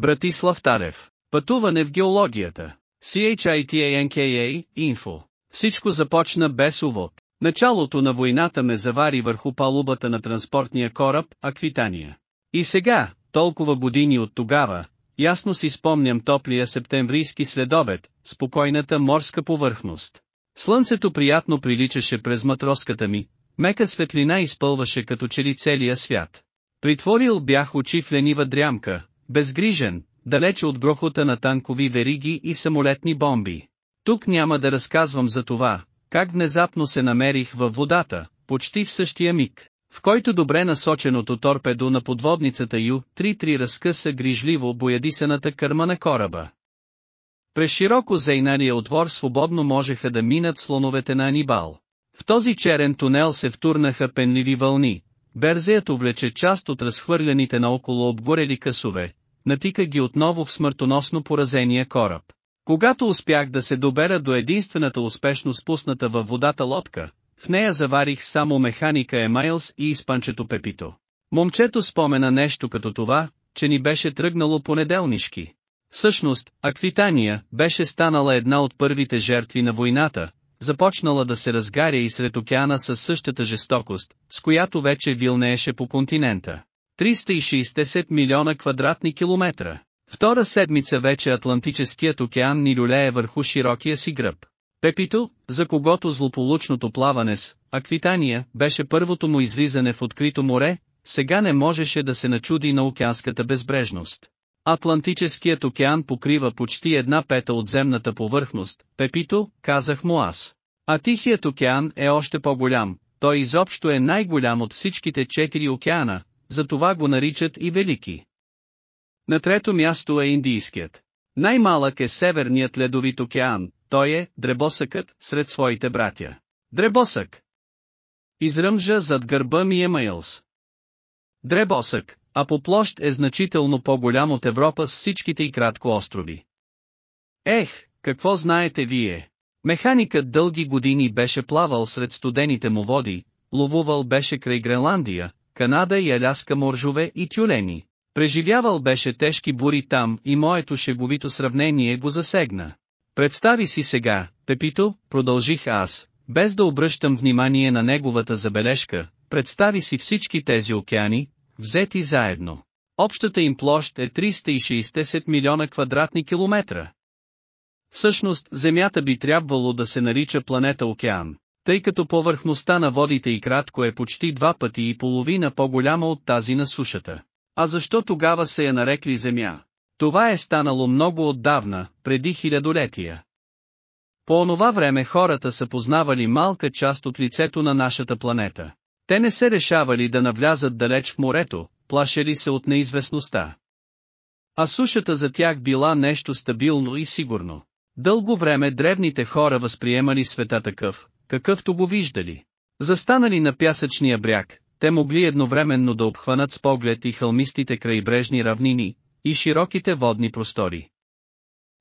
Братислав Тарев. Пътуване в геологията. CHITANKA, Info. Всичко започна без увод. Началото на войната ме завари върху палубата на транспортния кораб Аквитания. И сега, толкова години от тогава, ясно си спомням топлия септемврийски следобед, спокойната морска повърхност. Слънцето приятно приличаше през матроската ми, мека светлина изпълваше като че ли целия свят. Притворил бях очи в ленива дрямка, безгрижен, далече от грохота на танкови вериги и самолетни бомби. Тук няма да разказвам за това, как внезапно се намерих във водата, почти в същия миг, в който добре насоченото торпедо на подводницата Ю-33 разкъса грижливо боядисаната кърма на кораба. През широко зейналия отвор свободно можеха да минат слоновете на Анибал. В този черен тунел се втурнаха пенливи вълни, Берзеят увлече част от разхвърляните наоколо обгорели късове, натика ги отново в смъртоносно поразения кораб. Когато успях да се добера до единствената успешно спусната във водата лодка, в нея заварих само механика Емайлс и изпанчето Пепито. Момчето спомена нещо като това, че ни беше тръгнало понеделнишки. Всъщност, Аквитания беше станала една от първите жертви на войната, започнала да се разгаря и сред океана със същата жестокост, с която вече вилнееше по континента. 360 милиона квадратни километра. Втора седмица вече Атлантическият океан ни люлее върху широкия си гръб. Пепито, за когото злополучното плаване с Аквитания беше първото му излизане в открито море, сега не можеше да се начуди на океанската безбрежност. Атлантическият океан покрива почти една пета от земната повърхност, Пепито, казах му аз. А Тихият океан е още по-голям, той изобщо е най-голям от всичките четири океана, затова го наричат и Велики. На трето място е Индийският. Най-малък е Северният ледовит океан, той е дребосъкът сред своите братя. Дребосък. Изръмжа зад гърба ми е Мейлс. Дребосък, а по площ е значително по-голям от Европа с всичките и кратко острови. Ех, какво знаете вие? Механикът дълги години беше плавал сред студените му води, ловувал беше край Гренландия, Канада и Аляска моржове и тюлени. Преживявал беше тежки бури там и моето шеговито сравнение го засегна. Представи си сега, Пепито, продължих аз, без да обръщам внимание на неговата забележка, представи си всички тези океани, взети заедно. Общата им площ е 360 милиона квадратни километра. Всъщност, Земята би трябвало да се нарича планета Океан, тъй като повърхността на водите и кратко е почти два пъти и половина по-голяма от тази на сушата. А защо тогава се я нарекли Земя? Това е станало много отдавна, преди хилядолетия. По онова време хората са познавали малка част от лицето на нашата планета. Те не се решавали да навлязат далеч в морето, плашели се от неизвестността. А сушата за тях била нещо стабилно и сигурно. Дълго време древните хора възприемали света такъв, какъвто го виждали. Застанали на пясъчния бряг, те могли едновременно да обхванат с поглед и хълмистите крайбрежни равнини, и широките водни простори.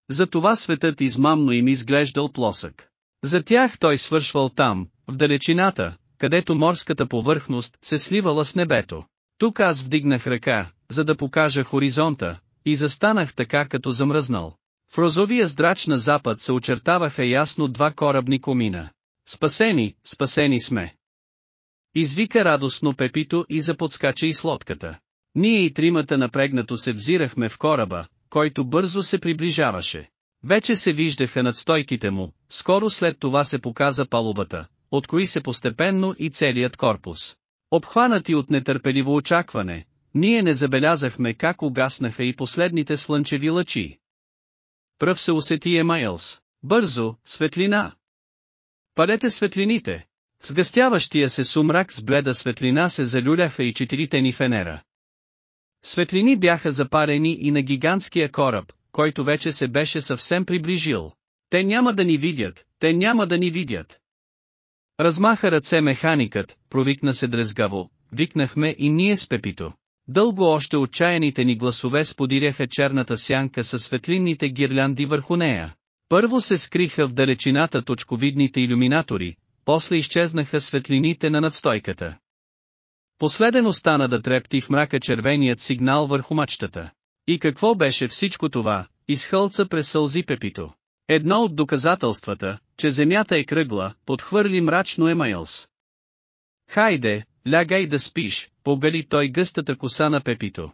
Затова светът измамно им изглеждал плосък. За тях той свършвал там, в далечината, където морската повърхност се сливала с небето. Тук аз вдигнах ръка, за да покажа хоризонта, и застанах така като замръзнал. В розовия здрач на запад се очертаваха ясно два корабни комина. Спасени, спасени сме. Извика радостно Пепито и заподскача и с лодката. Ние и тримата напрегнато се взирахме в кораба, който бързо се приближаваше. Вече се виждаха над стойките му, скоро след това се показа палубата, открои се постепенно и целият корпус. Обхванати от нетърпеливо очакване, ние не забелязахме как угаснаха и последните слънчеви лъчи. Пръв се усети Емайлс. Бързо, светлина! Падете светлините! В сгъстяващия се сумрак с бледа светлина се залюляха и четирите ни фенера. Светлини бяха запарени и на гигантския кораб, който вече се беше съвсем приближил. Те няма да ни видят, те няма да ни видят. Размаха ръце механикът, провикна се дрезгаво, викнахме и ние с Пепито. Дълго още отчаяните ни гласове сподиряха черната сянка със светлинните гирлянди върху нея. Първо се скриха в далечината точковидните иллюминатори, после изчезнаха светлините на надстойката. Последен остана да трепти в мрака червеният сигнал върху мачтата. И какво беше всичко това, изхълца през сълзи Пепито. Едно от доказателствата, че земята е кръгла, подхвърли мрачно Емайлс. Хайде, лягай да спиш, погали той гъстата коса на Пепито.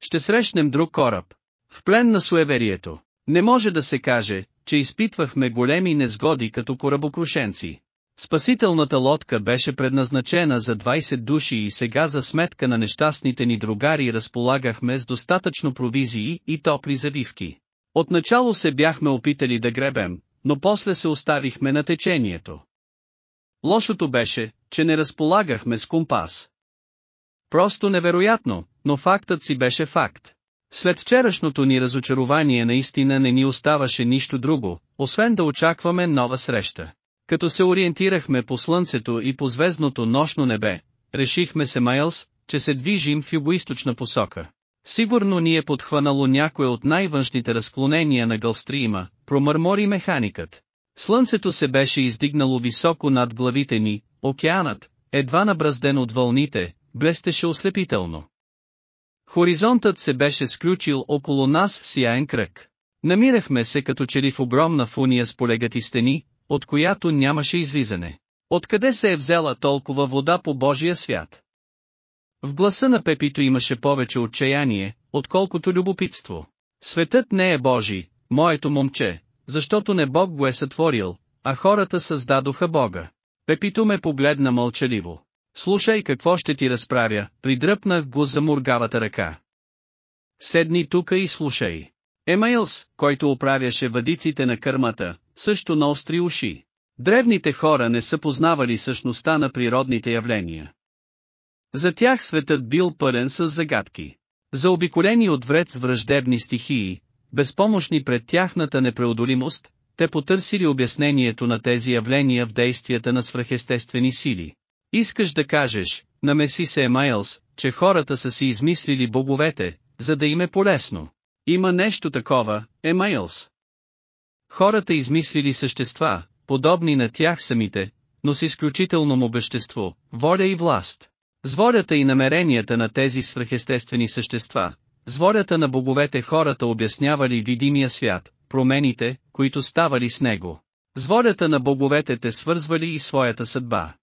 Ще срещнем друг кораб. В плен на суеверието. Не може да се каже, че изпитвахме големи незгоди като корабокрушенци. Спасителната лодка беше предназначена за 20 души и сега за сметка на нещастните ни другари разполагахме с достатъчно провизии и топли завивки. Отначало се бяхме опитали да гребем, но после се оставихме на течението. Лошото беше, че не разполагахме с компас. Просто невероятно, но фактът си беше факт. След вчерашното ни разочарование наистина не ни оставаше нищо друго, освен да очакваме нова среща. Като се ориентирахме по слънцето и по звездното нощно небе, решихме се Майлс, че се движим в югоисточна посока. Сигурно ни е подхванало някое от най-външните разклонения на Гълстрима, промърмори механикът. Слънцето се беше издигнало високо над главите ни, океанът, едва набразден от вълните, блестеше ослепително. Хоризонтът се беше сключил около нас в сияен кръг. Намирахме се като че ли в огромна фуния с полегати стени, от която нямаше излизане. Откъде се е взела толкова вода по Божия свят? В гласа на Пепито имаше повече отчаяние, отколкото любопитство. Светът не е Божий, моето момче, защото не Бог го е сътворил, а хората създадоха Бога. Пепито ме погледна мълчаливо. Слушай какво ще ти разправя, придръпнах го за мургавата ръка. Седни тука и слушай. Емайлс, който оправяше въдиците на кърмата, също на остри уши. Древните хора не са познавали същността на природните явления. За тях светът бил пълен с загадки. Заобиколени от вред с враждебни стихии, безпомощни пред тяхната непреодолимост, те потърсили обяснението на тези явления в действията на свръхестествени сили. Искаш да кажеш, намеси се Емайлс, че хората са си измислили боговете, за да им е полезно. Има нещо такова, Емайлс. Хората измислили същества, подобни на тях самите, но с изключително могъщество, воля и власт. С волята и намеренията на тези свръхестествени същества, с волята на боговете хората обяснявали видимия свят, промените, които ставали с него. С волята на боговете те свързвали и своята съдба.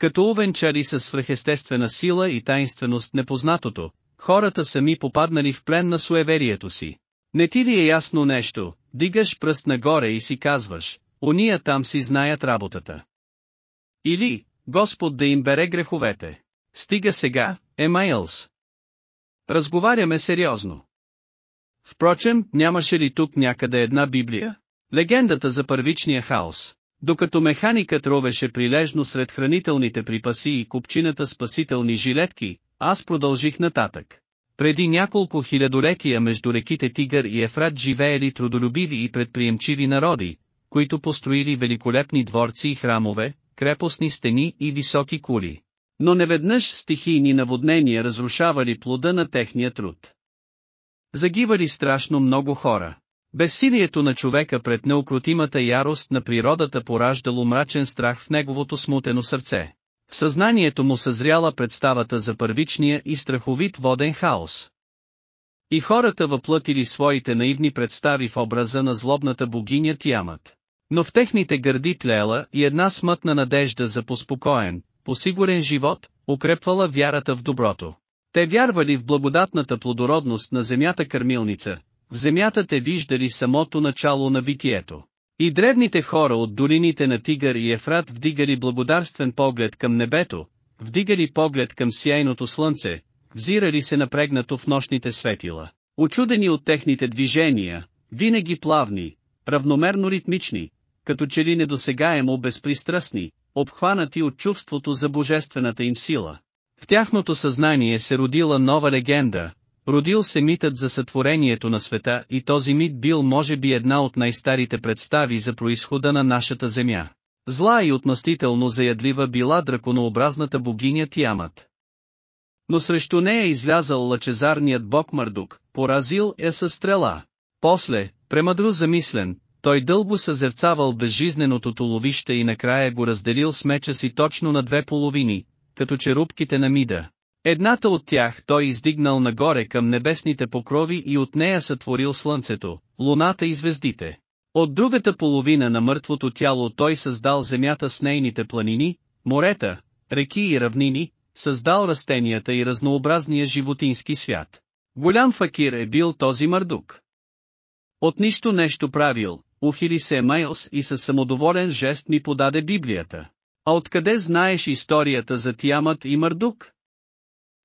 Като увенчали със свръхестествена сила и таинственост непознатото, хората сами попаднали в плен на суеверието си. Не ти ли е ясно нещо, дигаш пръст нагоре и си казваш, уния там си знаят работата. Или, Господ да им бере греховете. Стига сега, Емайлс. Разговаряме сериозно. Впрочем, нямаше ли тук някъде една Библия? Легендата за първичния хаос. Докато механикът ровеше прилежно сред хранителните припаси и купчината спасителни жилетки, аз продължих нататък. Преди няколко хилядолетия между реките Тигър и Ефрат живеели трудолюбиви и предприемчиви народи, които построили великолепни дворци и храмове, крепостни стени и високи кули. Но неведнъж стихийни наводнения разрушавали плода на техния труд. Загивали страшно много хора. Безсилието на човека пред неукротимата ярост на природата пораждало мрачен страх в неговото смутено сърце. В съзнанието му съзряла представата за първичния и страховит воден хаос. И хората въплътили своите наивни представи в образа на злобната богиня Тиамат. Но в техните гърди тлеяла и една смътна надежда за поспокоен, посигурен живот, укрепвала вярата в доброто. Те вярвали в благодатната плодородност на земята кърмилница, в земята те виждали самото начало на битието. И древните хора от долините на Тигър и Ефрат вдигали благодарствен поглед към небето, вдигали поглед към сияйното слънце, взирали се напрегнато в нощните светила. Очудени от техните движения, винаги плавни, равномерно ритмични, като че ли недосегаемо безпристрастни, обхванати от чувството за божествената им сила. В тяхното съзнание се родила нова легенда, родил се митът за сътворението на света и този мит бил може би една от най-старите представи за происхода на нашата земя. Зла и отмъстително заядлива била драконообразната богиня Тиамат. Но срещу нея излязал лъчезарният бог Мардук, поразил я със стрела. После, премъдро замислен, той дълго съзерцавал безжизненото толовище и накрая го разделил с меча си точно на две половини, като черупките на Мида. Едната от тях той издигнал нагоре към небесните покрови и от нея сътворил слънцето, луната и звездите. От другата половина на мъртвото тяло той създал земята с нейните планини, морета, реки и равнини, създал растенията и разнообразния животински свят. Голям факир е бил този мърдук. От нищо нещо правил, ухили се Майлс и със самодоволен жест ми подаде Библията. А откъде знаеш историята за Тиамът и Мърдук?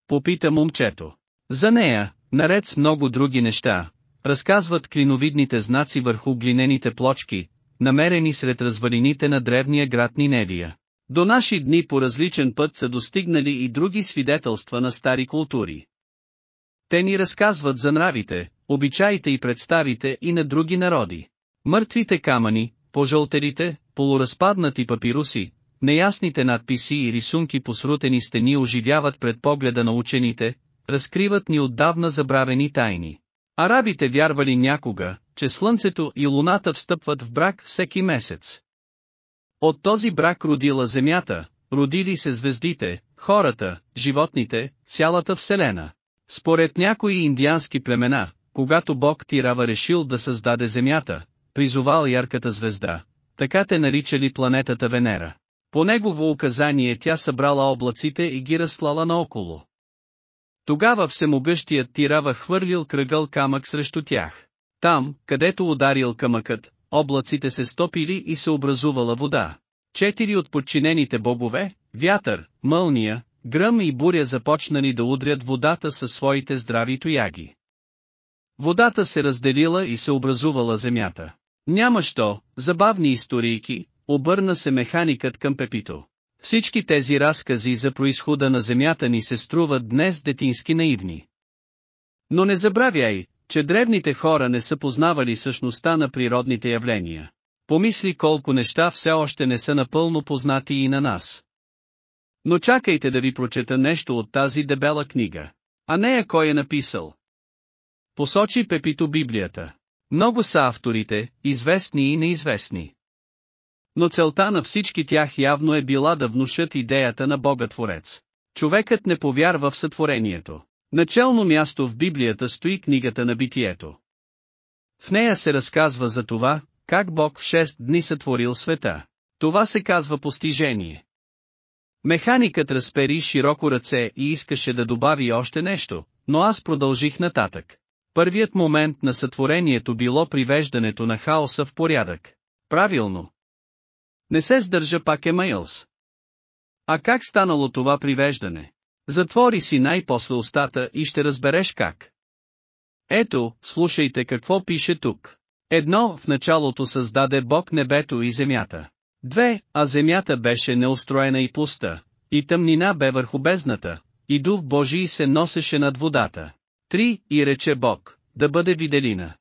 Попита момчето. За нея, наред с много други неща, разказват клиновидните знаци върху глинените плочки, намерени сред развалините на древния град Ниневия. До наши дни по различен път са достигнали и други свидетелства на стари култури. Те ни разказват за нравите, обичаите и представите и на други народи. Мъртвите камъни, пожълтерите, полуразпаднати папируси, неясните надписи и рисунки по срутени стени оживяват пред погледа на учените, разкриват ни отдавна забравени тайни. Арабите вярвали някога, че Слънцето и Луната встъпват в брак всеки месец. От този брак родила Земята, родили се звездите, хората, животните, цялата Вселена. Според някои индиански племена, когато Бог Тирава решил да създаде Земята, призовал ярката звезда, така те наричали планетата Венера. По негово указание тя събрала облаците и ги разслала наоколо. Тогава всемогъщият Тирава хвърлил кръгъл камък срещу тях. Там, където ударил камъкът, облаците се стопили и се образувала вода. Четири от подчинените богове, вятър, мълния, гръм и буря започнали да удрят водата със своите здрави тояги. Водата се разделила и се образувала земята. Няма що, забавни историйки, обърна се механикът към Пепито. Всички тези разкази за происхода на земята ни се струват днес детински наивни. Но не забравяй, че древните хора не са познавали същността на природните явления. Помисли колко неща все още не са напълно познати и на нас. Но чакайте да ви прочета нещо от тази дебела книга. А нея кой е написал? Посочи Пепито Библията. Много са авторите, известни и неизвестни. Но целта на всички тях явно е била да внушат идеята на Бога Творец. Човекът не повярва в сътворението. Начално място в Библията стои книгата на битието. В нея се разказва за това, как Бог в 6 дни сътворил света. Това се казва постижение. Механикът разпери широко ръце и искаше да добави още нещо, но аз продължих нататък. Първият момент на сътворението било привеждането на хаоса в порядък. Правилно. Не се сдържа пак Емейлс. А как станало това привеждане? Затвори си най-после устата и ще разбереш как. Ето, слушайте какво пише тук. Едно, в началото създаде Бог небето и земята. Две, а земята беше неустроена и пуста, и тъмнина бе върху бездната, и дух Божий се носеше над водата. Три, и рече Бог, да бъде виделина.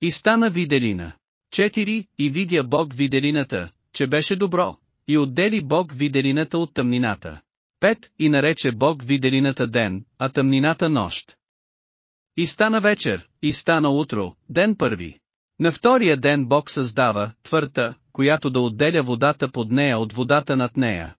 И стана виделина. Четири, и видя Бог виделината, че беше добро, и отдели Бог виделината от тъмнината. Пет, и нарече Бог виделината ден, а тъмнината нощ. И стана вечер, и стана утро, ден първи. На втория ден Бог създава твърта, която да отделя водата под нея от водата над нея.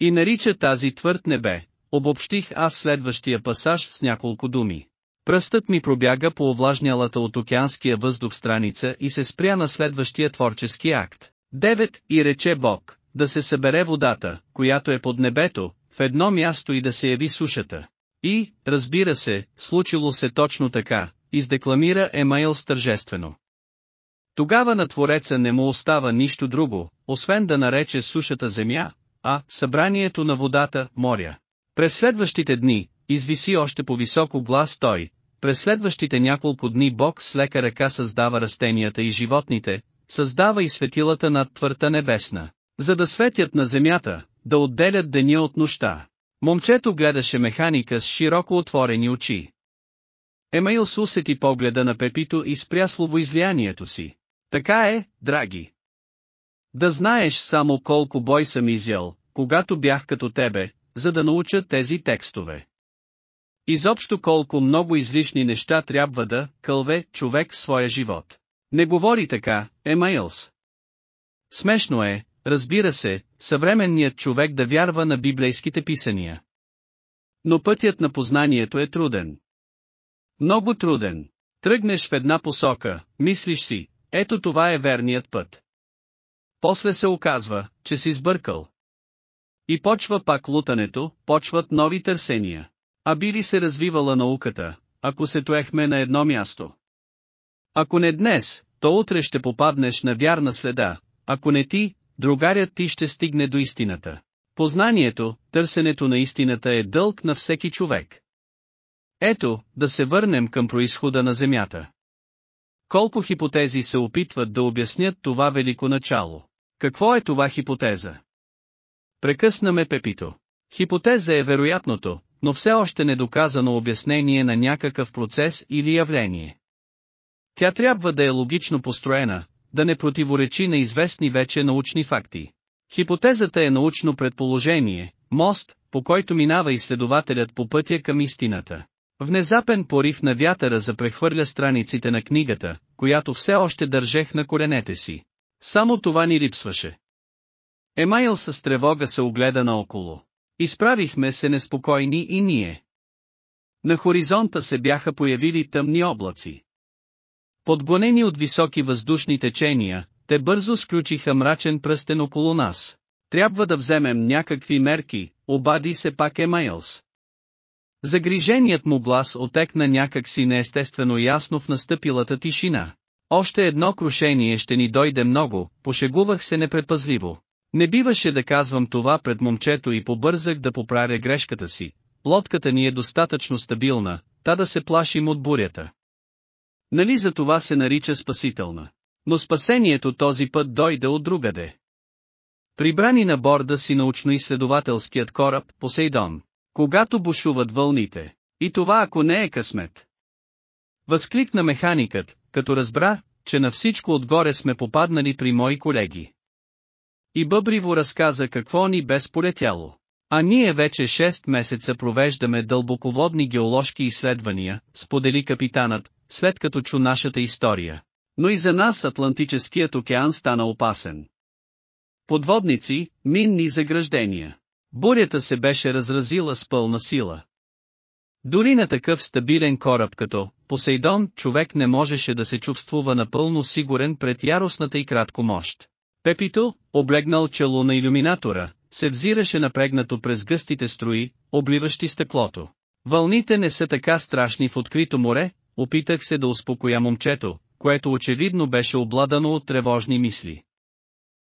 И нарича тази твърд небе, обобщих аз следващия пасаж с няколко думи. Пръстът ми пробяга по овлажнялата от океанския въздух страница и се спря на следващия творчески акт. Девет, и рече Бог, да се събере водата, която е под небето, в едно място и да се яви сушата. И, разбира се, случило се точно така, издекламира Емаил стържествено. Тогава на Твореца не му остава нищо друго, освен да нарече сушата земя, а събранието на водата – моря. През следващите дни, извиси още по високо глас той, през следващите няколко дни Бог с лека ръка създава растенията и животните, създава и светилата над твърта небесна, за да светят на земята, да отделят деня от нощта. Момчето гледаше механика с широко отворени очи. Емаил с усети погледа на Пепито и спря словоизлиянието си. Така е, драги. Да знаеш само колко бой съм изял, когато бях като тебе, за да науча тези текстове. Изобщо колко много излишни неща трябва да кълве човек в своя живот. Не говори така, Емайлс. Смешно е, разбира се, съвременният човек да вярва на библейските писания. Но пътят на познанието е труден. Много труден. Тръгнеш в една посока, мислиш си, ето това е верният път. После се оказва, че си сбъркал. И почва пак лутането, почват нови търсения. А би ли се развивала науката, ако се тоехме на едно място? Ако не днес, то утре ще попаднеш на вярна следа, ако не ти, другарят ти ще стигне до истината. Познанието, търсенето на истината е дълг на всеки човек. Ето, да се върнем към происхода на Земята. Колко хипотези се опитват да обяснят това велико начало? Какво е това хипотеза? Прекъсна ме Пепито. Хипотеза е вероятното, но все още недоказано обяснение на някакъв процес или явление. Тя трябва да е логично построена, да не противоречи на известни вече научни факти. Хипотезата е научно предположение, мост, по който минава изследователят по пътя към истината. Внезапен порив на вятъра запрехвърля страниците на книгата, която все още държех на коленете си. Само това ни липсваше. Емайл с тревога се огледа наоколо. Изправихме се неспокойни и ние. На хоризонта се бяха появили тъмни облаци. Подгонени от високи въздушни течения, те бързо сключиха мрачен пръстен около нас. Трябва да вземем някакви мерки, обади се пак Емайлс. Загриженият му глас отекна някак си неестествено ясно в настъпилата тишина. Още едно крушение ще ни дойде много, пошегувах се непредпазливо. Не биваше да казвам това пред момчето и побързах да поправя грешката си. Лодката ни е достатъчно стабилна, та да се плашим от бурята. Нали за това се нарича спасителна? Но спасението този път дойде от другаде. Прибрани на борда си научно-изследователският кораб Посейдон, когато бушуват вълните. И това ако не е късмет. Възкликна механикът, като разбра, че на всичко отгоре сме попаднали при мои колеги. И Бъбриво разказа какво ни бе сполетяло. А ние вече 6 месеца провеждаме дълбоководни геоложки изследвания, сподели капитанът, след като чу нашата история. Но и за нас Атлантическият океан стана опасен. Подводници, минни заграждения. Бурята се беше разразила с пълна сила. Дори на такъв стабилен кораб като Посейдон човек не можеше да се чувствува напълно сигурен пред яростната и кратко мощ. Пепито, облегнал чело на иллюминатора, се взираше напрегнато през гъстите строи, обливащи стъклото. Вълните не са така страшни в открито море, опитах се да успокоя момчето, което очевидно беше обладано от тревожни мисли.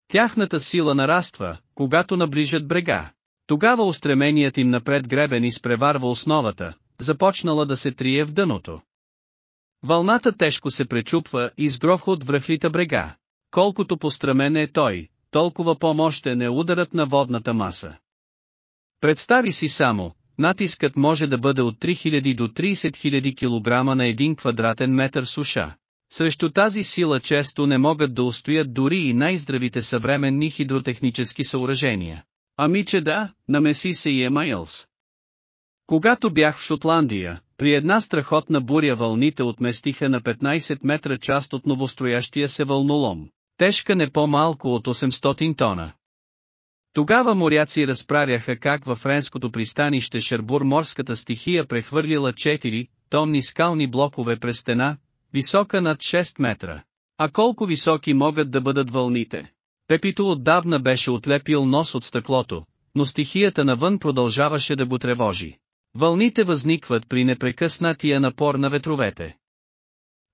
Тяхната сила нараства, когато наближат брега. Тогава устременият им напред гребен изпреварва основата, започнала да се трие в дъното. Вълната тежко се пречупва и сгрохва от връхлита брега. Колкото пострамен е той, толкова по-мощен е ударът на водната маса. Представи си само, натискът може да бъде от 3000 до 30 000 кг на един квадратен метър суша. Срещу тази сила често не могат да устоят дори и най-здравите съвременни хидротехнически съоръжения. Ами че да, намеси се и Емайлс. Когато бях в Шотландия, при една страхотна буря вълните отместиха на 15 метра част от новостроящия се вълнолом, тежка не по-малко от 800 тона. Тогава моряци разправяха как във френското пристанище Шербур морската стихия прехвърлила 4 тонни скални блокове през стена, висока над 6 метра. А колко високи могат да бъдат вълните? Пепито отдавна беше отлепил нос от стъклото, но стихията навън продължаваше да го тревожи. Вълните възникват при непрекъснатия напор на ветровете.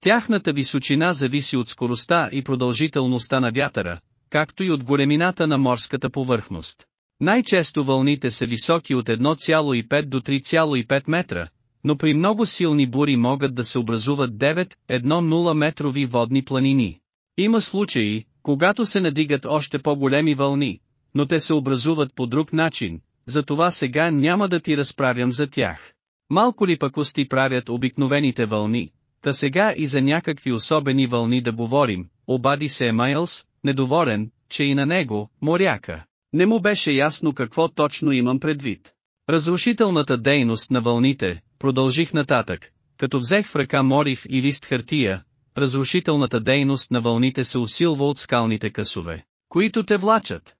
Тяхната височина зависи от скоростта и продължителността на вятъра, както и от големината на морската повърхност. Най-често вълните са високи от 1,5 до 3,5 метра, но при много силни бури могат да се образуват 9-1-0 метрови водни планини. Има случаи, когато се надигат още по-големи вълни, но те се образуват по друг начин, затова сега няма да ти разправям за тях. Малко ли пакости правят обикновените вълни, та сега и за някакви особени вълни да говорим, обади се Емайлс, недоволен, че и на него, моряка, не му беше ясно какво точно имам предвид. Разрушителната дейност на вълните, продължих нататък, като взех в ръка морив и лист хартия, разрушителната дейност на вълните се усилва от скалните късове, които те влачат.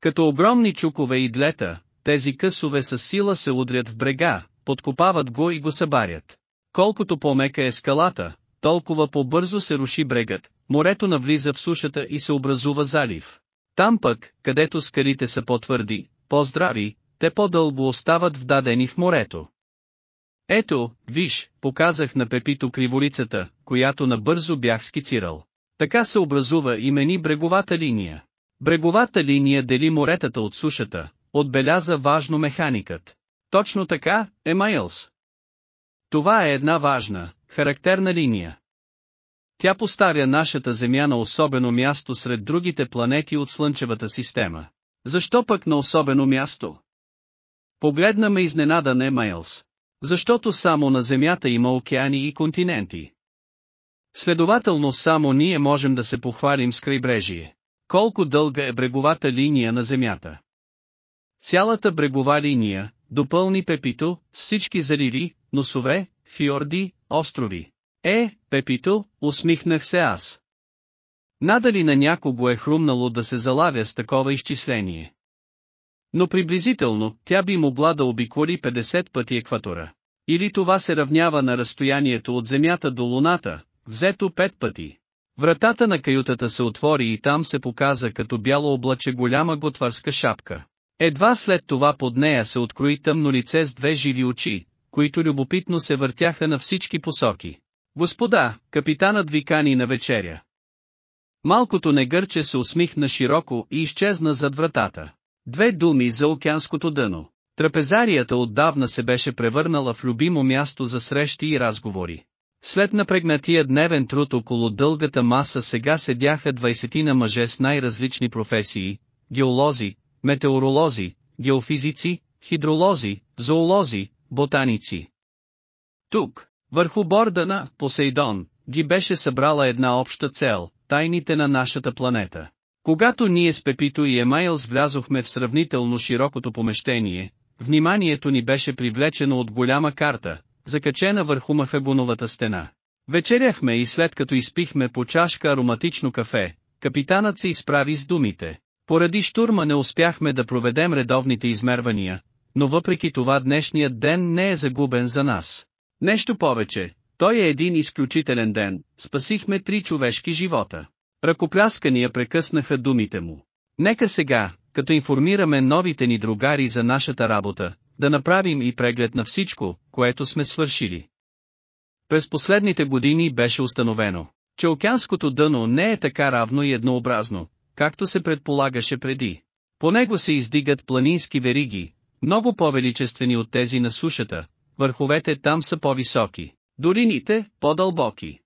Като огромни чукове и длета, тези късове с сила се удрят в брега, подкопават го и го събарят. Колкото по-мека е скалата, толкова по-бързо се руши брегът, морето навлиза в сушата и се образува залив. Там пък, където скалите са по-твърди, по-здрави, те по-дълго остават вдадени в морето. Ето, виж, показах на Пепито криволицата, която набързо бях скицирал. Така се образува имени бреговата линия. Бреговата линия дели моретата от сушата, отбеляза важно механикът. Точно така, Емайлс. Това е една важна, характерна линия. Тя поставя нашата Земя на особено място сред другите планети от Слънчевата система. Защо пък на особено място? Погледна ме изненадан Емайлс. Защото само на Земята има океани и континенти. Следователно само ние можем да се похвалим с крайбрежие. Колко дълга е бреговата линия на Земята? Цялата брегова линия, допълни Пепито, с всички заливи, носове, фьорди, острови. Е, Пепито, усмихнах се аз. Надали на някого е хрумнало да се залавя с такова изчисление. Но приблизително, тя би могла да обиколи 50 пъти екватора. Или това се равнява на разстоянието от Земята до Луната, взето 5 пъти. Вратата на каютата се отвори и там се показа като бяло облаче голяма готварска шапка. Едва след това под нея се открои тъмно лице с две живи очи, които любопитно се въртяха на всички посоки. Господа, капитанът ви кани на вечеря. Малкото негърче се усмихна широко и изчезна зад вратата. Две думи за океанското дъно. Трапезарията отдавна се беше превърнала в любимо място за срещи и разговори. След напрегнатия дневен труд около дългата маса сега седяха двайсетина мъже с най-различни професии, геолози, метеоролози, геофизици, хидролози, зоолози, ботаници. Тук, върху борда на Посейдон, ги беше събрала една обща цел – тайните на нашата планета. Когато ние с Пепито и Емайлс влязохме в сравнително широкото помещение, вниманието ни беше привлечено от голяма карта, закачена върху махагоновата стена. Вечеряхме и след като изпихме по чашка ароматично кафе, капитанът се изправи с думите. Поради штурма не успяхме да проведем редовните измервания, но въпреки това днешният ден не е загубен за нас. Нещо повече, той е един изключителен ден, спасихме три човешки живота. Ръкопляскания прекъснаха думите му. Нека сега, като информираме новите ни другари за нашата работа, да направим и преглед на всичко, което сме свършили. През последните години беше установено, че океанското дъно не е така равно и еднообразно, както се предполагаше преди. По него се издигат планински вериги, много по-величествени от тези на сушата, върховете там са по-високи, долините – по-дълбоки.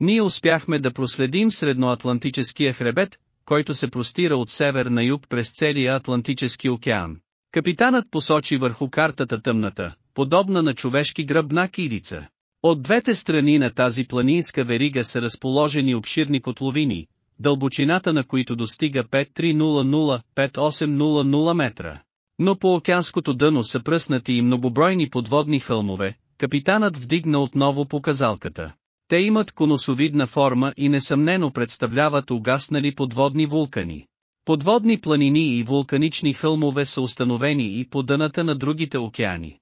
Ние успяхме да проследим средноатлантическия хребет, който се простира от север на юг през целия Атлантически океан. Капитанът посочи върху картата тъмната, подобна на човешки гръбнак ивица. От двете страни на тази планинска верига са разположени обширни котловини, дълбочината на които достига 5300-5800 метра. Но по океанското дъно са пръснати и многобройни подводни хълмове, капитанът вдигна отново показалката. Те имат конусовидна форма и несъмнено представляват угаснали подводни вулкани. Подводни планини и вулканични хълмове са установени и по дъната на другите океани.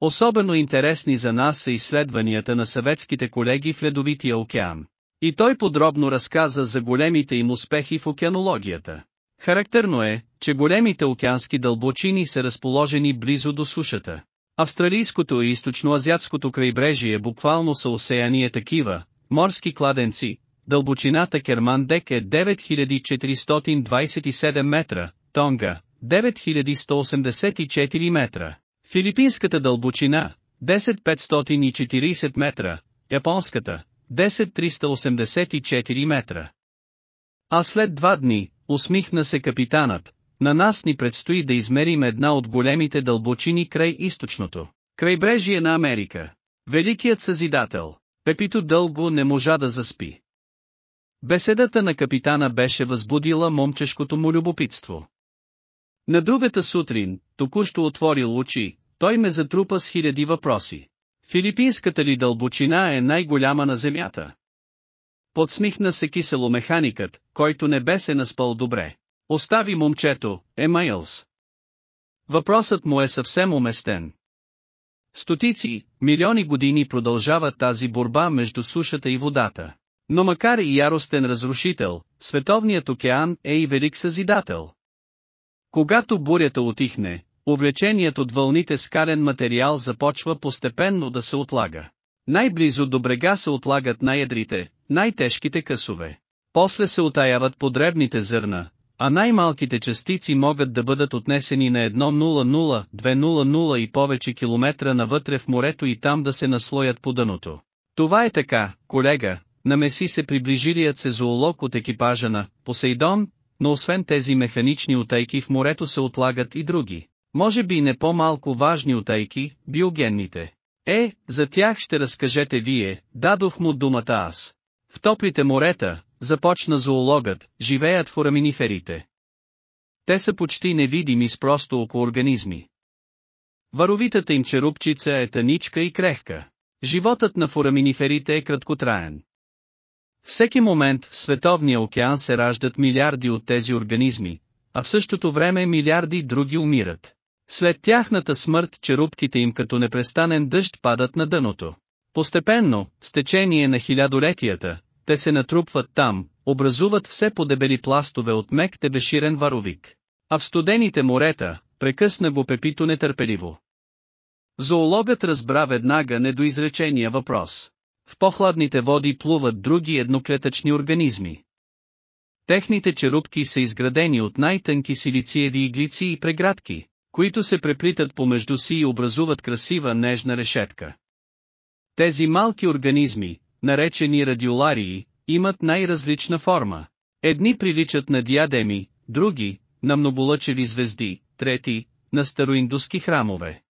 Особено интересни за нас са изследванията на съветските колеги в Ледовития океан. И той подробно разказа за големите им успехи в океанологията. Характерно е, че големите океански дълбочини са разположени близо до сушата. Австралийското и източноазиатското крайбрежие буквално са осеяние такива, морски кладенци, дълбочината Кермандек е 9427 метра, Тонга, 9184 метра, Филипинската дълбочина, 10540 метра, Японската, 10384 метра. А след два дни, усмихна се капитанът, на нас ни предстои да измерим една от големите дълбочини край източното. Крайбрежие на Америка. Великият Съзидател. Пепито дълго не можа да заспи. Беседата на капитана беше възбудила момчешкото му любопитство. На другата сутрин, току-що отворил очи, той ме затрупа с хиляди въпроси. Филипинската ли дълбочина е най-голяма на Земята? Подсмихна се кисело механикът, който не бе се наспал добре. Остави момчето, Емайлс. Въпросът му е съвсем уместен. Стотици, милиони години продължава тази борба между сушата и водата. Но макар и яростен разрушител, Световният океан е и велик съзидател. Когато бурята отихне, увлеченият от вълните скален материал започва постепенно да се отлага. Най-близо до брега се отлагат най-ядрите, най-тежките късове. После се отаяват подребните зърна, а най-малките частици могат да бъдат отнесени на 1.00, 2.00 и повече километра навътре в морето и там да се наслоят по дъното. Това е така, колега, намеси се приближилият се зоолог от екипажа на Посейдон, но освен тези механични утайки в морето се отлагат и други. Може би не по-малко важни утайки, биогенните. Е, за тях ще разкажете вие, дадох му думата аз. В топлите морета, започна зоологът, живеят фораминиферите. Те са почти невидими с просто око организми. Варовитата им черупчица е тъничка и крехка. Животът на фораминиферите е краткотраен. Всеки момент в Световния океан се раждат милиарди от тези организми, а в същото време милиарди други умират. След тяхната смърт черупките им като непрестанен дъжд падат на дъното. Постепенно, с течение на хилядолетията, те се натрупват там, образуват все подебели пластове от мек тебеширен варовик. А в студените морета, прекъсна го Пепито нетърпеливо. Зоологът разбра веднага недоизречения въпрос. В по-хладните води плуват други едноклетъчни организми. Техните черупки са изградени от най-тънки силициеви иглици и преградки, които се преплитат помежду си и образуват красива нежна решетка. Тези малки организми, наречени радиоларии, имат най-различна форма. Едни приличат на диадеми, други, на многолъчеви звезди, трети, на староиндуски храмове.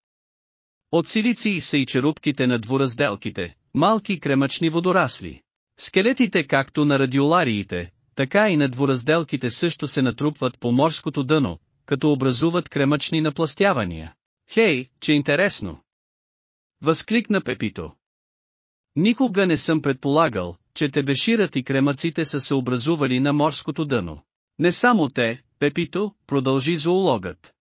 От силиции са и черупките на дворазделките, малки кремъчни водорасли. Скелетите както на радиолариите, така и на дворазделките също се натрупват по морското дъно, като образуват кремъчни напластявания. Хей, че интересно! Възкликна Пепито. Никога не съм предполагал, че тебешират и кремъците са се образували на морското дъно. Не само те, Пепито, продължи зоологът.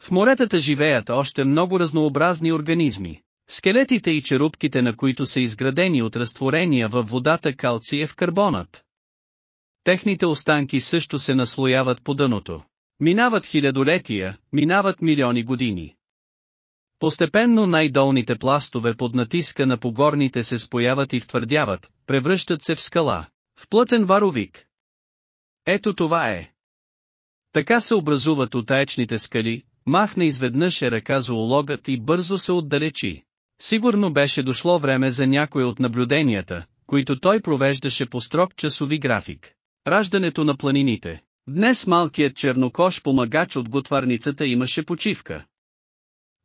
В моретата живеят още много разнообразни организми. Скелетите и черупките на които са изградени от разтворения във водата калциев карбонат. Техните останки също се наслояват по дъното. Минават хилядолетия, минават милиони години. Постепенно най-долните пластове под натиска на погорните се спояват и втвърдяват, превръщат се в скала, в плътен варовик. Ето това е. Така се образуват отаечните скали, махна изведнъж е ръка зоологът и бързо се отдалечи. Сигурно беше дошло време за някое от наблюденията, които той провеждаше по строг часови график. Раждането на планините. Днес малкият чернокош помагач от готварницата имаше почивка.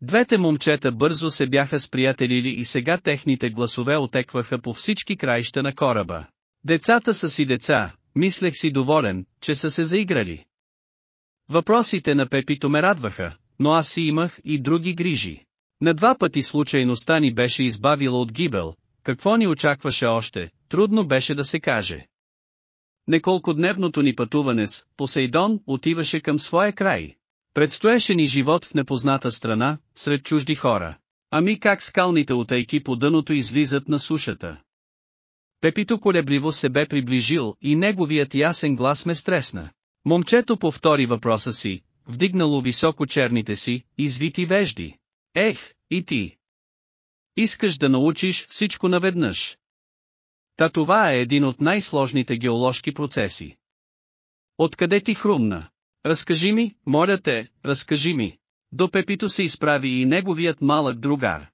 Двете момчета бързо се бяха сприятелили и сега техните гласове отекваха по всички краища на кораба. Децата са си деца, мислех си доволен, че са се заиграли. Въпросите на Пепито ме радваха, но аз си имах и други грижи. На два пъти случайността ни беше избавила от гибел, какво ни очакваше още, трудно беше да се каже. Неколкодневното ни пътуване с Посейдон отиваше към своя край. Предстоеше ни живот в непозната страна, сред чужди хора. Ами как скалните отейки по дъното излизат на сушата. Пепито колебливо се бе приближил и неговият ясен глас ме стресна. Момчето повтори въпроса си, вдигнало високо черните си, извити вежди. Ех, и ти! Искаш да научиш всичко наведнъж. Та това е един от най-сложните геоложки процеси. Откъде ти хрумна? Разкажи ми, моля те, разкажи ми. До Пепито се изправи и неговият малък другар.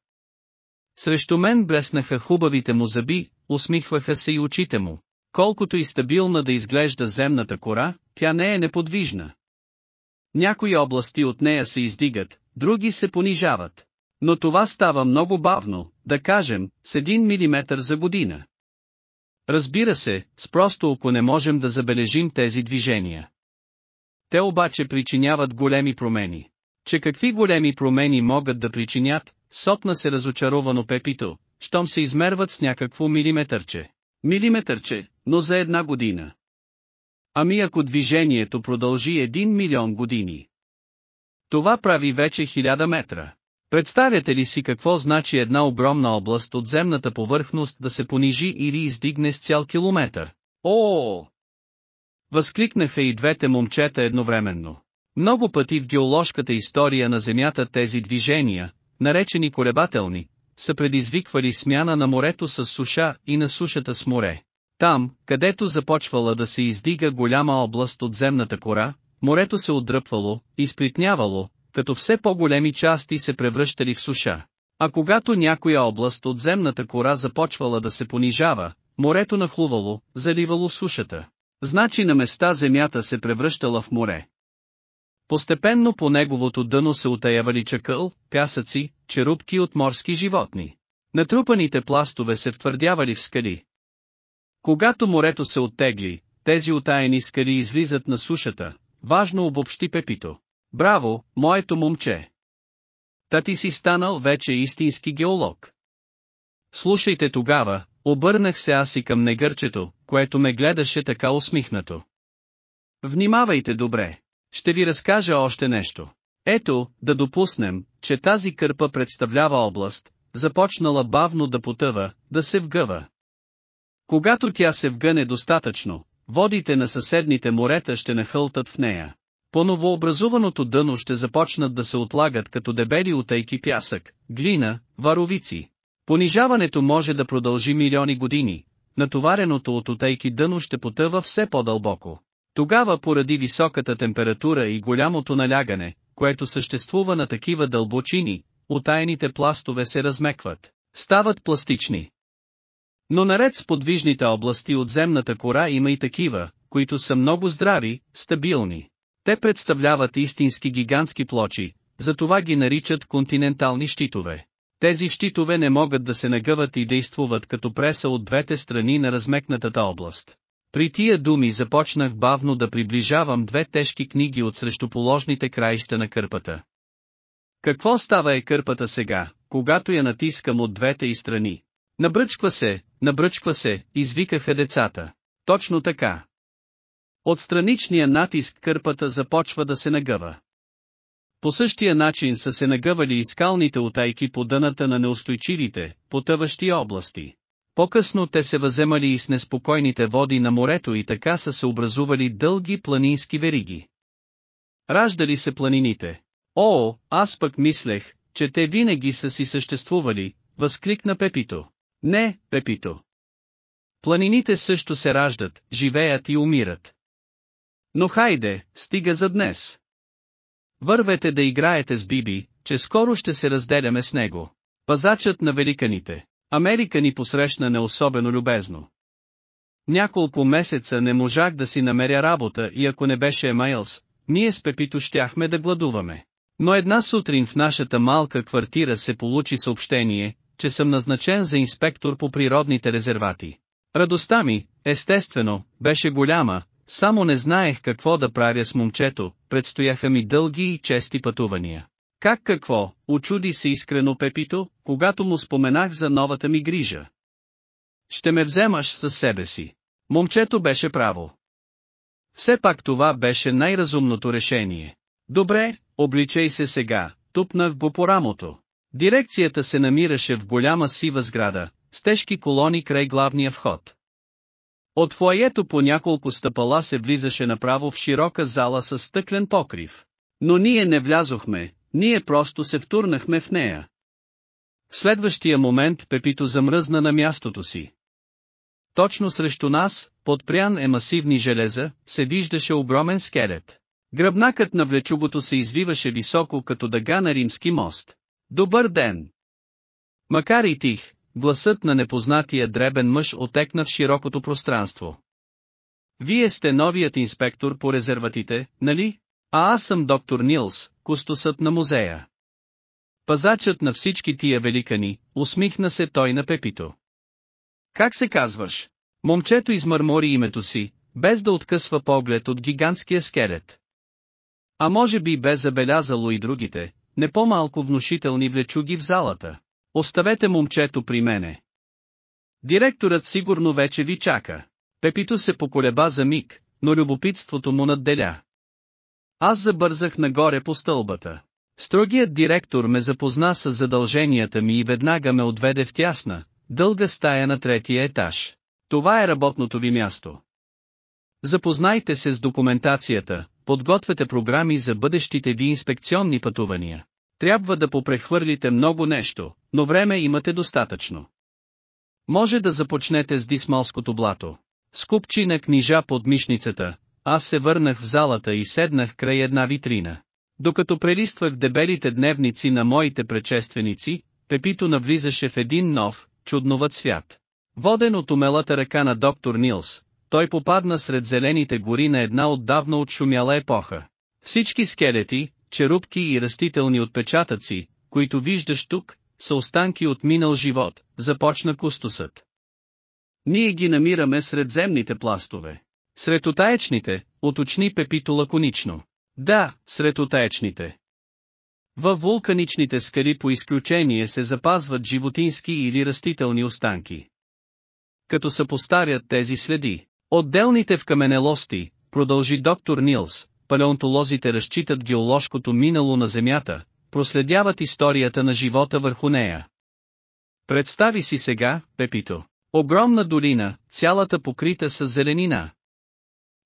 Срещу мен блеснаха хубавите му зъби, усмихваха се и очите му. Колкото и стабилна да изглежда земната кора, тя не е неподвижна. Някои области от нея се издигат, други се понижават. Но това става много бавно, да кажем, с 1 мм за година. Разбира се, с просто око не можем да забележим тези движения. Те обаче причиняват големи промени. Че какви големи промени могат да причинят, сопна се разочаровано Пепито, щом се измерват с някакво милиметърче. Милиметърче, но за една година. Ами ако движението продължи един милион години? Това прави вече хиляда метра. Представяте ли си какво значи една огромна област от земната повърхност да се понижи или издигне с цял километър? О! Възкликнаха и двете момчета едновременно. Много пъти в геоложката история на Земята тези движения, наречени колебателни, са предизвиквали смяна на морето с суша и на сушата с море. Там, където започвала да се издига голяма област от земната кора, морето се отдръпвало, изплитнявало, като все по-големи части се превръщали в суша. А когато някоя област от земната кора започвала да се понижава, морето нахлувало, заливало сушата. Значи на места земята се превръщала в море. Постепенно по неговото дъно се утаявали чакъл, пясъци, черупки от морски животни. Натрупаните пластове се втвърдявали в скали. Когато морето се оттегли, тези утаяни скали излизат на сушата, важно обобщи Пепито. Браво, моето момче! Та ти си станал вече истински геолог. Слушайте тогава, обърнах се аз и към негърчето, което ме гледаше така усмихнато. Внимавайте добре. Ще ви разкажа още нещо. Ето, да допуснем, че тази кърпа представлява област, започнала бавно да потъва, да се вгъва. Когато тя се вгъне достатъчно, водите на съседните морета ще нахълтат в нея. По новообразуваното дъно ще започнат да се отлагат като дебели отейки пясък, глина, варовици. Понижаването може да продължи милиони години, натовареното от отейки дъно ще потъва все по-дълбоко. Тогава поради високата температура и голямото налягане, което съществува на такива дълбочини, утайните пластове се размекват, стават пластични. Но наред с подвижните области от земната кора има и такива, които са много здрави, стабилни. Те представляват истински гигантски плочи, затова ги наричат континентални щитове. Тези щитове не могат да се нагъват и действуват като преса от двете страни на размекнатата област. При тия думи започнах бавно да приближавам две тежки книги от срещуположните краища на кърпата. Какво става е кърпата сега, когато я натискам от двете и страни? Набръчква се, набръчква се, извикаха децата. Точно така. От страничния натиск кърпата започва да се нагъва. По същия начин са се нагъвали и скалните утайки по дъната на неустойчивите, потъващи области. По-късно те се въземали и с неспокойните води на морето и така са се образували дълги планински вериги. Раждали се планините. О, аз пък мислех, че те винаги са си съществували, възкликна Пепито. Не, Пепито. Планините също се раждат, живеят и умират. Но хайде, стига за днес. Вървете да играете с Биби, че скоро ще се разделяме с него. Пазачът на великаните. Америка ни посрещна не особено любезно. Няколко месеца не можах да си намеря работа и ако не беше Емайлс, ние с Пепито щяхме да гладуваме. Но една сутрин в нашата малка квартира се получи съобщение, че съм назначен за инспектор по природните резервати. Радостта ми, естествено, беше голяма, само не знаех какво да правя с момчето, предстояха ми дълги и чести пътувания. Как какво, очуди се искрено Пепито, когато му споменах за новата ми грижа. Ще ме вземаш със себе си. Момчето беше право. Все пак това беше най-разумното решение. Добре, обличай се сега, тупнах го по рамото. Дирекцията се намираше в голяма сива сграда, с тежки колони край главния вход. От фоайето по няколко стъпала се влизаше направо в широка зала с стъклен покрив. Но ние не влязохме, ние просто се втурнахме в нея. В следващия момент Пепито замръзна на мястото си. Точно срещу нас, подпрян е масивни железа, се виждаше огромен скелет. Гръбнакът на влечугото се извиваше високо като дъга на римски мост. Добър ден! Макар и тих, гласът на непознатия дребен мъж отекна в широкото пространство. Вие сте новият инспектор по резерватите, нали? А аз съм доктор Нилс, кустосът на музея. Пазачът на всички тия великани, усмихна се той на Пепито. Как се казваш? Момчето измърмори името си, без да откъсва поглед от гигантския скелет. А може би бе забелязало и другите, не по-малко внушителни влечуги в залата. Оставете момчето при мене. Директорът сигурно вече ви чака. Пепито се поколеба за миг, но любопитството му надделя. Аз забързах нагоре по стълбата. Строгият директор ме запозна с задълженията ми и веднага ме отведе в тясна, дълга стая на третия етаж. Това е работното ви място. Запознайте се с документацията, подгответе програми за бъдещите ви инспекционни пътувания. Трябва да попрехвърлите много нещо, но време имате достатъчно. Може да започнете с Дисмалското блато. Скупчи на книжа под мишницата, аз се върнах в залата и седнах край една витрина. Докато прелиствах дебелите дневници на моите предшественици, Пепито навлизаше в един нов, чудноват свят. Воден от умелата ръка на доктор Нилс, той попадна сред зелените гори на една отдавна отшумяла епоха. Всички скелети, черупки и растителни отпечатъци, които виждаш тук, са останки от минал живот, започна кустосът. Ние ги намираме сред земните пластове. Сред отаечните, уточни Пепито лаконично. Да, сред отаечните. Във вулканичните скали по изключение се запазват животински или растителни останки. Като съпостарят тези следи, отделните в каменелости, продължи доктор Нилс, палеонтолозите разчитат геоложкото минало на Земята, проследяват историята на живота върху нея. Представи си сега, Пепито, огромна долина, цялата покрита с зеленина.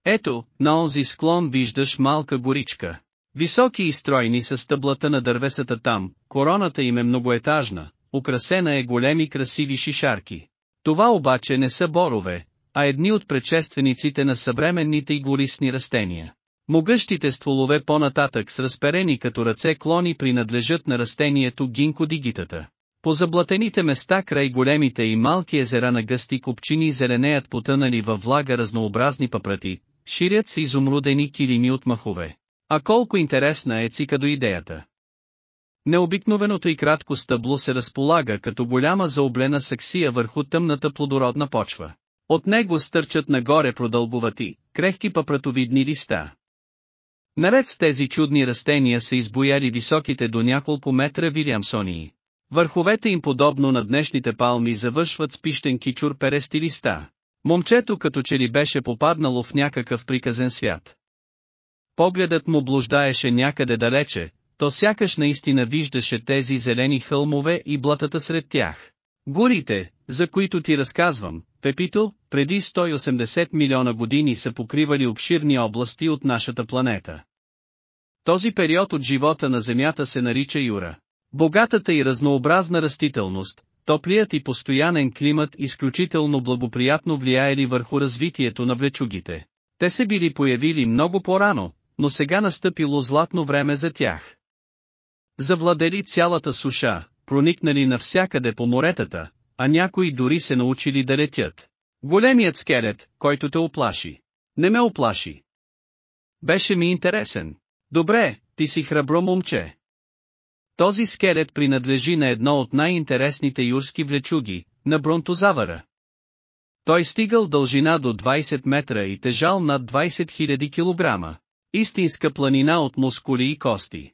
Ето, на онзи склон виждаш малка горичка. Високи и стройни са стъблата на дървесата там, короната им е многоетажна, украсена е големи красиви шишарки. Това обаче не са борове, а едни от предшествениците на съвременните и горисни растения. Могъщите стволове по-нататък с разперени като ръце клони принадлежат на растението гинкодигитата. По заблатените места край големите и малки езера на гъсти копчини зеленеят потънали във влага разнообразни папрати, ширят се изумрудени килими от махове. А колко интересна е цика до идеята. Необикновеното и кратко стъбло се разполага като голяма заоблена саксия върху тъмната плодородна почва. От него стърчат нагоре продълбовати, крехки папратовидни листа. Наред с тези чудни растения са избояли високите до няколко метра вилямсонии. Върховете им подобно на днешните палми завършват с пищен кичур перести листа. Момчето като че ли беше попаднало в някакъв приказен свят. Погледът му блуждаеше някъде далече, то сякаш наистина виждаше тези зелени хълмове и блатата сред тях. Горите, за които ти разказвам, Пепито, преди 180 милиона години са покривали обширни области от нашата планета. Този период от живота на Земята се нарича Юра. Богатата и разнообразна растителност, топлият и постоянен климат изключително благоприятно влияели върху развитието на влечугите. Те се били появили много по-рано, но сега настъпило златно време за тях. Завладели цялата суша, проникнали навсякъде по моретата, а някои дори се научили да летят. Големият скелет, който те оплаши. Не ме оплаши. Беше ми интересен. Добре, ти си храбро момче. Този скелет принадлежи на едно от най-интересните юрски влечуги, на бронтозавъра. Той стигал дължина до 20 метра и тежал над 20 000 килограма. Истинска планина от мускули и кости.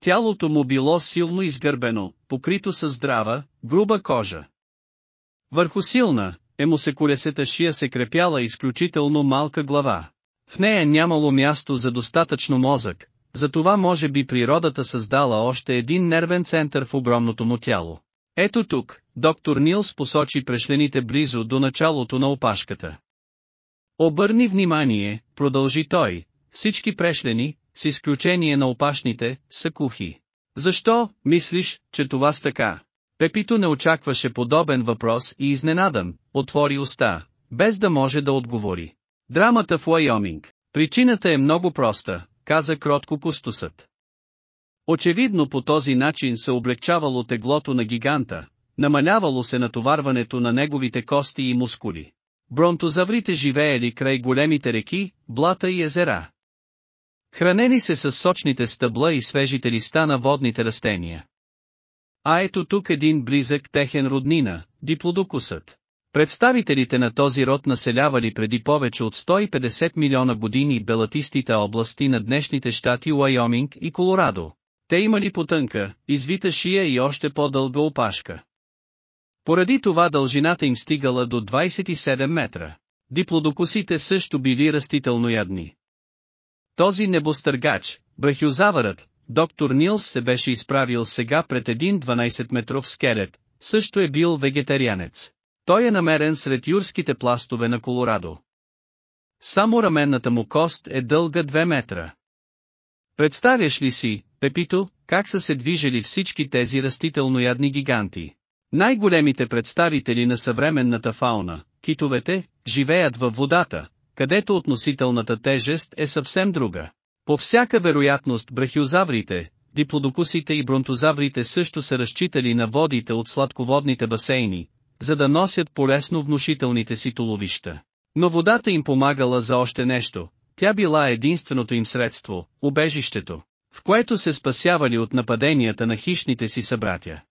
Тялото му било силно изгърбено, покрито с здрава, груба кожа. Върху силна, емусекулесета шия се крепяла изключително малка глава. В нея нямало място за достатъчно мозък, затова може би природата създала още един нервен център в огромното му тяло. Ето тук, доктор Нилс посочи прешлените близо до началото на опашката. Обърни внимание, продължи той, всички прешлени, с изключение на опашните, са кухи. Защо, мислиш, че това с така? Пепито не очакваше подобен въпрос и изненадан, отвори уста, без да може да отговори. Драмата в Уайоминг. Причината е много проста, каза кротко кустосът. Очевидно по този начин се облегчавало теглото на гиганта, намалявало се натоварването на неговите кости и мускули. Бронтозаврите живеели край големите реки, блата и езера. Хранени се с сочните стъбла и свежите листа на водните растения. А ето тук един близък техен роднина, диплодокусът. Представителите на този род населявали преди повече от 150 милиона години белатистите области на днешните щати Уайоминг и Колорадо. Те имали потънка, извита шия и още по-дълга опашка. Поради това дължината им стигала до 27 метра. Диплодокусите също били растителноядни. Този небостъргач, брахиозавърът, доктор Нилс се беше изправил сега пред един 12-метров скелет, също е бил вегетарианец. Той е намерен сред юрските пластове на Колорадо. Само раменната му кост е дълга 2 метра. Представяш ли си, Пепито, как са се движили всички тези растителноядни гиганти? Най-големите представители на съвременната фауна, китовете, живеят във водата, където относителната тежест е съвсем друга. По всяка вероятност брахиозаврите, диплодокусите и бронтозаврите също са разчитали на водите от сладководните басейни, за да носят полесно внушителните си туловища. Но водата им помагала за още нещо, тя била единственото им средство, убежището, в което се спасявали от нападенията на хищните си събратя.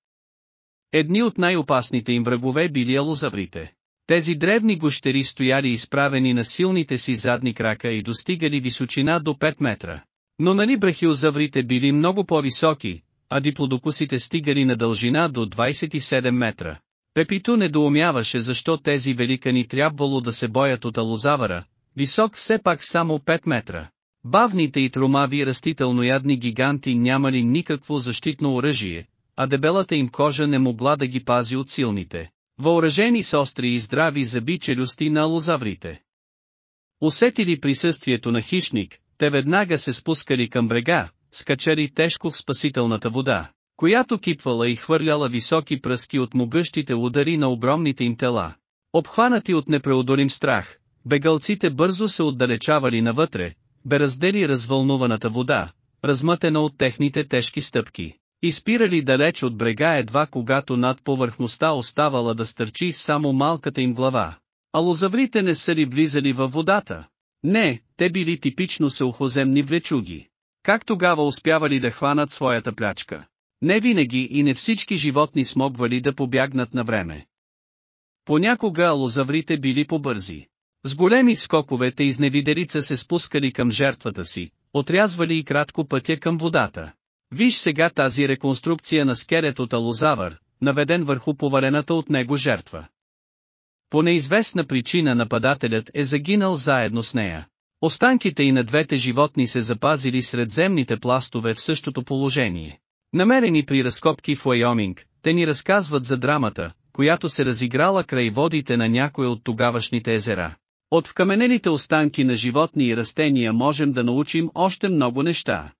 Едни от най-опасните им врагове били алозаврите. Тези древни гощери стояли изправени на силните си задни крака и достигали височина до 5 метра. Но нали брахиозаврите били много по-високи, а диплодокусите стигали на дължина до 27 метра. Пепито недоумяваше защо тези великани трябвало да се боят от алозавъра, висок все пак само 5 метра. Бавните и тромави растителноядни гиганти нямали никакво защитно оръжие, а дебелата им кожа не могла да ги пази от силните, въоръжени с остри и здрави зъби челюсти на алозаврите. Усетили присъствието на хищник, те веднага се спускали към брега, скачали тежко в спасителната вода, която кипвала и хвърляла високи пръски от могъщите удари на огромните им тела. Обхванати от непреодолим страх, бегалците бързо се отдалечавали навътре, бе раздели развълнуваната вода, размътена от техните тежки стъпки. Изпирали далеч от брега едва когато над повърхността оставала да стърчи само малката им глава. Алозаврите не са ли влизали във водата? Не, те били типично сеухоземни влечуги. Как тогава успявали да хванат своята плячка? Не винаги и не всички животни смогвали да побягнат на време. Понякога алозаврите били побързи. С големи скокове те изневидерица се спускали към жертвата си, отрязвали и кратко пътя към водата. Виж сега тази реконструкция на скелет от алозавър, наведен върху поварената от него жертва. По неизвестна причина нападателят е загинал заедно с нея. Останките и на двете животни се запазили сред земните пластове в същото положение. Намерени при разкопки в Уайоминг, те ни разказват за драмата, която се разиграла край водите на някои от тогавашните езера. От вкаменените останки на животни и растения можем да научим още много неща.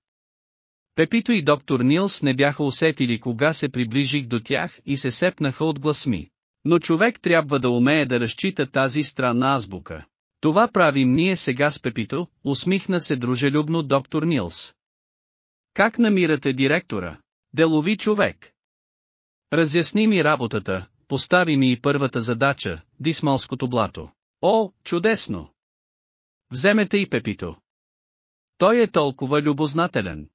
Пепито и доктор Нилс не бяха усетили кога се приближих до тях и се сепнаха от гласми. Но човек трябва да умее да разчита тази странна азбука. Това правим ние сега с Пепито, усмихна се дружелюбно доктор Нилс. Как намирате директора? Делови човек. Разясни ми работата, постави ми и първата задача, Дисмалското блато. О, чудесно! Вземете и Пепито. Той е толкова любознателен.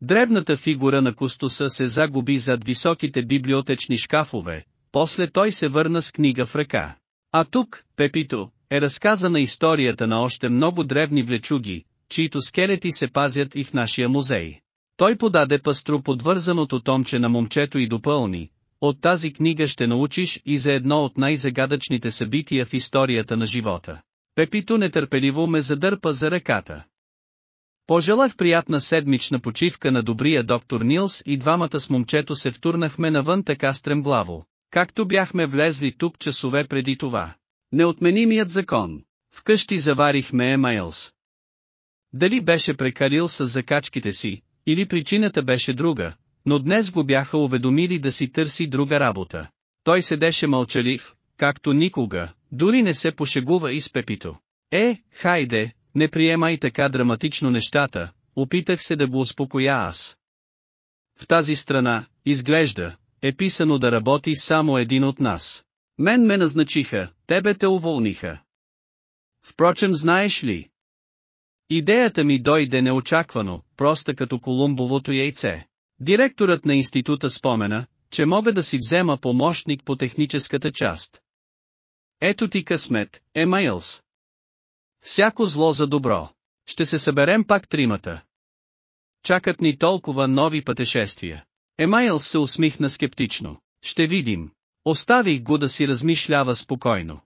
Дребната фигура на Кустоса се загуби зад високите библиотечни шкафове, после той се върна с книга в ръка. А тук, Пепито, е разказана историята на още много древни влечуги, чието скелети се пазят и в нашия музей. Той подаде пастру подвързаното томче на момчето и допълни, от тази книга ще научиш и за едно от най-загадъчните събития в историята на живота. Пепито нетърпеливо ме задърпа за ръката. Пожелах приятна седмична почивка на добрия доктор Нилс и двамата с момчето се втурнахме навън така стремглаво, както бяхме влезли тук часове преди това. Неотменимият закон. Вкъщи заварихме Емайлс. Дали беше прекалил с закачките си, или причината беше друга, но днес го бяха уведомили да си търси друга работа. Той седеше мълчалив, както никога, дори не се пошегува и с Пепито. Е, хайде, не приемай така драматично нещата, опитах се да го успокоя аз. В тази страна, изглежда, е писано да работи само един от нас. Мен ме назначиха, тебе те уволниха. Впрочем знаеш ли? Идеята ми дойде неочаквано, проста като колумбовото яйце. Директорът на института спомена, че мога да си взема помощник по техническата част. Ето ти късмет, Емайлс. Всяко зло за добро. Ще се съберем пак тримата. Чакат ни толкова нови пътешествия. Емайлс се усмихна скептично. Ще видим. Оставих го да си размишлява спокойно.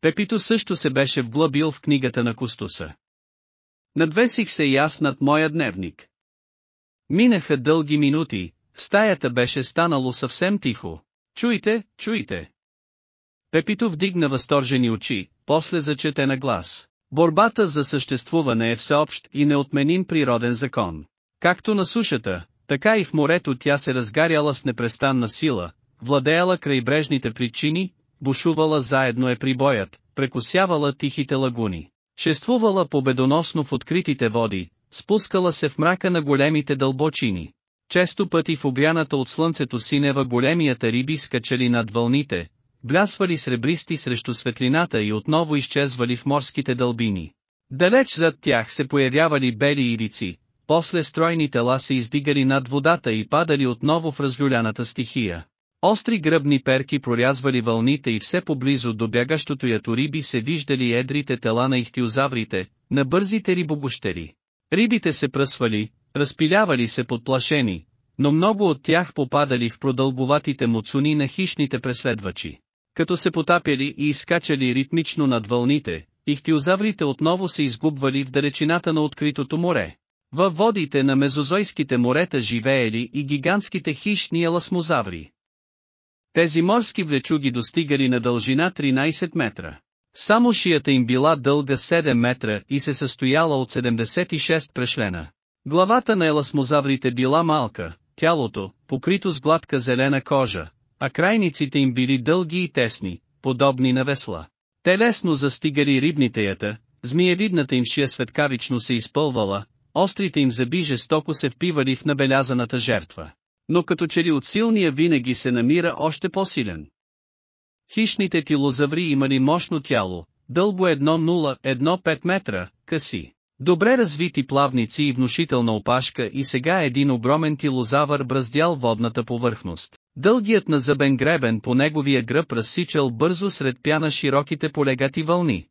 Пепито също се беше вглъбил в книгата на Кустуса. Надвесих се и аз над моя дневник. Минаха дълги минути, в стаята беше станало съвсем тихо. Чуйте, чуйте. Пепито вдигна възторжени очи, после зачете на глас. Борбата за съществуване е всеобщ и неотменим природен закон. Както на сушата, така и в морето тя се разгаряла с непрестанна сила, владеяла крайбрежните причини, бушувала заедно е прибоят, прекусявала тихите лагуни, шествувала победоносно в откритите води, спускала се в мрака на големите дълбочини. Често пъти в обяната от слънцето синева големията риби скачали над вълните, блясвали сребристи срещу светлината и отново изчезвали в морските дълбини. Далеч зад тях се появявали бели ирици, после стройни тела се издигали над водата и падали отново в разлюляната стихия. Остри гръбни перки прорязвали вълните и все поблизо до бягащото риби се виждали едрите тела на ихтиозаврите, на бързите рибогощери. Рибите се пръсвали, разпилявали се подплашени, но много от тях попадали в продълбоватите муцуни на хищните преследвачи. Като се потапяли и изкачали ритмично над вълните, ихтиозаврите отново се изгубвали в далечината на откритото море. Във водите на мезозойските морета живеели и гигантските хищни еласмозаври. Тези морски влечуги достигали на дължина 13 метра. Само шията им била дълга 7 метра и се състояла от 76 прешлена. Главата на еласмозаврите била малка, тялото, покрито с гладка зелена кожа, а крайниците им били дълги и тесни, подобни на весла. Те лесно застигали рибните ята, змиевидната им шия светкавично се изпълвала, острите им зъби жестоко се впивали в набелязаната жертва. Но като че ли от силния винаги се намира още по-силен. Хищните тилозаври имали мощно тяло, дълго 1,0-1,5 метра, къси. Добре развити плавници и внушителна опашка и сега един огромен тилозавър бръздял водната повърхност. Дългият на зъбен гребен по неговия гръб разсичал бързо сред пяна широките полегати вълни.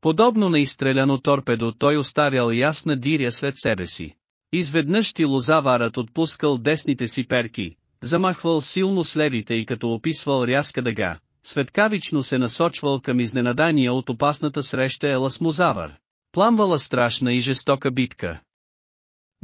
Подобно на изстреляно торпедо той оставял ясна диря след себе си. Изведнъж тилозаварът отпускал десните си перки, замахвал силно с левите и като описвал рязка дъга, светкавично се насочвал към изненадания от опасната среща Еласмозавър. Пламвала страшна и жестока битка.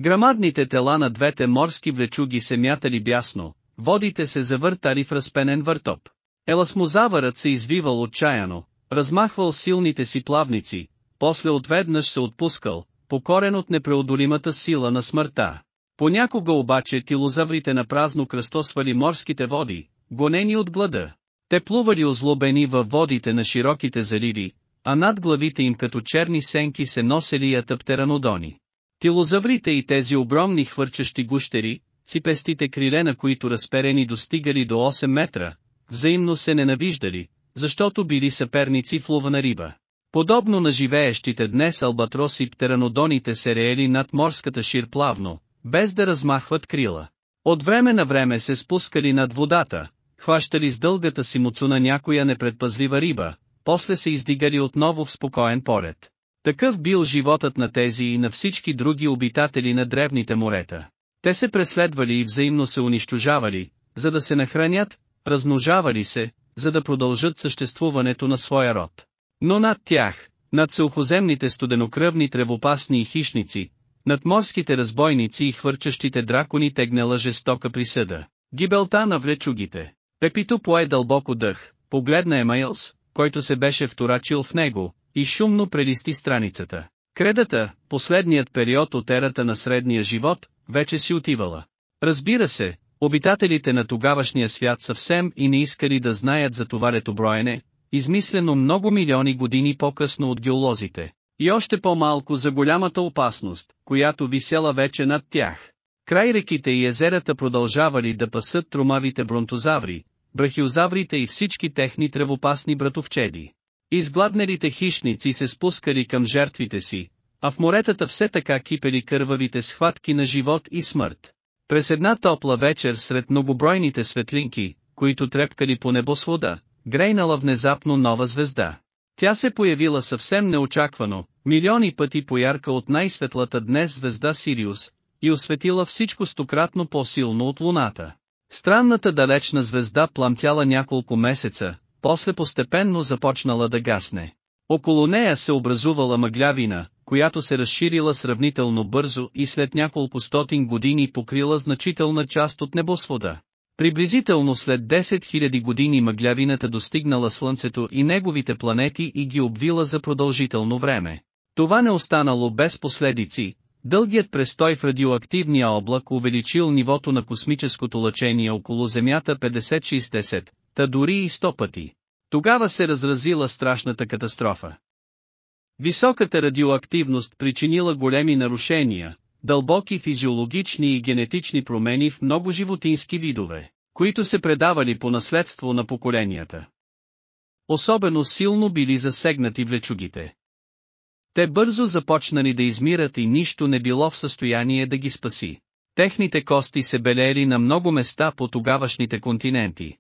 Грамадните тела на двете морски влечуги се мятали бясно, водите се завъртали в разпенен въртоп. Еласмозавърът се извивал отчаяно, размахвал силните си плавници, после отведнъж се отпускал, покорен от непреодолимата сила на смъртта. Понякога обаче тилозаврите на празно кръстосвали морските води, гонени от глада. Те плували озлобени във водите на широките заливи, а над главите им като черни сенки се носели ятъптеранодони. Тилозаврите и тези огромни хвърчащи гущери, ципестите криле на които разперени достигали до 8 метра, взаимно се ненавиждали, защото били съперници в лова на риба. Подобно на живеещите днес албатроси птеранодоните се реели над морската шир плавно, без да размахват крила. От време на време се спускали над водата, хващали с дългата си муцуна някоя непредпазлива риба, после се издигали отново в спокоен поред. Такъв бил животът на тези и на всички други обитатели на древните морета. Те се преследвали и взаимно се унищожавали, за да се нахранят, размножавали се, за да продължат съществуването на своя род. Но над тях, над сълхоземните студенокръвни тревопасни и хищници, над морските разбойници и хвърчащите дракони тегнала жестока присъда. Гибелта на влечугите. Пепито пое дълбоко дъх, погледна Емайлс, който се беше вторачил в него, и шумно прелисти страницата. Кредата, последният период от ерата на средния живот, вече си отивала. Разбира се, обитателите на тогавашния свят съвсем и не искали да знаят за това летоброене, измислено много милиони години по-късно от геолозите, и още по-малко за голямата опасност, която висела вече над тях. Край реките и езерата продължавали да пасат тромавите бронтозаври, брахиозаврите и всички техни тревопасни братовчеди. Изгладнелите хищници се спускали към жертвите си, а в моретата все така кипели кървавите схватки на живот и смърт. През една топла вечер сред многобройните светлинки, които трепкали по небосвода, грейнала внезапно нова звезда. Тя се появила съвсем неочаквано, милиони пъти поярка от най-светлата днес звезда Сириус, и осветила всичко стократно по-силно от луната. Странната далечна звезда пламтяла няколко месеца, после постепенно започнала да гасне. Около нея се образувала мъглявина, която се разширила сравнително бързо и след няколко стотин години покрила значителна част от небосвода. Приблизително след 10 000 години мъглявината достигнала Слънцето и неговите планети и ги обвила за продължително време. Това не останало без последици, дългият престой в радиоактивния облак увеличил нивото на космическото лъчение около Земята 50-60, та дори и 100 пъти. Тогава се разразила страшната катастрофа. Високата радиоактивност причинила големи нарушения, дълбоки физиологични и генетични промени в много животински видове, които се предавали по наследство на поколенията. Особено силно били засегнати влечугите. Те бързо започнали да измират и нищо не било в състояние да ги спаси. Техните кости се белели на много места по тогавашните континенти.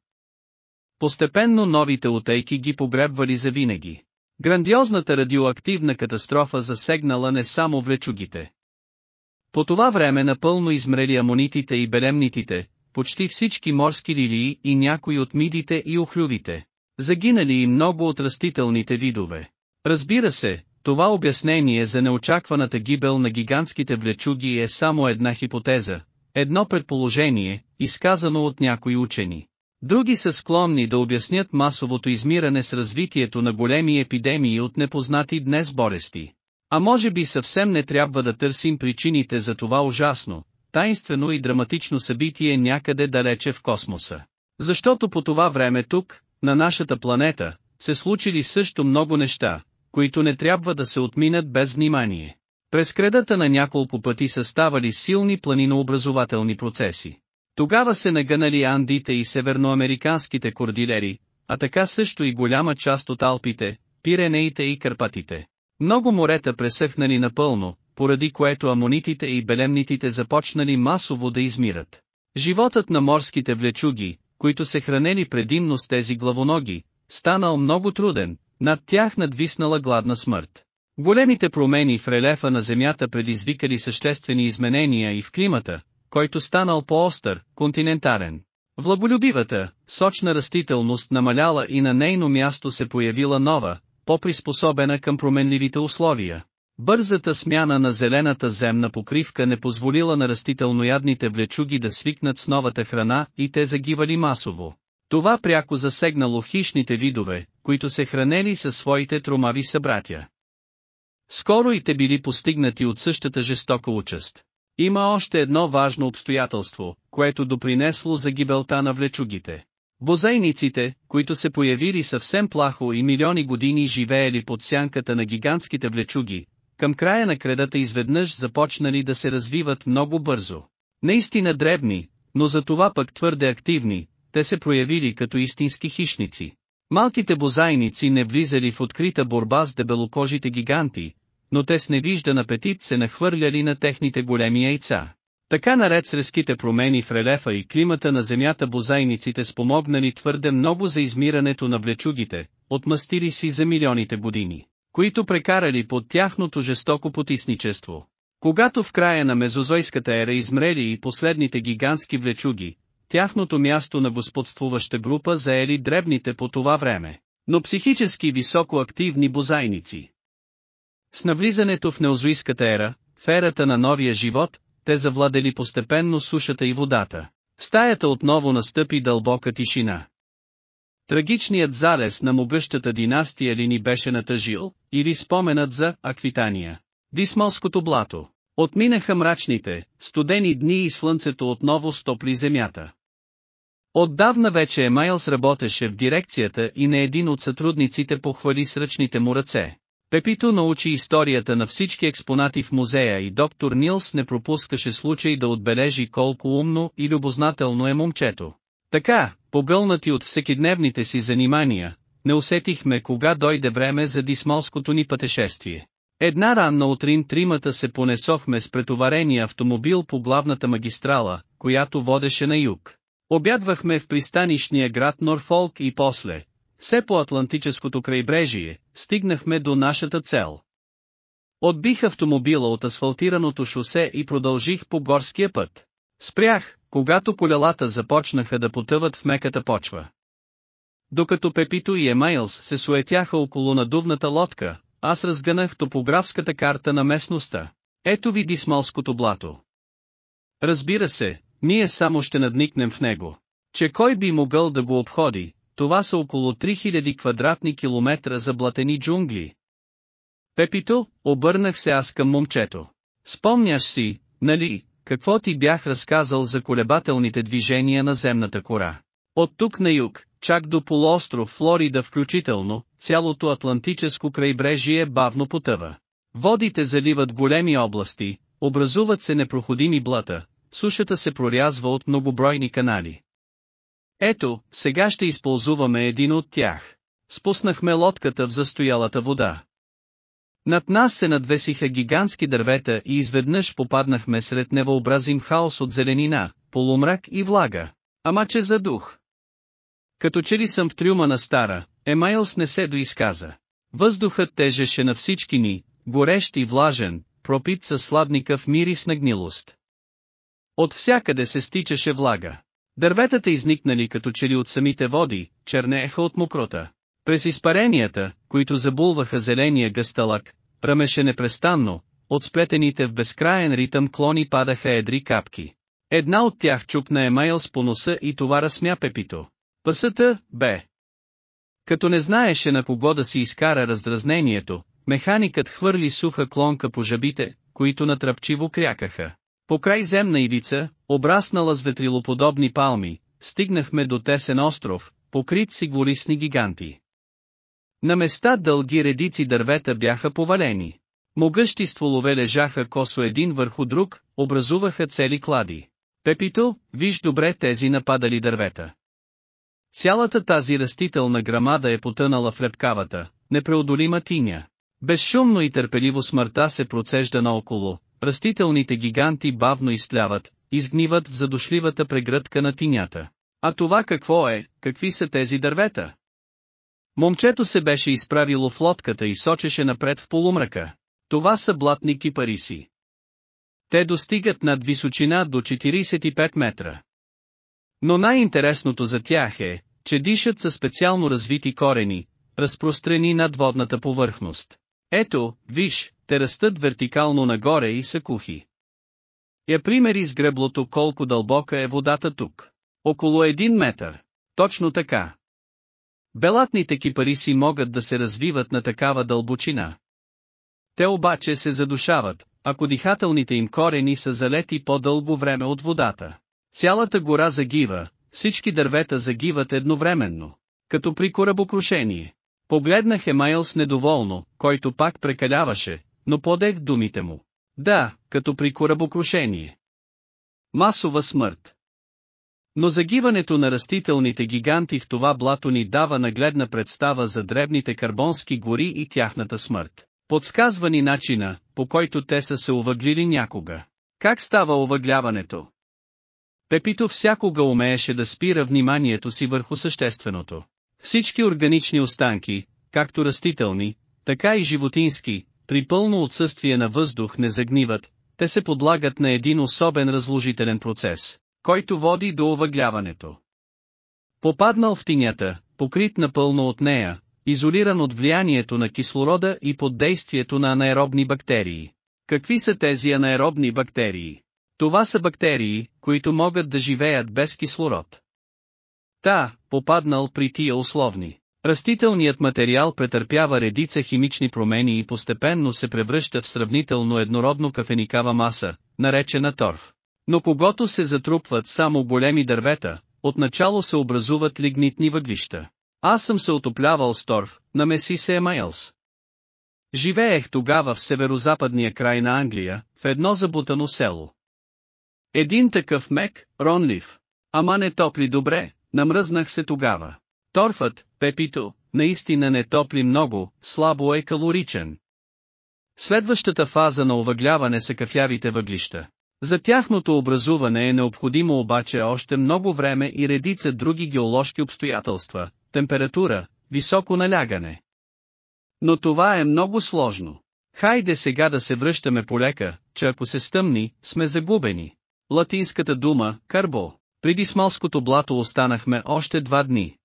Постепенно новите отейки ги погребвали завинаги. Грандиозната радиоактивна катастрофа засегнала не само влечугите. По това време напълно измрели амонитите и белемнитите, почти всички морски лилии и някои от мидите и охлювите. Загинали и много от растителните видове. Разбира се, това обяснение за неочакваната гибел на гигантските влечуги е само една хипотеза, едно предположение, изказано от някои учени. Други са склонни да обяснят масовото измиране с развитието на големи епидемии от непознати днес болести. А може би съвсем не трябва да търсим причините за това ужасно, таинствено и драматично събитие някъде далече в космоса. Защото по това време тук, на нашата планета, се случили също много неща, които не трябва да се отминат без внимание. През кредата на няколко пъти са ставали силни планинообразователни процеси. Тогава се нагънали Андите и северноамериканските кордилери, а така също и голяма част от Алпите, Пиренеите и Карпатите. Много морета пресъхнали напълно, поради което амонитите и белемнитите започнали масово да измират. Животът на морските влечуги, които се хранели предимно с тези главоноги, станал много труден, над тях надвиснала гладна смърт. Големите промени в релефа на Земята предизвикали съществени изменения и в климата, който станал по-остър, континентарен. Влаголюбивата, сочна растителност намаляла и на нейно място се появила нова, по-приспособена към променливите условия. Бързата смяна на зелената земна покривка не позволила на растителноядните влечуги да свикнат с новата храна и те загивали масово. Това пряко засегнало хищните видове, които се хранели със своите тромави събратя. Скоро и те били постигнати от същата жестока участ. Има още едно важно обстоятелство, което допринесло за гибелта на влечугите. Бозайниците, които се появили съвсем плахо и милиони години живеели под сянката на гигантските влечуги, към края на кредата изведнъж започнали да се развиват много бързо. Наистина дребни, но за това пък твърде активни, те се проявили като истински хищници. Малките бозайници не влизали в открита борба с дебелокожите гиганти, но те с невиждан апетит се нахвърляли на техните големи яйца. Така наред с резките промени в релефа и климата на земята бозайниците спомогнали твърде много за измирането на влечугите, отмъстили си за милионите години, които прекарали под тяхното жестоко потисничество. Когато в края на мезозойската ера измрели и последните гигантски влечуги, тяхното място на господствуваща група заели дребните по това време, но психически високо активни бозайници. С навлизането в неозуиската ера, в ерата на новия живот, те завладели постепенно сушата и водата. В стаята отново настъпи дълбока тишина. Трагичният зарез на могъщата династия ли ни беше натъжил, или споменът за Аквитания. Дисмалското блато. Отминаха мрачните, студени дни и слънцето отново стопли земята. Отдавна вече Емайлс работеше в дирекцията и не един от сътрудниците похвали сръчните му ръце. Пепито научи историята на всички експонати в музея и доктор Нилс не пропускаше случай да отбележи колко умно и любознателно е момчето. Така, погълнати от всекидневните си занимания, не усетихме кога дойде време за дисмолското ни пътешествие. Една ранна утрин тримата се понесохме с претоварения автомобил по главната магистрала, която водеше на юг. Обядвахме в пристанищния град Норфолк и после, все по Атлантическото крайбрежие, стигнахме до нашата цел. Отбих автомобила от асфалтираното шосе и продължих по горския път. Спрях, когато колелата започнаха да потъват в меката почва. Докато Пепито и Емайлс се суетяха около надувната лодка, аз разгънах топографската карта на местността. Ето ви Дисмалското блато. Разбира се, ние само ще надникнем в него. Че кой би могъл да го обходи, това са около 3000 квадратни километра заблатени джунгли. Пепито, обърнах се аз към момчето. Спомняш си, нали, какво ти бях разказал за колебателните движения на земната кора. От тук на юг, чак до полуостров Флорида включително, цялото Атлантическо крайбрежие бавно потъва. Водите заливат големи области, образуват се непроходими блата, сушата се прорязва от многобройни канали. Ето, сега ще използваме един от тях. Спуснахме лодката в застоялата вода. Над нас се надвесиха гигантски дървета и изведнъж попаднахме сред невъобразим хаос от зеленина, полумрак и влага. Ама че за дух. Като че ли съм в трюма на стара, Емайлс не се доизказа. Въздухът тежеше на всички ни, горещ и влажен, пропит със сладникъв мирис на гнилост. От всякъде се стичаше влага. Дърветата изникнали като че ли от самите води, чернееха от мокрота. През изпаренията, които забулваха зеления гъсталак, ръмеше непрестанно, от сплетените в безкраен ритъм клони падаха едри капки. Една от тях чупна Емайлс по носа и това разсмя Пепито. Пъсата, бе. Като не знаеше на кого да си изкара раздразнението, механикът хвърли суха клонка по жабите, които натръпчиво крякаха. По край земна ивица, обраснала с ветрилоподобни палми, стигнахме до тесен остров, покрит с иглолисни гиганти. На места дълги редици дървета бяха повалени. Могъщи стволове лежаха косо един върху друг, образуваха цели клади. Пепито, виж добре тези нападали дървета. Цялата тази растителна грамада е потънала в лепкавата, непреодолима тиня. Безшумно и търпеливо смъртта се процежда наоколо, растителните гиганти бавно изтляват, изгниват в задушливата прегръдка на тинята. А това какво е, какви са тези дървета? Момчето се беше изправило в лодката и сочеше напред в полумрака. Това са блатни кипариси. Те достигат над височина до 45 метра. Но най-интересното за тях е, че дишат със специално развити корени, разпространи над водната повърхност. Ето, виж, те растат вертикално нагоре и са кухи. Я примери с греблото колко дълбока е водата тук. Около един метър. Точно така. Белатните кипариси могат да се развиват на такава дълбочина. Те обаче се задушават, ако дихателните им корени са залети по-дълго време от водата. Цялата гора загива, всички дървета загиват едновременно, като при корабокрушение. Погледнах Емайлс недоволно, който пак прекаляваше, но подех думите му. Да, като при корабокрушение. Масова смърт. Но загиването на растителните гиганти в това блато ни дава нагледна представа за дребните карбонски гори и тяхната смърт. Подсказва ни начина, по който те са се увъглили някога. Как става увъгляването? Пепито всякога умееше да спира вниманието си върху същественото. Всички органични останки, както растителни, така и животински, при пълно отсъствие на въздух не загниват, те се подлагат на един особен разложителен процес, който води до овъгляването. Попаднал в тинята, покрит напълно от нея, изолиран от влиянието на кислорода и под действието на анаеробни бактерии. Какви са тези анаеробни бактерии? Това са бактерии, които могат да живеят без кислород. Та, попаднал при тия условни. Растителният материал претърпява редица химични промени и постепенно се превръща в сравнително еднородно кафеникава маса, наречена торф. Но когато се затрупват само големи дървета, отначало се образуват лигнитни въглища. Аз съм се отоплявал с торф, намеси се Емайлс. Живеех тогава в северо-западния край на Англия, в едно забутано село. Един такъв мек, ронлив. Ама не топли добре, намръзнах се тогава. Торфът, пепито, наистина не топли много, слабо е калоричен. Следващата фаза на овъгляване са кафявите въглища. За тяхното образуване е необходимо обаче още много време и редица други геоложки обстоятелства, температура, високо налягане. Но това е много сложно. Хайде сега да се връщаме полека, че ако се стъмни, сме загубени. Латинската дума, карбо. Преди смалското блато останахме още два дни.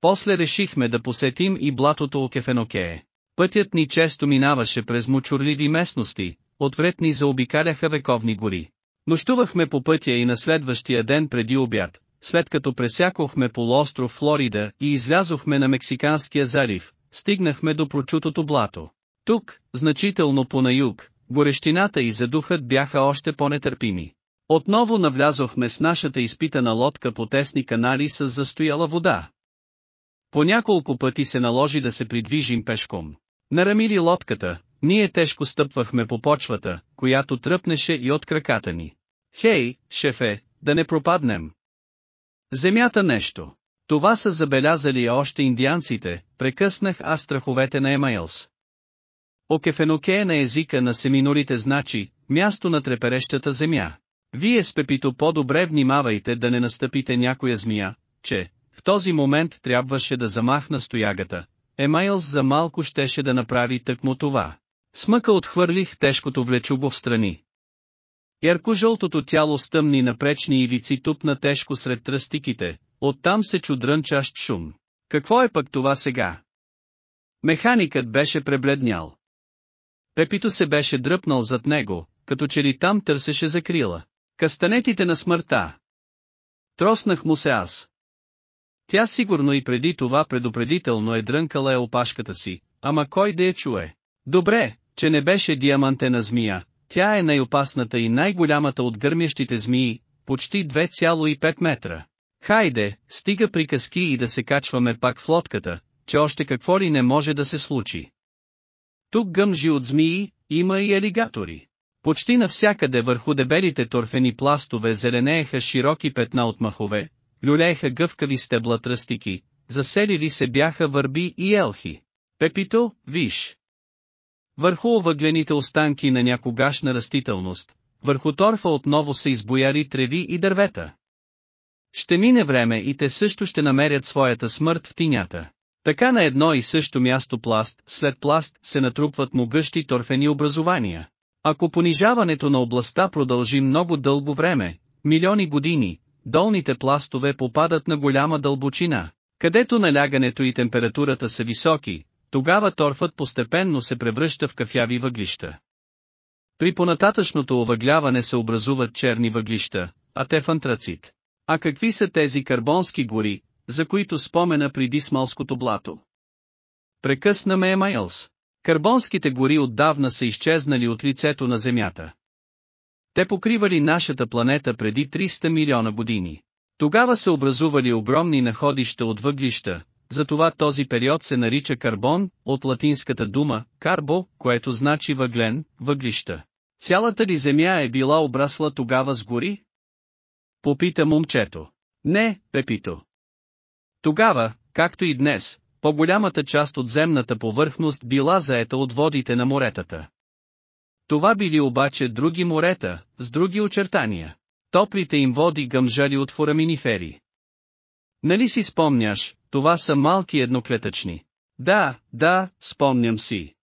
После решихме да посетим и блатото Окефенокее. Пътят ни често минаваше през мочурливи местности, отвред ни заобикаляха вековни гори. Нощувахме по пътя и на следващия ден преди обяд, след като пресякохме полуостров Флорида и излязохме на Мексиканския залив, стигнахме до прочутото блато. Тук, значително по на юг, горещината и задухът бяха още по-нетърпими. Отново навлязохме с нашата изпитана лодка по тесни канали с застояла вода. По няколко пъти се наложи да се придвижим пешком. Нарамили лодката, ние тежко стъпвахме по почвата, която тръпнеше и от краката ни. Хей, шефе, да не пропаднем. Земята нещо. Това са забелязали още индианците, прекъснах аз страховете на Емайлс. Окефенокея на езика на семинорите значи, място на треперещата земя. Вие с Пепито по-добре внимавайте да не настъпите някоя змия, че, в този момент трябваше да замахна стоягата. Емайлс за малко щеше да направи тъкмо това. Смъка отхвърлих тежкото влечубо в страни. Ярко-жълтото тяло с тъмни напречни ивици тупна тежко сред тръстиките, оттам се чу дрънчащ шум. Какво е пък това сега? Механикът беше пребледнял. Пепито се беше дръпнал зад него, като че ли там търсеше закрила. Кастанетите на смъртта. Троснах му се аз. Тя сигурно и преди това предупредително е дрънкала е опашката си, ама кой да я чуе? Добре, че не беше диамантена змия, тя е най-опасната и най-голямата от гърмящите змии, почти 2,5 метра. Хайде, стига приказки и да се качваме пак в лодката, че още какво ли не може да се случи. Тук гъмжи от змии, има и алигатори. Почти навсякъде върху дебелите торфени пластове зеленееха широки петна от махове, люлееха гъвкави стебла тръстики, заселили се бяха върби и елхи. Пепито, виж! Върху овъглените останки на някогашна растителност, върху торфа отново са избояли треви и дървета. Ще мине време и те също ще намерят своята смърт в тинята. Така на едно и също място пласт след пласт се натрупват могъщи торфени образования. Ако понижаването на областта продължи много дълго време, милиони години, долните пластове попадат на голяма дълбочина, където налягането и температурата са високи, тогава торфът постепенно се превръща в кафяви въглища. При понататъчното овъгляване се образуват черни въглища, а те в антрацит. А какви са тези карбонски гори, за които спомена при Дисмалското блато? Прекъсна ме Емайлс. Карбонските гори отдавна са изчезнали от лицето на Земята. Те покривали нашата планета преди 300 милиона години. Тогава се образували огромни находища от въглища, затова този период се нарича карбон, от латинската дума «карбо», което значи въглен, въглища. Цялата ли земя е била обрасла тогава с гори? Попита момчето. Не, Пепито. Тогава, както и днес, по-голямата част от земната повърхност била заета от водите на моретата. Това били обаче други морета, с други очертания. Топлите им води гъмжали от фораминифери. Нали си спомняш, това са малки едноклетъчни. Да, да, спомням си.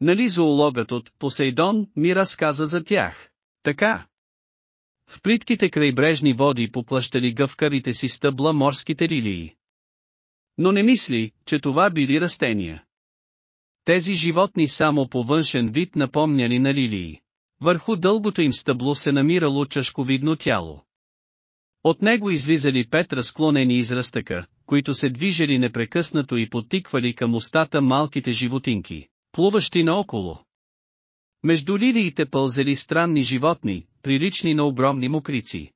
Нали зоологът от Посейдон ми разказа за тях. Така. В плитките крайбрежни води поплащали гъвкавите си стъбла морските лилии. Но не мисли, че това били растения. Тези животни само по външен вид напомняли на лилии. Върху дългото им стъбло се намирало чашковидно тяло. От него излизали пет разклонени израстъка, които се движели непрекъснато и потиквали към устата малките животинки, плуващи наоколо. Между лилиите пълзели странни животни, прилични на огромни мокрици.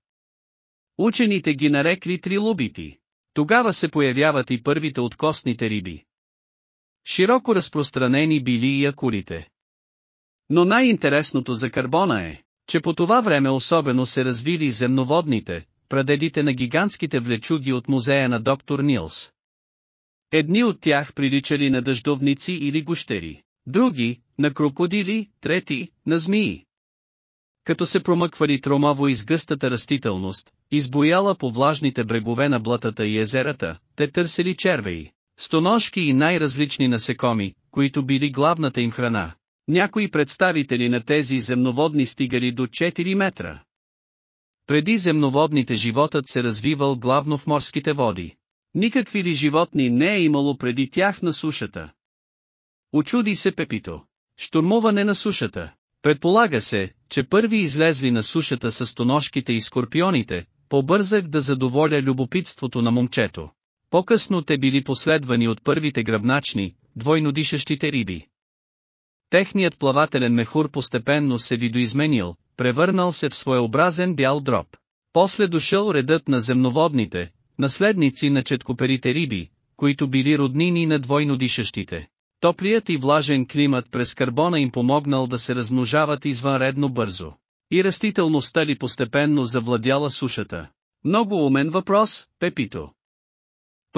Учените ги нарекли трилобити. Тогава се появяват и първите откосните риби. Широко разпространени били и акулите. Но най-интересното за карбона е, че по това време особено се развили земноводните, прадедите на гигантските влечуги от музея на доктор Нилс. Едни от тях приличали на дъждовници или гущери, други, на крокодили, трети, на змии. Като се промъквали тромаво из гъстата растителност, избояла по влажните брегове на блатата и езерата, те търсили червеи, стоножки и най-различни насекоми, които били главната им храна. Някои представители на тези земноводни стигали до 4 метра. Преди земноводните животът се развивал главно в морските води. Никакви ли животни не е имало преди тях на сушата. Очуди се Пепито. Штурмуване на сушата. Предполага се, че първи излезли на сушата с тоношките и скорпионите, побързах да задоволя любопитството на момчето. По-късно те били последвани от първите гръбначни, двойно дишащите риби. Техният плавателен мехур постепенно се видоизменил, превърнал се в своеобразен бял дроб. После дошъл редът на земноводните, наследници на четкоперите риби, които били роднини на двойно дишащите. Топлият и влажен климат през карбона им помогнал да се размножават извънредно бързо. И растителността ли постепенно завладяла сушата? Много умен въпрос, Пепито.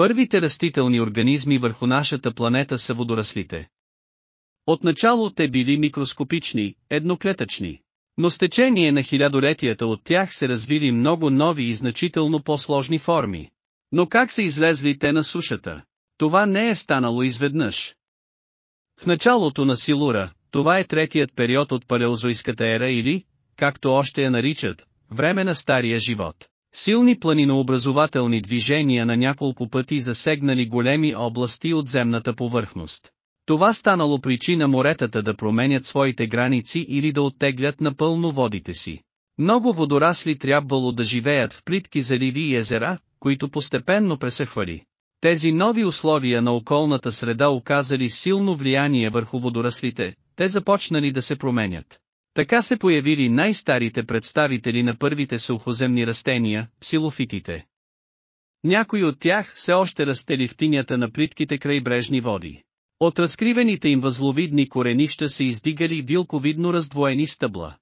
Първите растителни организми върху нашата планета са водораслите. Отначало те били микроскопични, едноклетъчни. Но с течение на хилядолетията от тях се развили много нови и значително по-сложни форми. Но как са излезли те на сушата? Това не е станало изведнъж. В началото на Силура, това е третият период от палеозойската ера или, както още я наричат, време на стария живот. Силни планинообразователни движения на няколко пъти засегнали големи области от земната повърхност. Това станало причина моретата да променят своите граници или да оттеглят напълно водите си. Много водорасли трябвало да живеят в плитки заливи и езера, които постепенно пресъхвали. Тези нови условия на околната среда оказали силно влияние върху водораслите, те започнали да се променят. Така се появили най-старите представители на първите сухоземни растения, псилофитите. Някои от тях все още растели в тинята на плитките крайбрежни води. От разкривените им възловидни коренища се издигали вилковидно раздвоени стъбла.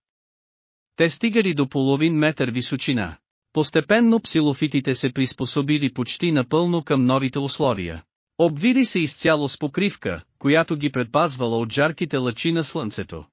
Те стигали до половин метър височина. Постепенно псилофитите се приспособили почти напълно към новите условия. Обвили се изцяло с покривка, която ги предпазвала от жарките лъчи на слънцето.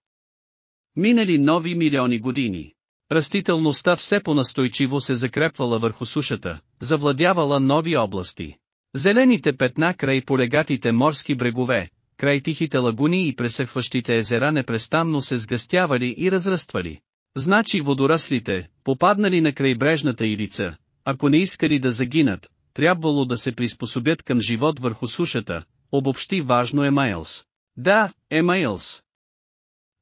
Минали нови милиони години. Растителността все по-настойчиво се закрепвала върху сушата, завладявала нови области. Зелените петна край полегатите морски брегове, край тихите лагуни и пресъхващите езера непрестанно се сгъстявали и разраствали. Значи водораслите, попаднали на крайбрежната ивица, ако не искали да загинат, трябвало да се приспособят към живот върху сушата, обобщи важно Емайлс. Да, Емайлс.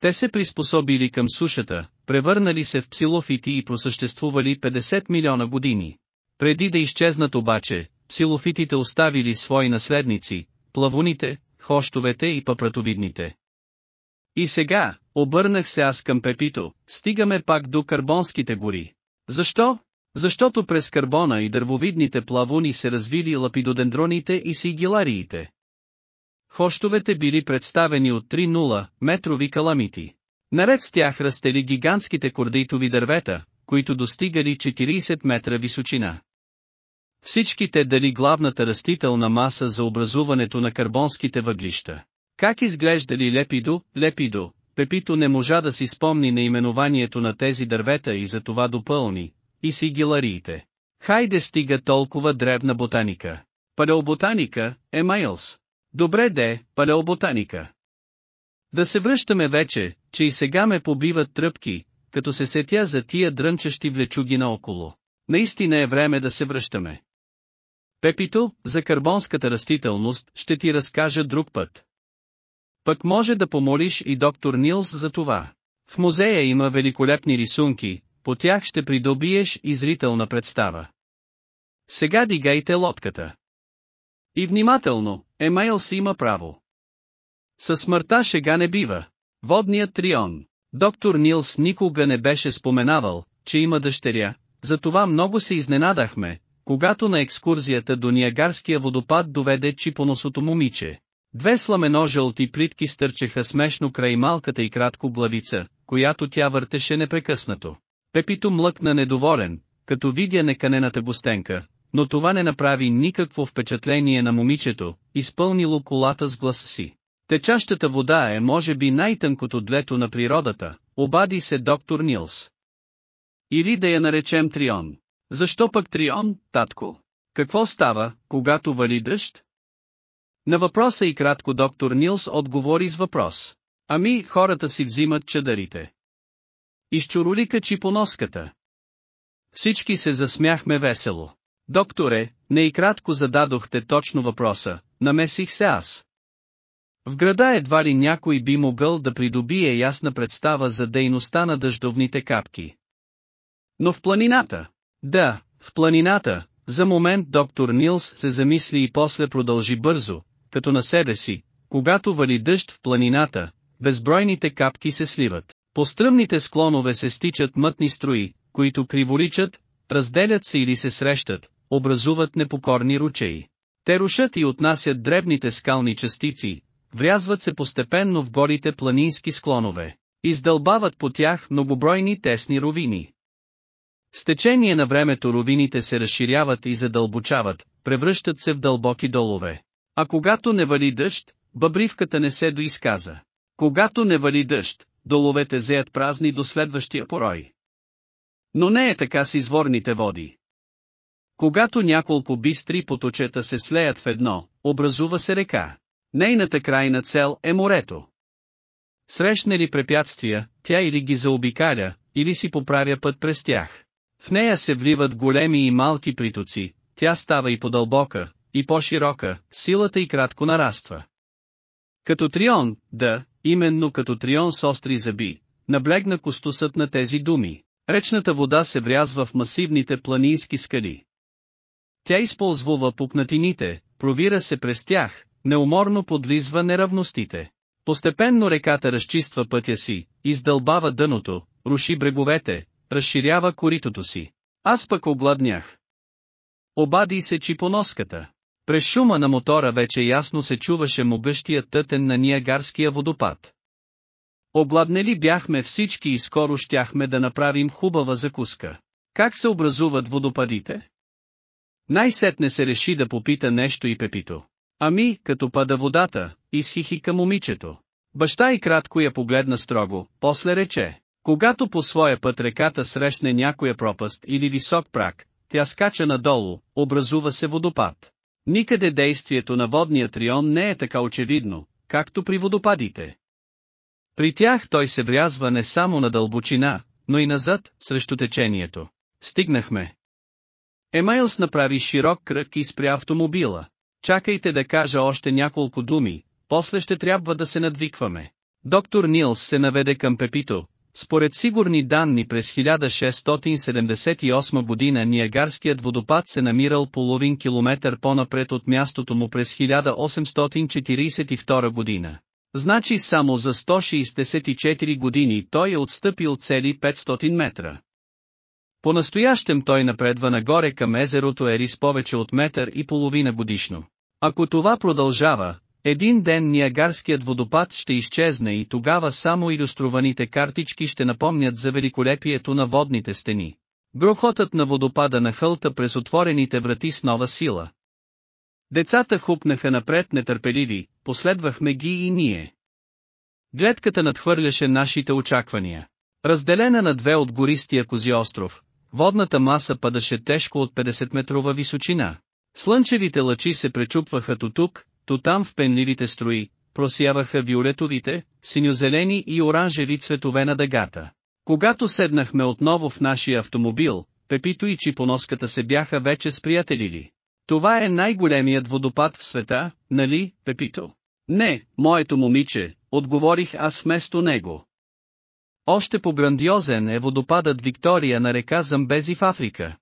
Те се приспособили към сушата, превърнали се в псилофити и просъществували 50 милиона години. Преди да изчезнат обаче, псилофитите оставили свои наследници, плавуните, хощовете и папратовидните. И сега, обърнах се аз към Пепито, стигаме пак до карбонските гори. Защо? Защото през карбона и дървовидните плавуни се развили лапидодендроните и сигилариите. Хощовете били представени от 3-0 метрови каламити. Наред с тях растели гигантските кордейтови дървета, които достигали 40 метра височина. Всички те дали главната растителна маса за образуването на карбонските въглища. Как изглеждали Лепидо, Лепидо, Пепито не можа да си спомни наименованието на тези дървета и за това допълни, и си гилариите. Хайде стига толкова древна ботаника. Палеоботаника, Емайлс. Добре де, палеоботаника. Да се връщаме вече, че и сега ме побиват тръпки, като се сетя за тия дрънчащи влечуги наоколо. Наистина е време да се връщаме. Пепито, за карбонската растителност ще ти разкажа друг път. Пък може да помолиш и доктор Нилс за това. В музея има великолепни рисунки, по тях ще придобиеш и зрителна представа. Сега дигайте лодката. И внимателно, Емайл си има право. Със смъртта шега не бива. Водният трион. Доктор Нилс никога не беше споменавал, че има дъщеря, затова много се изненадахме, когато на екскурзията до Ниагарския водопад доведе чипоносото момиче. Две сламено-жълти плитки стърчеха смешно край малката и кратко главица, която тя въртеше непрекъснато. Пепито млъкна недоволен, като видя неканената гостенка, но това не направи никакво впечатление на момичето, изпълнило колата с гласа си. Течащата вода е може би най-тънкото длето на природата, обади се доктор Нилс. Или да я наречем Трион. Защо пък Трион, татко? Какво става, когато вали дъжд? На въпроса и кратко доктор Нилс отговори с въпрос. Ами, хората си взимат чадарите. Изчуролика чипоноската. Всички се засмяхме весело. Докторе, не и кратко зададохте точно въпроса, намесих се аз. В града едва ли някой би могъл да придобие ясна представа за дейността на дъждовните капки. Но в планината? Да, в планината, за момент доктор Нилс се замисли и после продължи бързо, като на себе си, когато вали дъжд в планината, безбройните капки се сливат. По стръмните склонове се стичат мътни строи, които криворичат, разделят се или се срещат, образуват непокорни ручеи. Те рушат и отнасят дребните скални частици, врязват се постепенно в горите планински склонове, издълбават по тях многобройни тесни ровини. С течение на времето ровините се разширяват и задълбочават, превръщат се в дълбоки долове. А когато не вали дъжд, бъбривката не се доизказа. Когато не вали дъжд, доловете зеят празни до следващия порой. Но не е така с изворните води. Когато няколко бистри поточета се слеят в едно, образува се река. Нейната крайна цел е морето. Срещне ли препятствия, тя или ги заобикаля, или си поправя път през тях. В нея се вливат големи и малки притоци, тя става и по-дълбока, и по-широка, силата и кратко нараства. Като трион, да, именно като трион с остри зъби, наблегна костусът на тези думи. Речната вода се врязва в масивните планински скали. Тя използвува пукнатините, провира се през тях, неуморно подлизва неравностите. Постепенно реката разчиства пътя си, издълбава дъното, руши бреговете, разширява коритото си. Аз пък огладнях. Обади се чипоноската. През шума на мотора вече ясно се чуваше могъщия тътен на Ниагарския водопад. Обладнели бяхме всички и скоро щяхме да направим хубава закуска. Как се образуват водопадите? Най-сетне се реши да попита нещо и Пепито. Ами, като пада водата, изхихика момичето. Баща и кратко я погледна строго, после рече. Когато по своя път реката срещне някоя пропаст или висок прак, тя скача надолу, образува се водопад. Никъде действието на водния трион не е така очевидно, както при водопадите. При тях той се врязва не само на дълбочина, но и назад, срещу течението. Стигнахме. Емайлс направи широк кръг и спря автомобила. Чакайте да кажа още няколко думи, после ще трябва да се надвикваме. Доктор Нилс се наведе към Пепито. Според сигурни данни през 1678 година Ниагарският водопад се намирал половин километър по-напред от мястото му през 1842 година. Значи само за 164 години той е отстъпил цели 500 метра. По-настоящем той напредва нагоре към езерото Ерис повече от метър и половина годишно. Ако това продължава, един ден Ниагарският водопад ще изчезне и тогава само иллюстрованите картички ще напомнят за великолепието на водните стени. Грохотът на водопада на хълта през отворените врати с нова сила. Децата хупнаха напред нетърпеливи, последвахме ги и ние. Гледката надхвърляше нашите очаквания. Разделена на две от гористия кози остров, водната маса падаше тежко от 50-метрова височина. Слънчевите лъчи се пречупваха то тук, то там в пенливите строи, просяваха виолетовите, синьозелени и оранжеви цветове на дъгата. Когато седнахме отново в нашия автомобил, Пепито и Чипоноската се бяха вече сприятелили. Това е най-големият водопад в света, нали, Пепито? Не, моето момиче, отговорих аз вместо него. Още по-грандиозен е водопадът Виктория на река Замбези в Африка.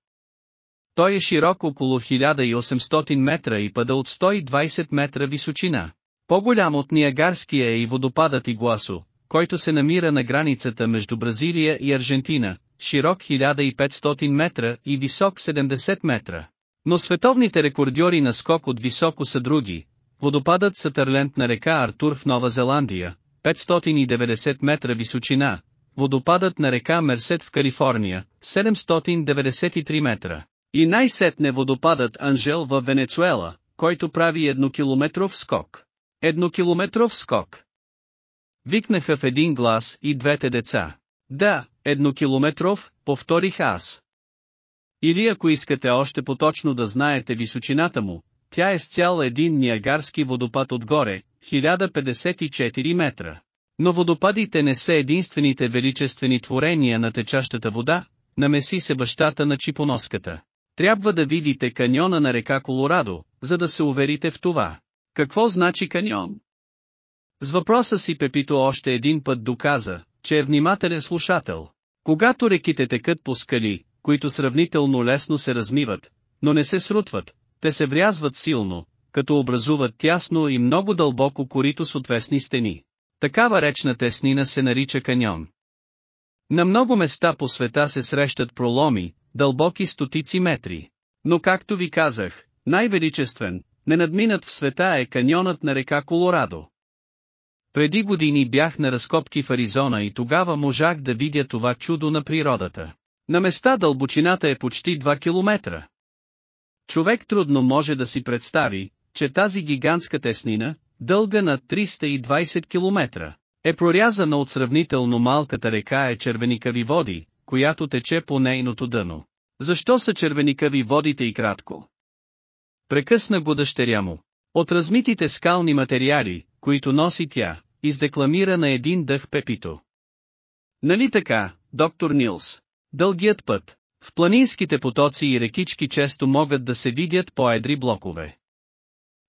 Той е широк около 1800 метра и пада от 120 метра височина. По-голям от Ниагарския е и водопадът Игуасо, който се намира на границата между Бразилия и Аржентина, широк 1500 метра и висок 70 метра. Но световните рекордьори на скок от високо са други. Водопадът Сатърленд на река Артур в Нова Зеландия, 590 метра височина. Водопадът на река Мерсет в Калифорния, 793 метра. И най-сетне водопадът Анжел в Венецуела, който прави еднокилометров скок. Еднокилометров скок. Викнаха в един глас и двете деца. Да, еднокилометров, повторих аз. Или ако искате още поточно да знаете височината му, тя е с цял един ниагарски водопад отгоре, 1054 метра. Но водопадите не са единствените величествени творения на течащата вода, намеси се бащата на чипоноската. Трябва да видите каньона на река Колорадо, за да се уверите в това. Какво значи каньон? С въпроса си Пепито още един път доказа, че е внимателен слушател. Когато реките текат по скали, които сравнително лесно се размиват, но не се срутват, те се врязват силно, като образуват тясно и много дълбоко корито с отвесни стени. Такава речна теснина се нарича каньон. На много места по света се срещат проломи, дълбоки стотици метри. Но както ви казах, най-величествен, ненадминат в света е каньонът на река Колорадо. Преди години бях на разкопки в Аризона и тогава можах да видя това чудо на природата. На места дълбочината е почти 2 километра. Човек трудно може да си представи, че тази гигантска теснина, дълга на 320 км, е прорязана от сравнително малката река е червеникави води, която тече по нейното дъно. Защо са червеникави водите и кратко? Прекъсна го дъщеря му. От размитите скални материали, които носи тя, издекламира на един дъх Пепито. Нали така, доктор Нилс? Дългият път. В планинските потоци и рекички често могат да се видят по-едри блокове.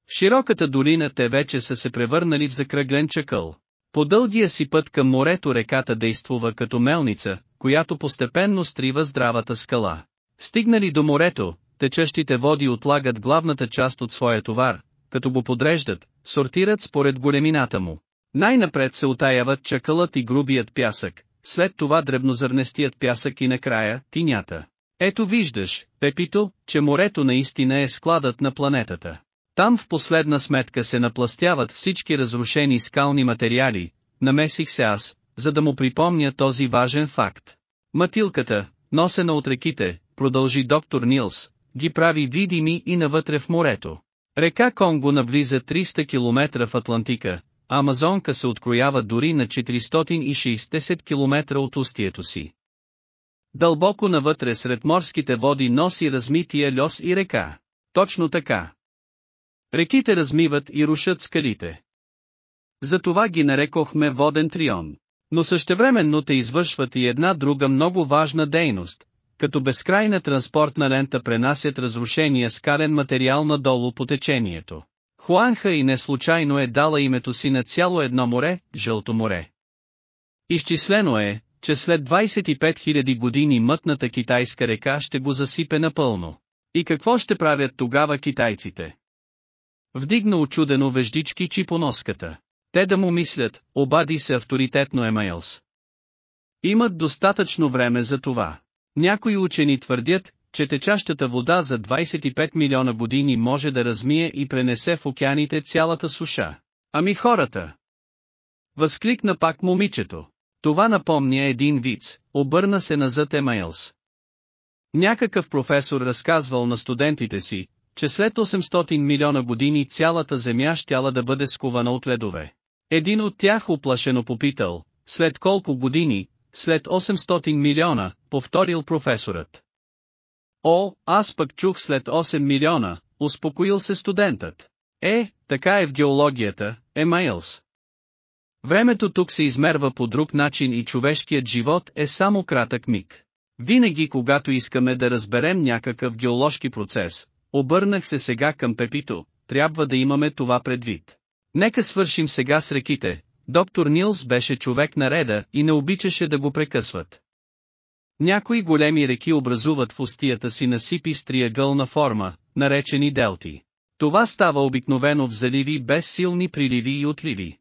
В широката долина те вече са се превърнали в закръглен чакъл. По дългия си път към морето реката действува като мелница, която постепенно стрива здравата скала. Стигнали до морето, течащите води отлагат главната част от своя товар, като го подреждат, сортират според големината му. Най-напред се отаяват чакълът и грубият пясък, след това дребнозърнестият пясък и накрая – тинята. Ето виждаш, Пепито, че морето наистина е складът на планетата. Там в последна сметка се напластяват всички разрушени скални материали, намесих се аз, за да му припомня този важен факт. Матилката, носена от реките, продължи доктор Нилс, ги прави видими и навътре в морето. Река Конго навлиза 300 км в Атлантика, а Амазонка се откроява дори на 460 км от устието си. Дълбоко навътре сред морските води носи размития льос и река. Точно така. Реките размиват и рушат скалите. Затова ги нарекохме воден трион. Но същевременно те извършват и една друга много важна дейност, като безкрайна транспортна лента пренасят разрушения скален материал надолу по течението. Хуанха и не случайно е дала името си на цяло едно море, Жълто море. Изчислено е, че след 25 000 години мътната китайска река ще го засипе напълно. И какво ще правят тогава китайците? Вдигна очудено веждички чипоноската. Те да му мислят, обади се авторитетно Емайлс. Имат достатъчно време за това. Някои учени твърдят, че течащата вода за 25 милиона години може да размие и пренесе в океаните цялата суша. Ами хората! Възкликна пак момичето. Това напомня един виц, обърна се назад Емайлс. Някакъв професор разказвал на студентите си, че след 800 милиона години цялата Земя щяла да бъде скувана от ледове. Един от тях оплашено попитал, след колко години, след 800 милиона, повторил професорът. О, аз пък чух след 8 милиона, успокоил се студентът. Е, така е в геологията, Емайлс. Времето тук се измерва по друг начин и човешкият живот е само кратък миг. Винаги когато искаме да разберем някакъв геоложки процес, обърнах се сега към Пепито, трябва да имаме това предвид. Нека свършим сега с реките. Доктор Нилс беше човек на реда и не обичаше да го прекъсват. Някои големи реки образуват в устията си насипи с триъгълна форма, наречени делти. Това става обикновено в заливи без силни приливи и отливи.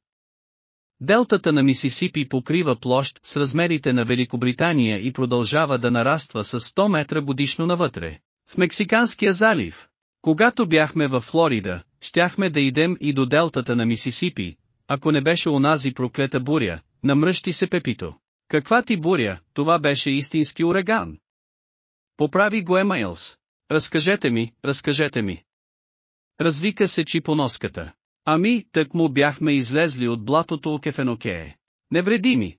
Делтата на Мисисипи покрива площ с размерите на Великобритания и продължава да нараства с 100 метра годишно навътре. В Мексиканския залив, когато бяхме във Флорида, щяхме да идем и до делтата на Мисисипи, ако не беше онази проклета буря, намръщи се Пепито. Каква ти буря, това беше истински ураган. Поправи го Емайлс. Разкажете ми, разкажете ми. Развика се чипоноската. Ами, тък му бяхме излезли от блатото Кефенокее. Невредими.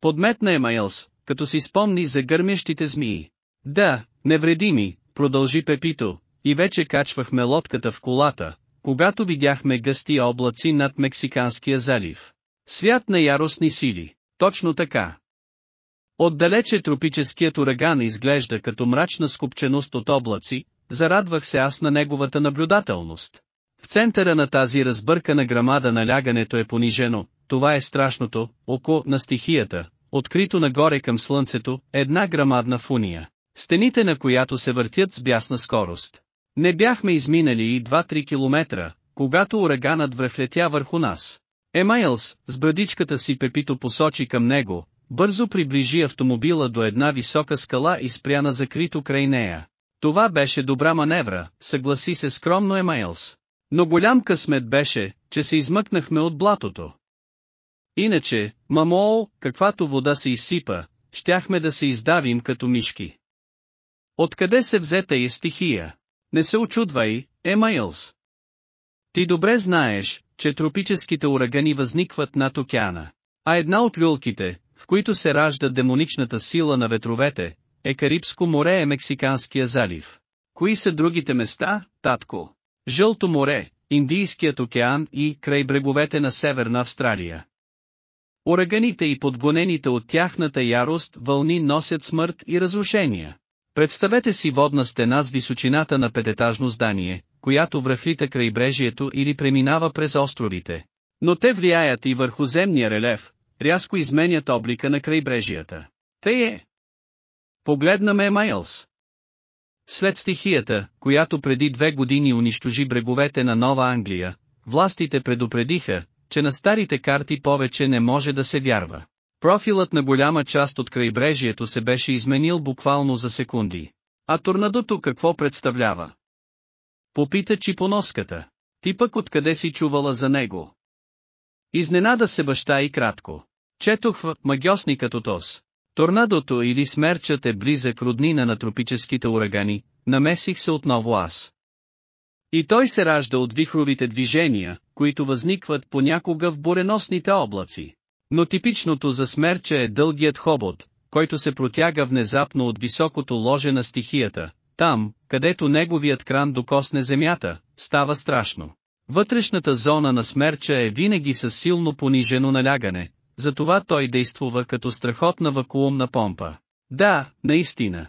Подметна Емайлс, като си спомни за гърмящите змии. Да, невредими, продължи Пепито, и вече качвахме лодката в колата, когато видяхме гъсти облаци над Мексиканския залив. Свят на яростни сили. Точно така. Отдалече тропическият ураган изглежда като мрачна скупченост от облаци, зарадвах се аз на неговата наблюдателност. В центъра на тази разбъркана грамада налягането е понижено, това е страшното, око на стихията, открито нагоре към слънцето, една грамадна фуния, стените на която се въртят с бясна скорост. Не бяхме изминали и 2-3 километра, когато ураганът връхлетя върху нас. Емайлс, с брадичката си Пепито посочи към него, бързо приближи автомобила до една висока скала и спря на закрито край нея. Това беше добра маневра, съгласи се скромно Емайлс. Но голям късмет беше, че се измъкнахме от блатото. Иначе, мамо, каквато вода се изсипа, щяхме да се издавим като мишки. Откъде се взе тая стихия? Не се очудвай, Емайлс. Ти добре знаеш, че тропическите урагани възникват над океана. А една от люлките, в които се ражда демоничната сила на ветровете, е Карибско море е Мексиканския залив. Кои са другите места, татко? Жълто море, Индийският океан и край бреговете на Северна Австралия. Ураганите и подгонените от тяхната ярост вълни носят смърт и разрушения. Представете си водна стена с височината на пететажно здание, която връхлита крайбрежието или преминава през островите. Но те влияят и върху земния релеф, рязко изменят облика на крайбрежията. Тъй е. Погледна ме Майлс. След стихията, която преди две години унищожи бреговете на Нова Англия, властите предупредиха, че на старите карти повече не може да се вярва. Профилът на голяма част от крайбрежието се беше изменил буквално за секунди. А торнадото какво представлява? Попита чипоноската. Ти пък откъде си чувала за него? Изненада се баща и кратко. Четох в магиосникът от Ос. Торнадото или смерчът е близък роднина на тропическите урагани, намесих се отново аз. И той се ражда от вихровите движения, които възникват понякога в буреносните облаци. Но типичното за смерча е дългият хобот, който се протяга внезапно от високото ложе на стихията, там, където неговият кран докосне земята, става страшно. Вътрешната зона на смерча е винаги със силно понижено налягане, затова той действува като страхотна вакуумна помпа. Да, наистина.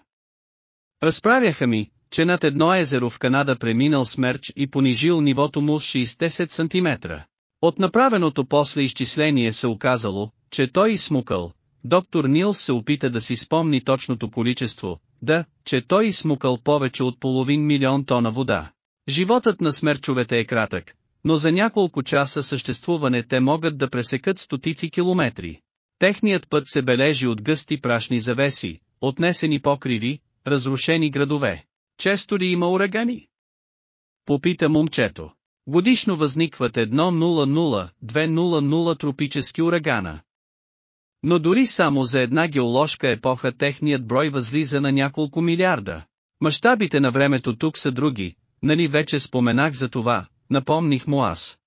Разправяха ми, че над едно езеро в Канада преминал смерч и понижил нивото му с 60 см. От направеното после изчисление се оказало, че той изсмукал. Доктор Нилс се опита да си спомни точното количество, да, че той изсмукал повече от половин милион тона вода. Животът на смерчовете е кратък, но за няколко часа съществуване те могат да пресекат стотици километри. Техният път се бележи от гъсти прашни завеси, отнесени покриви, разрушени градове. Често ли има урагани? Попита момчето. Годишно възникват 100-200 тропически урагана. Но дори само за една геоложка епоха техният брой възлиза на няколко милиарда. Мащабите на времето тук са други, нали вече споменах за това, напомних му аз.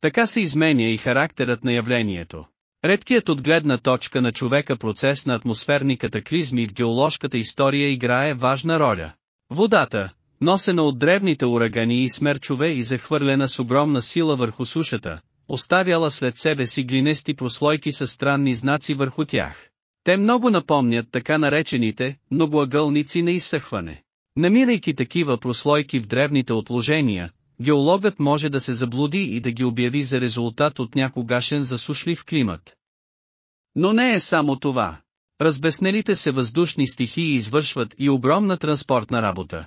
Така се изменя и характерът на явлението. Редкият от гледна точка на човека процес на атмосферни катаклизми в геоложката история играе важна роля. Водата, носена от древните урагани и смерчове и захвърлена с огромна сила върху сушата, оставяла след себе си глинести прослойки с странни знаци върху тях. Те много напомнят така наречените многоъгълници на изсъхване. Намирайки такива прослойки в древните отложения, геологът може да се заблуди и да ги обяви за резултат от някогашен засушлив климат. Но не е само това. Разбеснелите се въздушни стихии извършват и огромна транспортна работа.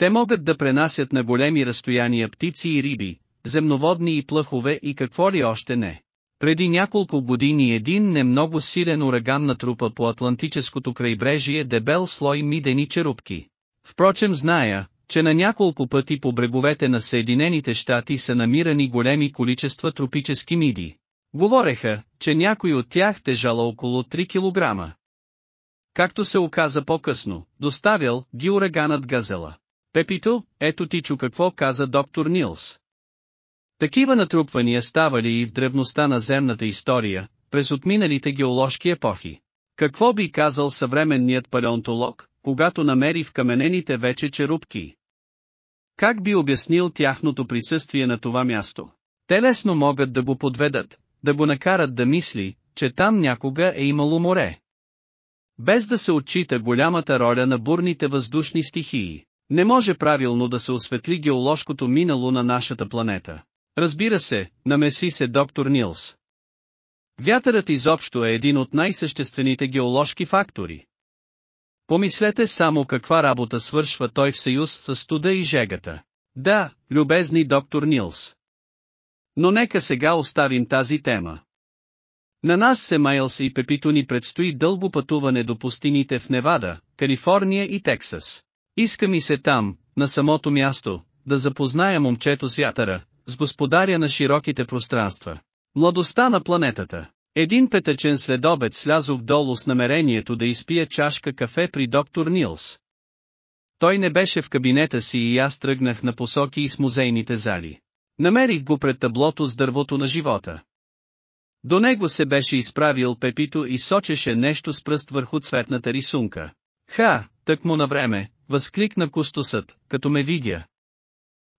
Те могат да пренасят на големи разстояния птици и риби, земноводни и плъхове и какво ли още не. Преди няколко години един не много силен ураган натрупа по Атлантическото крайбрежие дебел слой мидени черупки. Впрочем зная, че на няколко пъти по бреговете на Съединените щати са намирани големи количества тропически миди. Говореха, че някой от тях тежала около 3 кг. Както се оказа по-късно, доставял ги ураганът Газела. Пепито, ето ти чу какво каза доктор Нилс. Такива натрупвания ставали и в древността на земната история, през отминалите геоложки епохи. Какво би казал съвременният палеонтолог, когато намери в каменените вече черупки? Как би обяснил тяхното присъствие на това място? Те лесно могат да го подведат, да го накарат да мисли, че там някога е имало море. Без да се отчита голямата роля на бурните въздушни стихии. Не може правилно да се осветли геоложкото минало на нашата планета. Разбира се, намеси се доктор Нилс. Вятърът изобщо е един от най-съществените геоложки фактори. Помислете само каква работа свършва той в съюз с студа и жегата. Да, любезни доктор Нилс. Но нека сега оставим тази тема. На нас се Майлс и Пепито ни предстои дълго пътуване до пустините в Невада, Калифорния и Тексас. Иска ми се там, на самото място, да запозная момчето с вятъра, с господаря на широките пространства. Младостта на планетата. Един петъчен следобед слязох долу с намерението да изпия чашка кафе при доктор Нилс. Той не беше в кабинета си и аз тръгнах на посоки и с музейните зали. Намерих го пред таблото с дървото на живота. До него се беше изправил Пепито и сочеше нещо с пръст върху цветната рисунка. Ха, тък му на време, възкликна кустосът, като ме видя.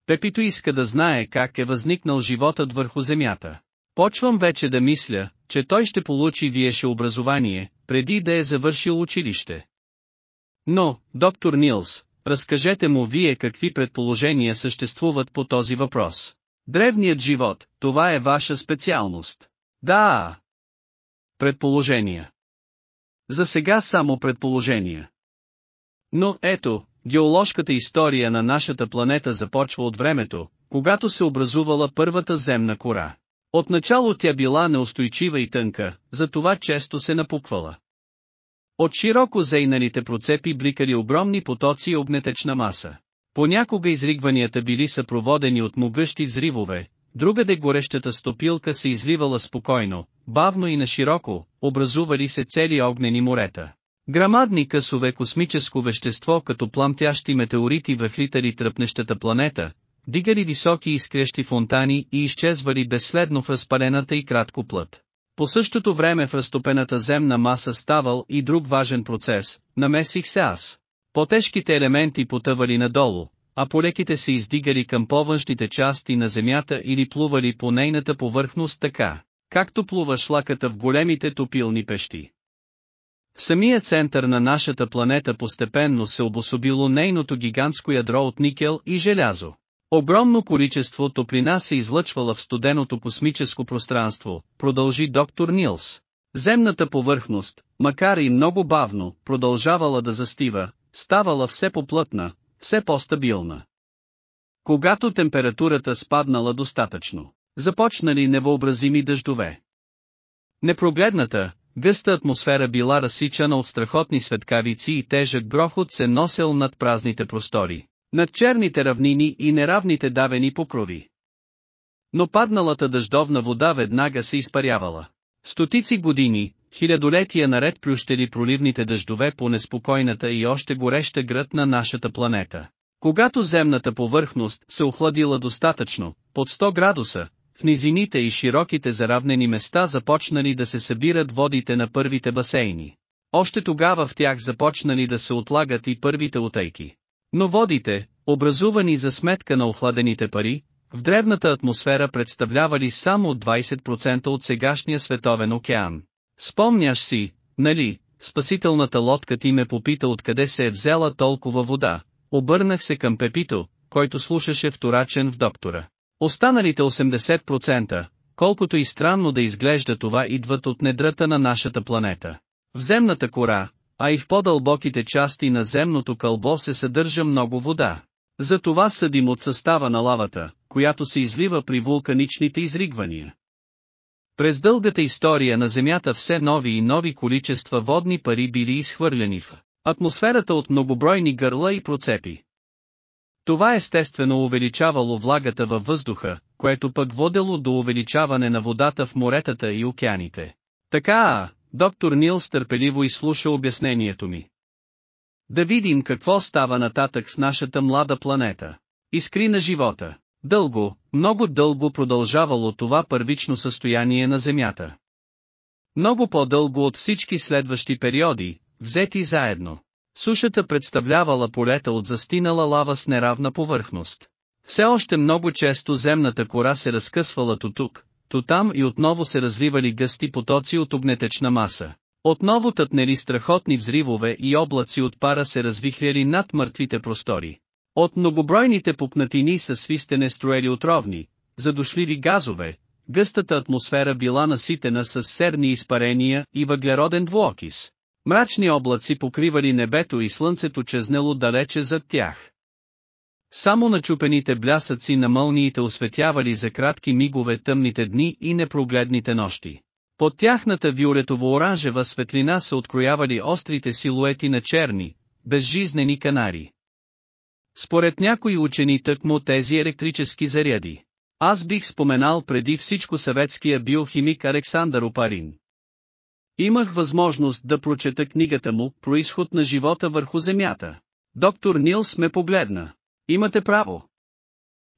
Пепито иска да знае как е възникнал животът върху земята. Почвам вече да мисля, че той ще получи виеше образование, преди да е завършил училище. Но, доктор Нилс, разкажете му вие какви предположения съществуват по този въпрос. Древният живот, това е ваша специалност. Да. Предположения. За сега само предположения. Но ето, геоложката история на нашата планета започва от времето, когато се образувала първата земна кора. Отначало тя била неустойчива и тънка, затова често се напуквала. От широко зейналите процепи бликали огромни потоци огнетечна маса. Понякога изригванията били съпроводени от могъщи взривове, другаде горещата стопилка се изливала спокойно, бавно и нашироко, образували се цели огнени морета. Грамадни късове космическо вещество като пламтящи метеорити върхлитали тръпнещата планета, дигали високи изкрещи фонтани и изчезвали безследно в разпалената и кратко плът. По същото време в разтопената земна маса ставал и друг важен процес, намесих се аз. По-тежките елементи потъвали надолу, а полеките се издигали към по-външните части на Земята или плували по нейната повърхност така, както плува шлаката в големите топилни пещи. В самия център на нашата планета постепенно се обособило нейното гигантско ядро от никел и желязо. Огромно количество топлина се излъчвала в студеното космическо пространство, продължи доктор Нилс. Земната повърхност, макар и много бавно, продължавала да застива, ставала все по-плътна, все по-стабилна. Когато температурата спаднала достатъчно, започнали невъобразими дъждове. Непрогледната, гъста атмосфера била разсичана от страхотни светкавици и тежък грохот се носел над празните простори, над черните равнини и неравните давени покрови. Но падналата дъждовна вода веднага се изпарявала. Стотици години, хилядолетия наред плющели проливните дъждове по неспокойната и още гореща град на нашата планета. Когато земната повърхност се охладила достатъчно, под 100 градуса, в низините и широките заравнени места започнали да се събират водите на първите басейни. Още тогава в тях започнали да се отлагат и първите отейки. Но водите, образувани за сметка на охладените пари, в древната атмосфера представлявали само 20% от сегашния световен океан. Спомняш си, нали, спасителната лодка ти ме попита откъде се е взела толкова вода, обърнах се към Пепито, който слушаше вторачен в доктора. Останалите 80%, колкото и странно да изглежда това идват от недрата на нашата планета. В земната кора, а и в по-дълбоките части на земното кълбо се съдържа много вода. Затова съдим от състава на лавата, която се излива при вулканичните изригвания. През дългата история на Земята все нови и нови количества водни пари били изхвърлени в атмосферата от многобройни гърла и процепи. Това естествено увеличавало влагата във въздуха, което пък водело до увеличаване на водата в моретата и океаните. Така а, доктор Нил стърпеливо изслуша обяснението ми. Да видим какво става нататък с нашата млада планета. Искри на живота. Дълго, много дълго продължавало това първично състояние на Земята. Много по-дълго от всички следващи периоди, взети заедно. Сушата представлявала полета от застинала лава с неравна повърхност. Все още много често земната кора се разкъсвала то тук, то там и отново се развивали гъсти потоци от огнетечна маса. Отново тътнели страхотни взривове и облаци от пара се развихляли над мъртвите простори. От многобройните пупнатини са свистене строели отровни, задушливи газове, гъстата атмосфера била наситена с серни изпарения и въглероден двуокис. Мрачни облаци покривали небето и слънцето чезнело далече зад тях. Само начупените блясъци на мълниите осветявали за кратки мигове тъмните дни и непрогледните нощи. Под тяхната виолетово-оранжева светлина се откроявали острите силуети на черни, безжизнени канари. Според някои учени тъкмо тези електрически заряди. Аз бих споменал преди всичко съветския биохимик Александър Опарин. Имах възможност да прочета книгата му «Происход на живота върху Земята». Доктор Нилс ме погледна. Имате право.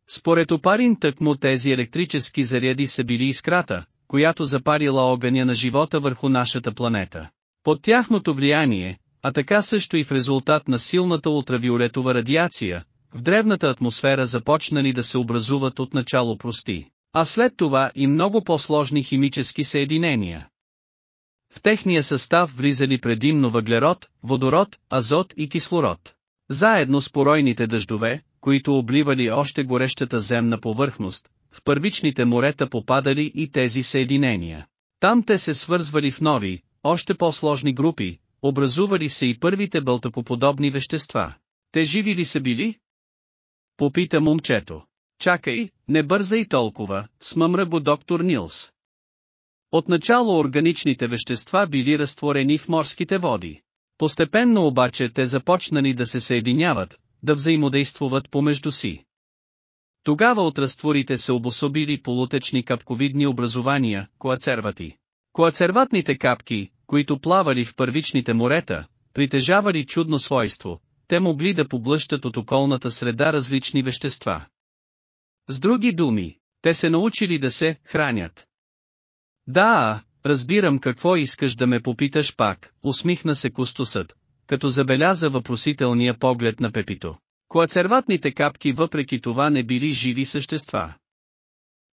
Според Опарин тъкмо тези електрически заряди са били искрата, която запарила огъня на живота върху нашата планета. Под тяхното влияние, а така също и в резултат на силната ултравиолетова радиация, в древната атмосфера започнали да се образуват от начало прости, а след това и много по-сложни химически съединения. В техния състав влизали предимно въглерод, водород, азот и кислород. Заедно с поройните дъждове, които обливали още горещата земна повърхност, в първичните морета попадали и тези съединения. Там те се свързвали в нови, още по-сложни групи, образували се и първите бълтъкоподобни вещества. Те живи ли са били? Попита момчето. Чакай, не бързай толкова, смъмра го доктор Нилс. Отначало органичните вещества били разтворени в морските води. Постепенно обаче те започнали да се съединяват, да взаимодействуват помежду си. Тогава от разтворите се обособили полутечни капковидни образования, коацервати. Коацерватните капки, които плавали в първичните морета, притежавали чудно свойство, те могли да поблъщат от околната среда различни вещества. С други думи, те се научили да се хранят. Да, разбирам какво искаш да ме попиташ пак, усмихна се кустосът, като забеляза въпросителния поглед на Пепито. Коацерватните капки въпреки това не били живи същества.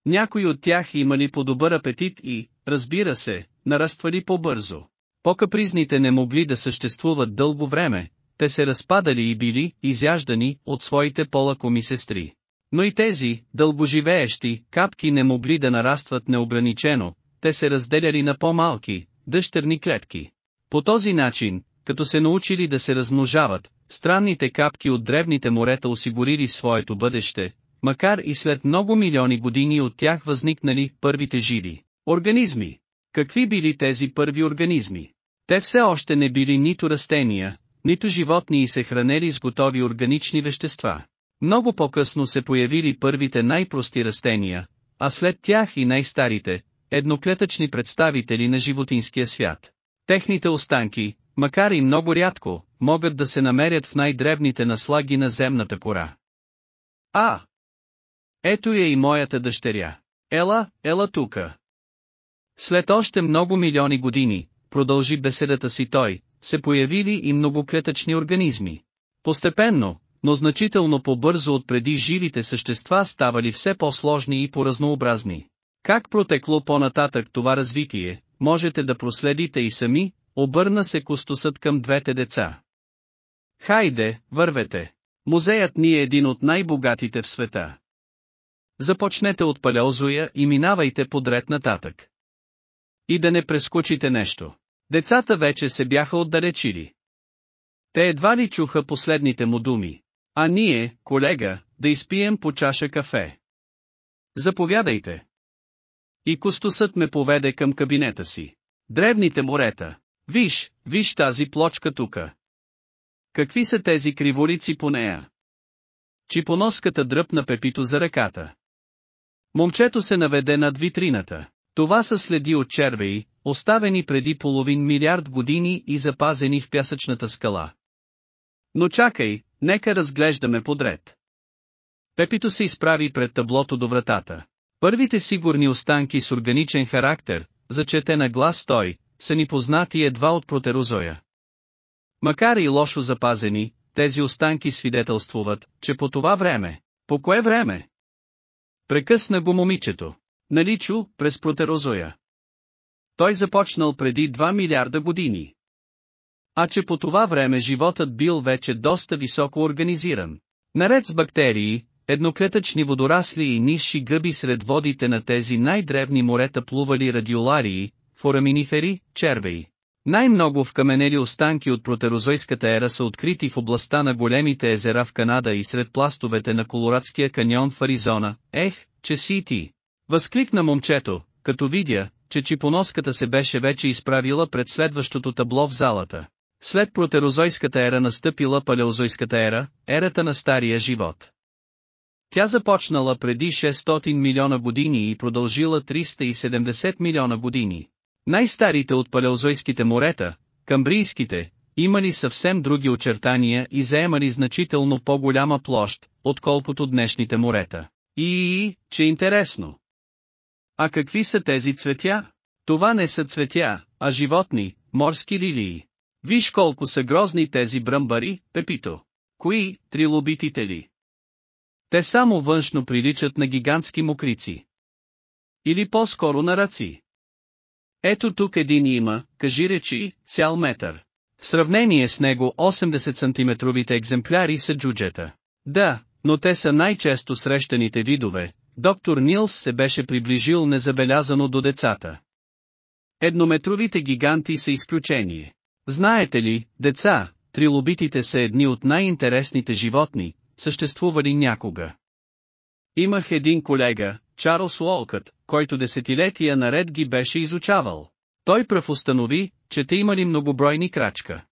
Някои от тях имали по-добър апетит и, разбира се, нараствали по-бързо. По-капризните не могли да съществуват дълго време, те се разпадали и били изяждани от своите по-лакоми сестри. Но и тези, дългоживеещи, капки не могли да нарастват неограничено, те се разделяли на по-малки, дъщерни клетки. По този начин, като се научили да се размножават, странните капки от древните морета осигурили своето бъдеще, макар и след много милиони години от тях възникнали първите живи организми. Какви били тези първи организми? Те все още не били нито растения, нито животни и се хранели с готови органични вещества. Много по-късно се появили първите най-прости растения, а след тях и най-старите, едноклетъчни представители на животинския свят. Техните останки, макар и много рядко, могат да се намерят в най-древните наслаги на земната кора. А! Ето я и моята дъщеря. Ела, ела тука. След още много милиони години, продължи беседата си той, се появили и многоклетъчни организми. Постепенно, но значително по-бързо от преди живите същества ставали все по-сложни и по-разнообразни. Как протекло по-нататък това развитие, можете да проследите и сами, обърна се кустосът към двете деца. Хайде, вървете. Музеят ни е един от най-богатите в света. Започнете от палеозоя и минавайте подред нататък. И да не прескочите нещо. Децата вече се бяха отдалечили. Те едва ли чуха последните му думи. А ние, колега, да изпием по чаша кафе. Заповядайте. И костосът ме поведе към кабинета си. Древните морета. Виж, виж тази плочка тука. Какви са тези криворици по нея? Чипоноската дръпна Пепито за ръката. Момчето се наведе над витрината. Това са следи от червеи, оставени преди половин милиард години и запазени в пясъчната скала. Но чакай, нека разглеждаме подред. Пепито се изправи пред таблото до вратата. Първите сигурни останки с органичен характер, зачете на глас той, са ни познати едва от протерозоя. Макар и лошо запазени, тези останки свидетелствуват, че по това време, по кое време? Прекъсна го момичето. Нали чу, през протерозоя. Той започнал преди 2 милиарда години. А че по това време животът бил вече доста високо организиран. Наред с бактерии, едноклетъчни водорасли и нисши гъби сред водите на тези най-древни морета плували радиоларии, фораминифери, червеи. Най-много вкаменели останки от протерозойската ера са открити в областта на големите езера в Канада и сред пластовете на Колорадския каньон в Аризона. Ех, че си ти! Възкликна момчето, като видя, че чипоноската се беше вече изправила пред следващото табло в залата. След протерозойската ера настъпила палеозойската ера, ерата на стария живот. Тя започнала преди 600 милиона години и продължила 370 милиона години. Най-старите от палеозойските морета, камбрийските, имали съвсем други очертания и заемали значително по-голяма площ, отколкото днешните морета. И, че интересно. А какви са тези цветя? Това не са цветя, а животни, морски лилии. Виж колко са грозни тези бръмбари, Пепито. Кои, трилобитите ли? Те само външно приличат на гигантски мокрици. Или по-скоро на раци. Ето тук един има, кажи речи, цял метър. В сравнение с него 80 см екземпляри са джуджета. Да, но те са най-често срещаните видове, доктор Нилс се беше приближил незабелязано до децата. Еднометровите гиганти са изключение. Знаете ли, деца, трилобитите са едни от най-интересните животни, съществували някога. Имах един колега, Чарлз Уолкът, който десетилетия наред ги беше изучавал. Той пръв установи, че те имали многобройни крачка.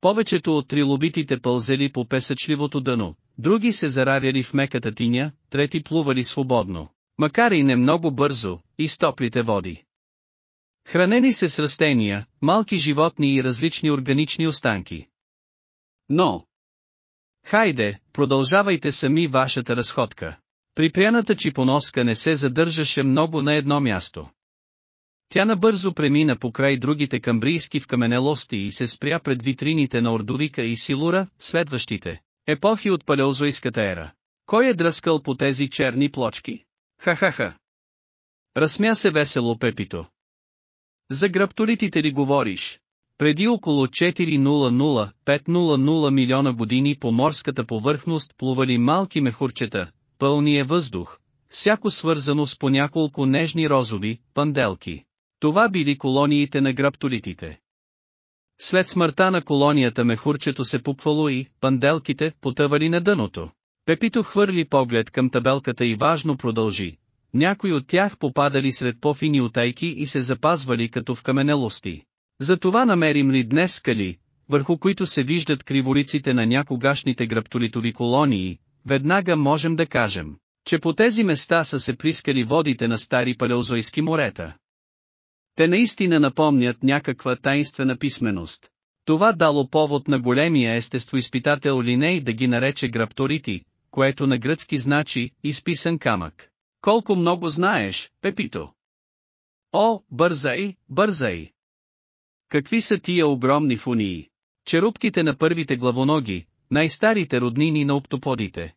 Повечето от трилобитите пълзели по песъчливото дъно, други се зараряли в меката тиня, трети плували свободно, макар и не много бързо, и с топлите води. Хранени се с растения, малки животни и различни органични останки. Но, Хайде, продължавайте сами вашата разходка. Припряната чипоноска не се задържаше много на едно място. Тя набързо премина покрай другите камбрийски в каменелости и се спря пред витрините на Ордовика и Силура, следващите епохи от палеозойската ера. Кой е дръскал по тези черни плочки? Ха-ха-ха. Разсмя се весело Пепито. За грабторитите ли говориш? Преди около 400-500 милиона години по морската повърхност плували малки мехурчета, пълния е въздух, всяко свързано с по няколко нежни розови, панделки. Това били колониите на грабторитите. След смъртта на колонията мехурчето се пупвало и, панделките, потъвали на дъното. Пепито хвърли поглед към табелката и важно продължи. Някои от тях попадали сред по-фини отайки и се запазвали като в каменелости. Затова намерим ли днес скали, върху които се виждат кривориците на някогашните грабторитови колонии, веднага можем да кажем, че по тези места са се прискали водите на стари палеозойски морета. Те наистина напомнят някаква таинствена писменост. Това дало повод на големия естествоизпитател Линей да ги нарече грабторити, което на гръцки значи изписан камък. Колко много знаеш, Пепито! О, бързай, бързай! Какви са тия огромни фунии? Черупките на първите главоноги, най-старите роднини на оптоподите.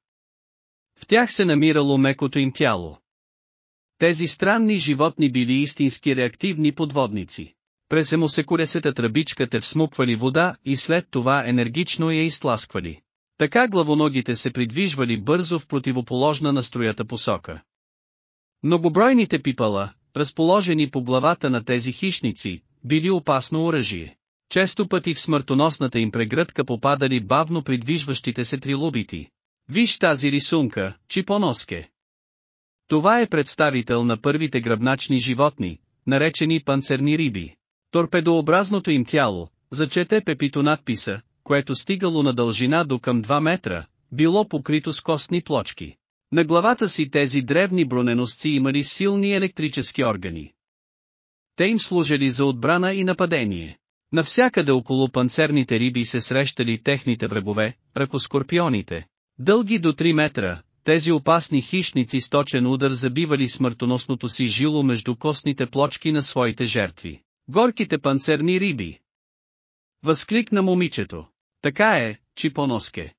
В тях се намирало мекото им тяло. Тези странни животни били истински реактивни подводници. През емосекуресета тръбичка те всмуквали вода и след това енергично я изтласквали. Така главоногите се придвижвали бързо в противоположна на строята посока. Многобройните пипала, разположени по главата на тези хищници, били опасно оръжие. Често пъти в смъртоносната им прегръдка попадали бавно придвижващите се трилобити. Виж тази рисунка, чипоноске. Това е представител на първите гръбначни животни, наречени панцерни риби. Торпедообразното им тяло, зачете Пепито надписа, което стигало на дължина до към 2 метра, било покрито с костни плочки. На главата си тези древни броненосци имали силни електрически органи. Те им служили за отбрана и нападение. Навсякъде около панцерните риби се срещали техните врагове, ръкоскорпионите. Дълги до 3 метра, тези опасни хищници с точен удар забивали смъртоносното си жило между костните плочки на своите жертви. Горките панцерни риби. Възкликна момичето. Така е, чипоноске.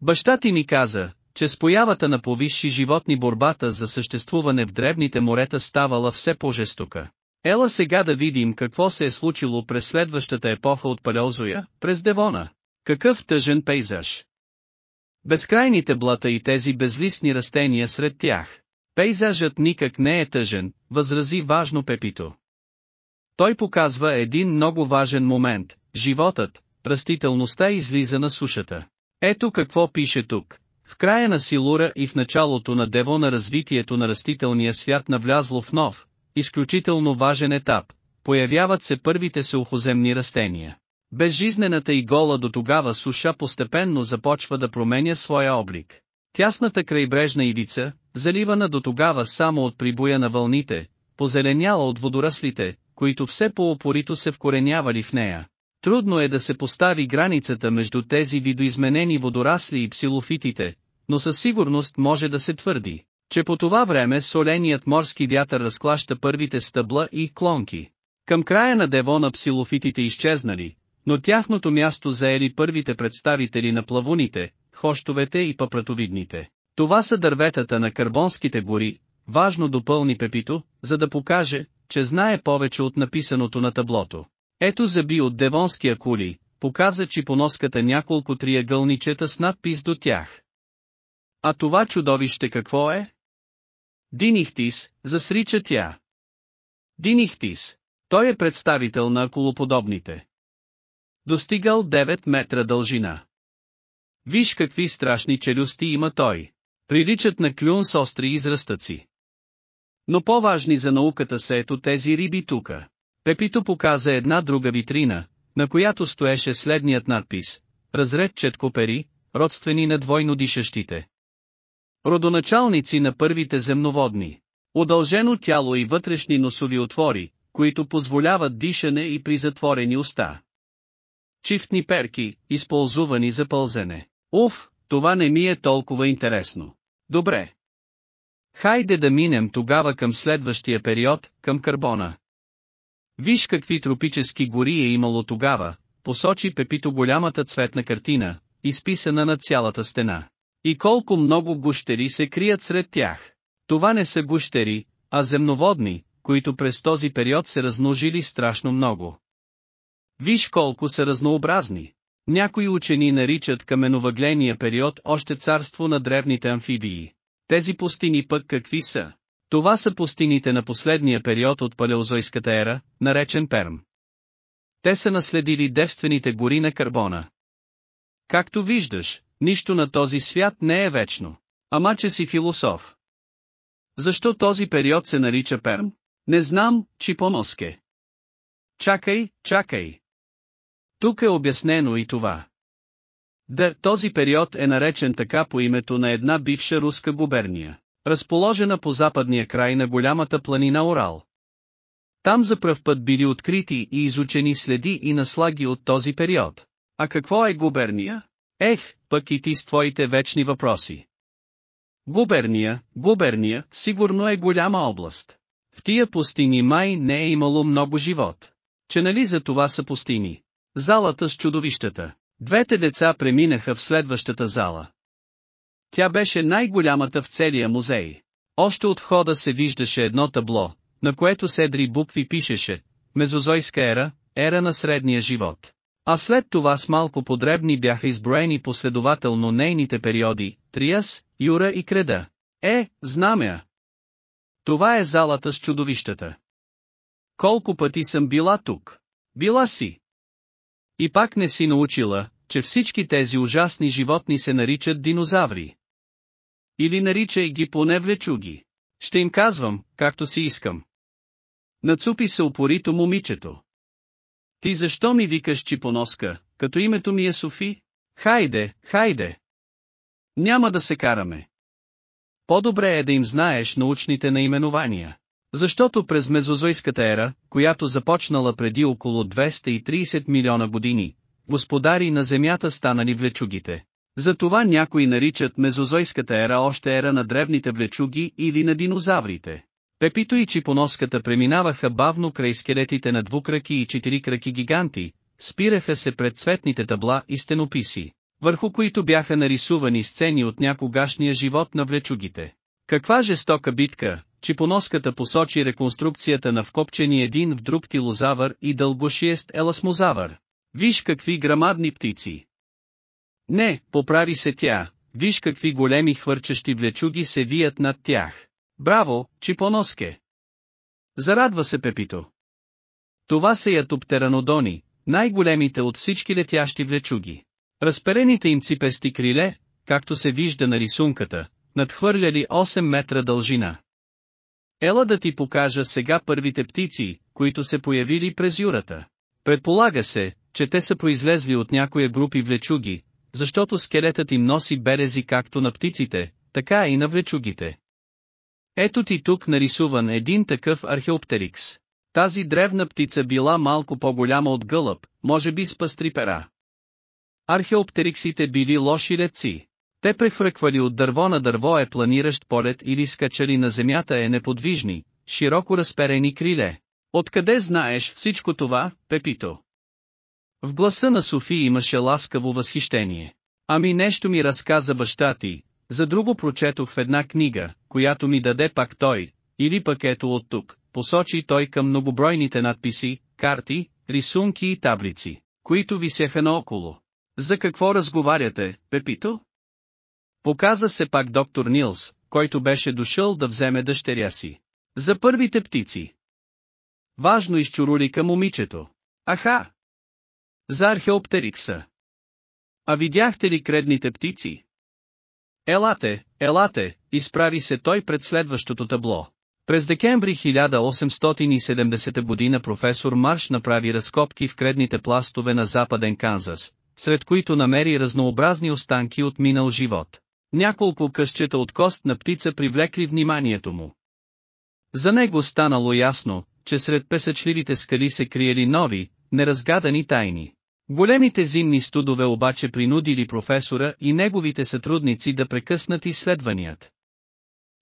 Баща ти ми каза, че с появата на повисши животни борбата за съществуване в древните морета ставала все по-жестока. Ела сега да видим какво се е случило през следващата епоха от Палеозоя, през Девона. Какъв тъжен пейзаж! Безкрайните блата и тези безлистни растения сред тях. Пейзажът никак не е тъжен, възрази важно Пепито. Той показва един много важен момент, животът, растителността излиза на сушата. Ето какво пише тук. В края на Силура и в началото на Дево на развитието на растителния свят навлязло в нов, изключително важен етап, появяват се първите сухоземни растения. Безжизнената и гола до тогава суша постепенно започва да променя своя облик. Тясната крайбрежна ивица, заливана до тогава само от прибоя на вълните, позеленяла от водораслите, които все по-опорито се вкоренявали в нея. Трудно е да се постави границата между тези видоизменени водорасли и псилофитите, но със сигурност може да се твърди, че по това време соленият морски вятър разклаща първите стъбла и клонки. Към края на девона псилофитите изчезнали, но тяхното място заели първите представители на плавуните, хощовете и папратовидните. Това са дърветата на карбонските гори, важно допълни Пепито, за да покаже, че знае повече от написаното на таблото. Ето заби от девонския кули, показа чипоноската няколко триъгълничета с надпис до тях. А това чудовище какво е? Динихтис, засрича тя. Динихтис. Той е представител на акулоподобните. Достигал 9 метра дължина. Виж какви страшни челюсти има той. Приличат на клюн с остри израстъци. Но по-важни за науката са ето тези риби тука. Пепито показа една друга витрина, на която стоеше следният надпис. Разред четкопери, родствени на двойно дишащите. Родоначалници на първите земноводни. Удължено тяло и вътрешни носови отвори, които позволяват дишане и при затворени уста. Чифтни перки, използвани за пълзене. Уф, това не ми е толкова интересно. Добре. Хайде да минем тогава към следващия период, към карбона. Виж какви тропически гори е имало тогава, посочи Пепито голямата цветна картина, изписана на цялата стена. И колко много гущери се крият сред тях. Това не са гущери, а земноводни, които през този период се размножили страшно много. Виж колко са разнообразни. Някои учени наричат каменовъгления период още царство на древните амфибии. Тези пустини пък какви са? Това са пустините на последния период от палеозойската ера, наречен Перм. Те са наследили девствените гори на карбона. Както виждаш, нищо на този свят не е вечно. Ама че си философ. Защо този период се нарича Перм? Не знам, Чипоноске. Чакай, чакай. Тук е обяснено и това. Да, този период е наречен така по името на една бивша руска губерния, разположена по западния край на голямата планина Орал. Там за пръв път били открити и изучени следи и наслаги от този период. А какво е губерния? Ех, пък и ти с твоите вечни въпроси. Губерния, губерния, сигурно е голяма област. В тия пустини май не е имало много живот. Че нали за това са пустини? Залата с чудовищата. Двете деца преминаха в следващата зала. Тя беше най-голямата в целия музей. Още от входа се виждаше едно табло, на което седри букви пишеше «Мезозойска ера, ера на средния живот». А след това с малко подребни бяха изброени последователно нейните периоди, Триас, Юра и Креда. Е, знамя! Това е залата с чудовищата. Колко пъти съм била тук? Била си. И пак не си научила, че всички тези ужасни животни се наричат динозаври. Или наричай ги поне влечуги. Ще им казвам, както си искам. Нацупи се упорито момичето. Ти защо ми викаш чипоноска, като името ми е Софи? Хайде, хайде! Няма да се караме. По-добре е да им знаеш научните наименования. Защото през мезозойската ера, която започнала преди около 230 милиона години, господари на Земята станали влечугите. Затова някои наричат мезозойската ера още ера на древните влечуги или на динозаврите. Пепито и чипоноската преминаваха бавно край скелетите на двукраки и четирикраки гиганти, спираха се пред цветните табла и стенописи, върху които бяха нарисувани сцени от някогашния живот на влечугите. Каква жестока битка, Чипоноската посочи реконструкцията на вкопчени един в друг тилозавър и дълбошиест еласмозавър. Виж какви грамадни птици. Не, поправи се тя, виж какви големи хвърчащи влечуги се вият над тях. Браво, чипоноске! Зарадва се Пепито. Това са ятоптеранодони, най-големите от всички летящи влечуги. Разперените им ципести криле, както се вижда на рисунката, надхвърляли 8 метра дължина. Ела да ти покажа сега първите птици, които се появили през юрата. Предполага се, че те са произлезли от някоя групи влечуги, защото скелетът им носи берези както на птиците, така и на влечугите. Ето ти тук нарисуван един такъв археоптерикс. Тази древна птица била малко по-голяма от гълъб, може би с пастри пера. Археоптериксите били лоши летци. Те прехвърквали от дърво на дърво е планиращ полет или скачали на земята е неподвижни, широко разперени криле. Откъде знаеш всичко това, Пепито? В гласа на Софи имаше ласкаво възхищение. Ами нещо ми разказа баща ти, за друго прочетох в една книга, която ми даде пак той, или пък ето от тук, посочи той към многобройните надписи, карти, рисунки и таблици, които висеха наоколо. За какво разговаряте, Пепито? Показа се пак доктор Нилс, който беше дошъл да вземе дъщеря си. За първите птици. Важно изчурули към момичето. Аха! За археоптерикса. А видяхте ли кредните птици? Елате, елате, изправи се той пред следващото табло. През декември 1870 година професор Марш направи разкопки в кредните пластове на западен Канзас, сред които намери разнообразни останки от минал живот. Няколко къщета от кост на птица привлекли вниманието му. За него станало ясно, че сред песъчливите скали се криели нови, неразгадани тайни. Големите зимни студове обаче принудили професора и неговите сътрудници да прекъснат изследваният.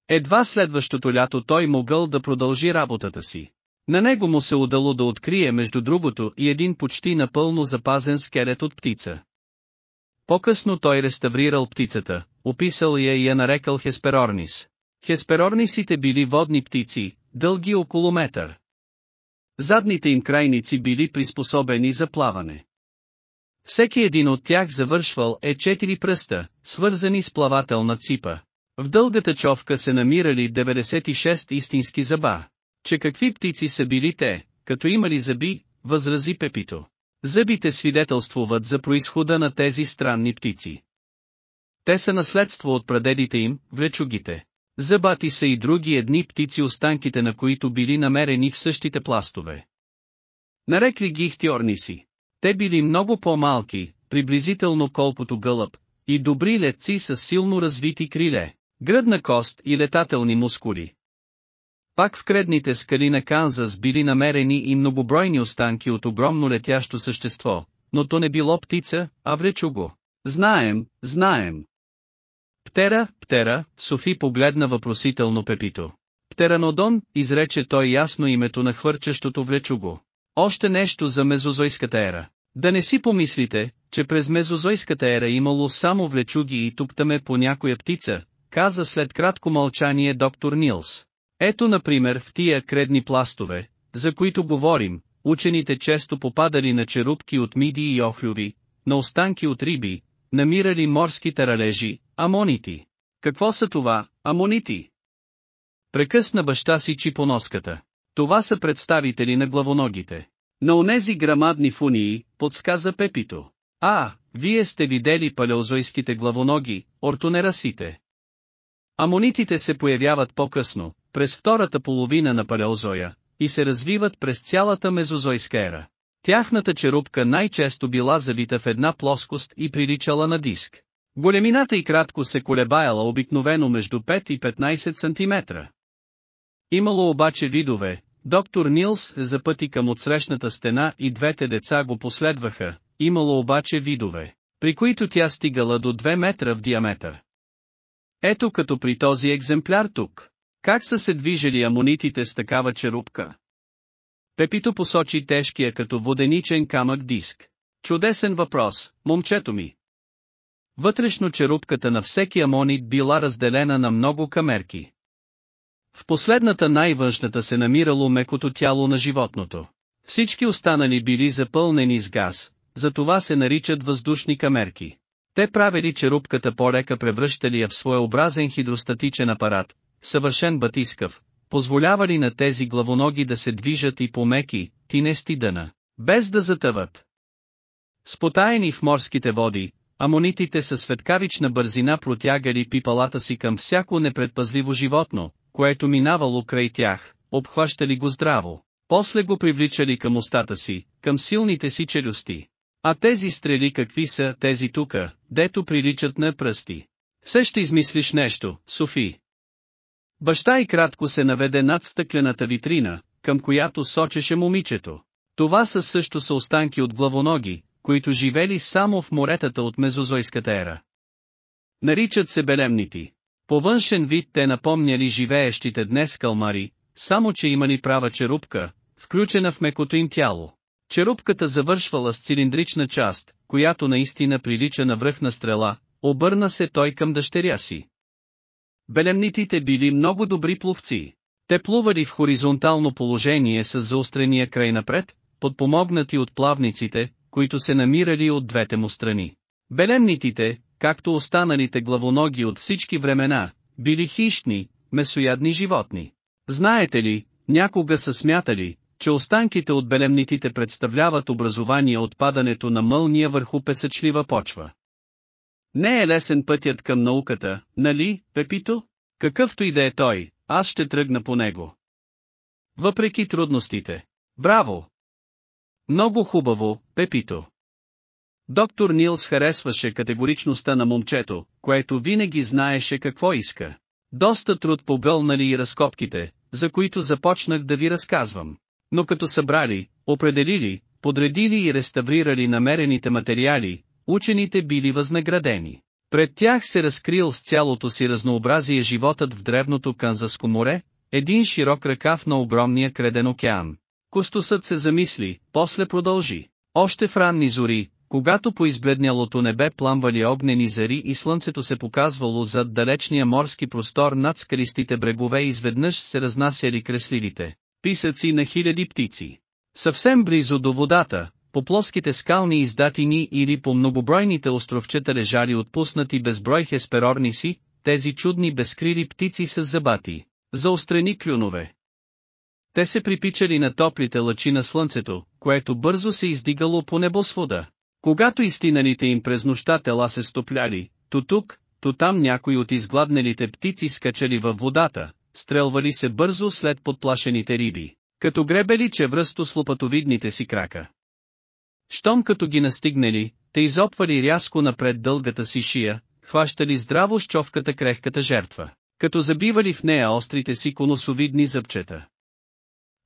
Едва следващото лято той могъл да продължи работата си. На него му се удало да открие между другото и един почти напълно запазен скелет от птица. По-късно той реставрирал птицата, описал я и я нарекал Хесперорнис. Хесперорнисите били водни птици, дълги около метър. Задните им крайници били приспособени за плаване. Всеки един от тях завършвал е четири пръста, свързани с плавателна ципа. В дългата човка се намирали 96 истински зъба. Че какви птици са били те, като имали зъби, възрази Пепито. Зъбите свидетелствуват за происхода на тези странни птици. Те са наследство от прадедите им, влечугите. Зъбати са и други едни птици останките на които били намерени в същите пластове. Нарекли ги ихтиорниси. Те били много по-малки, приблизително колкото гълъб, и добри летци с силно развити криле, гръдна кост и летателни мускули. Пак в кредните скали на Канзас били намерени и многобройни останки от огромно летящо същество, но то не било птица, а влечуго. Знаем, знаем. Птера, птера, Софи погледна въпросително Пепито. Птеранодон, изрече той ясно името на хвърчащото влечуго. Още нещо за мезозойската ера. Да не си помислите, че през мезозойската ера имало само влечуги и туптаме по някоя птица, каза след кратко мълчание доктор Нилс. Ето например в тия кредни пластове, за които говорим, учените често попадали на черупки от миди и охлюви, на останки от риби, намирали морски таралежи, амонити. Какво са това, амонити? Прекъсна баща си чипоноската. Това са представители на главоногите. На онези грамадни фунии, подсказа Пепито. А, вие сте видели палеозойските главоноги, ортонерасите. Амонитите се появяват по-късно, през втората половина на палеозоя, и се развиват през цялата мезозойска ера. Тяхната черупка най-често била завита в една плоскост и приличала на диск. Големината и кратко се колебаяла обикновено между 5 и 15 см. Имало обаче видове, доктор Нилс запъти към отсрещната стена и двете деца го последваха, имало обаче видове, при които тя стигала до 2 метра в диаметър. Ето като при този екземпляр тук. Как са се движили амонитите с такава черупка? Пепито посочи тежкия като воденичен камък диск. Чудесен въпрос, момчето ми. Вътрешно черупката на всеки амонит била разделена на много камерки. В последната най-външната се намирало мекото тяло на животното. Всички останали били запълнени с газ, затова се наричат въздушни камерки. Те правили черупката по-лека превръщали я в своеобразен хидростатичен апарат, съвършен батискав, позволявали на тези главоноги да се движат и по меки, тинести дъна, без да затъват. Спотаени в морските води, амонитите със светкавична бързина протягали пипалата си към всяко непредпазливо животно, което минавало край тях, обхващали го здраво, после го привличали към устата си, към силните си челюсти. А тези стрели какви са тези тука, дето приличат на пръсти. Все ще измислиш нещо, Софи. Баща и кратко се наведе над стъклената витрина, към която сочеше момичето. Това са също са останки от главоноги, които живели само в моретата от мезозойската ера. Наричат се белемнити. По външен вид те напомняли живеещите днес калмари, само че имали права черупка, включена в мекото им тяло. Черупката завършвала с цилиндрична част, която наистина прилича на връхна стрела, обърна се той към дъщеря си. Белемнитите били много добри пловци. Те плували в хоризонтално положение с заострения край напред, подпомогнати от плавниците, които се намирали от двете му страни. Белемнитите, както останалите главоноги от всички времена, били хищни, месоядни животни. Знаете ли, някога са смятали, че останките от белемнитите представляват образование от падането на мълния върху песъчлива почва. Не е лесен пътят към науката, нали, Пепито? Какъвто и да е той, аз ще тръгна по него. Въпреки трудностите. Браво! Много хубаво, Пепито. Доктор Нилс харесваше категоричността на момчето, което винаги знаеше какво иска. Доста труд побълнали и разкопките, за които започнах да ви разказвам. Но като събрали, определили, подредили и реставрирали намерените материали, учените били възнаградени. Пред тях се разкрил с цялото си разнообразие животът в древното Канзаско море, един широк ръкав на огромния креден океан. Костусът се замисли, после продължи. Още в ранни зори, когато по избледнялото небе пламвали огнени зари и слънцето се показвало зад далечния морски простор над скалистите брегове изведнъж се разнасяли кресливите, писъци на хиляди птици. Съвсем близо до водата, по плоските скални издатини или по многобройните островчета лежали отпуснати безброй хесперорниси, тези чудни безкрили птици с забати, заострени клюнове. Те се припичали на топлите лъчи на слънцето, което бързо се издигало по небосвода. Когато истинаните им през нощта тела се стопляли, то тук, то там някои от изгладнелите птици скачали във водата, стрелвали се бързо след подплашените риби, като гребели чевръсто с лопатовидните си крака. Щом като ги настигнали, те изопвали рязко напред дългата си шия, хващали здраво с човката крехката жертва, като забивали в нея острите си конусовидни зъбчета.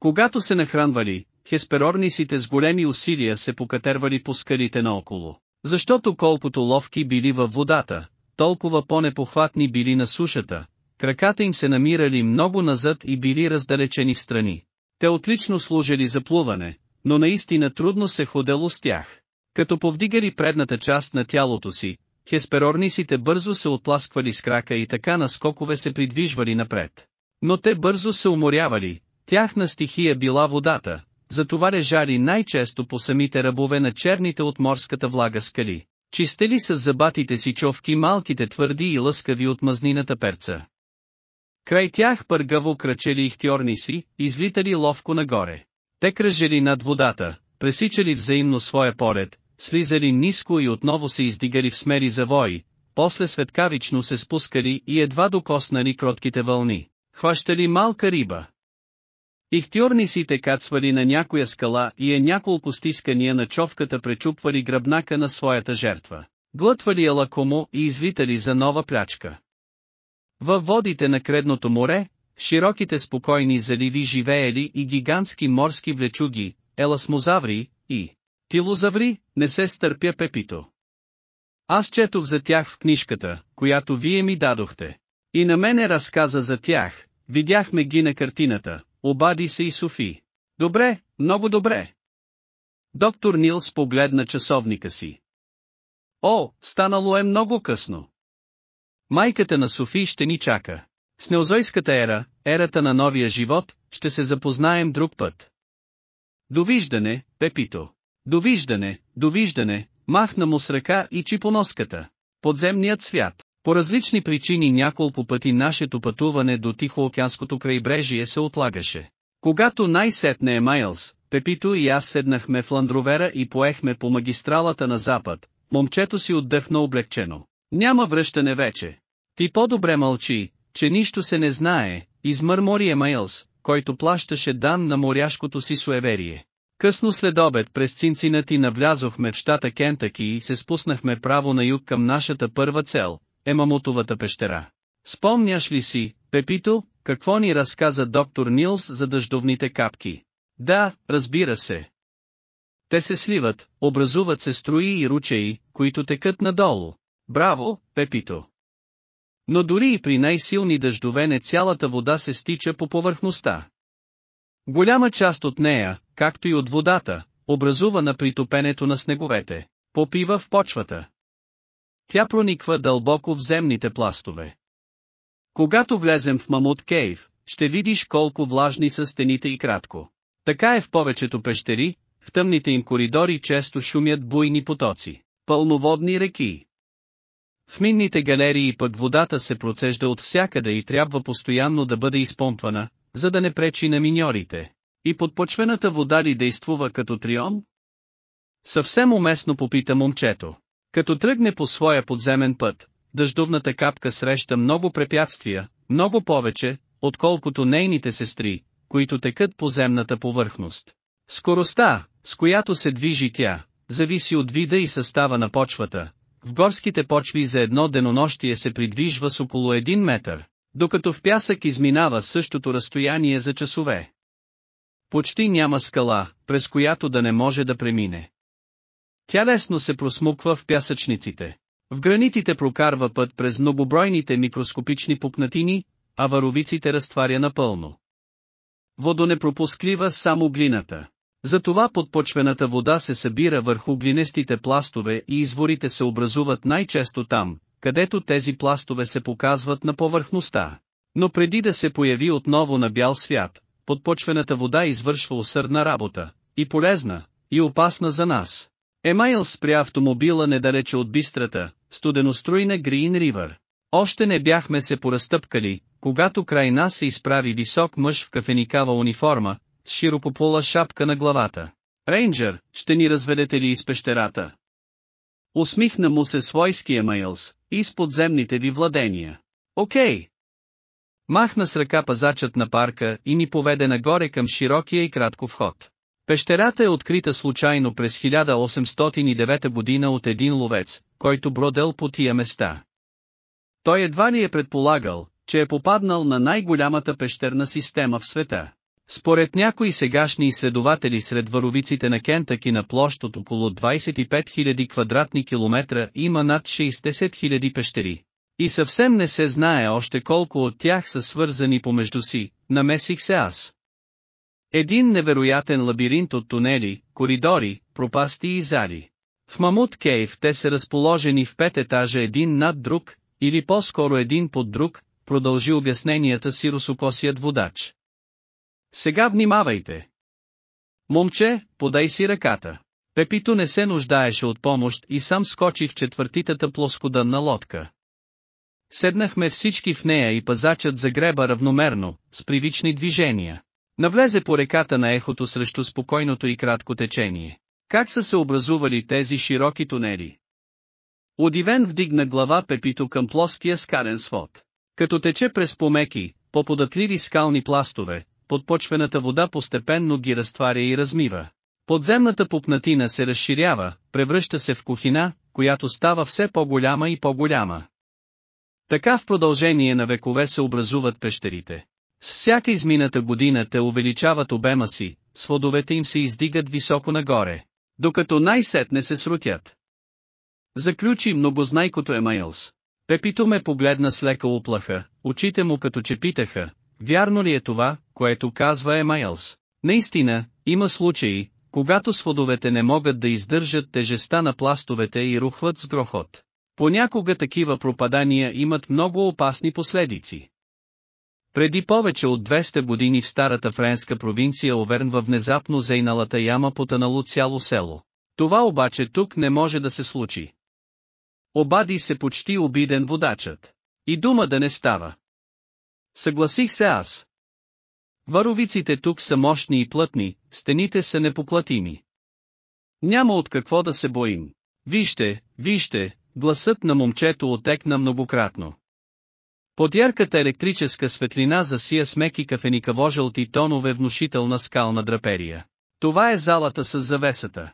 Когато се нахранвали, хесперорнисите с големи усилия се покатервали по скалите наоколо, защото колкото ловки били във водата, толкова по-непохватни били на сушата, краката им се намирали много назад и били раздалечени в страни. Те отлично служили за плуване, но наистина трудно се ходело с тях. Като повдигали предната част на тялото си, хесперорнисите бързо се отласквали с крака и така на скокове се придвижвали напред. Но те бързо се уморявали, тяхна стихия била водата, затова лежали най-често по самите ръбове на черните от морската влага скали. Чистели с забатите си човки малките твърди и лъскави от мазнината перца. Край тях пъргаво кръчели ихтьорни си, излитали ловко нагоре. Те кръжели над водата, пресичали взаимно своя поред, слизали ниско и отново се издигали в смели завои, после светкавично се спускали и едва докоснали кротките вълни, хващали малка риба. Ихтиорнисите кацвали на някоя скала и е няколко стискания на човката пречупвали гръбнака на своята жертва. Глътвали я лакомо и извитали за нова плячка. Във водите на Кредното море, широките спокойни заливи живеели и гигантски морски влечуги, еласмозаври и тилозаври, не се стърпя пепито. Аз четох за тях в книжката, която вие ми дадохте. И на мене разказа за тях, видяхме ги на картината, обади се и Софи. Добре, много добре. Доктор Нилс погледна часовника си. О, станало е много късно. Майката на Софи ще ни чака. С неозойската ера, ерата на новия живот, ще се запознаем друг път. Довиждане, Пепито. Довиждане, довиждане, махна му с ръка и чипоноската. Подземният свят. По различни причини няколко пъти нашето пътуване до Тихоокеанското крайбрежие се отлагаше. Когато най-сетне е Майлз, Пепито и аз седнахме в ландровера и поехме по магистралата на запад, момчето си отдъхна облегчено. Няма връщане вече. Ти по-добре мълчи, че нищо се не знае, измърмори Емайлс, който плащаше дан на моряшкото си суеверие. Късно след обед през Цинцинати навлязохме в щата Кентъки и се спуснахме право на юг към нашата първа цел, Емамутовата пещера. Спомняш ли си, Пепито, какво ни разказа доктор Нилс за дъждовните капки? Да, разбира се. Те се сливат, образуват се струи и ручеи, които текат надолу. Браво, Пепито! Но дори и при най-силни дъждове не цялата вода се стича по повърхността. Голяма част от нея, както и от водата, образувана при топенето на снеговете, попива в почвата. Тя прониква дълбоко в земните пластове. Когато влезем в Мамут Кейв, ще видиш колко влажни са стените и кратко. Така е в повечето пещери, в тъмните им коридори често шумят буйни потоци, пълноводни реки. В минните галерии пък водата се процежда от всякъде и трябва постоянно да бъде изпомпвана, за да не пречи на миньорите. И подпочвената вода ли действува като трион? Съвсем уместно попита момчето. Като тръгне по своя подземен път, дъждовната капка среща много препятствия, много повече, отколкото нейните сестри, които текат по земната повърхност. Скоростта, с която се движи тя, зависи от вида и състава на почвата. В горските почви за едно денонощие се придвижва с около 1 метър, докато в пясък изминава същото разстояние за часове. Почти няма скала, през която да не може да премине. Тя лесно се просмуква в пясъчниците. В гранитите прокарва път през многобройните микроскопични пукнатини, а варовиците разтваря напълно. Водонепропусклива само глината. Затова подпочвената вода се събира върху глинестите пластове и изворите се образуват най-често там, където тези пластове се показват на повърхността. Но преди да се появи отново на бял свят, подпочвената вода извършва усърдна работа, и полезна, и опасна за нас. Емайл спря автомобила недалече от бистрата, студеноструйна Грин Ривър. Още не бяхме се поразтъпкали, когато край нас се изправи висок мъж в кафеникава униформа, с широкопола шапка на главата. Рейнджер, ще ни разведете ли из пещерата? Усмихна му се свойския Мейлс, из подземните ви владения. Окей. Махна с ръка пазачът на парка и ни поведе нагоре към широкия и кратко вход. Пещерата е открита случайно през 1809 година от един ловец, който бродел по тия места. Той едва ли е предполагал, че е попаднал на най-голямата пещерна система в света. Според някои сегашни изследователи сред варовиците на Кентъки на площ от около 25 000 квадратни километра има над 60 000 пещери. И съвсем не се знае още колко от тях са свързани помежду си, намесих се аз. Един невероятен лабиринт от тунели, коридори, пропасти и зали. В Мамут Кейв те са разположени в пет етажа един над друг, или по-скоро един под друг, продължи обясненията си русокосият водач. Сега внимавайте. Момче, подай си ръката. Пепито не се нуждаеше от помощ и сам скочи в четвъртитата плоскодънна лодка. Седнахме всички в нея и пазачът загреба равномерно, с привични движения. Навлезе по реката на ехото срещу спокойното и кратко течение. Как са се образували тези широки тунели? Удивен вдигна глава Пепито към плоския скален свод. Като тече през помеки, по-податливи скални пластове, подпочвената вода постепенно ги разтваря и размива. Подземната пупнатина се разширява, превръща се в кухина, която става все по-голяма и по-голяма. Така в продължение на векове се образуват пещерите. С всяка измината година те увеличават обема си, сводовете им се издигат високо нагоре, докато най-сетне се срутят. Заключи многознайкото Емайлс. Пепито ме погледна с лека уплаха, очите му като че питаха, вярно ли е това, което казва Емайлс? Наистина, има случаи, когато сводовете не могат да издържат тежеста на пластовете и рухват с грохот. Понякога такива пропадания имат много опасни последици. Преди повече от 200 години в старата френска провинция Оверн във внезапно зейналата яма потънало цяло село. Това обаче тук не може да се случи. Обади се почти обиден водачът. И дума да не става. Съгласих се аз. Варовиците тук са мощни и плътни, стените са непоплатими. Няма от какво да се боим. Вижте, вижте, гласът на момчето отекна многократно. Под ярката електрическа светлина засия с меки кафеникаво-жълти тонове внушителна скална драперия. Това е залата с завесата.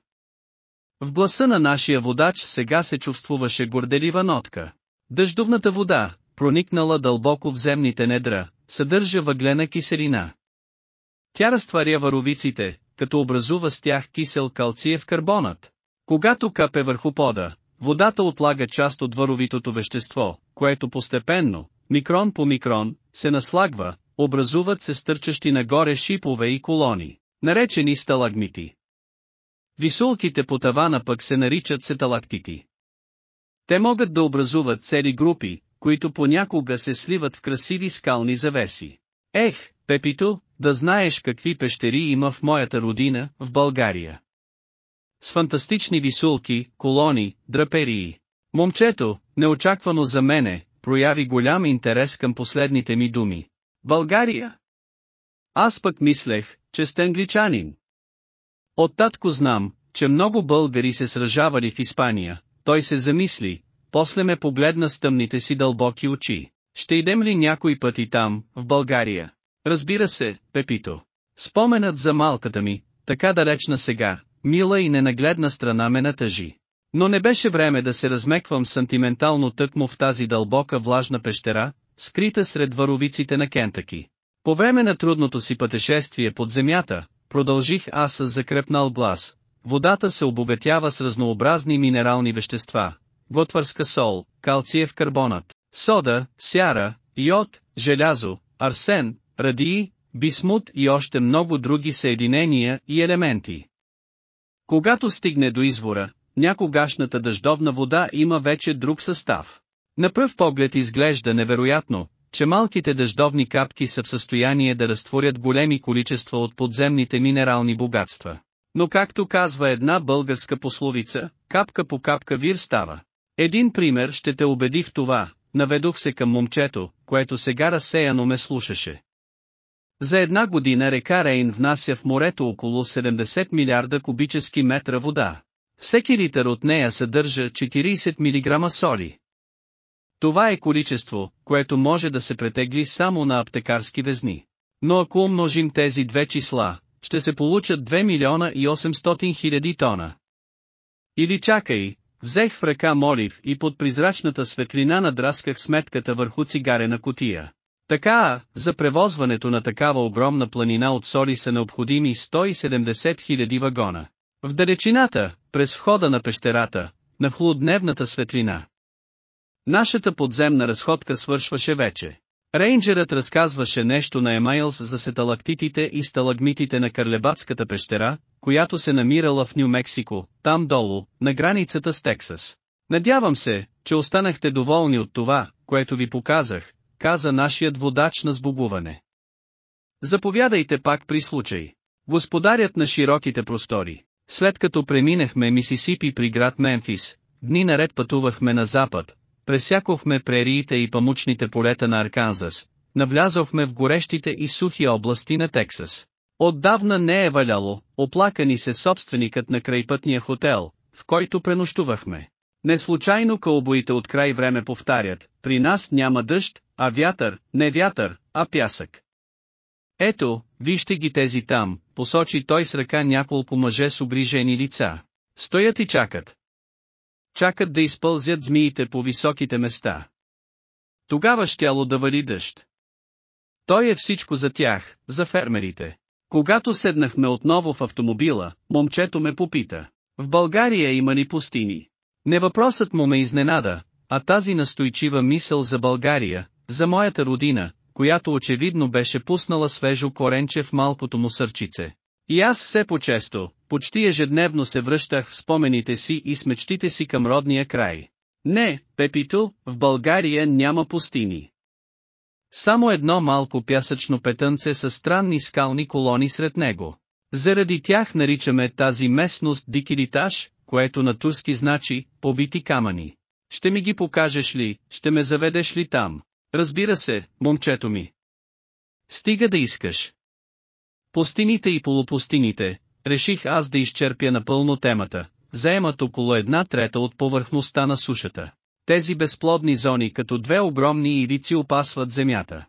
В гласа на нашия водач сега се чувствуваше горделива нотка. Дъждовната вода, проникнала дълбоко в земните недра, съдържа въглена киселина. Тя разтваря варовиците, като образува с тях кисел калциев карбонат. Когато капе върху пода, водата отлага част от варовитото вещество, което постепенно, микрон по микрон, се наслагва, образуват се стърчащи нагоре шипове и колони, наречени сталагмити. Висулките по тавана пък се наричат сеталактити. Те могат да образуват цели групи, които понякога се сливат в красиви скални завеси. Ех, Пепито, да знаеш какви пещери има в моята родина, в България. С фантастични висулки, колони, драперии. Момчето, неочаквано за мене, прояви голям интерес към последните ми думи. България? Аз пък мислех, че сте англичанин. От татко знам, че много българи се сражавали в Испания, той се замисли, после ме погледна с тъмните си дълбоки очи. Ще идем ли някой път и там, в България? Разбира се, Пепито. Споменът за малката ми, така далечна сега, мила и ненагледна страна ме натъжи. Но не беше време да се размеквам сантиментално тъкмо в тази дълбока влажна пещера, скрита сред варовиците на Кентъки. По време на трудното си пътешествие под земята, продължих аз с закрепнал глас, водата се обогатява с разнообразни минерални вещества, готварска сол, калциев карбонат, сода, сяра, йод, желязо, арсен, радии, бисмут и още много други съединения и елементи. Когато стигне до извора, някогашната дъждовна вода има вече друг състав. На пръв поглед изглежда невероятно, че малките дъждовни капки са в състояние да разтворят големи количества от подземните минерални богатства. Но както казва една българска пословица, капка по капка вир става. Един пример ще те убеди в това, наведох се към момчето, което сега разсеяно ме слушаше. За една година река Рейн внася в морето около 70 милиарда кубически метра вода. Всеки литър от нея съдържа 40 мг соли. Това е количество, което може да се претегли само на аптекарски везни. Но ако умножим тези две числа, ще се получат 2 милиона и 800 хиляди тона. Или чакай, взех в ръка молив и под призрачната светлина надрасках сметката върху цигарена котия. Така, за превозването на такава огромна планина от соли са необходими 170 000 вагона. В далечината, през входа на пещерата, на хлудневната светлина. Нашата подземна разходка свършваше вече. Рейнджерът разказваше нещо на Емайлс за сеталактитите и сталагмитите на Карлебатската пещера, която се намирала в Нью-Мексико, там долу, на границата с Тексас. Надявам се, че останахте доволни от това, което ви показах, каза нашият водач на сбогуване. Заповядайте пак при случай. Господарят на широките простори. След като преминахме Мисисипи при град Мемфис, дни наред пътувахме на запад, пресякохме прериите и памучните полета на Арканзас, навлязохме в горещите и сухи области на Тексас. Отдавна не е валяло, оплакани се собственикът на крайпътния хотел, в който пренощувахме. Не случайно кълбоите от край време повтарят, при нас няма дъжд, а вятър, не вятър, а пясък. Ето, вижте ги тези там, посочи той с ръка няколко мъже с обрижени лица. Стоят и чакат. Чакат да изпълзят змиите по високите места. Тогава щяло да вали дъжд. Той е всичко за тях, за фермерите. Когато седнахме отново в автомобила, момчето ме попита. В България има ли пустини? Не въпросът му ме изненада, а тази настойчива мисъл за България, за моята родина, която очевидно беше пуснала свежо коренче в малкото му сърчице. И аз все по-често, почти ежедневно се връщах в спомените си и с мечтите си към родния край. Не, Пепито, в България няма пустини. Само едно малко пясъчно петънце с странни скални колони сред него. Заради тях наричаме тази местност Дикилитаж, което на турски значи «побити камъни». Ще ми ги покажеш ли, ще ме заведеш ли там? Разбира се, момчето ми. Стига да искаш. Пустините и полупустините, реших аз да изчерпя напълно темата, заемат около една трета от повърхността на сушата. Тези безплодни зони като две огромни ивици опасват земята.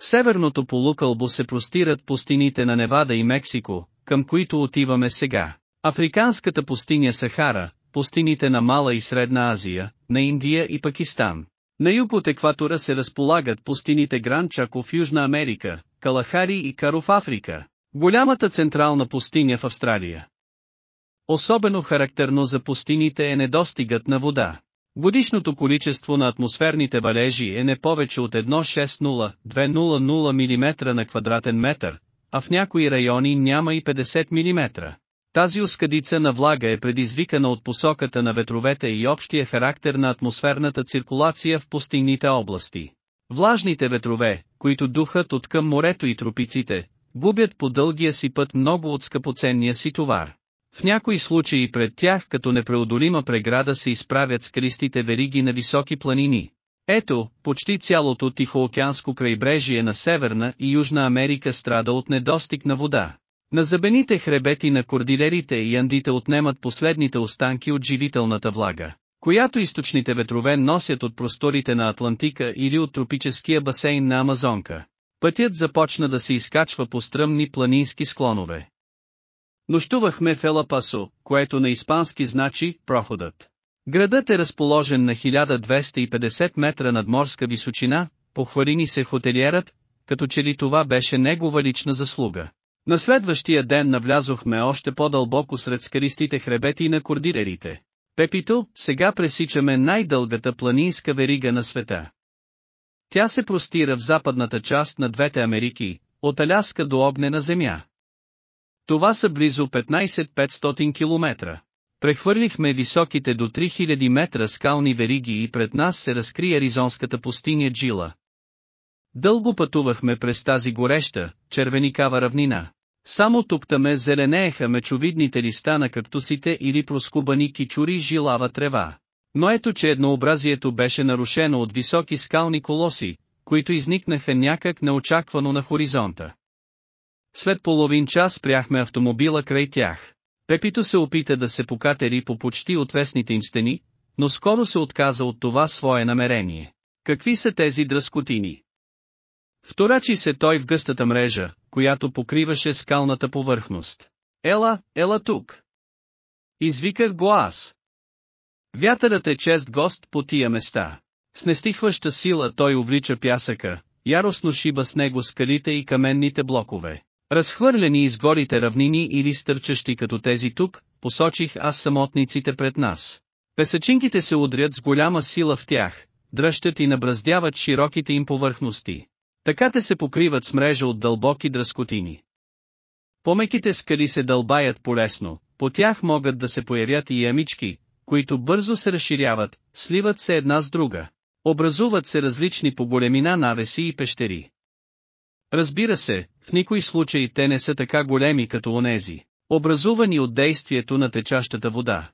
Северното полукълбо се простират пустините на Невада и Мексико, към които отиваме сега. Африканската пустиня Сахара, пустините на Мала и Средна Азия, на Индия и Пакистан. На юг от екватора се разполагат пустините Гран Чако в Южна Америка, Калахари и Каро в Африка. Голямата централна пустиня в Австралия. Особено характерно за пустините е недостигът на вода. Годишното количество на атмосферните валежи е не повече от 1,60-200 мм на квадратен метър, а в някои райони няма и 50 мм. Тази оскадица на влага е предизвикана от посоката на ветровете и общия характер на атмосферната циркулация в пустинните области. Влажните ветрове, които духат от към морето и тропиците, губят по дългия си път много от скъпоценния си товар. В някои случаи пред тях като непреодолима преграда се изправят скалистите вериги на високи планини. Ето, почти цялото Тихоокеанско крайбрежие на Северна и Южна Америка страда от недостиг на вода. На забените хребети на кордилерите и андите отнемат последните останки от живителната влага, която източните ветрове носят от просторите на Атлантика или от тропическия басейн на Амазонка. Пътят започна да се изкачва по стръмни планински склонове. Нощувахме в Елапасо, което на испански значи «проходът». Градът е разположен на 1250 метра над морска височина, похвали ни се хотелиерът, като че ли това беше негова лична заслуга. На следващия ден навлязохме още по-дълбоко сред скаристите хребети на кордилерите. Пепито, сега пресичаме най-дългата планинска верига на света. Тя се простира в западната част на двете Америки, от Аляска до огнена земя. Това са близо 15-500 км. Прехвърлихме високите до 3000 метра скални вериги и пред нас се разкри Аризонската пустиня Джила. Дълго пътувахме през тази гореща, червеникава равнина. Само тук-таме зеленееха мечовидните листа на кактусите или проскубани кичури жилава трева. Но ето че еднообразието беше нарушено от високи скални колоси, които изникнаха някак неочаквано на хоризонта. След половин час спряхме автомобила край тях. Пепито се опита да се покатери по почти отвесните им стени, но скоро се отказа от това свое намерение. Какви са тези дръскотини? Вторачи се той в гъстата мрежа, която покриваше скалната повърхност. Ела, ела тук! Извиках го аз. Вятърът е чест гост по тия места. С нестихваща сила той увлича пясъка, яростно шиба с него скалите и каменните блокове. Разхвърлени из горите равнини или стърчащи като тези тук, посочих аз самотниците пред нас. Песачинките се удрят с голяма сила в тях, дръщат и набраздяват широките им повърхности. Така те се покриват с мрежа от дълбоки дръскотини. Помеките скали се дълбаят полесно, по тях могат да се появят и ямички, които бързо се разширяват, сливат се една с друга. Образуват се различни по големина навеси и пещери. Разбира се, в никой случай те не са така големи като онези, образувани от действието на течащата вода.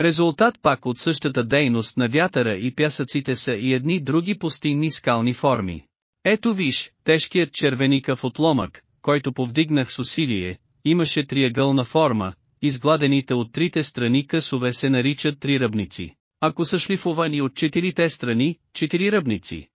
Резултат пак от същата дейност на вятъра и пясъците са и едни други пустинни скални форми. Ето виж, тежкият червеникъв отломък, който повдигнах с усилие, имаше триъгълна форма, изгладените от трите страни късове се наричат три ръбници. Ако са шлифовани от четирите страни, четири ръбници.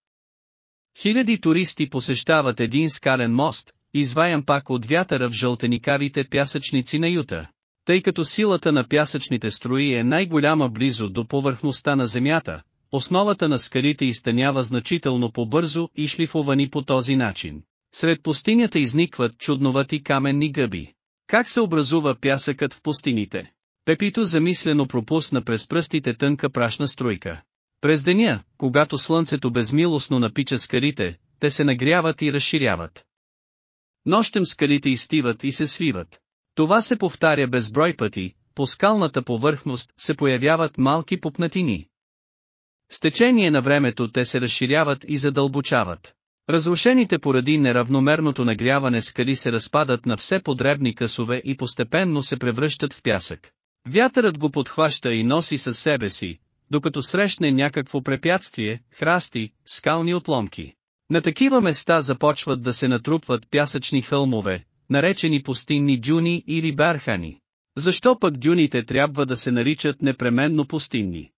Хиляди туристи посещават един скален мост, изваян пак от вятъра в жълтеникавите пясъчници на Юта. Тъй като силата на пясъчните строи е най-голяма близо до повърхността на земята, основата на скалите изтънява значително по-бързо и шлифовани по този начин. Сред пустинята изникват чудновати каменни гъби. Как се образува пясъкът в пустините? Пепито замислено пропусна през пръстите тънка прашна струйка. През деня, когато слънцето безмилостно напича скалите, те се нагряват и разширяват. Нощем скалите изтиват и се свиват. Това се повтаря безброй пъти, по скалната повърхност се появяват малки пупнатини. С течение на времето те се разширяват и задълбочават. Разрушените поради неравномерното нагряване скали се разпадат на все подребни късове и постепенно се превръщат в пясък. Вятърът го подхваща и носи със себе си, докато срещне някакво препятствие, храсти, скални отломки. На такива места започват да се натрупват пясъчни хълмове, наречени пустинни дюни или бархани. Защо пък дюните трябва да се наричат непременно пустинни?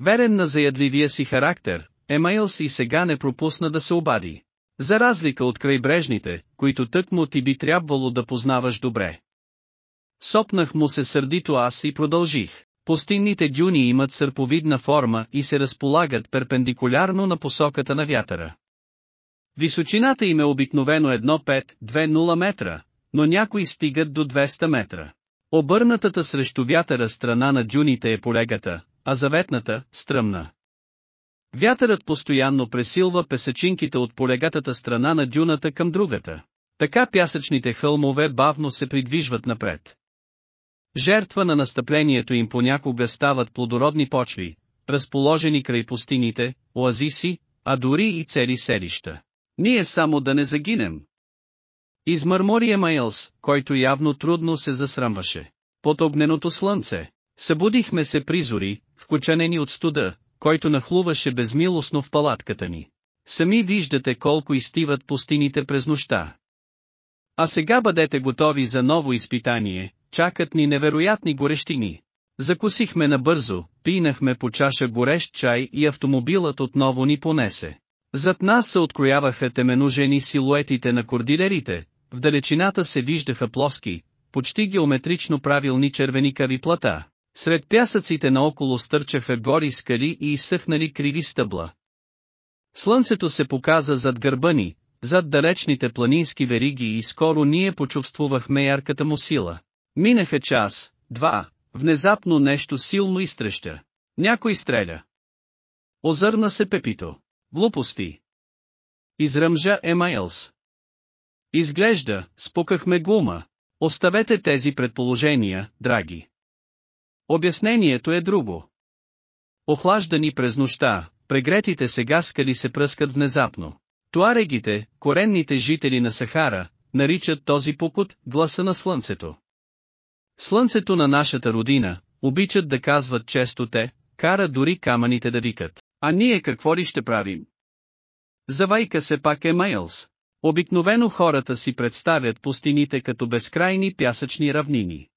Верен на заядливия си характер, Емайлс и сега не пропусна да се обади. За разлика от крайбрежните, които тъкмо ти би трябвало да познаваш добре. Сопнах му се сърдито аз и продължих. Пустинните дюни имат сърповидна форма и се разполагат перпендикулярно на посоката на вятъра. Височината им е обикновено 1,5-2,0 метра, но някои стигат до 200 метра. Обърнатата срещу вятъра страна на дюните е полегата, а заветната – стръмна. Вятърът постоянно пресилва песачинките от полегатата страна на дюната към другата. Така пясъчните хълмове бавно се придвижват напред. Жертва на настъплението им понякога стават плодородни почви, разположени край пустините, оазиси, а дори и цели селища. Ние само да не загинем. Измърмори Емайлс, който явно трудно се засрамваше. Под огненото слънце. Събудихме се призори, вкоченени от студа, който нахлуваше безмилостно в палатката ни. Сами виждате колко изтиват пустините през нощта. А сега бъдете готови за ново изпитание, чакат ни невероятни горещини. Закусихме набързо, пинахме по чаша горещ чай и автомобилът отново ни понесе. Зад нас се открояваха теменужени силуетите на кордилерите, в далечината се виждаха плоски, почти геометрично правилни червени кари плата. Сред пясъците наоколо стърчаха гори скали и изсъхнали криви стъбла. Слънцето се показа зад гърба ни, зад далечните планински вериги и скоро ние почувствувахме ярката му сила. Минаха час, два, внезапно нещо силно изтреща. Някой стреля. Озърна се Пепито. Глупости. Изръмжа Емайлс. Изглежда, спукахме гума. Оставете тези предположения, драги. Обяснението е друго. Охлаждани през нощта, прегретите сега скали се пръскат внезапно. Туарегите, коренните жители на Сахара, наричат този покот гласа на слънцето. Слънцето на нашата родина, обичат да казват често те, кара дори камъните да викат. А ние какво ли ще правим? Завайка се пак е Мейлс. Обикновено хората си представят пустините като безкрайни пясъчни равнини.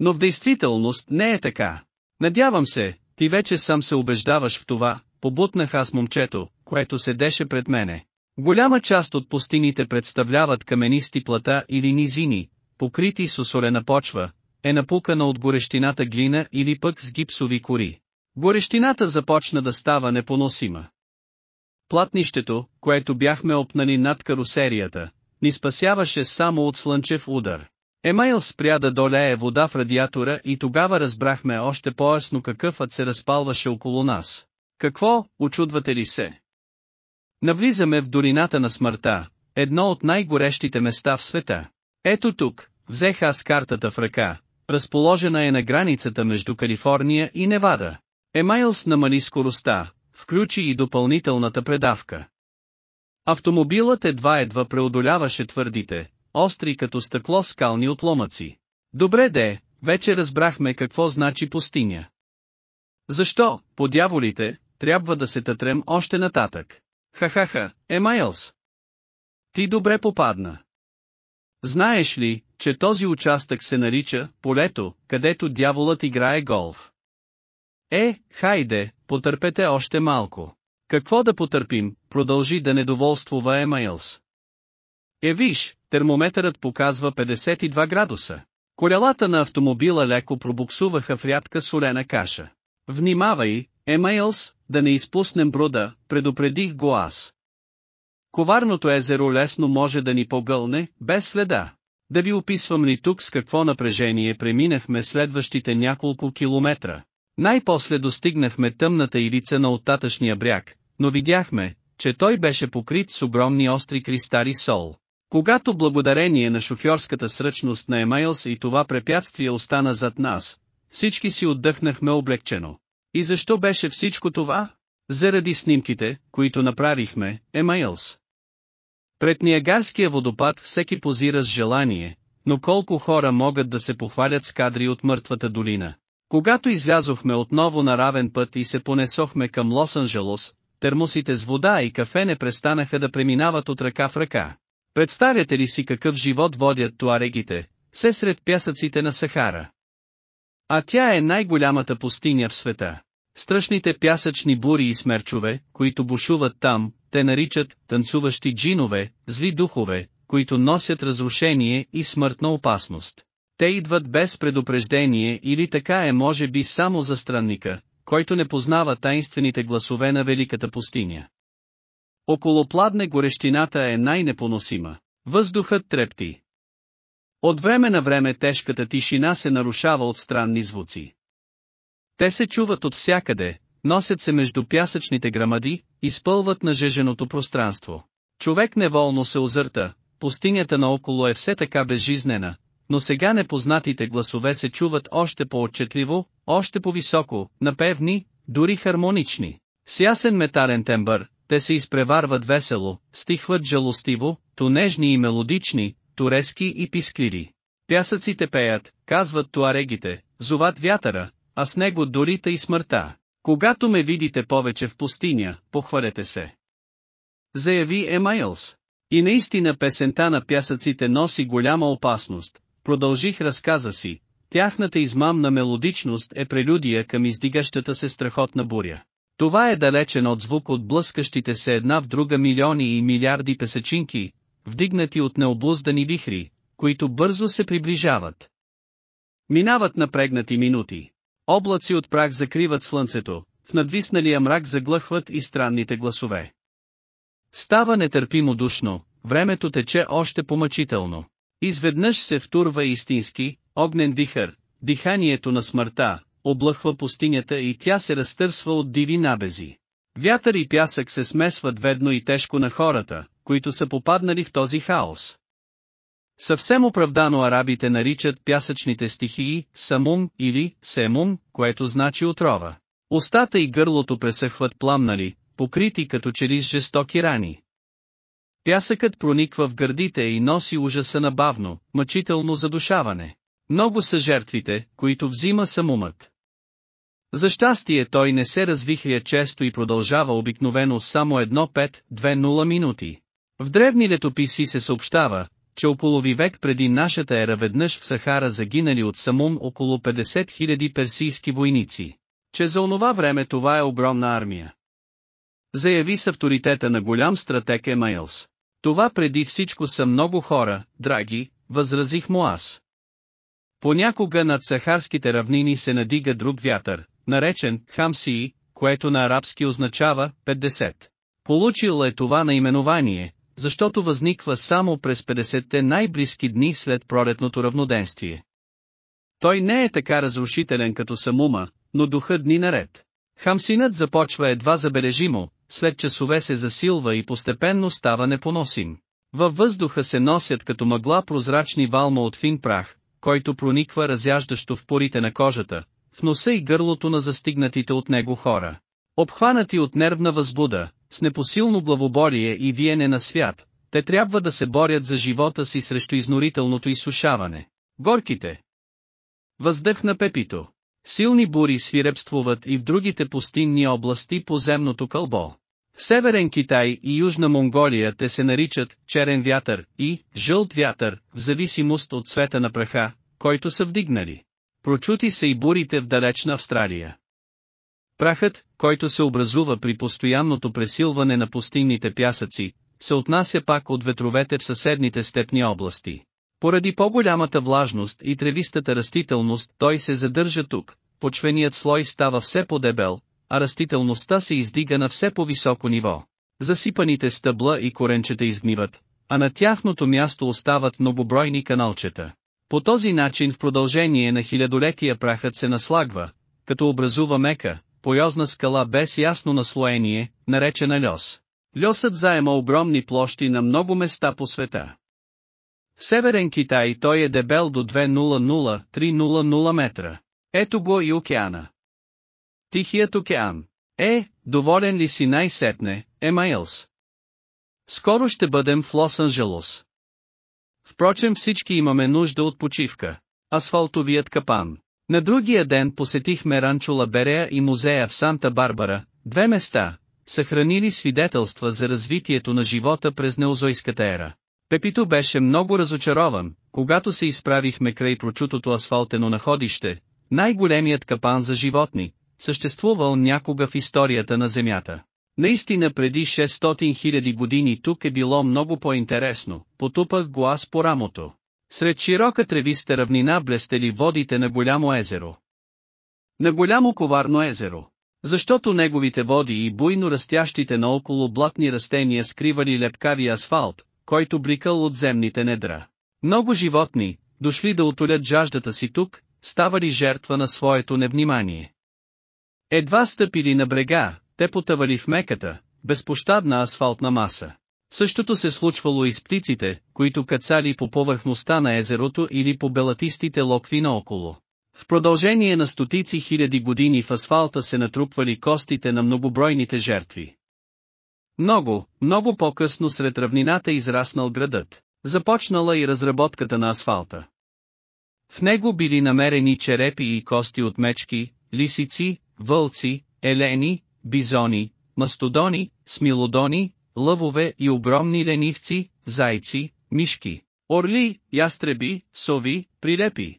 Но в действителност не е така. Надявам се, ти вече сам се убеждаваш в това, побутнах аз момчето, което седеше пред мене. Голяма част от пустините представляват каменисти плата или низини, покрити с осолена почва, е напукана от горещината глина или пък с гипсови кори. Горещината започна да става непоносима. Платнището, което бяхме опнани над карусерията, ни спасяваше само от слънчев удар. Емайл спря да долее вода в радиатора и тогава разбрахме още по-ясно какъв ът се разпалваше около нас. Какво, очудвате ли се? Навлизаме в долината на смъртта, едно от най-горещите места в света. Ето тук, взех аз картата в ръка, разположена е на границата между Калифорния и Невада. Емайлс намали скоростта, включи и допълнителната предавка. Автомобилът едва-едва преодоляваше твърдите, остри като стъкло скални отломъци. Добре де, вече разбрахме какво значи пустиня. Защо, по дяволите, трябва да се тътрем още нататък? Ха-ха-ха, Емайлс. Ти добре попадна. Знаеш ли, че този участък се нарича полето, където дяволът играе голф? Е, хайде, потърпете още малко. Какво да потърпим, продължи да недоволствува Емайлс. Е виж, термометърът показва 52 градуса. Колелата на автомобила леко пробуксуваха в рядка солена каша. Внимавай, Емайлс, да не изпуснем бруда, предупредих го аз. Коварното езеро лесно може да ни погълне, без следа. Да ви описвам ли тук с какво напрежение преминахме следващите няколко километра. Най-после достигнахме тъмната ивица на оттатъчния бряг, но видяхме, че той беше покрит с огромни остри кристали сол. Когато благодарение на шофьорската сръчност на Емайлс и това препятствие остана зад нас, всички си отдъхнахме облегчено. И защо беше всичко това? Заради снимките, които направихме, Емайлс. Пред Ниагарския водопад всеки позира с желание, но колко хора могат да се похвалят с кадри от мъртвата долина? Когато излязохме отново на равен път и се понесохме към Лос-Анджелос, термосите с вода и кафе не престанаха да преминават от ръка в ръка. Представяте ли си какъв живот водят туарегите, все сред пясъците на Сахара? А тя е най-голямата пустиня в света. Страшните пясъчни бури и смерчове, които бушуват там, те наричат танцуващи джинове, зли духове, които носят разрушение и смъртна опасност. Те идват без предупреждение или така е може би само за странника, който не познава таинствените гласове на Великата пустиня. Около пладне горещината е най-непоносима. Въздухът трепти. От време на време тежката тишина се нарушава от странни звуци. Те се чуват от всякъде, носят се между пясъчните грамади, изпълват нажеженото пространство. Човек неволно се озърта, пустинята наоколо е все така безжизнена, но сега непознатите гласове се чуват още по-отчетливо, още по-високо, напевни, дори хармонични. С ясен метален тембър, те се изпреварват весело, стихват жалостиво, то нежни и мелодични, турески и пискливи. Пясъците пеят, казват туарегите, зоват вятъра, а с него дорите и смъртта. Когато ме видите повече в пустиня, похвалете се. Заяви Емайлс. И наистина песента на пясъците носи голяма опасност, продължих разказа си, тяхната измамна мелодичност е прелюдия към издигащата се страхотна буря. Това е далечен от звук от блъскащите се една в друга милиони и милиарди песечинки, вдигнати от необлуздани вихри, които бързо се приближават. Минават напрегнати минути. Облаци от прах закриват слънцето, в надвисналия мрак заглъхват и странните гласове. Става нетърпимо душно, времето тече още помъчително. Изведнъж се втурва истински, огнен вихър, диханието на смъртта, облъхва пустинята и тя се разтърсва от диви набези. Вятър и пясък се смесват ведно и тежко на хората, които са попаднали в този хаос. Съвсем оправдано арабите наричат пясъчните стихии самум или семум, което значи отрова. Остата и гърлото пресъхват пламнали, покрити като че жестоки рани. Пясъкът прониква в гърдите и носи ужаса на бавно, мъчително задушаване. Много са жертвите, които взима самумът. За щастие той не се развихря често и продължава обикновено само едно 5-2-0 минути. В древни летописи се съобщава, че ополови век преди нашата ера веднъж в Сахара загинали от самум около 50 000 персийски войници. Че за онова време това е огромна армия. Заяви с авторитета на голям стратег Емайлс. Това преди всичко са много хора, драги, възразих му аз. Понякога над сахарските равнини се надига друг вятър, наречен Хамсии, което на арабски означава 50. Получил е това наименование, защото възниква само през 50-те най-близки дни след пролетното равноденствие. Той не е така разрушителен като самума, но духа дни наред. Хамсинът започва едва забележимо, след часове се засилва и постепенно става непоносим. Във въздуха се носят като мъгла прозрачни валма от фин прах, който прониква разяждащо в порите на кожата, в носа и гърлото на застигнатите от него хора. Обхванати от нервна възбуда, с непосилно главоболие и виене на свят, те трябва да се борят за живота си срещу изнорителното изсушаване. Горките. Въздъхна Пепито. Силни бури свирепствуват и в другите пустинни области по земното кълбо. В Северен Китай и Южна Монголия те се наричат черен вятър и жълт вятър, в зависимост от цвета на праха, който са вдигнали. Прочути се и бурите в далечна Австралия. Прахът, който се образува при постоянното пресилване на пустинните пясъци, се отнася пак от ветровете в съседните степни области. Поради по-голямата влажност и тревистата растителност той се задържа тук, почвеният слой става все по-дебел, а растителността се издига на все по-високо ниво. Засипаните стъбла и коренчета изгниват, а на тяхното място остават многобройни каналчета. По този начин в продължение на хилядолетия прахът се наслагва, като образува мека, поязна скала без ясно наслоение, наречена льос. Льосът заема огромни площи на много места по света. В Северен Китай той е дебел до 200-300 метра. Ето го и океана. Тихият океан. Е, доволен ли си най-сетне, Емайлс? Скоро ще бъдем в Лос-Анджелос. Впрочем всички имаме нужда от почивка. Асфалтовият капан. На другия ден посетихме Ранчо Лаберея и музея в Санта-Барбара, две места, съхранили свидетелства за развитието на живота през неозойската ера. Пепито беше много разочарован, когато се изправихме край прочутото асфалтено находище, най-големият капан за животни, съществувал някога в историята на Земята. Наистина преди 600 000 години тук е било много по-интересно, потупах глас по рамото. Сред широка тревиста равнина блестели водите на голямо езеро. На голямо коварно езеро. Защото неговите води и буйно растящите наоколо блатни растения скривали лепкави асфалт, който бликал от земните недра. Много животни, дошли да отолят жаждата си тук, ставали жертва на своето невнимание. Едва стъпили на брега, те потъвали в меката, безпощадна асфалтна маса. Същото се случвало и с птиците, които кацали по повърхността на езерото или по белатистите локви наоколо. В продължение на стотици хиляди години в асфалта се натрупвали костите на многобройните жертви. Много, много по-късно сред равнината израснал градът. Започнала и разработката на асфалта. В него били намерени черепи и кости от мечки, лисици, вълци, елени, бизони, мастодони, смилодони, лъвове и огромни ленивци, зайци, мишки, орли, ястреби, сови, прилепи.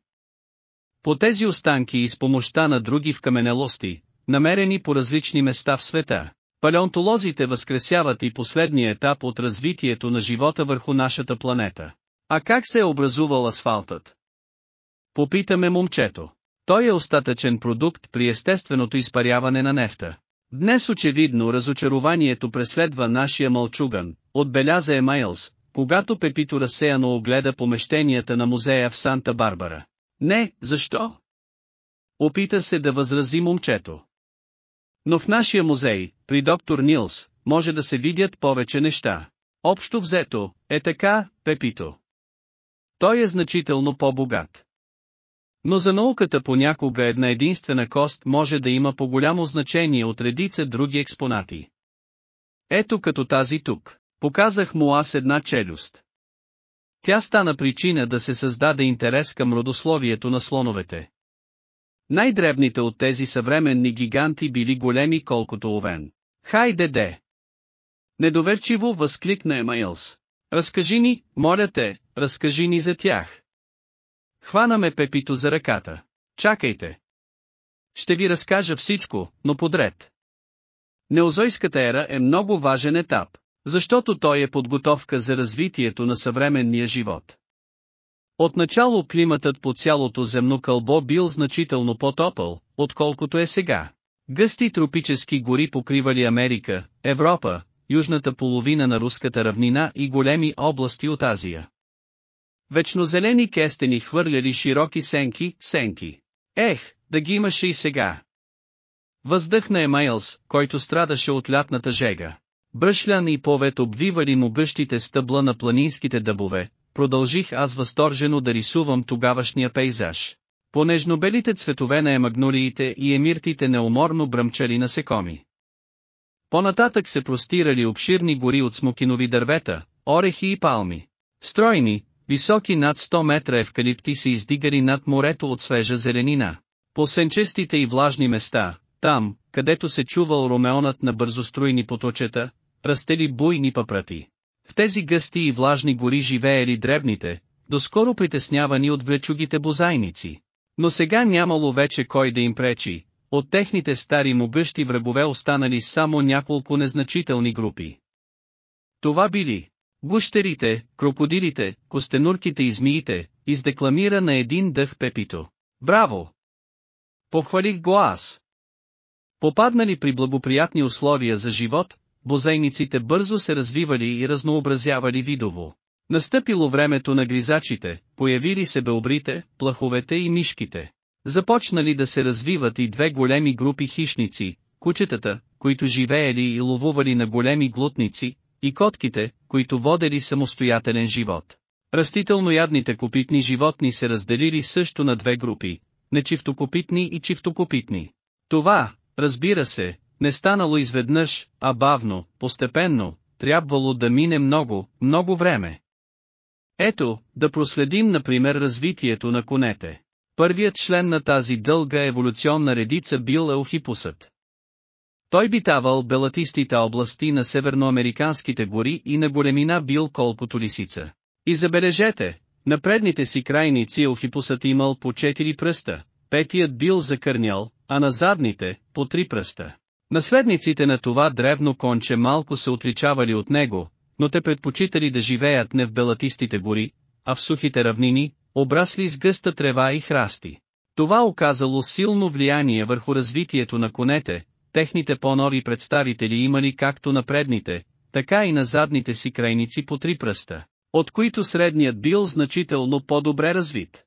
По тези останки и с помощта на други вкаменелости, намерени по различни места в света, палеонтолозите възкресяват и последния етап от развитието на живота върху нашата планета. А как се е образувал асфалтът? Попитаме момчето. Той е остатъчен продукт при естественото изпаряване на нефта. Днес очевидно разочарованието преследва нашия мълчуган, отбеляза Емайлс, когато Пепито разсеяно огледа помещенията на музея в Санта-Барбара. Не, защо? Опита се да възрази момчето. Но в нашия музей, при доктор Нилс, може да се видят повече неща. Общо взето, е така, Пепито. Той е значително по-богат. Но за науката понякога една единствена кост може да има по-голямо значение от редица други експонати. Ето като тази тук. Показах му аз една челюст. Тя стана причина да се създаде интерес към родословието на слоновете. Най-дребните от тези съвременни гиганти били големи колкото овен. Хайде де! Недоверчиво възкликна Емайлс. Разкажи ни, моля те, разкажи ни за тях. Хванаме Пепито за ръката. Чакайте. Ще ви разкажа всичко, но подред. Неозойската ера е много важен етап, защото той е подготовка за развитието на съвременния живот. Отначало климатът по цялото земно кълбо бил значително по-топъл, отколкото е сега. Гъсти тропически гори покривали Америка, Европа, южната половина на руската равнина и големи области от Азия. Вечно зелени кестени хвърляли широки сенки, сенки. Ех, да ги имаше и сега. Въздъхна Емайлс, който страдаше от лятната жега. Бръшлян и повет обвивали му гъщите стъбла на планинските дъбове, продължих аз възторжено да рисувам тогавашния пейзаж. По нежнобелите цветове на емагнолиите и емиртите неуморно бръмчали насекоми. Понататък се простирали обширни гори от смокинови дървета, орехи и палми. Стройни, Високи над 100 метра евкалипти се издигали над морето от свежа зеленина. По сенчестите и влажни места, там, където се чувал ромеонът на бързоструйни поточета, растели буйни папрати. В тези гъсти и влажни гори живеели дребните, доскоро притеснявани от влечугите бозайници. Но сега нямало вече кой да им пречи, от техните стари могъщи врагове останали само няколко незначителни групи. Това били Гущерите, крокодилите, костенурките и змиите, издекламира на един дъх Пепито. Браво! Похвалих го аз. Попаднали при благоприятни условия за живот, бозейниците бързо се развивали и разнообразявали видово. Настъпило времето на гризачите, появили се белбрите, плаховете и мишките. Започнали да се развиват и две големи групи хищници, кучетата, които живеели и ловували на големи глутници, и котките, които водели самостоятелен живот. Растителноядните копитни животни се разделили също на две групи, нечифтокопитни и чифтокопитни. Това, разбира се, не станало изведнъж, а бавно, постепенно, трябвало да мине много, много време. Ето, да проследим например развитието на конете. Първият член на тази дълга еволюционна редица бил еохипусът. Той битавал белатистите области на северноамериканските гори и на големина бил колкото лисица. И забележете, на предните си крайници еохипусът имал по четири пръста, петият бил закърнял, а на задните – по три пръста. Наследниците на това древно конче малко се отличавали от него, но те предпочитали да живеят не в белатистите гори, а в сухите равнини, обрасли с гъста трева и храсти. Това оказало силно влияние върху развитието на конете, техните по-нови представители имали както на предните, така и на задните си крайници по три пръста, от които средният бил значително по-добре развит.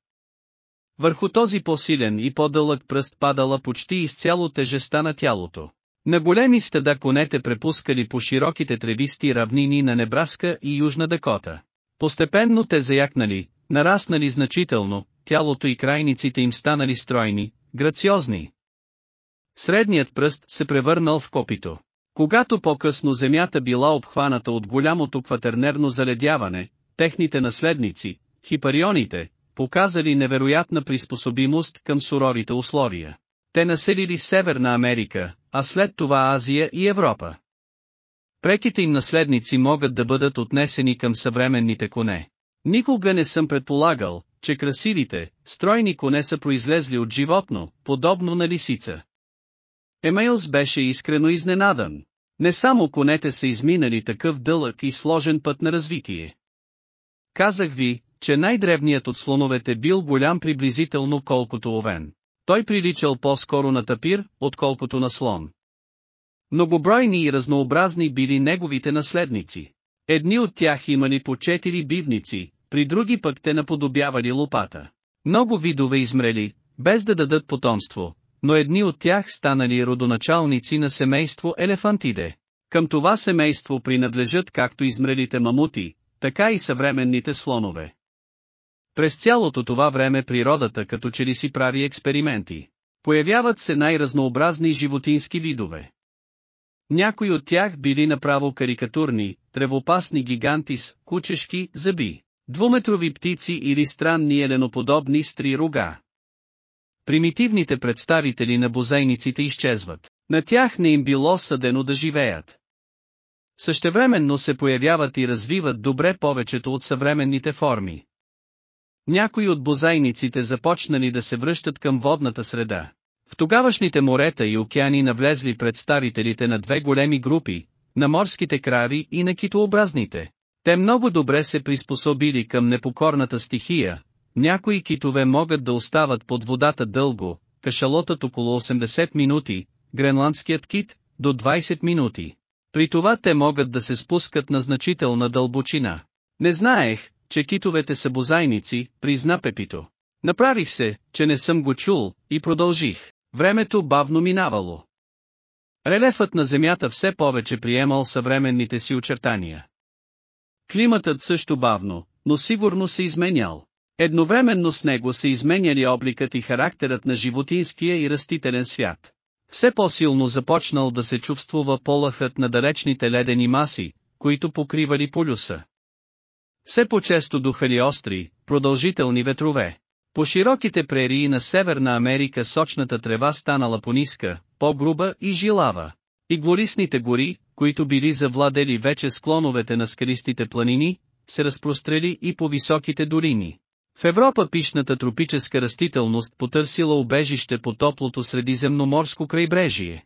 Върху този по-силен и по-дълъг пръст падала почти изцяло тежеста на тялото. На големи стада конете препускали по широките тревисти равнини на Небраска и Южна Дакота. Постепенно те заякнали, нараснали значително, тялото и крайниците им станали стройни, грациозни. Средният пръст се превърнал в копито. Когато по-късно земята била обхваната от голямото кватернерно заледяване, техните наследници, хипарионите, показали невероятна приспособимост към суровите условия. Те населили Северна Америка, а след това Азия и Европа. Преките им наследници могат да бъдат отнесени към съвременните коне. Никога не съм предполагал, че красивите, стройни коне са произлезли от животно, подобно на лисица. Емейлс беше искрено изненадан. Не само конете са изминали такъв дълъг и сложен път на развитие. Казах ви, че най-древният от слоновете бил голям приблизително колкото овен. Той приличал по-скоро на тапир, отколкото на слон. Многобройни и разнообразни били неговите наследници. Едни от тях имали по четири бивници, при други пък те наподобявали лопата. Много видове измрели, без да дадат потомство, но едни от тях станали родоначалници на семейство елефантиде. Към това семейство принадлежат както измрелите мамути, така и съвременните слонове. През цялото това време природата като че ли си прави експерименти. Появяват се най-разнообразни животински видове. Някои от тях били направо карикатурни, тревопасни гиганти с кучешки зъби, двуметрови птици или странни еленоподобни с три рога. Примитивните представители на бозайниците изчезват. На тях не им било съдено да живеят. Същевременно се появяват и развиват добре повечето от съвременните форми. Някои от бозайниците започнали да се връщат към водната среда. В тогавашните морета и океани навлезли представителите на две големи групи, на морските крави и на китообразните. Те много добре се приспособили към непокорната стихия, някои китове могат да остават под водата дълго, кашалотът около 80 минути, гренландският кит – до 20 минути. При това те могат да се спускат на значителна дълбочина. Не знаех, че китовете са бозайници, призна Пепито. Направих се, че не съм го чул, и продължих. Времето бавно минавало. Релефът на Земята все повече приемал съвременните си очертания. Климатът също бавно, но сигурно се изменял. Едновременно с него се изменяли обликът и характерът на животинския и растителен свят. Все по-силно започнал да се чувствува полъхът на далечните ледени маси, които покривали полюса. Все по-често духали остри, продължителни ветрове. По широките прерии на Северна Америка сочната трева станала пониска, по-груба и жилава. И горисните гори, които били завладели вече склоновете на скалистите планини, се разпрострели и по високите долини. В Европа пишната тропическа растителност потърсила убежище по топлото средиземноморско крайбрежие.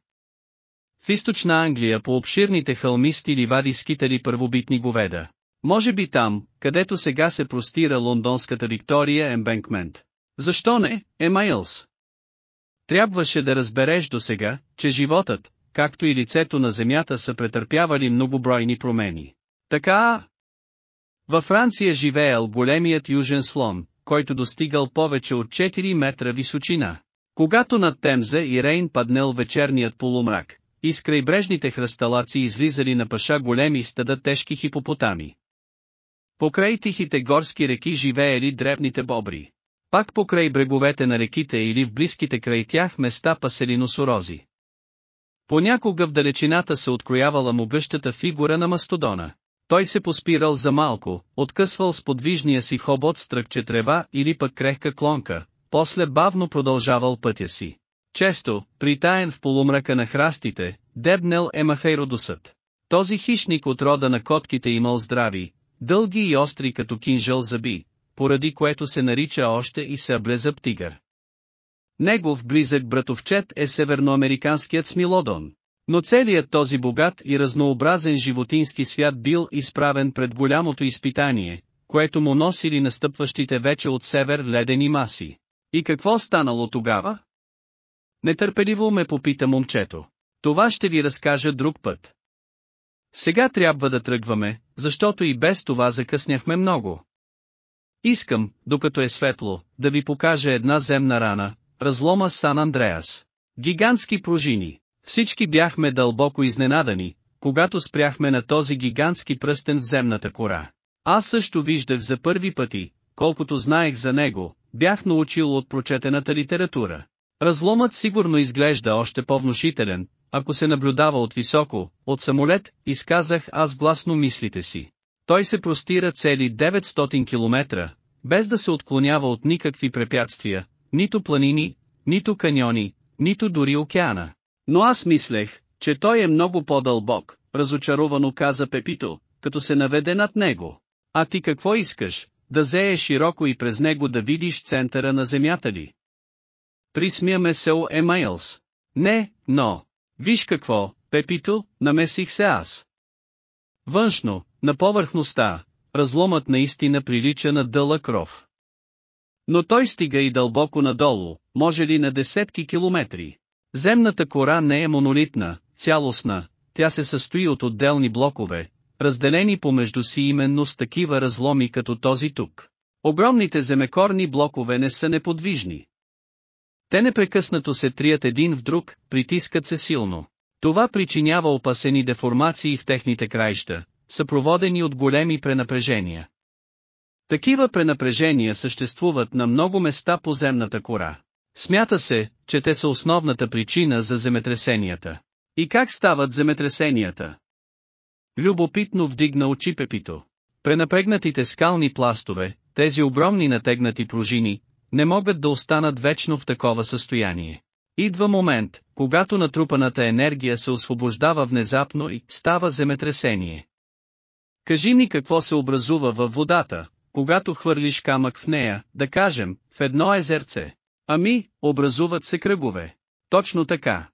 В източна Англия по обширните хълмисти ливади скитали първобитни говеда. Може би там, където сега се простира лондонската Виктория Ембенкмент. Защо не, Емайлс? Трябваше да разбереш до сега, че животът, както и лицето на земята са претърпявали многобройни промени. Така Във Франция живеел големият южен слон, който достигал повече от 4 метра височина. Когато над Темза и Рейн паднел вечерният полумрак, из крайбрежните хръсталаци излизали на паша големи стада тежки хипопотами. Покрай тихите горски реки живеели древните бобри. Пак покрай бреговете на реките или в близките край тях места пасели носорози. Понякога в далечината се откроявала могъщата фигура на мастодона. Той се поспирал за малко, откъсвал с подвижния си хобот стръкче трева или пък крехка клонка, после бавно продължавал пътя си. Често, притаен в полумрака на храстите, дебнел е махайродосът. Този хищник от рода на котките имал здрави, дълги и остри като кинжал зъби, поради което се нарича още и съблезъб тигър. Негов близък братовчет е северноамериканският смилодон. Но целият този богат и разнообразен животински свят бил изправен пред голямото изпитание, което му носили настъпващите вече от север ледени маси. И какво станало тогава? Нетърпеливо ме попита момчето. Това ще ви разкажа друг път. Сега трябва да тръгваме, защото и без това закъсняхме много. Искам, докато е светло, да ви покажа една земна рана, разлома Сан Андреас. Гигантски пружини. Всички бяхме дълбоко изненадани, когато спряхме на този гигантски пръстен в земната кора. Аз също виждах за първи пъти, колкото знаех за него, бях научил от прочетената литература. Разломът сигурно изглежда още по-внушителен, ако се наблюдава от високо, от самолет, изказах аз гласно мислите си. Той се простира цели 900 км, без да се отклонява от никакви препятствия, нито планини, нито каньони, нито дори океана. Но аз мислех, че той е много по-дълбок, разочаровано каза Пепито, като се наведе над него. А ти какво искаш, да зее широко и през него да видиш центъра на земята ли? Присмяме се о Емайлс. Не, но, виж какво, Пепито, намесих се аз. Външно, на повърхността, разломът наистина прилича на дълъг ров. Но той стига и дълбоко надолу, може ли на десетки километри. Земната кора не е монолитна, цялостна, тя се състои от отделни блокове, разделени помежду си именно с такива разломи като този тук. Огромните земекорни блокове не са неподвижни. Те непрекъснато се трият един в друг, притискат се силно. Това причинява опасени деформации в техните краища, съпроводени от големи пренапрежения. Такива пренапрежения съществуват на много места по земната кора. Смята се, че те са основната причина за земетресенията. И как стават земетресенията? Любопитно вдигна очи Пепито. Пренапрегнатите скални пластове, тези огромни натегнати пружини, не могат да останат вечно в такова състояние. Идва момент, когато натрупаната енергия се освобождава внезапно и става земетресение. Кажи ми какво се образува във водата, когато хвърлиш камък в нея, да кажем, в едно езерце. Ами, образуват се кръгове. Точно така.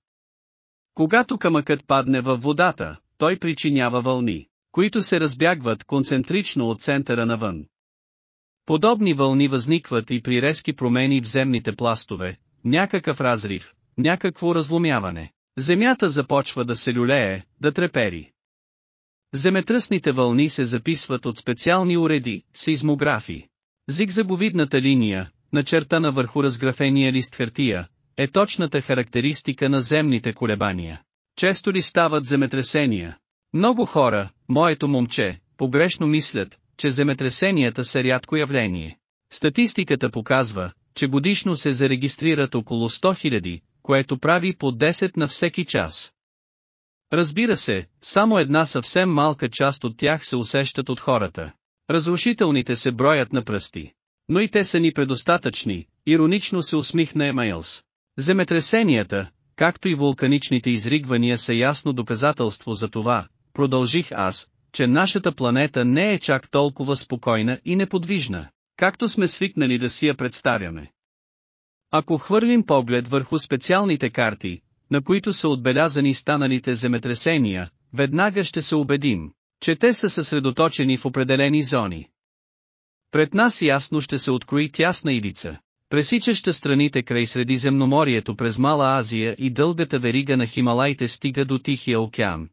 Когато камъкът падне във водата, той причинява вълни, които се разбягват концентрично от центъра навън. Подобни вълни възникват и при резки промени в земните пластове, някакъв разрив, някакво разломяване. Земята започва да се люлее, да трепери. Земетръсните вълни се записват от специални уреди, сейзмографи. Зигзаговидната линия, начертана върху разграфения лист хартия, е точната характеристика на земните колебания. Често ли стават земетресения? Много хора, моето момче, погрешно мислят, че земетресенията са рядко явление. Статистиката показва, че годишно се зарегистрират около 100 000, което прави по 10 на всеки час. Разбира се, само една съвсем малка част от тях се усещат от хората. Разрушителните се броят на пръсти. Но и те са ни предостатъчни, иронично се усмихна Емайлс. Земетресенията, както и вулканичните изригвания са ясно доказателство за това, продължих аз, че нашата планета не е чак толкова спокойна и неподвижна, както сме свикнали да си я представяме. Ако хвърлим поглед върху специалните карти, на които са отбелязани станалите земетресения, веднага ще се убедим, че те са съсредоточени в определени зони. Пред нас ясно ще се открои тясна ивица, пресичаща страните край Средиземноморието през Мала Азия и дългата верига на Хималайте стига до Тихия океан.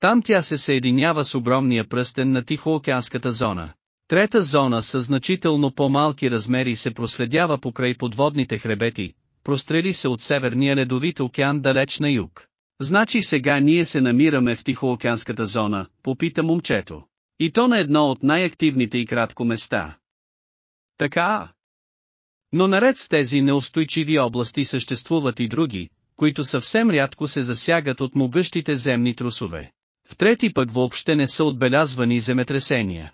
Там тя се съединява с огромния пръстен на Тихоокеанската зона. Трета зона с значително по-малки размери се проследява покрай подводните хребети, прострели се от Северния ледовит океан далеч на юг. Значи сега ние се намираме в Тихоокеанската зона, попита момчето. И то на едно от най-активните и кратко места. Така. Но наред с тези неустойчиви области съществуват и други, които съвсем рядко се засягат от могъщите земни трусове. В трети пък въобще не са отбелязвани земетресения.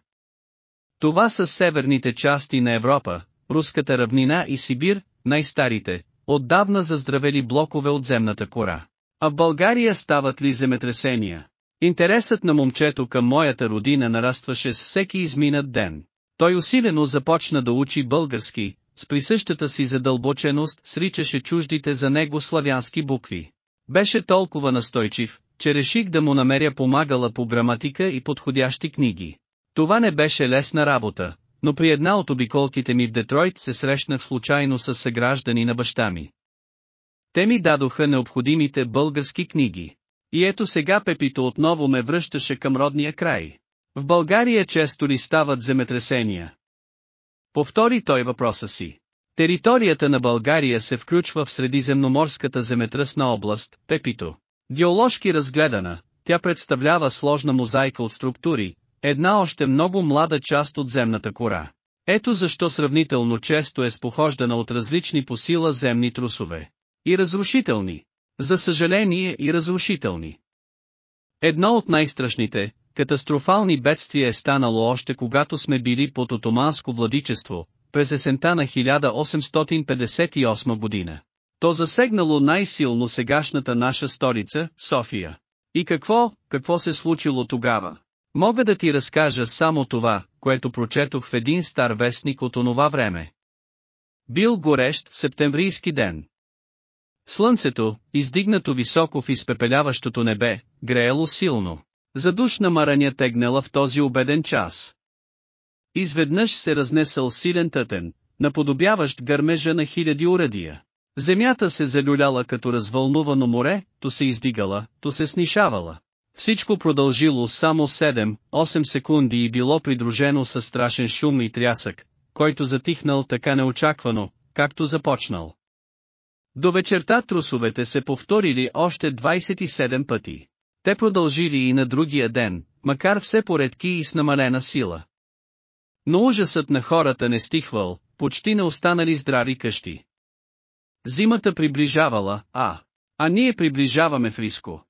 Това са северните части на Европа, Руската равнина и Сибир, най-старите, отдавна заздравели блокове от земната кора. А в България стават ли земетресения? Интересът на момчето към моята родина нарастваше с всеки изминат ден. Той усилено започна да учи български, с присъщата си задълбоченост сричаше чуждите за него славянски букви. Беше толкова настойчив, че реших да му намеря помагала по граматика и подходящи книги. Това не беше лесна работа, но при една от обиколките ми в Детройт се срещнах случайно с съграждани на баща ми. Те ми дадоха необходимите български книги. И ето сега Пепито отново ме връщаше към родния край. В България често ли стават земетресения? Повтори той въпроса си. Територията на България се включва в Средиземноморската земетръсна област, Пепито. Геоложки разгледана, тя представлява сложна мозайка от структури, една още много млада част от земната кора. Ето защо сравнително често е спохождана от различни по сила земни трусове. И разрушителни. За съжаление и разрушителни. Едно от най-страшните, катастрофални бедствия е станало още когато сме били под отоманско владичество, през есента на 1858 година. То засегнало най-силно сегашната наша столица, София. И какво, какво се случило тогава? Мога да ти разкажа само това, което прочетох в един стар вестник от онова време. Бил горещ септемврийски ден. Слънцето, издигнато високо в изпепеляващото небе, греело силно. Задушна мараня тегнала в този обеден час. Изведнъж се разнесъл силен тътен, наподобяващ гърмежа на хиляди урадия. Земята се залюляла като развълнувано море, то се издигала, то се снишавала. Всичко продължило само 7-8 секунди и било придружено със страшен шум и трясък, който затихнал така неочаквано, както започнал. До вечерта трусовете се повторили още 27 пъти. Те продължили и на другия ден, макар все поредки и с намалена сила. Но ужасът на хората не стихвал, почти не останали здрави къщи. Зимата приближавала, а, а ние приближаваме в риско.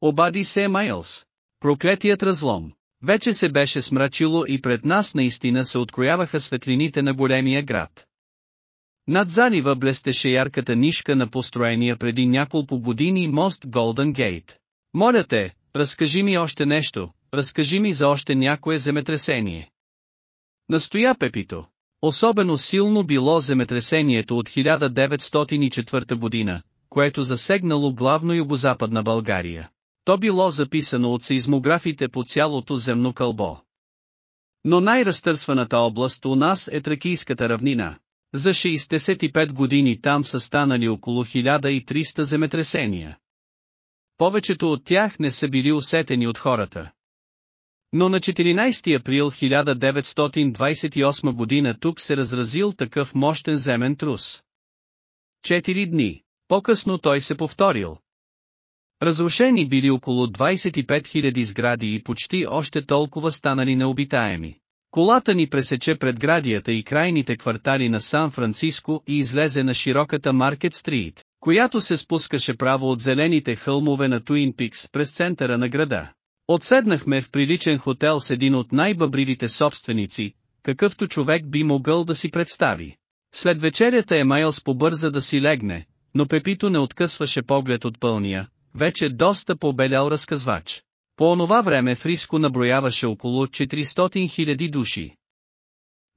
Обади се Майлс. Проклетият разлом. Вече се беше смрачило и пред нас наистина се открояваха светлините на големия град. Над залива блестеше ярката нишка на построения преди няколко години мост Голден Гейт. Моля те, разкажи ми още нещо, разкажи ми за още някое земетресение. Настоя Пепито. Особено силно било земетресението от 1904 година, което засегнало главно югозападна България. То било записано от сейзмографите по цялото земно кълбо. Но най-разтърсваната област у нас е Тракийската равнина. За 65 години там са станали около 1300 земетресения. Повечето от тях не са били усетени от хората. Но на 14 април 1928 година тук се разразил такъв мощен земен трус. Четири дни. По-късно той се повторил. Разрушени били около 25 000 сгради и почти още толкова станали необитаеми. Колата ни пресече предградията и крайните квартали на Сан-Франциско и излезе на широката Маркет Стрит, която се спускаше право от зелените хълмове на Туин Пикс през центъра на града. Отседнахме в приличен хотел с един от най-бъбривите собственици, какъвто човек би могъл да си представи. След вечерята Емайлс побърза да си легне, но Пепито не откъсваше поглед от пълния, вече доста побелял разказвач. По онова време в Риско наброяваше около 400 000 души.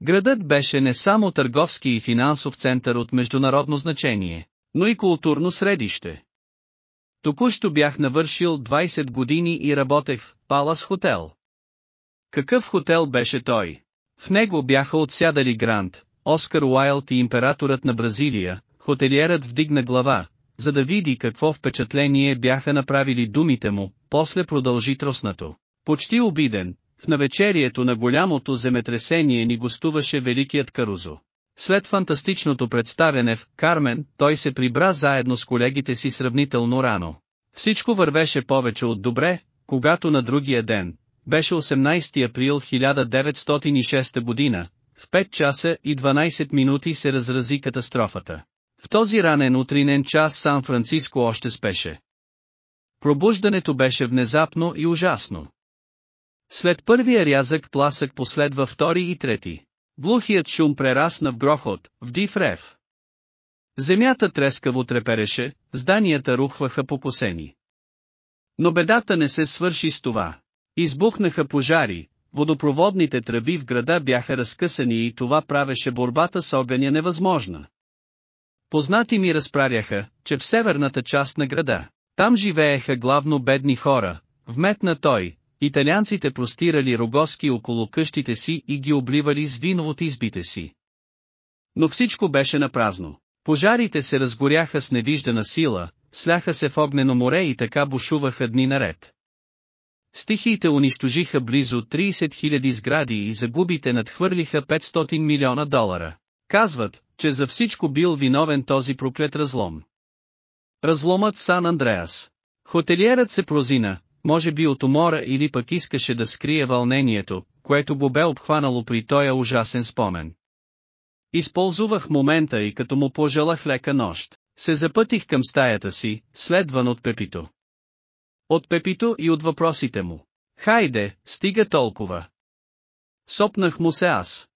Градът беше не само търговски и финансов център от международно значение, но и културно средище. Току-що бях навършил 20 години и работех в Палас Хотел. Какъв хотел беше той? В него бяха отсядали Грант, Оскар Уайлд и императорът на Бразилия, хотелиерът вдигна глава, за да види какво впечатление бяха направили думите му, после продължи троснато. Почти обиден, в навечерието на голямото земетресение ни гостуваше великият Карузо. След фантастичното представяне в Кармен, той се прибра заедно с колегите си сравнително рано. Всичко вървеше повече от добре, когато на другия ден, беше 18 април 1906 година, в 5 часа и 12 минути се разрази катастрофата. В този ранен утринен час Сан-Франциско още спеше. Пробуждането беше внезапно и ужасно. След първия рязък тласък последва втори и трети. Глухият шум прерасна в грохот, в див рев. Земята трескаво трепереше, зданията рухваха по посени. Но бедата не се свърши с това. Избухнаха пожари, водопроводните тръби в града бяха разкъсани и това правеше борбата с огъня невъзможна. Познати ми разправяха, че в северната част на града, там живееха главно бедни хора, вметна той, италианците простирали рогоски около къщите си и ги обливали с вино от избите си. Но всичко беше напразно. Пожарите се разгоряха с невиждана сила, сляха се в огнено море и така бушуваха дни наред. Стихиите унищожиха близо 30 000 сгради и загубите надхвърлиха 500 милиона долара. Казват, че за всичко бил виновен този проклет разлом. Разломът Сан Андреас. Хотелиерът се прозина, може би от умора или пък искаше да скрие вълнението, което го бе обхванало при тоя ужасен спомен. Използвах момента и като му пожелах лека нощ, се запътих към стаята си, следван от Пепито. От Пепито и от въпросите му. Хайде, стига толкова. Сопнах му се аз.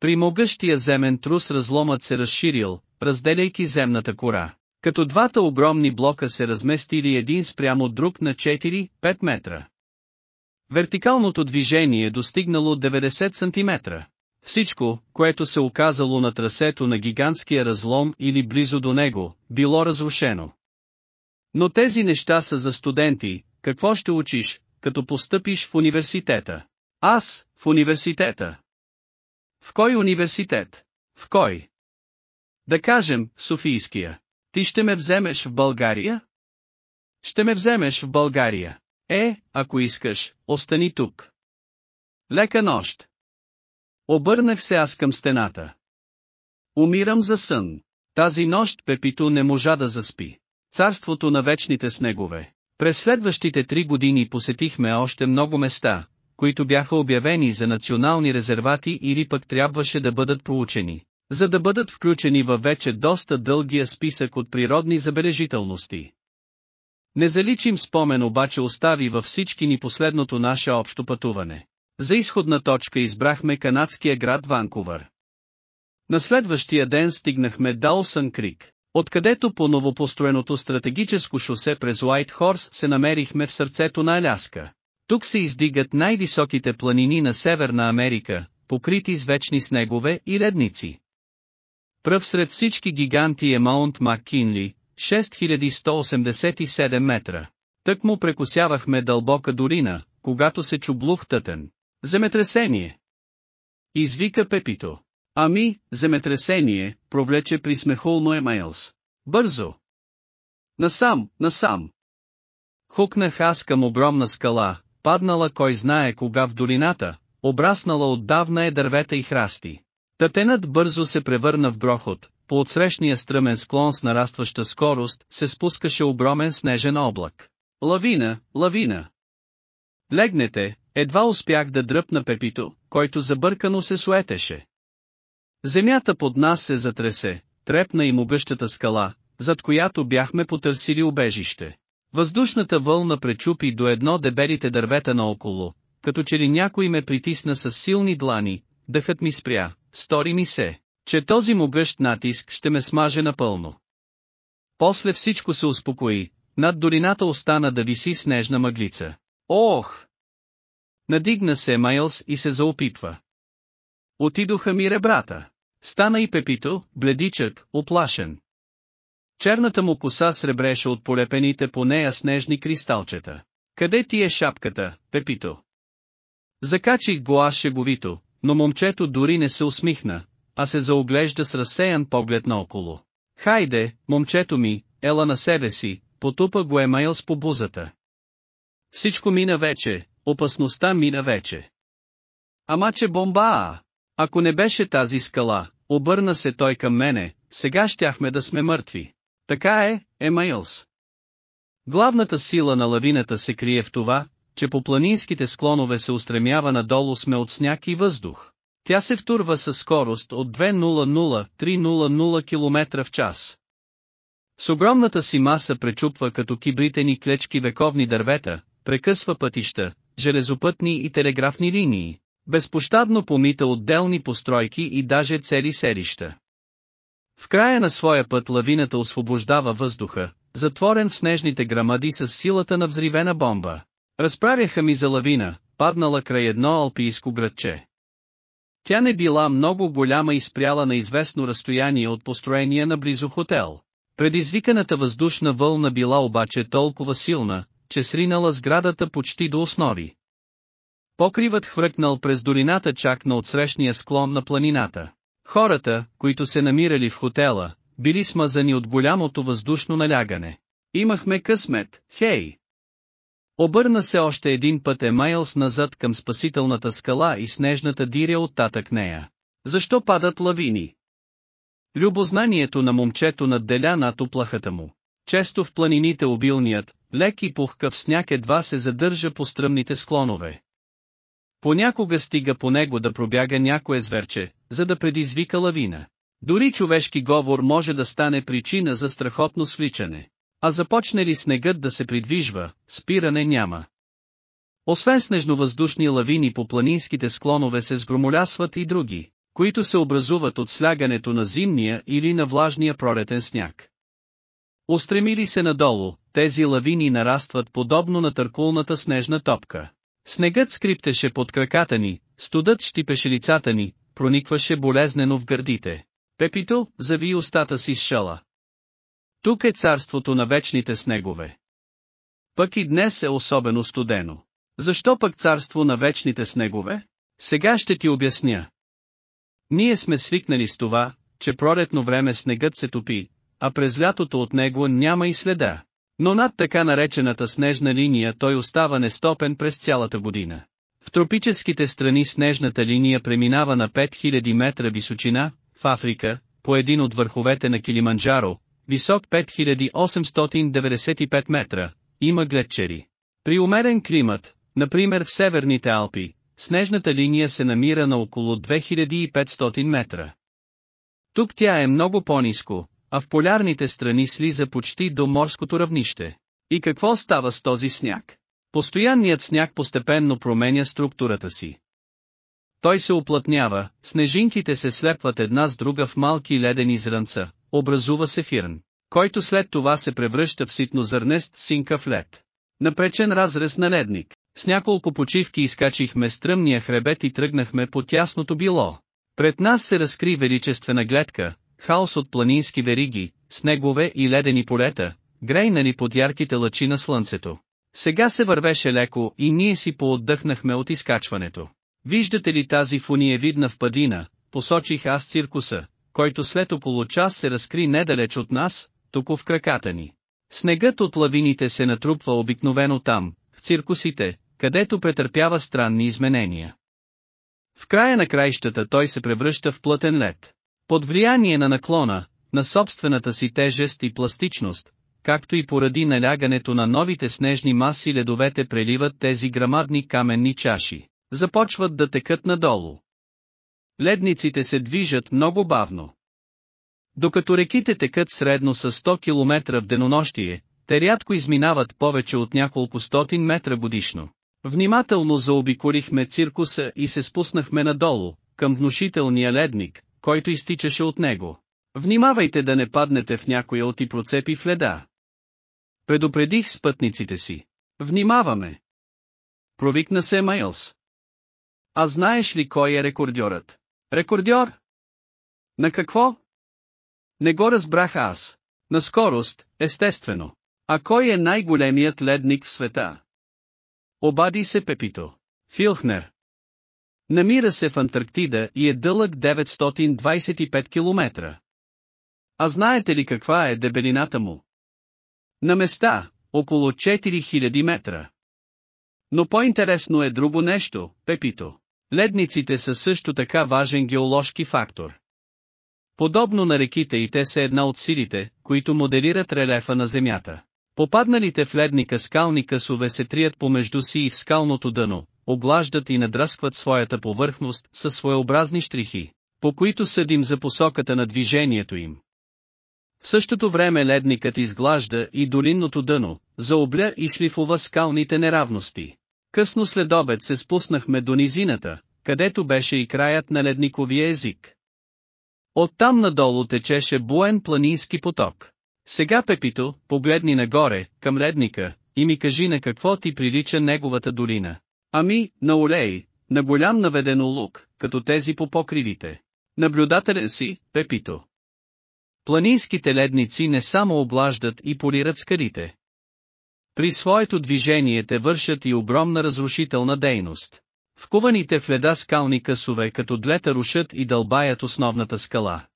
При могъщия земен трус разломът се разширил, разделяйки земната кора, като двата огромни блока се разместили един спрямо друг на 4-5 метра. Вертикалното движение достигнало 90 см. Всичко, което се оказало на трасето на гигантския разлом или близо до него, било разрушено. Но тези неща са за студенти, какво ще учиш, като постъпиш в университета? Аз, в университета. В кой университет? В кой? Да кажем, Софийския. Ти ще ме вземеш в България? Ще ме вземеш в България. Е, ако искаш, остани тук. Лека нощ. Обърнах се аз към стената. Умирам за сън. Тази нощ Пепито не можа да заспи. Царството на вечните снегове. През следващите три години посетихме още много места, които бяха обявени за национални резервати или пък трябваше да бъдат проучени, за да бъдат включени във вече доста дългия списък от природни забележителности. Незаличим спомен обаче остави във всички ни последното наше общо пътуване. За изходна точка избрахме канадския град Ванкувър. На следващия ден стигнахме Даусън Крик, откъдето по новопостроеното стратегическо шосе през Уайт Хорс се намерихме в сърцето на Аляска. Тук се издигат най-високите планини на Северна Америка, покрити с вечни снегове и ледници. Пръв сред всички гиганти е Маунт Маккинли, 6187 метра. Тък му прекусявахме дълбока долина, когато се чу блух тътен. Земетресение! Извика Пепито. Ами, земетресение, провлече присмехулно Емейлс. Бързо! Насам, насам! Хукнах аз към огромна скала, паднала кой знае кога в долината, обраснала отдавна е дървета и храсти. Тътенът бързо се превърна в грохот, по отсрещния стръмен склон с нарастваща скорост се спускаше огромен снежен облак. Лавина, лавина! Легнете, едва успях да дръпна пепито, който забъркано се суетеше. Земята под нас се затресе, трепна и могъщата скала, зад която бяхме потърсили убежище. Въздушната вълна пречупи до едно дебелите дървета наоколо, като че ли някой ме притисна с силни длани, дъхът ми спря, стори ми се, че този могъщ натиск ще ме смаже напълно. После всичко се успокои, над долината остана да виси снежна мъглица. Ох! Надигна се Майлс и се заопитва. Отидоха ми ребрата. Стана и Пепито, бледичък, оплашен. Черната му коса сребреше от полепените по нея снежни кристалчета. Къде ти е шапката, Пепито? Закачих го аз шеговито, но момчето дори не се усмихна, а се заоглежда с разсеян поглед наоколо. Хайде, момчето ми, ела на себе си, потупа го Емайлс по бузата. Всичко мина вече, опасността мина вече. Ама че бомба Ако не беше тази скала, обърна се той към мене, сега щяхме да сме мъртви. Така е, Емайлс. Главната сила на лавината се крие в това, че по планинските склонове се устремява надолу сме от сняг и въздух. Тя се втурва със скорост от 200-300 км в час. С огромната си маса пречупва като кибритени клечки вековни дървета, прекъсва пътища, железопътни и телеграфни линии, Безпощадно помита отделни постройки и даже цели селища. В края на своя път лавината освобождава въздуха, затворен в снежните грамади с силата на взривена бомба. Разправяха ми за лавина, паднала край едно алпийско градче. Тя не била много голяма и спряла на известно разстояние от построения на близо хотел. Предизвиканата въздушна вълна била обаче толкова силна, че сринала сградата почти до основи. Покривът хвъркнал през долината чак на отсрещния склон на планината. Хората, които се намирали в хотела, били смазани от голямото въздушно налягане. Имахме късмет, хей! Обърна се още един път Емайлс назад към спасителната скала и снежната диря оттатък нея. Защо падат лавини? Любознанието на момчето надделя над оплахата му. Често в планините обилният, лек и пухкав сняг едва се задържа по стръмните склонове. Понякога стига по него да пробяга някое зверче, за да предизвика лавина. Дори човешки говор може да стане причина за страхотно свличане. А започне ли снегът да се придвижва, спиране няма. Освен снежновъздушни лавини по планинските склонове се сгромолясват и други, които се образуват от слягането на зимния или на влажния пролетен сняг. Устремили се надолу, тези лавини нарастват подобно на търкулната снежна топка. Снегът скриптеше под краката ни, студът щипеше лицата ни, проникваше болезнено в гърдите. Пепито, зави устата си с шала. Тук е царството на вечните снегове. Пък и днес е особено студено. Защо пък царство на вечните снегове? Сега ще ти обясня. Ние сме свикнали с това, че пролетно време снегът се топи, а през лятото от него няма и следа. Но над така наречената снежна линия той остава нестопен през цялата година. В тропическите страни снежната линия преминава на 5000 метра височина, в Африка, по един от върховете на Килиманджаро, висок 5895 метра, има гледчери. При умерен климат, например в северните Алпи, снежната линия се намира на около 2500 метра. Тук тя е много по-низко, а в полярните страни слиза почти до морското равнище. И какво става с този сняг? Постоянният сняг постепенно променя структурата си. Той се уплътнява, снежинките се слепват една с друга в малки ледени зранца, образува се фирн, който след това се превръща в ситно зърнест синкав лед. Напречен разрез на ледник. С няколко почивки изкачихме стръмния хребет и тръгнахме по тясното било. Пред нас се разкри величествена гледка, хаос от планински вериги, снегове и ледени полета, грейнани под ярките лъчи на слънцето. Сега се вървеше леко и ние си поотдъхнахме от изкачването. Виждате ли тази фуниевидна впадина, посочих аз циркуса, който след около час се разкри недалеч от нас, тук в краката ни. Снегът от лавините се натрупва обикновено там, в циркусите, където претърпява странни изменения. В края на краищата той се превръща в плътен лед. Под влияние на наклона, на собствената си тежест и пластичност, както и поради налягането на новите снежни маси ледовете преливат тези грамадни каменни чаши, започват да текат надолу. Ледниците се движат много бавно. Докато реките текат средно с 100 км в денонощие, те рядко изминават повече от няколко стотин метра годишно. Внимателно заобиколихме циркуса и се спуснахме надолу, към внушителния ледник, който изтичаше от него. Внимавайте да не паднете в някоя от и процепи в леда. Предупредих спътниците си. Внимаваме! Провикна се Майлс. А знаеш ли кой е рекордьорът? Рекордьор? На какво? Не го разбрах аз. На скорост, естествено. А кой е най-големият ледник в света? Обади се Пепито. Филхнер. Намира се в Антарктида и е дълъг 925 км. А знаете ли каква е дебелината му? На места, около 4000 метра. Но по-интересно е друго нещо, Пепито. Ледниците са също така важен геоложки фактор. Подобно на реките и те са една от силите, които моделират релефа на Земята. Попадналите в ледника скални късове се трият помежду си и в скалното дъно, облаждат и надръскват своята повърхност със своеобразни штрихи, по които съдим за посоката на движението им. В същото време ледникът изглажда и долинното дъно, заобля и шлифова скалните неравности. Късно след обед се спуснахме до низината, където беше и краят на ледниковия език. Оттам надолу течеше буен планински поток. Сега Пепито, погледни нагоре, към ледника, и ми кажи на какво ти прилича неговата долина. Ами, на олей, на голям наведен лук, като тези по покривите. Наблюдателен си, Пепито. Планинските ледници не само облаждат и полират скалите. При своето движение те вършат и огромна разрушителна дейност. Вкуваните в леда скални късове като длета рушат и дълбаят основната скала.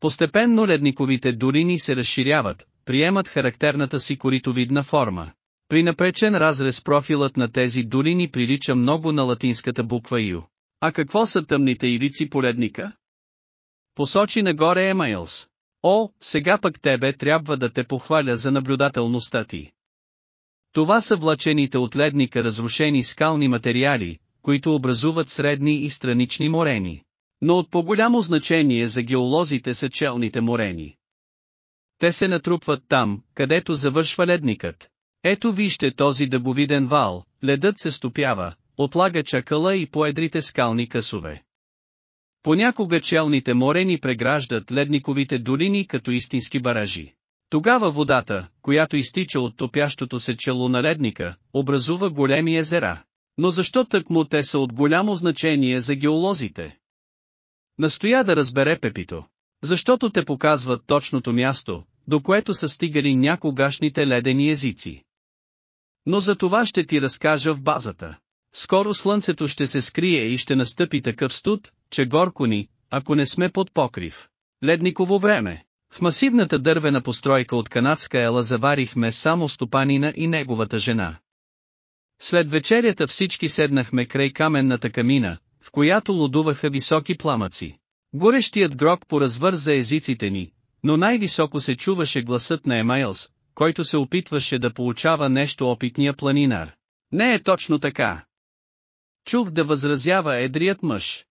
Постепенно ледниковите долини се разширяват, приемат характерната си коритовидна форма. При напречен разрез профилът на тези долини прилича много на латинската буква Ю. А какво са тъмните ивици по ледника? Посочи нагоре Емайлс. О, сега пък тебе трябва да те похваля за наблюдателността ти. Това са влачените от ледника разрушени скални материали, които образуват средни и странични морени. Но от по-голямо значение за геолозите са челните морени. Те се натрупват там, където завършва ледникът. Ето вижте този дъбовиден вал, ледът се стопява, отлага чакъла и поедрите скални късове. Понякога челните морени преграждат ледниковите долини като истински баражи. Тогава водата, която изтича от топящото се чело на ледника, образува големи езера. Но защо тъкмо те са от голямо значение за геолозите? Настоя да разбере Пепито. Защото те показват точното място, до което са стигали някогашните ледени езици. Но за това ще ти разкажа в базата. Скоро слънцето ще се скрие и ще настъпи такъв студ, че горко ни, ако не сме под покрив. Ледниково време. В масивната дървена постройка от канадска ела заварихме само стопанина и неговата жена. След вечерята всички седнахме край каменната камина, в която лудуваха високи пламъци. Горещият грок поразвърза езиците ни, но най-високо се чуваше гласът на Емайлс, който се опитваше да получава нещо опитния планинар. Не е точно така. Чух да възразява едрият мъж.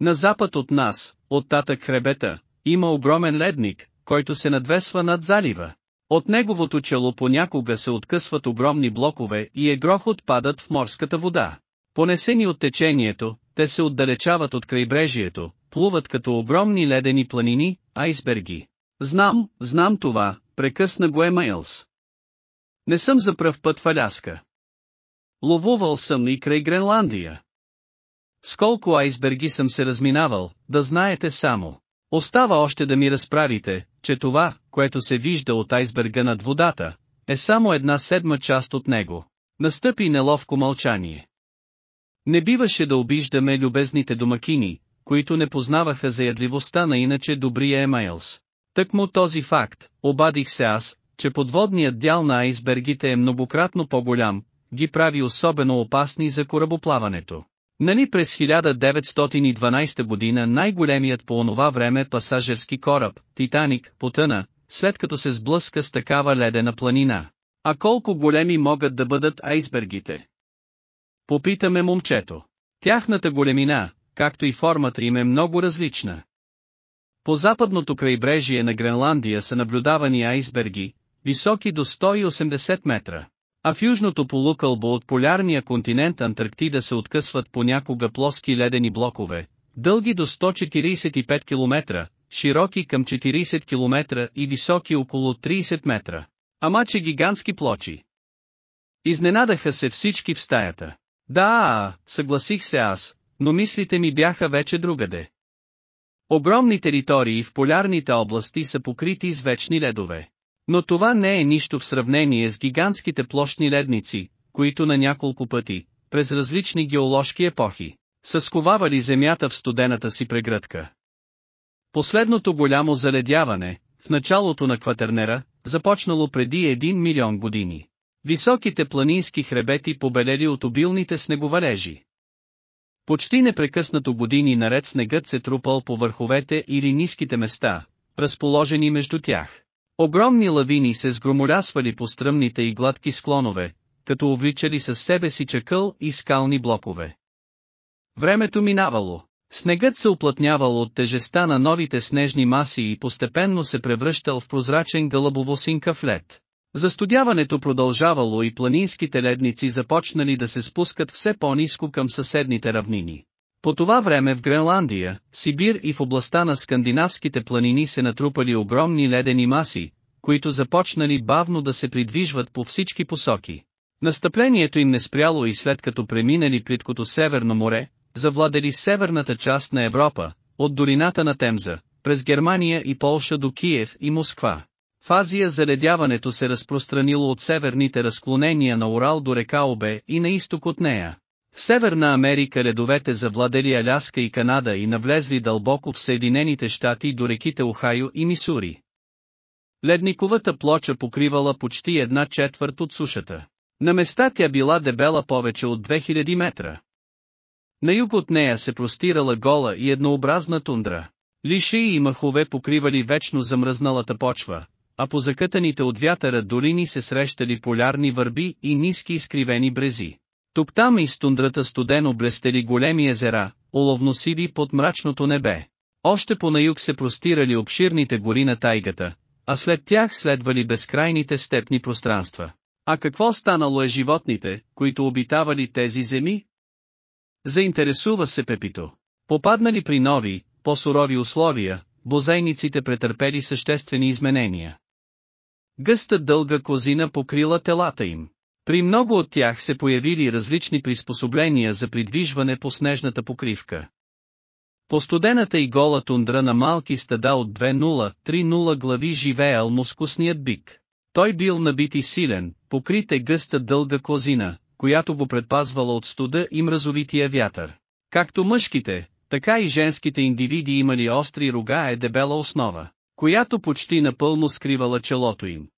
На запад от нас, от татък хребета, има огромен ледник, който се надвесва над залива. От неговото чело понякога се откъсват огромни блокове и е грохот падат в морската вода. Понесени от течението, те се отдалечават от крайбрежието, плуват като огромни ледени планини, айсберги. Знам, знам това, прекъсна го Емайлс. Не съм за пръв път в Аляска. Ловувал съм и край Гренландия. Сколко айсберги съм се разминавал, да знаете само. Остава още да ми разправите, че това, което се вижда от айсберга над водата, е само една седма част от него. Настъпи неловко мълчание. Не биваше да обиждаме любезните домакини, които не познаваха заядливостта на иначе добрия Емайлс. Тъкмо този факт, обадих се аз, че подводният дял на айсбергите е многократно по-голям, ги прави особено опасни за корабоплаването. Нали през 1912 година най-големият по онова време пасажерски кораб, Титаник, потъна, след като се сблъска с такава ледена планина. А колко големи могат да бъдат айсбергите? Попитаме момчето. Тяхната големина, както и формата им е много различна. По западното крайбрежие на Гренландия са наблюдавани айсберги, високи до 180 метра. А в южното полукълбо от полярния континент Антарктида се откъсват понякога плоски ледени блокове, дълги до 145 км, широки към 40 км и високи около 30 метра. Ама че гигантски плочи. Изненадаха се всички в стаята. Да, съгласих се аз, но мислите ми бяха вече другаде. Огромни територии в полярните области са покрити с вечни ледове. Но това не е нищо в сравнение с гигантските площни ледници, които на няколко пъти, през различни геоложки епохи, са сковавали земята в студената си прегръдка. Последното голямо заледяване, в началото на кватернера, започнало преди 1 милион години. Високите планински хребети побелели от обилните снеговалежи. Почти непрекъснато години наред снегът се трупал по върховете или ниските места, разположени между тях. Огромни лавини се сгромолясвали по стръмните и гладки склонове, като увличали със себе си чакъл и скални блокове. Времето минавало. Снегът се уплътнявал от тежеста на новите снежни маси и постепенно се превръщал в прозрачен гълъбово лед. Застудяването продължавало и планинските ледници започнали да се спускат все по-низко към съседните равнини. По това време в Гренландия, Сибир и в областта на скандинавските планини се натрупали огромни ледени маси, които започнали бавно да се придвижват по всички посоки. Настъплението им не спряло и след като преминали плиткото Северно море, завладели северната част на Европа, от долината на Темза, през Германия и Полша до Киев и Москва. В Азия заледяването се разпространило от северните разклонения на Урал до река Обе и на изток от нея. В Северна Америка ледовете завладели Аляска и Канада и навлезли дълбоко в Съединените щати до реките Охайо и Мисури. Ледниковата плоча покривала почти една четвърт от сушата. На места тя била дебела повече от 2000 метра. На юг от нея се простирала гола и еднообразна тундра. Лиши и махове покривали вечно замръзналата почва, а по закътаните от вятъра долини се срещали полярни върби и ниски изкривени брези. Тук-там из тундрата студено блестели големи езера, оловносиви под мрачното небе. Още по на юг се простирали обширните гори на тайгата, а след тях следвали безкрайните степни пространства. А какво станало е животните, които обитавали тези земи? Заинтересува се Пепито. Попаднали при нови, по-сурови условия, бозайниците претърпели съществени изменения. Гъста дълга козина покрила телата им. При много от тях се появили различни приспособления за придвижване по снежната покривка. По студената и гола тундра на малки стада от 2-0-3-0 глави живеел мускусният бик. Той бил набит и силен, покрит е гъста дълга козина, която го предпазвала от студа и мразовития вятър. Както мъжките, така и женските индивиди имали остри рога е дебела основа, която почти напълно скривала челото им.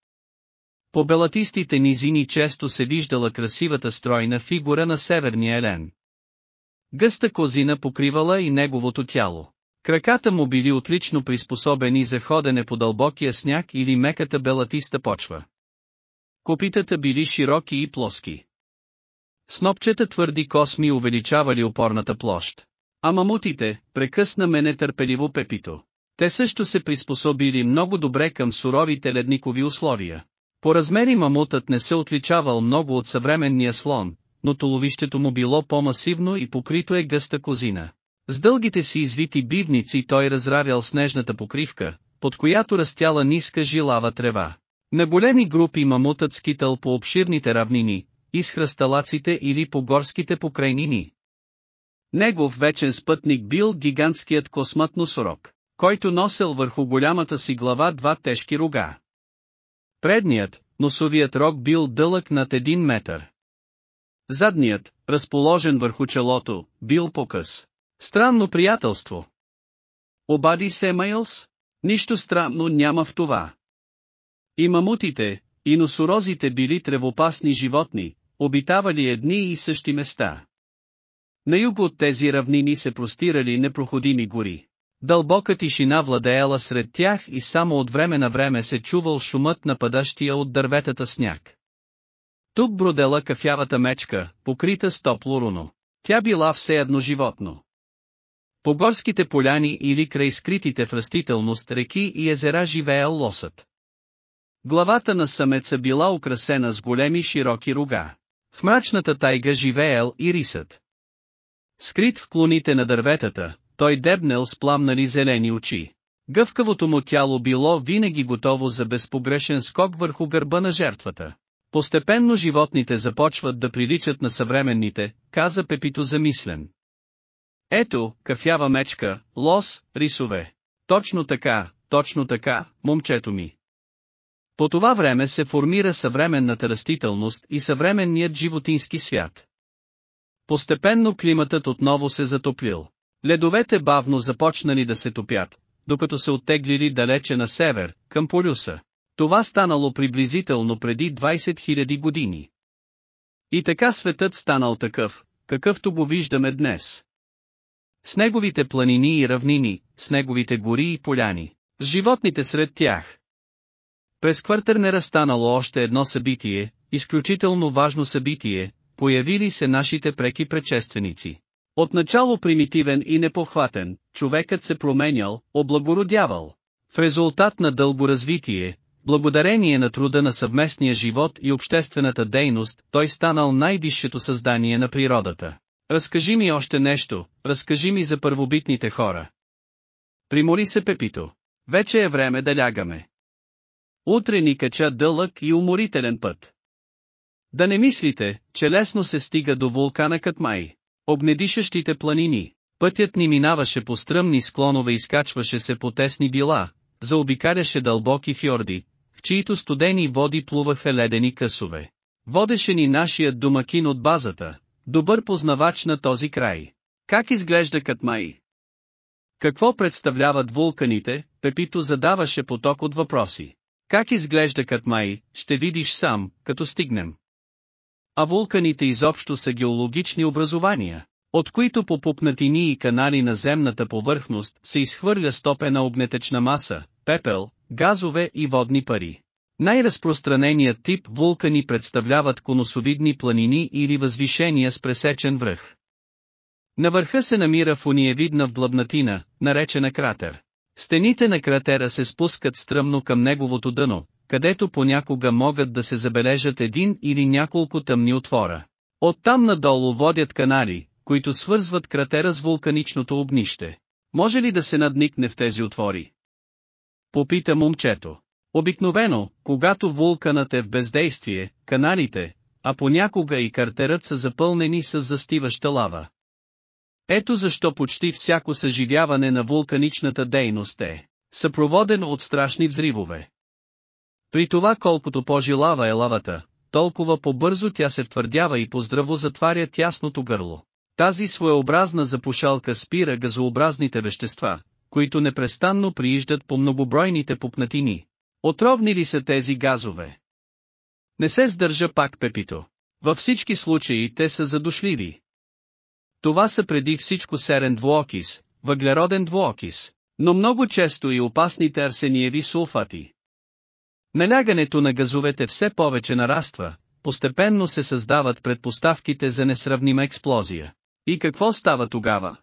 По белатистите низини често се виждала красивата стройна фигура на северния елен. Гъста козина покривала и неговото тяло. Краката му били отлично приспособени за ходене по дълбокия сняг или меката белатиста почва. Копитата били широки и плоски. Снопчета твърди косми увеличавали опорната площ. А мамутите, прекъсна ме нетърпеливо Пепито. Те също се приспособили много добре към суровите ледникови условия. По размери мамутът не се отличавал много от съвременния слон, но толовището му било по-масивно и покрито е гъста козина. С дългите си извити бивници той разравял снежната покривка, под която растяла ниска жилава трева. На големи групи мамутът скитал по обширните равнини, из хръсталаците или по горските покрайнини. Негов вечен спътник бил гигантският космат носорог, който носел върху голямата си глава два тежки рога. Предният, носовият рог бил дълъг над един метър. Задният, разположен върху челото, бил покъс. Странно приятелство. Обади се Мейлс? Нищо странно няма в това. И мамутите, и носорозите били тревопасни животни, обитавали едни и същи места. На юго от тези равнини се простирали непроходими гори. Дълбока тишина владеела сред тях и само от време на време се чувал шумът на падащия от дърветата сняг. Тук бродела кафявата мечка, покрита с топло руно. Тя била все едно животно. По горските поляни или край скритите в растителност реки и езера живеел лосът. Главата на самеца била украсена с големи широки рога. В мрачната тайга живеел и рисът. Скрит в клоните на дърветата, той дебнел с пламнали зелени очи. Гъвкавото му тяло било винаги готово за безпогрешен скок върху гърба на жертвата. Постепенно животните започват да приличат на съвременните, каза Пепито замислен. Ето, кафява мечка, лос, рисове. Точно така, точно така, момчето ми. По това време се формира съвременната растителност и съвременният животински свят. Постепенно климатът отново се затоплил. Ледовете бавно започнали да се топят, докато се оттеглили далече на север, към полюса. Това станало приблизително преди 20 000 години. И така светът станал такъв, какъвто го виждаме днес. С неговите планини и равнини, с неговите гори и поляни, с животните сред тях. През не разстанало още едно събитие, изключително важно събитие, появили се нашите преки предшественици. Отначало примитивен и непохватен, човекът се променял, облагородявал. В резултат на дълго развитие, Благодарение на труда на съвместния живот и обществената дейност, той станал най-висшето създание на природата. Разкажи ми още нещо, разкажи ми за първобитните хора. Примори се Пепито. Вече е време да лягаме. Утре ни кача дълъг и уморителен път. Да не мислите, че лесно се стига до вулкана Катмай. Обнедишащите планини, пътят ни минаваше по стръмни склонове и скачваше се по тесни била, заобикаляше дълбоки фьорди, в чието студени води плуваха ледени късове. Водеше ни нашият домакин от базата, добър познавач на този край. Как изглежда Катмай? Какво представляват вулканите, Пепито задаваше поток от въпроси. Как изглежда Катмай, ще видиш сам, като стигнем. А вулканите изобщо са геологични образования, от които по пупнатини и канали на земната повърхност се изхвърля стопена огнетечна маса, пепел, газове и водни пари. Най-разпространеният тип вулкани представляват конусовидни планини или възвишения с пресечен връх. На върха се намира фуниевидна вдлъбнатина, наречена кратер. Стените на кратера се спускат стръмно към неговото дъно, където понякога могат да се забележат един или няколко тъмни отвора. Оттам надолу водят канали, които свързват кратера с вулканичното огнище. Може ли да се надникне в тези отвори? Попита момчето. Обикновено, когато вулканът е в бездействие, каналите, а понякога и картерът са запълнени с застиваща лава. Ето защо почти всяко съживяване на вулканичната дейност е съпроводено от страшни взривове. При това колкото по-жилава е лавата, толкова по-бързо тя се втвърдява и поздраво затваря тясното гърло. Тази своеобразна запушалка спира газообразните вещества, които непрестанно прииждат по многобройните пупнатини. Отровни ли са тези газове? Не се сдържа пак Пепито. Във всички случаи те са задушливи. Това са преди всичко серен двуокис, въглероден двуокис, но много често и опасните арсениеви сулфати. Налягането на газовете все повече нараства, постепенно се създават предпоставките за несравнима експлозия. И какво става тогава?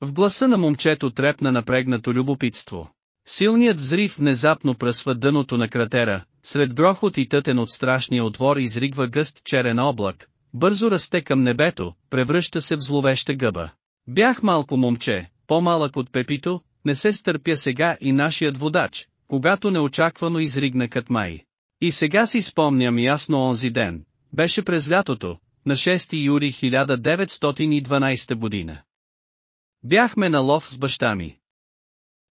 В гласа на момчето трепна напрегнато любопитство. Силният взрив внезапно пръсва дъното на кратера, сред грохот и тътен от страшния отвор изригва гъст черен облак, бързо расте към небето, превръща се в зловеща гъба. Бях малко момче, по-малък от Пепито, не се стърпя сега и нашият водач, когато неочаквано изригна Катмай. И сега си спомням ясно онзи ден, беше през лятото, на 6 юли 1912 година. Бяхме на лов с баща ми.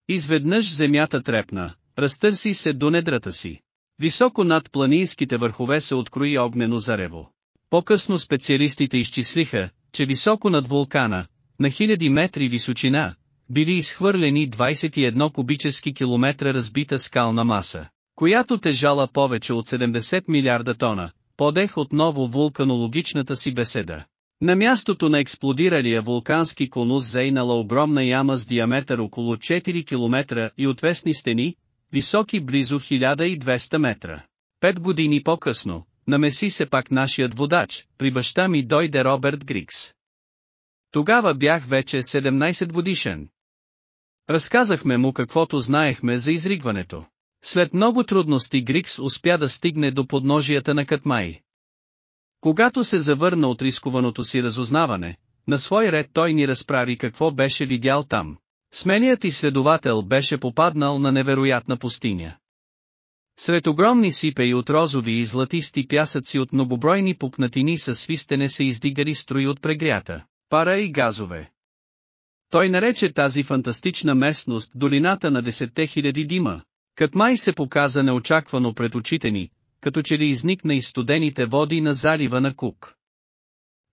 Изведнъж земята трепна, разтърси се до недрата си. Високо над планинските върхове се открои огнено зарево. По-късно специалистите изчислиха, че високо над вулкана, на хиляди метри височина, били изхвърлени 21 кубически километра разбита скална маса, която тежала повече от 70 милиарда тона, подех отново вулканологичната си беседа. На мястото на експлодиралия вулкански конус зейнала огромна яма с диаметър около 4 км и отвесни стени, високи близо 1200 метра. Пет години по-късно, намеси се пак нашият водач, при баща ми дойде Роберт Грикс. Тогава бях вече 17 годишен. Разказахме му каквото знаехме за изригването. След много трудности Грикс успя да стигне до подножията на Катмай. Когато се завърна от рискуваното си разузнаване, на свой ред той ни разправи какво беше видял там. Смелият изследовател беше попаднал на невероятна пустиня. Сред огромни сипеи от розови и златисти пясъци от многобройни пупнатини със свистене се издигали строи от прегрята, пара и газове. Той нарече тази фантастична местност долината на десетте хиляди дима. Катмай се показа неочаквано пред очите ни, като че ли изникна из студените води на залива на Кук.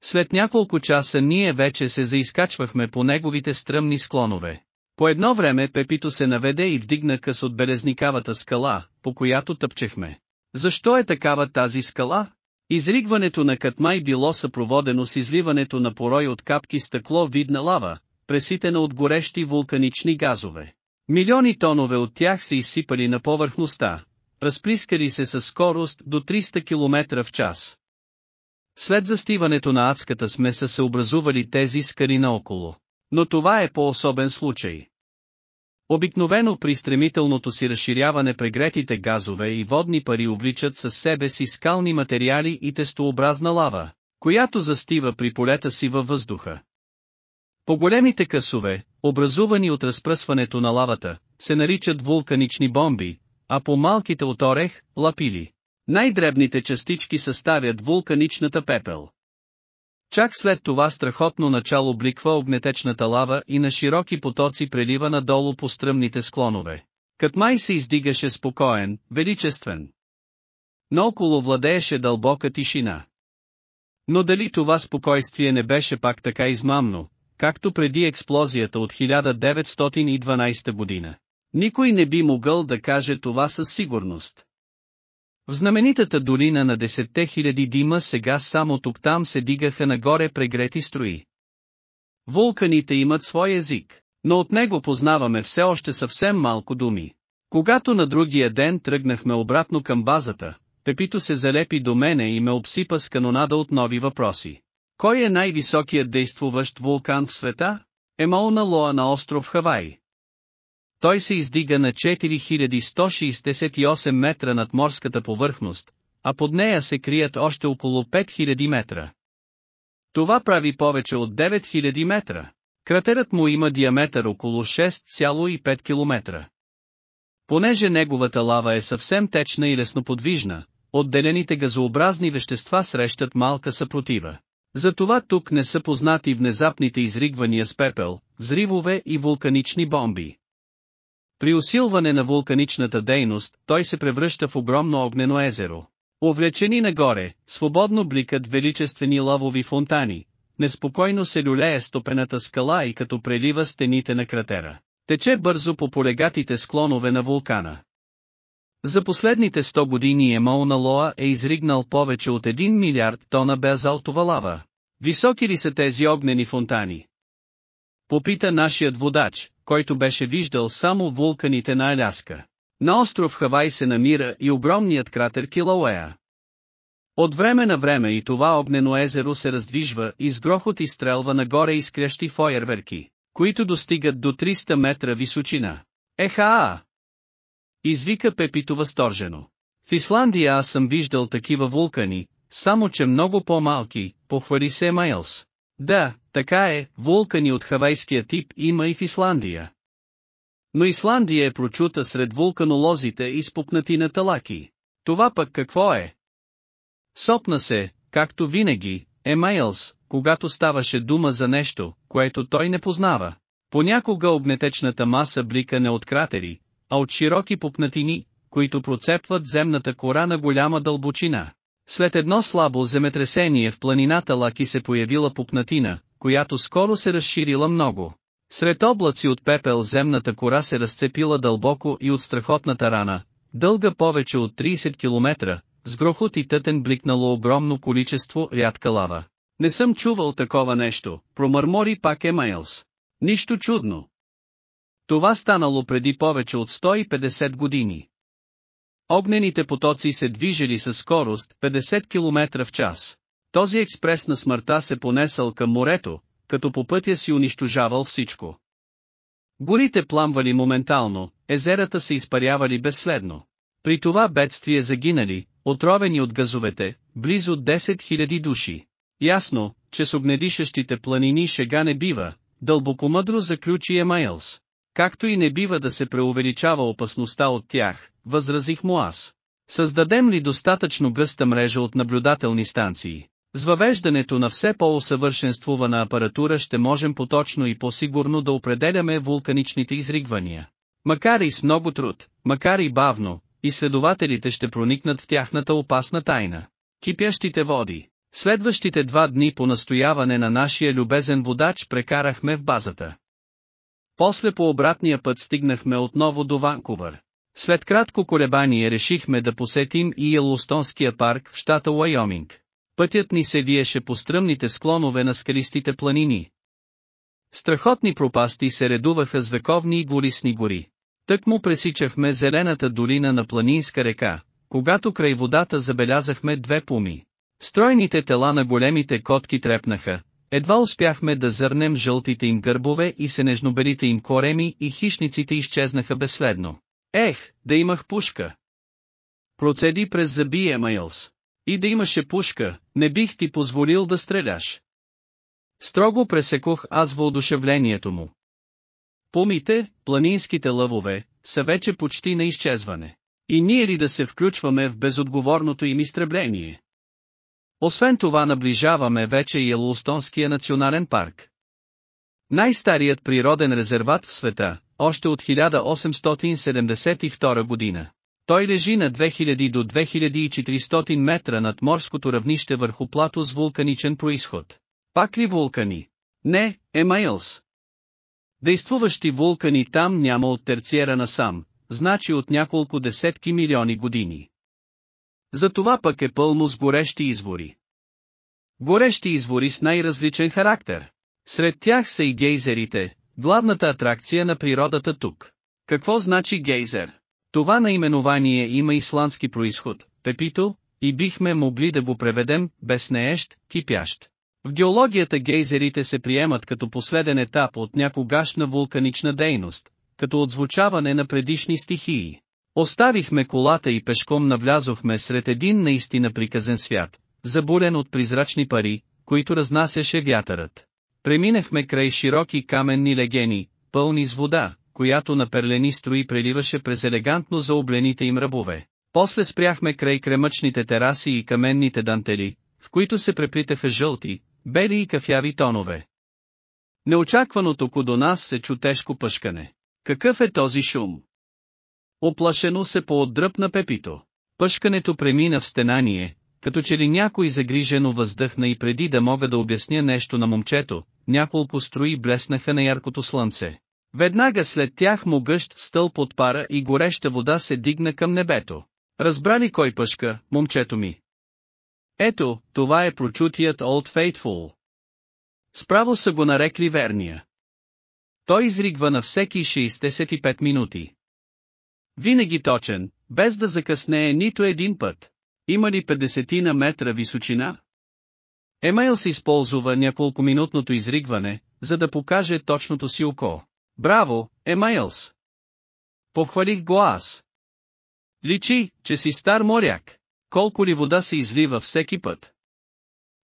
След няколко часа ние вече се заискачвахме по неговите стръмни склонове. По едно време Пепито се наведе и вдигна къс от белезникавата скала, по която тъпчехме. Защо е такава тази скала? Изригването на Катмай било съпроводено с изливането на порой от капки стъкло видна лава, преситена от горещи вулканични газове. Милиони тонове от тях се изсипали на повърхността, разплискали се със скорост до 300 км в час. След застиването на адската смеса се образували тези скари наоколо. Но това е по-особен случай. Обикновено при стремителното си разширяване прегретите газове и водни пари увличат със себе си скални материали и тестообразна лава, която застива при полета си във въздуха. По големите късове, образувани от разпръсването на лавата, се наричат вулканични бомби, а по малките от орех – лапили. Най-дребните частички съставят вулканичната пепел. Чак след това страхотно начало бликва огнетечната лава и на широки потоци прелива надолу по стръмните склонове. Катмай се издигаше спокоен, величествен. Но около владееше дълбока тишина. Но дали това спокойствие не беше пак така измамно, както преди експлозията от 1912 година? Никой не би могъл да каже това със сигурност. В знаменитата долина на десетте хиляди дима сега само тук-там се дигаха нагоре прегрети строи. Вулканите имат свой език, но от него познаваме все още съвсем малко думи. Когато на другия ден тръгнахме обратно към базата, Пепито се залепи до мене и ме обсипа с канонада от нови въпроси. Кой е най-високият действуващ вулкан в света? Емауна Лоа на остров Хавай. Той се издига на 4168 метра над морската повърхност, а под нея се крият още около 5000 метра. Това прави повече от 9000 метра. Кратерът му има диаметър около 6,5 км. Понеже неговата лава е съвсем течна и лесноподвижна, отделените газообразни вещества срещат малка съпротива. Затова тук не са познати внезапните изригвания с пепел, взривове и вулканични бомби. При усилване на вулканичната дейност, той се превръща в огромно огнено езеро. Увлечени нагоре, свободно бликат величествени лавови фонтани, неспокойно се люлее стопената скала и като прелива стените на кратера. Тече бързо по полегатите склонове на вулкана. За последните 100 години Емол Лоа е изригнал повече от 1 милиард тона безалтова лава. Високи ли са тези огнени фонтани? Попита нашият водач, който беше виждал само вулканите на Аляска. На остров Хавай се намира и огромният кратер Килауея. От време на време и това огнено езеро се раздвижва и с грохот изстрелва нагоре изкрещи фойерверки, които достигат до 300 метра височина. Еха! Извика Пепито възторжено. В Исландия аз съм виждал такива вулкани, само че много по-малки, похвали се Майлс. Да, така е, вулкани от хавайския тип има и в Исландия. Но Исландия е прочута сред вулканолозите и спупнати на талаки. Това пък какво е? Сопна се, както винаги, Емайлс, когато ставаше дума за нещо, което той не познава. Понякога огнетечната маса блика не от кратери, а от широки пупнатини, които процепват земната кора на голяма дълбочина. След едно слабо земетресение в планината Лаки се появила пупнатина, която скоро се разширила много. Сред облаци от пепел земната кора се разцепила дълбоко и от страхотната рана, дълга повече от 30 км, с грохот и тътен бликнало огромно количество рядка лава. Не съм чувал такова нещо, промърмори пак Емайлс. Нищо чудно. Това станало преди повече от 150 години. Огнените потоци се движели със скорост 50 км в час. Този експрес на смъртта се понесъл към морето, като по пътя си унищожавал всичко. Горите пламвали моментално, езерата се изпарявали безследно. При това бедствие загинали, отровени от газовете, близо 10 000 души. Ясно, че с огнедишащите планини шега не бива, дълбокомъдро заключи Емайлс. Както и не бива да се преувеличава опасността от тях, възразих му аз. Създадем ли достатъчно гъста мрежа от наблюдателни станции? С въвеждането на все по-усъвършенствувана апаратура ще можем поточно и по-сигурно да определяме вулканичните изригвания. Макар и с много труд, макар и бавно, изследователите ще проникнат в тяхната опасна тайна. Кипящите води. Следващите два дни по настояване на нашия любезен водач прекарахме в базата. После по обратния път стигнахме отново до Ванкувър. След кратко колебание решихме да посетим и Елустонския парк в щата Уайоминг. Пътят ни се виеше по стръмните склонове на скалистите планини. Страхотни пропасти се редуваха с вековни и горисни гори. Тък му пресичахме зелената долина на планинска река, когато край водата забелязахме две пуми. Стройните тела на големите котки трепнаха, Едва успяхме да зърнем жълтите им гърбове и сенежнобелите им кореми и хищниците изчезнаха безследно. Ех, да имах пушка! Процеди през зъби Емайлс. И да имаше пушка, не бих ти позволил да стреляш. Строго пресекох аз въодушевлението му. Помите, планинските лъвове, са вече почти на изчезване. И ние ли да се включваме в безотговорното им изтребление? Освен това наближаваме вече и Елустонския национален парк. Най-старият природен резерват в света, още от 1872 година. Той лежи на 2000 до 2400 метра над морското равнище върху плато с вулканичен происход. Пак ли вулкани? Не, Емайлс. Действуващи вулкани там няма от терциера насам, значи от няколко десетки милиони години. Затова пък е пълно с горещи извори. Горещи извори с най-различен характер. Сред тях са и гейзерите, главната атракция на природата тук. Какво значи гейзер? Това наименование има исландски происход, пепито, и бихме могли да го преведем, без неещ, кипящ. В геологията гейзерите се приемат като последен етап от някогашна вулканична дейност, като отзвучаване на предишни стихии. Оставихме колата и пешком навлязохме сред един наистина приказен свят, забурен от призрачни пари, които разнасяше вятърът. Преминахме край широки каменни легени, пълни с вода, която на перлени строи преливаше през елегантно заоблените им ръбове. После спряхме край кремъчните тераси и каменните дантели, в които се преплитаха жълти, бели и кафяви тонове. Неочаквано тук до нас се чу тежко пъшкане. Какъв е този шум? Оплашено се поотдръпна Пепито. Пъшкането премина в стенание, като че ли някой загрижено въздъхна и преди да мога да обясня нещо на момчето, няколко строи блеснаха на яркото слънце. Веднага след тях могъщ стълб от пара и гореща вода се дигна към небето. Разбра ли кой пъшка, момчето ми? Ето, това е прочутият Old Faithful. Справо са го нарекли верния. Той изригва на всеки 65 минути. Винаги точен, без да закъснее нито един път. Има ли 50 на метра височина? Емейл се използва няколко минутното изригване, за да покаже точното си око. Браво, Емайлс! Похвалих го аз. Личи, че си стар моряк. Колко ли вода се излива всеки път?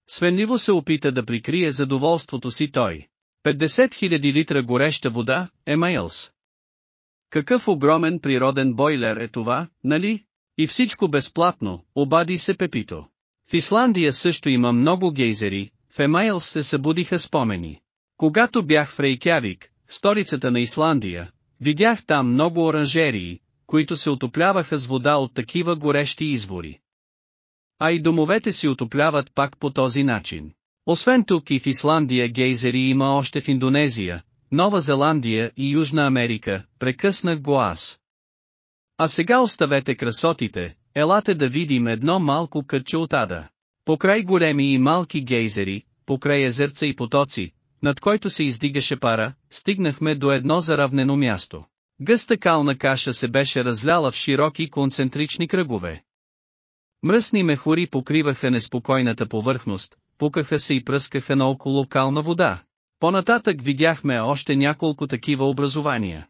Свенливо се опита да прикрие задоволството си той. 50 000 литра гореща вода, Емайлс. Какъв огромен природен бойлер е това, нали? И всичко безплатно, обади се Пепито. В Исландия също има много гейзери, в Емайлс се събудиха спомени. Когато бях в Рейкявик, столицата на Исландия, видях там много оранжерии, които се отопляваха с вода от такива горещи извори. А и домовете си отопляват пак по този начин. Освен тук и в Исландия гейзери има още в Индонезия, Нова Зеландия и Южна Америка, прекъснах го аз. А сега оставете красотите, елате да видим едно малко кътче от ада. Покрай големи и малки гейзери, покрай езерца и потоци, над който се издигаше пара, стигнахме до едно заравнено място. Гъста кална каша се беше разляла в широки концентрични кръгове. Мръсни мехури покриваха неспокойната повърхност, пукаха се и пръскаха наоколо кална вода. Понататък видяхме още няколко такива образования.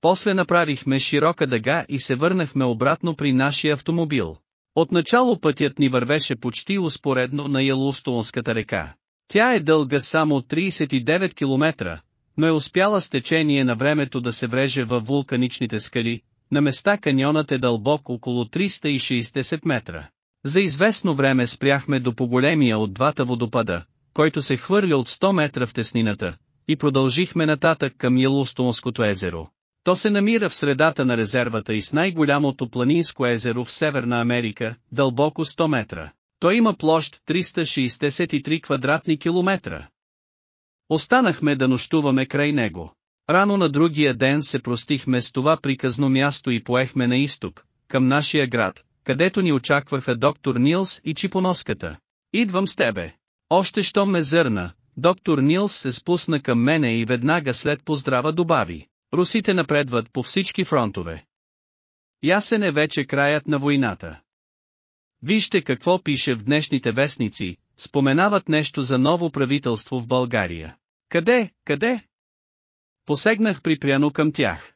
После направихме широка дъга и се върнахме обратно при нашия автомобил. Отначало пътят ни вървеше почти успоредно на Ялустонската река. Тя е дълга само 39 км, но е успяла с течение на времето да се вреже във вулканичните скали, на места каньонът е дълбок около 360 метра. За известно време спряхме до поголемия от двата водопада, който се хвърля от 100 метра в теснината, и продължихме нататък към Йелустонското езеро. То се намира в средата на резервата и с най-голямото планинско езеро в Северна Америка, дълбоко 100 метра. Той има площ 363 квадратни километра. Останахме да нощуваме край него. Рано на другия ден се простихме с това приказно място и поехме на изток, към нашия град, където ни очакваха доктор Нилс и чипоноската. Идвам с тебе. Още що ме зърна, доктор Нилс се спусна към мене и веднага след поздрава добави. Русите напредват по всички фронтове. Ясен е вече краят на войната. Вижте какво пише в днешните вестници, споменават нещо за ново правителство в България. Къде, къде? Посегнах припряно към тях.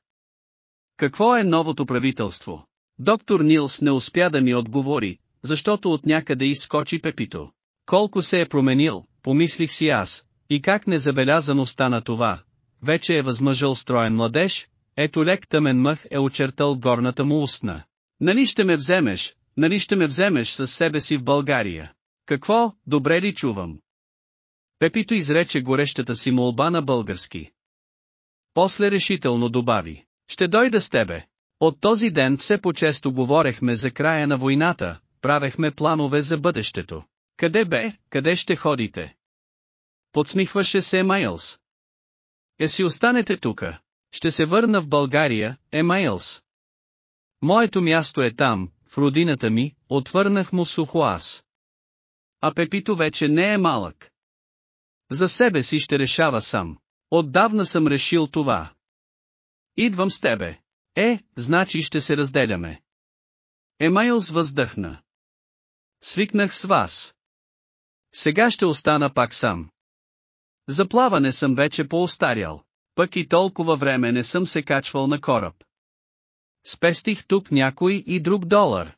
Какво е новото правителство? Доктор Нилс не успя да ми отговори, защото от някъде изскочи Пепито. Колко се е променил, помислих си аз, и как незабелязано стана това. Вече е възмъжъл строен младеж, ето лек тъмен мъх е очертал горната му устна. Нали ще ме вземеш, нали ще ме вземеш със себе си в България? Какво, добре ли чувам? Пепито изрече горещата си молба на български. После решително добави. Ще дойда с тебе. От този ден все по-често говорехме за края на войната, правехме планове за бъдещето. Къде бе, къде ще ходите? Подсмихваше се Емайлс. Е си останете тука. Ще се върна в България, Емайлс. Моето място е там, в родината ми, отвърнах му сухо аз. А Пепито вече не е малък. За себе си ще решава сам. Отдавна съм решил това. Идвам с тебе. Е, значи ще се разделяме. Емайлс въздъхна. Свикнах с вас. Сега ще остана пак сам. За плаване съм вече поостарял, пък и толкова време не съм се качвал на кораб. Спестих тук някой и друг долар.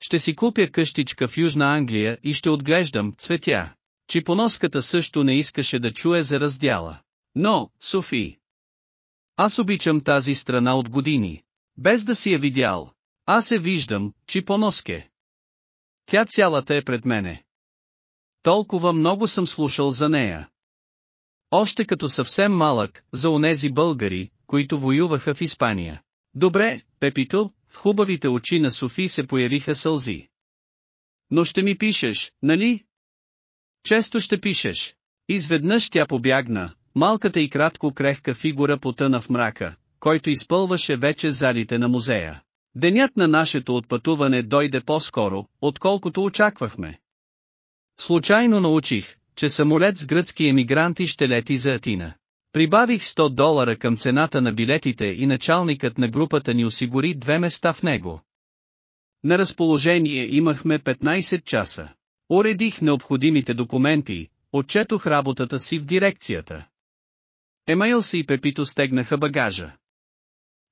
Ще си купя къщичка в Южна Англия и ще отглеждам цветя. Чипоноската също не искаше да чуе за раздяла. Но, Софи. Аз обичам тази страна от години. Без да си я видял. Аз се виждам, Чипоноске. Тя цялата е пред мене. Толкова много съм слушал за нея. Още като съвсем малък, за онези българи, които воюваха в Испания. Добре, Пепито, в хубавите очи на Софи се появиха сълзи. Но ще ми пишеш, нали? Често ще пишеш. Изведнъж тя побягна, малката и кратко крехка фигура потъна в мрака, който изпълваше вече залите на музея. Денят на нашето отпътуване дойде по-скоро, отколкото очаквахме. Случайно научих, че самолет с гръцки емигранти ще лети за Атина. Прибавих 100 долара към цената на билетите и началникът на групата ни осигури две места в него. На разположение имахме 15 часа. Уредих необходимите документи, отчетох работата си в дирекцията. Емайлс и Пепито стегнаха багажа.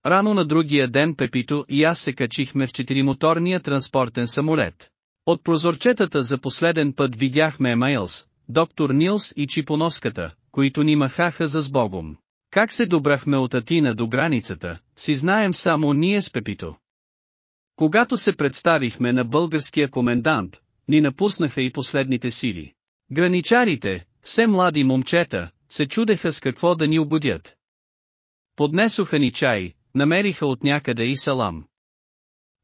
Рано на другия ден Пепито и аз се качихме в четиримоторния транспортен самолет. От прозорчетата за последен път видяхме Емайлс, доктор Нилс и Чипоноската, които ни махаха за сбогом. Как се добрахме от Атина до границата, си знаем само ние с Пепито. Когато се представихме на българския комендант, ни напуснаха и последните сили. Граничарите, все млади момчета, се чудеха с какво да ни угодят. Поднесоха ни чай, намериха от някъде и салам.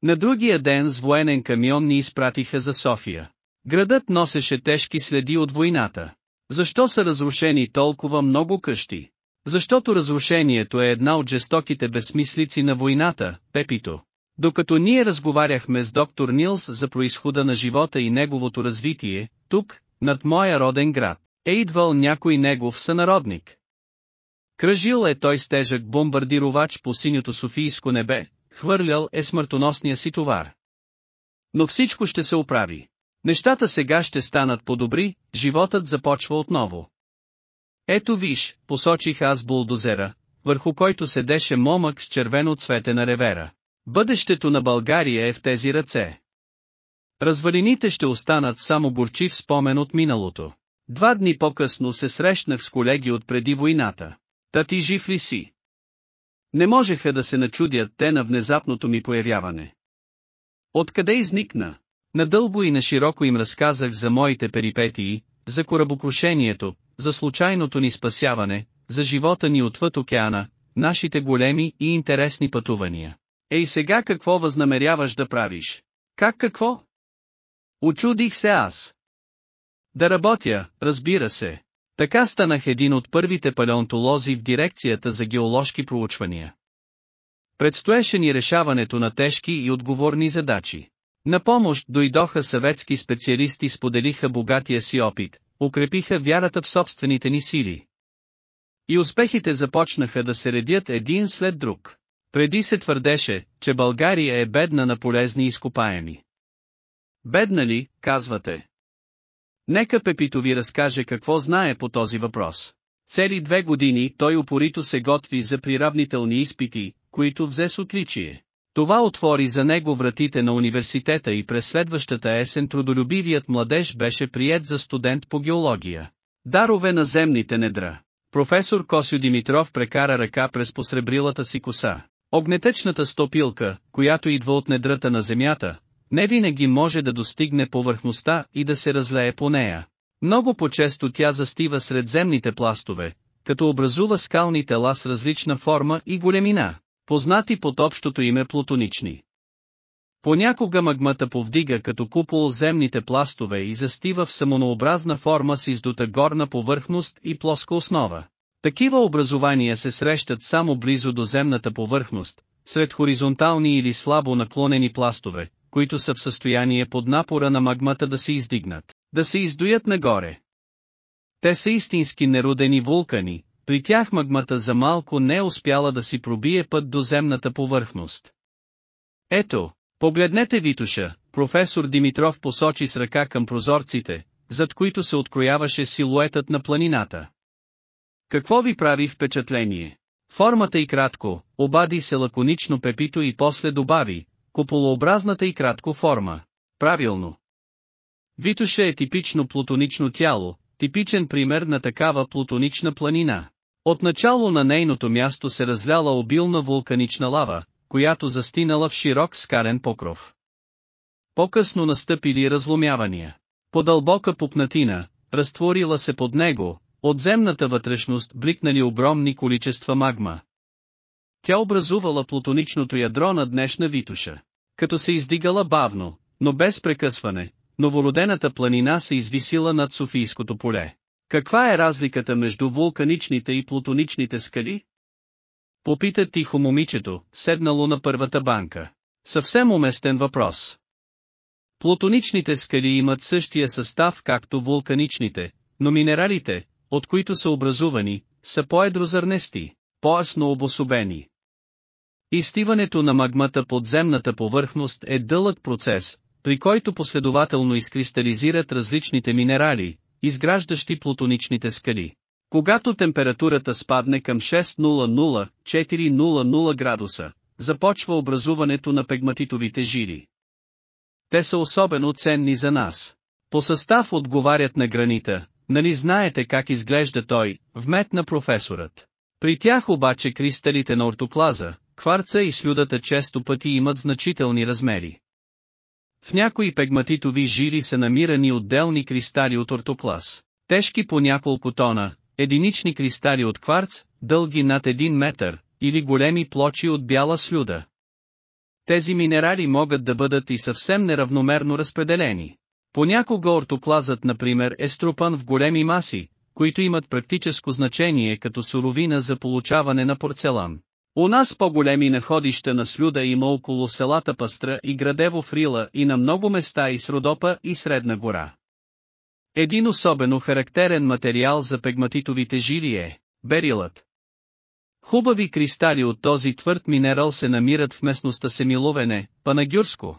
На другия ден с военен камион ни изпратиха за София. Градът носеше тежки следи от войната. Защо са разрушени толкова много къщи? Защото разрушението е една от жестоките безсмислици на войната, Пепито. Докато ние разговаряхме с доктор Нилс за происхода на живота и неговото развитие, тук, над моя роден град, е идвал някой негов сънародник. Кръжил е той с тежък бомбардировач по синьото Софийско небе, хвърлял е смъртоносния си товар. Но всичко ще се оправи. Нещата сега ще станат по-добри, животът започва отново. Ето виж, посочих аз булдозера, върху който седеше момък с червено цвете на ревера. Бъдещето на България е в тези ръце. Развалините ще останат само горчив спомен от миналото. Два дни по-късно се срещнах с колеги от преди войната. Та ти жив ли си? Не можеха да се начудят те на внезапното ми появяване. Откъде изникна? Надълго и на широко им разказах за моите перипетии, за корабокрушението, за случайното ни спасяване, за живота ни отвъд океана, нашите големи и интересни пътувания. Ей сега какво възнамеряваш да правиш? Как какво? Очудих се аз. Да работя, разбира се. Така станах един от първите палеонтолози в дирекцията за геоложки проучвания. Предстоеше ни решаването на тежки и отговорни задачи. На помощ дойдоха съветски специалисти споделиха богатия си опит, укрепиха вярата в собствените ни сили. И успехите започнаха да се редят един след друг. Преди се твърдеше, че България е бедна на полезни изкопаеми. Бедна ли, казвате? Нека Пепито ви разкаже какво знае по този въпрос. Цели две години той упорито се готви за приравнителни изпити, които взе с отличие. Това отвори за него вратите на университета и през следващата есен трудолюбивият младеж беше прият за студент по геология. Дарове на земните недра. Професор Косю Димитров прекара ръка през посребрилата си коса. Огнетечната стопилка, която идва от недрата на земята, не винаги може да достигне повърхността и да се разлее по нея. Много по-често тя застива сред земните пластове, като образува скални тела с различна форма и големина, познати под общото име плутонични. Понякога магмата повдига като купол земните пластове и застива в самонообразна форма с издута горна повърхност и плоска основа. Такива образования се срещат само близо до земната повърхност, сред хоризонтални или слабо наклонени пластове, които са в състояние под напора на магмата да се издигнат, да се издуят нагоре. Те са истински неродени вулкани, при тях магмата за малко не е успяла да си пробие път до земната повърхност. Ето, погледнете Витуша, професор Димитров посочи с ръка към прозорците, зад които се открояваше силуетът на планината. Какво ви прави впечатление? Формата и кратко, обади се лаконично Пепито и после добави, куполообразната и кратко форма. Правилно. Витуша е типично плутонично тяло, типичен пример на такава плутонична планина. Отначало на нейното място се разляла обилна вулканична лава, която застинала в широк скарен покров. По-късно настъпили разломявания. По дълбока пупнатина, разтворила се под него, от земната вътрешност бликнали огромни количества магма. Тя образувала плутоничното ядро на днешна Витуша. Като се издигала бавно, но без прекъсване, новородената планина се извисила над Софийското поле. Каква е разликата между вулканичните и плутоничните скали? Попита тихо момичето, седнало на първата банка. Съвсем уместен въпрос. Плутоничните скали имат същия състав както вулканичните, но минералите, от които са образувани, са по-едрозърнести, по-ясно обособени. Изтиването на магмата под земната повърхност е дълъг процес, при който последователно изкристализират различните минерали, изграждащи плутоничните скали. Когато температурата спадне към 600-400 градуса, започва образуването на пегматитовите жири. Те са особено ценни за нас. По състав отговарят на гранита, нали знаете как изглежда той, вметна професорът. При тях обаче кристалите на ортоклаза, кварца и слюдата често пъти имат значителни размери. В някои пегматитови жири са намирани отделни кристали от ортоклаз, тежки по няколко тона, единични кристали от кварц, дълги над 1 метър, или големи плочи от бяла слюда. Тези минерали могат да бъдат и съвсем неравномерно разпределени. Понякога ортоклазът например е струпан в големи маси, които имат практическо значение като суровина за получаване на порцелан. У нас по-големи находища на слюда има около селата Пастра и Градево в Рила и на много места и с Родопа и Средна гора. Един особено характерен материал за пегматитовите жири е берилът. Хубави кристали от този твърд минерал се намират в местността Семиловене, Панагюрско.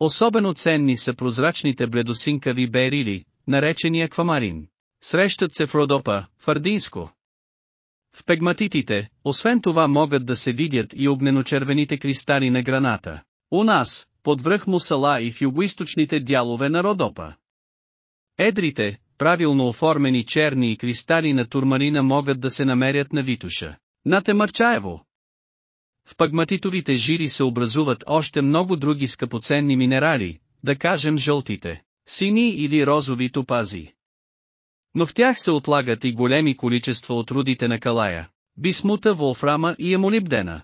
Особено ценни са прозрачните бледосинкави берили, наречени аквамарин. Срещат се в Родопа, в Ардинско. В пегматитите, освен това могат да се видят и огненочервените кристали на граната. У нас, под връх Мусала и в югоисточните дялове на Родопа. Едрите, правилно оформени черни кристали на турмарина могат да се намерят на Витуша. На Темърчаево. В пагматитовите жири се образуват още много други скъпоценни минерали, да кажем жълтите, сини или розови топази. Но в тях се отлагат и големи количества от рудите на калая, бисмута, волфрама и емолибдена.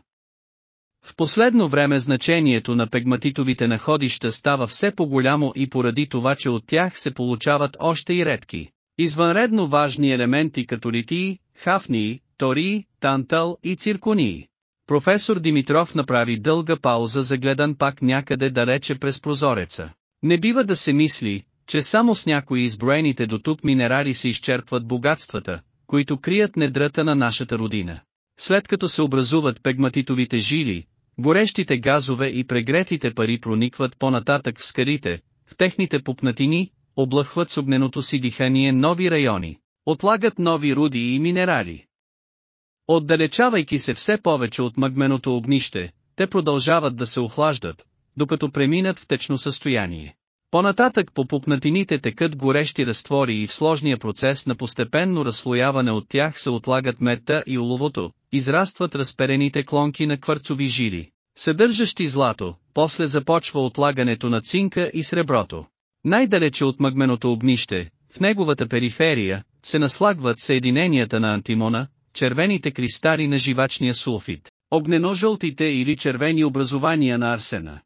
В последно време значението на пегматитовите находища става все по-голямо и поради това, че от тях се получават още и редки, извънредно важни елементи като литии, хафнии, тории, тантал и цирконии. Професор Димитров направи дълга пауза загледан пак някъде далече през прозореца. Не бива да се мисли, че само с някои изброените до тук минерали се изчерпват богатствата, които крият недрата на нашата родина. След като се образуват пегматитовите жили, горещите газове и прегретите пари проникват по-нататък в скарите, в техните пупнатини, облъхват с огненото си дихание нови райони, отлагат нови руди и минерали. Отдалечавайки се все повече от мъгменото огнище, те продължават да се охлаждат, докато преминат в течно състояние. Понататък по пупнатините текат горещи разтвори и в сложния процес на постепенно разслояване от тях се отлагат мета и уловото, израстват разперените клонки на кварцови жили, съдържащи злато, после започва отлагането на цинка и среброто. Най-далече от мъгменото огнище, в неговата периферия, се наслагват съединенията на антимона, червените кристали на живачния сулфит, огнено-жълтите или червени образования на арсена.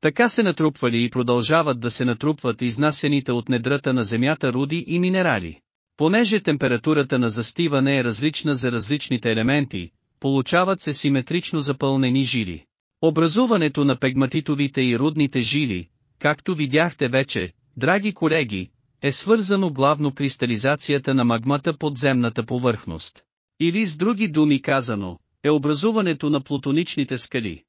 Така се натрупвали и продължават да се натрупват изнасените от недрата на земята руди и минерали. Понеже температурата на застиване е различна за различните елементи, получават се симетрично запълнени жили. Образуването на пегматитовите и рудните жили, както видяхте вече, драги колеги, е свързано главно кристализацията на магмата под земната повърхност. Или с други думи казано, е образуването на плутоничните скали.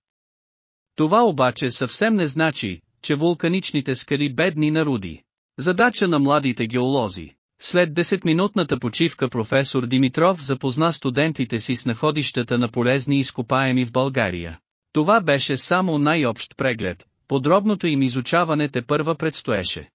Това обаче съвсем не значи, че вулканичните скали бедни на руди. Задача на младите геолози. След 10-минутната почивка професор Димитров запозна студентите си с находищата на полезни изкопаеми в България. Това беше само най-общ преглед, подробното им изучаване те първа предстоеше.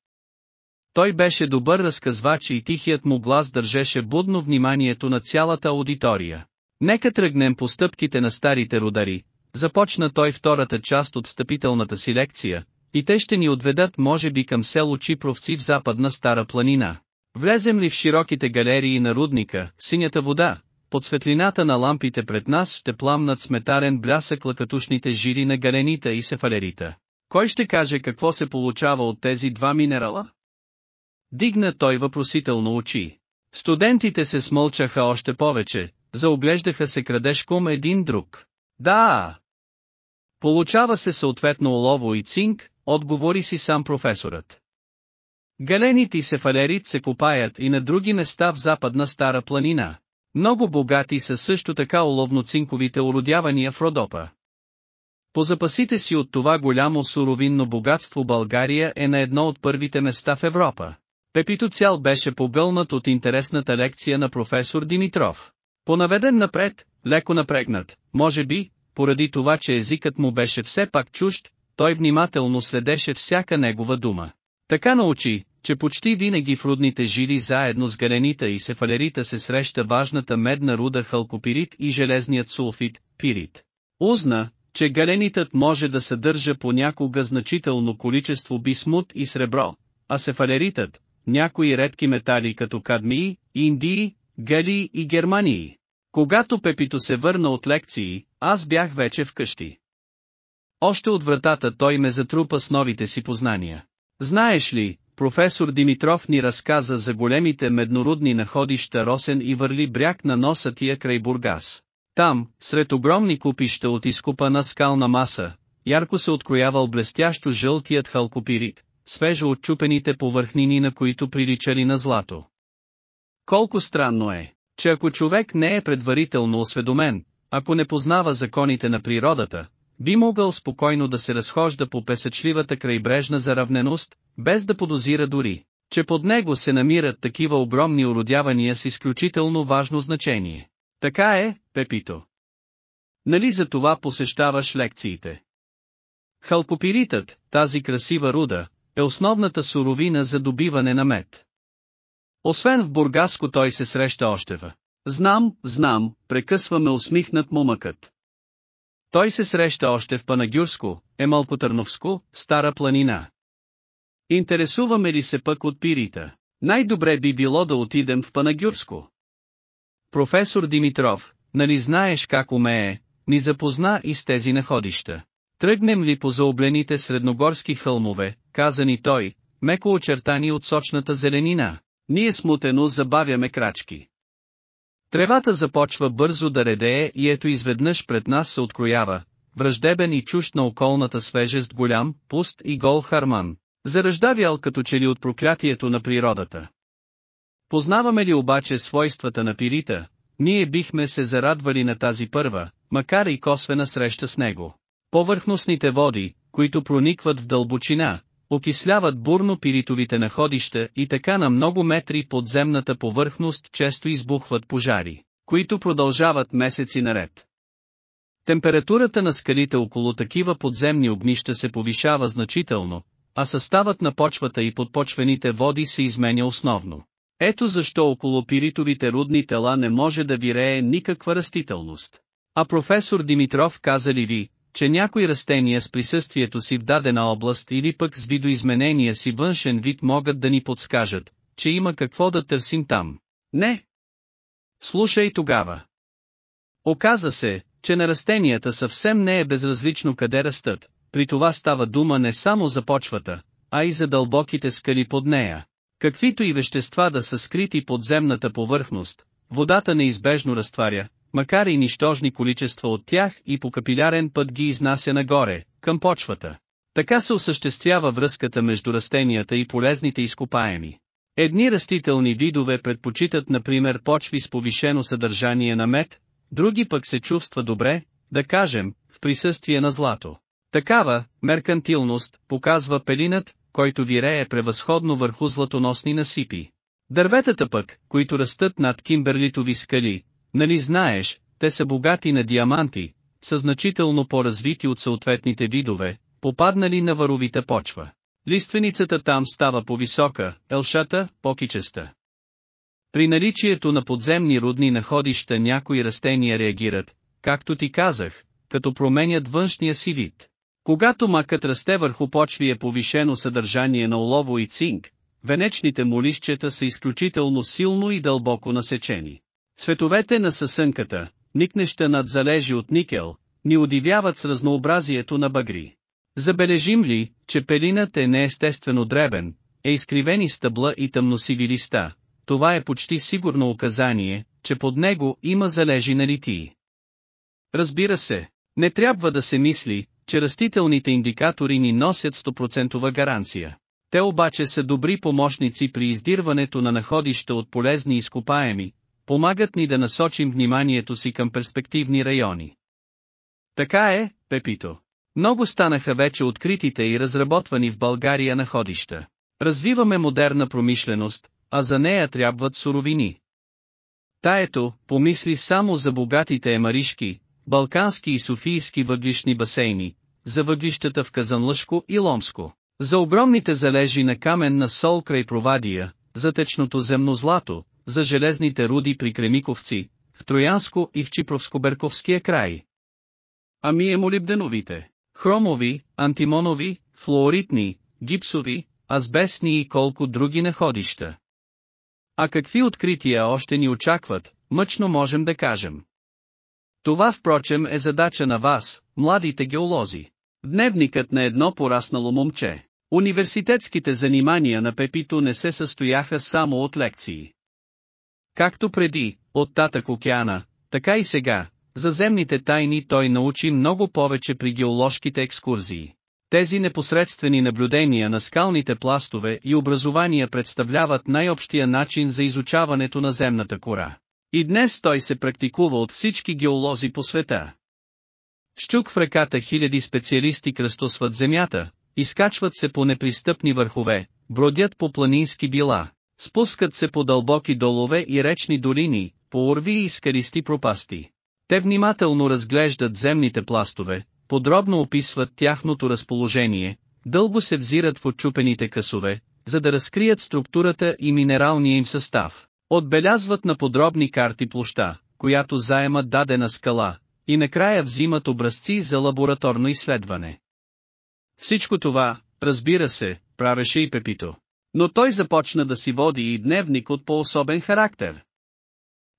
Той беше добър разказвач и тихият му глас държеше будно вниманието на цялата аудитория. Нека тръгнем по стъпките на старите родари, започна той втората част от встъпителната си лекция, и те ще ни отведат може би към село Чипровци в западна Стара планина. Влезем ли в широките галерии на рудника, синята вода, под светлината на лампите пред нас ще пламнат сметарен блясък лъкатушните жири на галенита и сефалерита. Кой ще каже какво се получава от тези два минерала? Дигна той въпросително очи. Студентите се смълчаха още повече, заоглеждаха се крадешком един друг. Да! Получава се съответно олово и цинк, отговори си сам професорът. Галенит и сефалерит се копаят и на други места в западна Стара планина. Много богати са също така оловно-цинковите уродявания в Родопа. По запасите си от това голямо суровинно богатство България е на едно от първите места в Европа. Пепито цял беше побълнат от интересната лекция на професор Димитров. Понаведен напред, леко напрегнат, може би, поради това че езикът му беше все пак чужд, той внимателно следеше всяка негова дума. Така научи, че почти винаги в рудните жили заедно с галенита и сефалерита се среща важната медна руда халкопирит и железният сулфит, пирит. Узна, че галенитът може да съдържа понякога значително количество бисмут и сребро, а сефалеритът, някои редки метали като кадмии, индии, галии и германии. Когато Пепито се върна от лекции, аз бях вече вкъщи. Още от вратата той ме затрупа с новите си познания. Знаеш ли, професор Димитров ни разказа за големите меднорудни находища Росен и върли бряг на носа тия край Бургас. Там, сред огромни купища от изкупана скална маса, ярко се откроявал блестящо жълтият халкопирит, свежо отчупените повърхнини на които приличали на злато. Колко странно е, че ако човек не е предварително осведомен, ако не познава законите на природата, би могъл спокойно да се разхожда по песъчливата крайбрежна заравненост, без да подозира дори, че под него се намират такива огромни уродявания с изключително важно значение. Така е, Пепито. Нали за това посещаваш лекциите? Халпопиритът, тази красива руда, е основната суровина за добиване на мед. Освен в Бургаско той се среща още в. Знам, знам, прекъсва ме усмихнат момъкът. Той се среща още в Панагюрско, Емалпотърновско, Стара планина. Интересуваме ли се пък от пирита? Най-добре би било да отидем в Панагюрско. Професор Димитров, нали знаеш как умее, ни запозна и с тези находища. Тръгнем ли по заоблените средногорски хълмове, каза ни той, меко очертани от сочната зеленина. Ние смутено забавяме крачки. Тревата започва бързо да редее и ето изведнъж пред нас се откроява, враждебен и чужд на околната свежест голям, пуст и гол харман, зараждавял като че ли от проклятието на природата. Познаваме ли обаче свойствата на пирита, ние бихме се зарадвали на тази първа, макар и косвена среща с него. Повърхностните води, които проникват в дълбочина, окисляват бурно пиритовите находища и така на много метри под земната повърхност често избухват пожари, които продължават месеци наред. Температурата на скалите около такива подземни огнища се повишава значително, а съставът на почвата и подпочвените води се изменя основно. Ето защо около пиритовите рудни тела не може да вирее никаква растителност. А професор Димитров каза ли ви, че някои растения с присъствието си в дадена област или пък с видоизменения си външен вид могат да ни подскажат, че има какво да търсим там. Не. Слушай тогава. Оказа се, че на растенията съвсем не е безразлично къде растат, при това става дума не само за почвата, а и за дълбоките скали под нея. Каквито и вещества да са скрити под земната повърхност, водата неизбежно разтваря, макар и нищожни количества от тях и по капилярен път ги изнася нагоре, към почвата. Така се осъществява връзката между растенията и полезните изкопаеми. Едни растителни видове предпочитат например почви с повишено съдържание на мед, други пък се чувства добре, да кажем, в присъствие на злато. Такава, меркантилност, показва пелинът, който вирее превъзходно върху златоносни насипи. Дърветата пък, които растат над кимберлитови скали, нали знаеш, те са богати на диаманти, са значително по-развити от съответните видове, попаднали на варовита почва. Лиственицата там става по-висока, елшата – по-кичеста. При наличието на подземни рудни находища някои растения реагират, както ти казах, като променят външния си вид. Когато макът расте върху почви е повишено съдържание на олово и цинк, венечните му са изключително силно и дълбоко насечени. Цветовете на съсънката, никнеща над залежи от никел, ни удивяват с разнообразието на багри. Забележим ли, че пелинът е неестествено дребен, е изкривени стъбла и тъмносиви листа, това е почти сигурно указание, че под него има залежи на литии. Разбира се, не трябва да се мисли, че растителните индикатори ни носят 100% гаранция. Те обаче са добри помощници при издирването на находища от полезни изкопаеми, помагат ни да насочим вниманието си към перспективни райони. Така е, Пепито. Много станаха вече откритите и разработвани в България находища. Развиваме модерна промишленост, а за нея трябват суровини. Таето, помисли само за богатите емаришки, балкански и софийски въглишни басейни, за въглищата в Казанлъшко и Ломско, за огромните залежи на каменна сол край Провадия, за течното земно злато, за железните руди при Кремиковци, в Троянско и в Чипровско-Берковския край. Ами е молибденовите, хромови, антимонови, флуоритни, гипсови, азбестни и колко други находища. А какви открития още ни очакват, мъчно можем да кажем. Това впрочем е задача на вас, младите геолози. Дневникът на едно пораснало момче. Университетските занимания на Пепито не се състояха само от лекции. Както преди, от Татък океана, така и сега, за земните тайни той научи много повече при геоложките екскурзии. Тези непосредствени наблюдения на скалните пластове и образования представляват най-общия начин за изучаването на земната кора. И днес той се практикува от всички геолози по света. Щук в ръката хиляди специалисти кръстосват земята, изкачват се по непристъпни върхове, бродят по планински била, спускат се по дълбоки долове и речни долини, по урви и скаристи пропасти. Те внимателно разглеждат земните пластове, подробно описват тяхното разположение, дълго се взират в отчупените късове, за да разкрият структурата и минералния им състав. Отбелязват на подробни карти площа, която заема дадена скала, и накрая взимат образци за лабораторно изследване. Всичко това, разбира се, правеше и Пепито. Но той започна да си води и дневник от по-особен характер.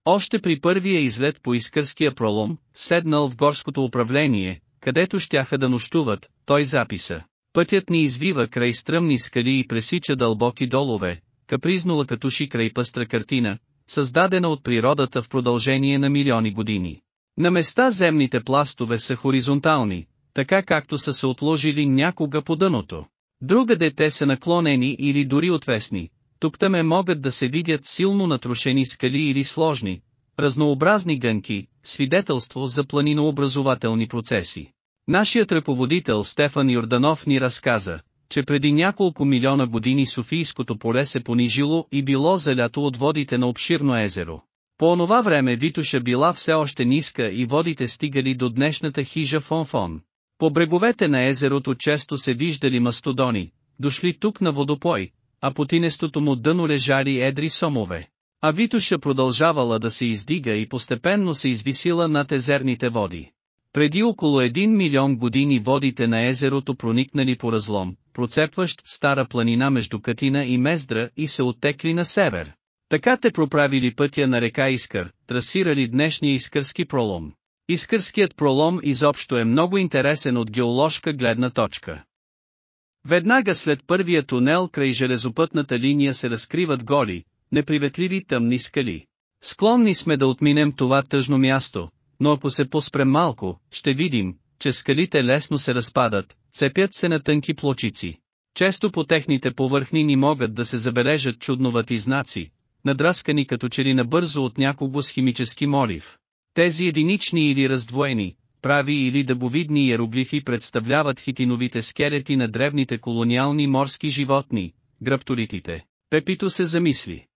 Още при първия излет по Искърския пролом, седнал в горското управление, където щяха да нощуват, той записа. Пътят ни извива край стръмни скали и пресича дълбоки долове, капризно лъкатуши край пъстра картина, създадена от природата в продължение на милиони години. На места земните пластове са хоризонтални, така както са се отложили някога по дъното. Другаде те са наклонени или дори отвесни, тук таме могат да се видят силно натрушени скали или сложни, разнообразни гънки, свидетелство за планинообразователни процеси. Нашият ръководител Стефан Йорданов ни разказа, че преди няколко милиона години Софийското поле се понижило и било залято от водите на обширно езеро. По онова време Витуша била все още ниска и водите стигали до днешната хижа Фонфон. По бреговете на езерото често се виждали мастодони, дошли тук на водопой, а по тинестото му дъно лежали едри сомове. А Витуша продължавала да се издига и постепенно се извисила над езерните води. Преди около 1 милион години водите на езерото проникнали по разлом, процепващ стара планина между Катина и Мездра и се оттекли на север. Така те проправили пътя на река Искър, трасирали днешния Искърски пролом. Искърският пролом изобщо е много интересен от геоложка гледна точка. Веднага след първия тунел край железопътната линия се разкриват голи, неприветливи тъмни скали. Склонни сме да отминем това тъжно място, но ако се поспрем малко, ще видим, че скалите лесно се разпадат, цепят се на тънки плочици. Често по техните повърхнини могат да се забележат чудновати знаци, надраскани като че ли набързо от някого с химически молив. Тези единични или раздвоени, прави или дъбовидни иероглифи представляват хитиновите скелети на древните колониални морски животни, гръбторитите. Пепито се замисли.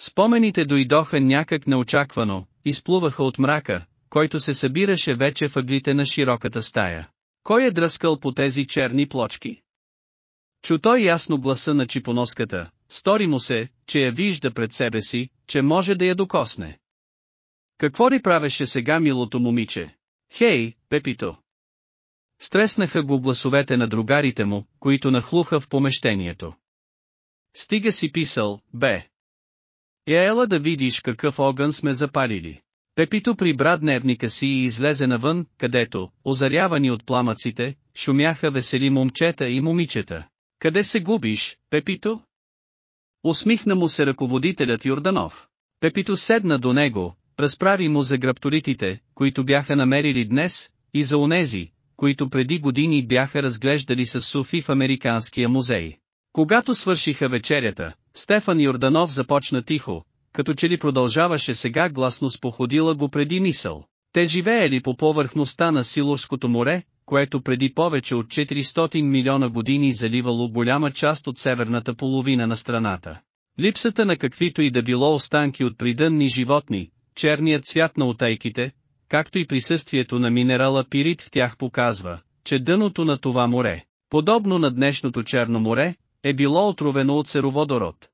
Спомените дойдоха някак неочаквано, изплуваха от мрака, който се събираше вече въглите на широката стая. Кой е дръскал по тези черни плочки? Чу той ясно гласа на чипоноската, стори му се, че я вижда пред себе си, че може да я докосне. Какво ли правеше сега милото момиче? Хей, Пепито! Стреснаха го гласовете на другарите му, които нахлуха в помещението. Стига си писал, бе. Я ела да видиш какъв огън сме запалили. Пепито прибра дневника си и излезе навън, където, озарявани от пламъците, шумяха весели момчета и момичета. Къде се губиш, Пепито? Усмихна му се ръководителят Йорданов. Пепито седна до него, разправи му за грабторитите, които бяха намерили днес, и за онези, които преди години бяха разглеждали с Софи в Американския музей. Когато свършиха вечерята, Стефан Йорданов започна тихо, като че ли продължаваше сега гласно споходила го преди мисъл. Те живеели по повърхността на Силурското море, което преди повече от 400 милиона години заливало голяма част от северната половина на страната. Липсата на каквито и да било останки от придънни животни, черният цвят на отейките, както и присъствието на минерала пирит в тях показва, че дъното на това море, подобно на днешното Черно море, е било отровено от сероводород.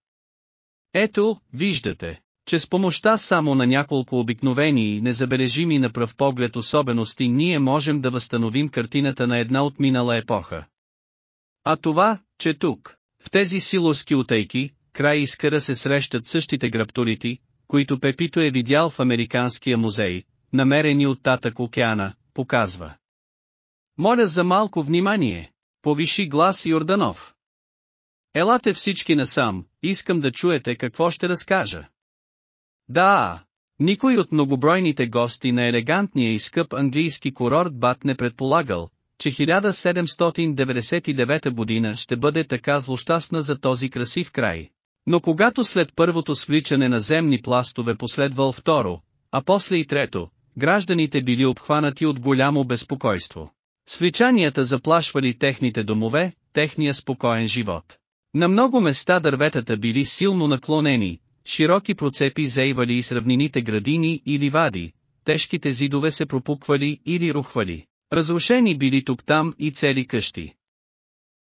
Ето, виждате, че с помощта само на няколко обикновени и незабележими на пръв поглед особености ние можем да възстановим картината на една отминала епоха. А това, че тук, в тези силовски отейки, край изкара се срещат същите грабторити, които Пепито е видял в Американския музей, намерени от татък океана, показва. Моля за малко внимание, повиши глас Йорданов. Елате всички насам, искам да чуете какво ще разкажа. Да, никой от многобройните гости на елегантния и скъп английски курорт Бат не предполагал, че 1799 година ще бъде така злощастна за този красив край. Но когато след първото свличане на земни пластове последвал второ, а после и трето, гражданите били обхванати от голямо безпокойство. Свличанията заплашвали техните домове, техния спокоен живот. На много места дърветата били силно наклонени, широки процепи зейвали из равнините градини и ливади, тежките зидове се пропуквали или рухвали. Разрушени били тук-там и цели къщи.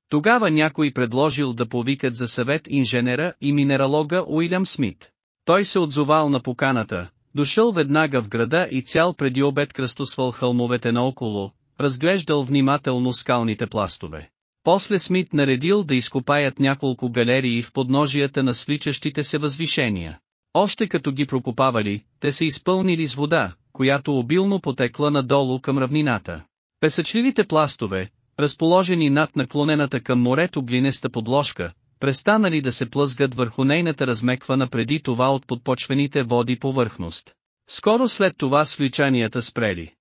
Тогава някой предложил да повикат за съвет инженера и минералога Уилям Смит. Той се отзовал на поканата, дошъл веднага в града и цял преди обед кръстосвал хълмовете наоколо, разглеждал внимателно скалните пластове. После Смит наредил да изкопаят няколко галерии в подножията на свличащите се възвишения. Още като ги прокопавали, те се изпълнили с вода, която обилно потекла надолу към равнината. Песъчливите пластове, разположени над наклонената към морето глинеста подложка, престанали да се плъзгат върху нейната размеквана преди това от подпочвените води повърхност. Скоро след това свличанията спрели.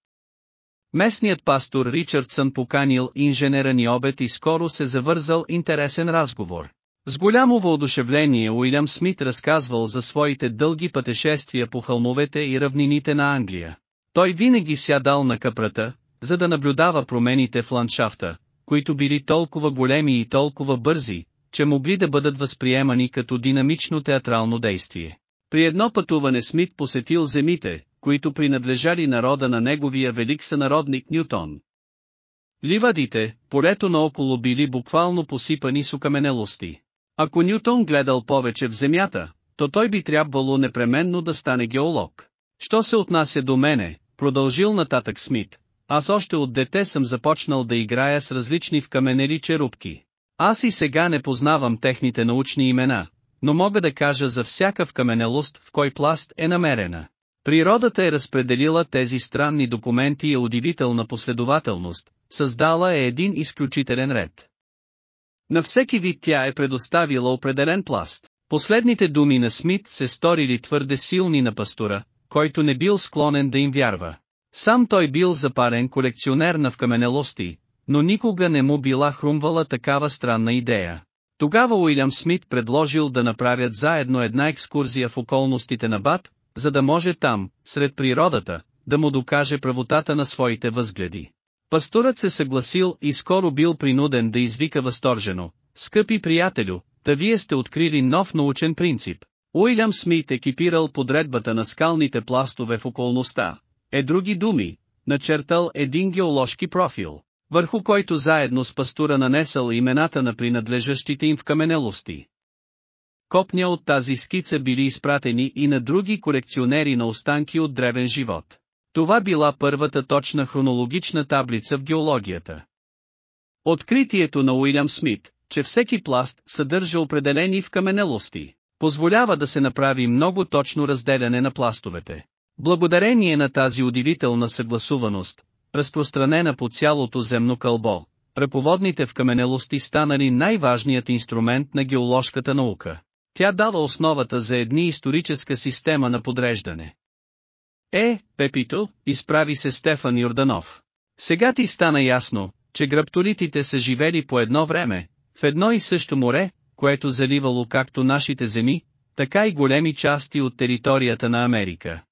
Местният пастор Ричардсън поканил инженера ни обед и скоро се завързал интересен разговор. С голямо въодушевление Уилям Смит разказвал за своите дълги пътешествия по хълмовете и равнините на Англия. Той винаги сядал на капрата, за да наблюдава промените в ландшафта, които били толкова големи и толкова бързи, че могли да бъдат възприемани като динамично театрално действие. При едно пътуване Смит посетил земите, които принадлежали народа на неговия велик сънародник Нютон. Ливадите, полето наоколо били буквално посипани с окаменелости. Ако Нютон гледал повече в земята, то той би трябвало непременно да стане геолог. Що се отнася до мене, продължил нататък Смит, аз още от дете съм започнал да играя с различни вкаменели черупки. Аз и сега не познавам техните научни имена, но мога да кажа за всяка вкаменелост в кой пласт е намерена. Природата е разпределила тези странни документи и удивителна последователност, създала е един изключителен ред. На всеки вид тя е предоставила определен пласт. Последните думи на Смит се сторили твърде силни на пастора, който не бил склонен да им вярва. Сам той бил запарен колекционер на вкаменелости, но никога не му била хрумвала такава странна идея. Тогава Уилям Смит предложил да направят заедно една екскурзия в околностите на Бат, за да може там, сред природата, да му докаже правотата на своите възгледи. Пасторът се съгласил и скоро бил принуден да извика възторжено, скъпи приятелю, да вие сте открили нов научен принцип. Уилям Смит екипирал подредбата на скалните пластове в околността. Е други думи, начертал един геоложки профил, върху който заедно с пастура нанесъл имената на принадлежащите им в каменелости. Копня от тази скица били изпратени и на други колекционери на останки от древен живот. Това била първата точна хронологична таблица в геологията. Откритието на Уилям Смит, че всеки пласт съдържа определени в каменелости, позволява да се направи много точно разделяне на пластовете. Благодарение на тази удивителна съгласуваност, разпространена по цялото земно кълбо, ръководните в каменелости станали най-важният инструмент на геоложката наука. Тя дава основата за едни историческа система на подреждане. Е, Пепито, изправи се Стефан Йорданов. Сега ти стана ясно, че грабторитите са живели по едно време, в едно и също море, което заливало както нашите земи, така и големи части от територията на Америка.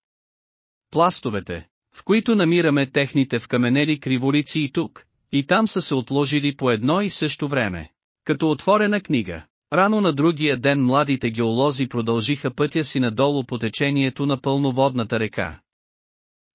Пластовете, в които намираме техните вкаменели криволици и тук, и там са се отложили по едно и също време. Като отворена книга, рано на другия ден младите геолози продължиха пътя си надолу по течението на пълноводната река.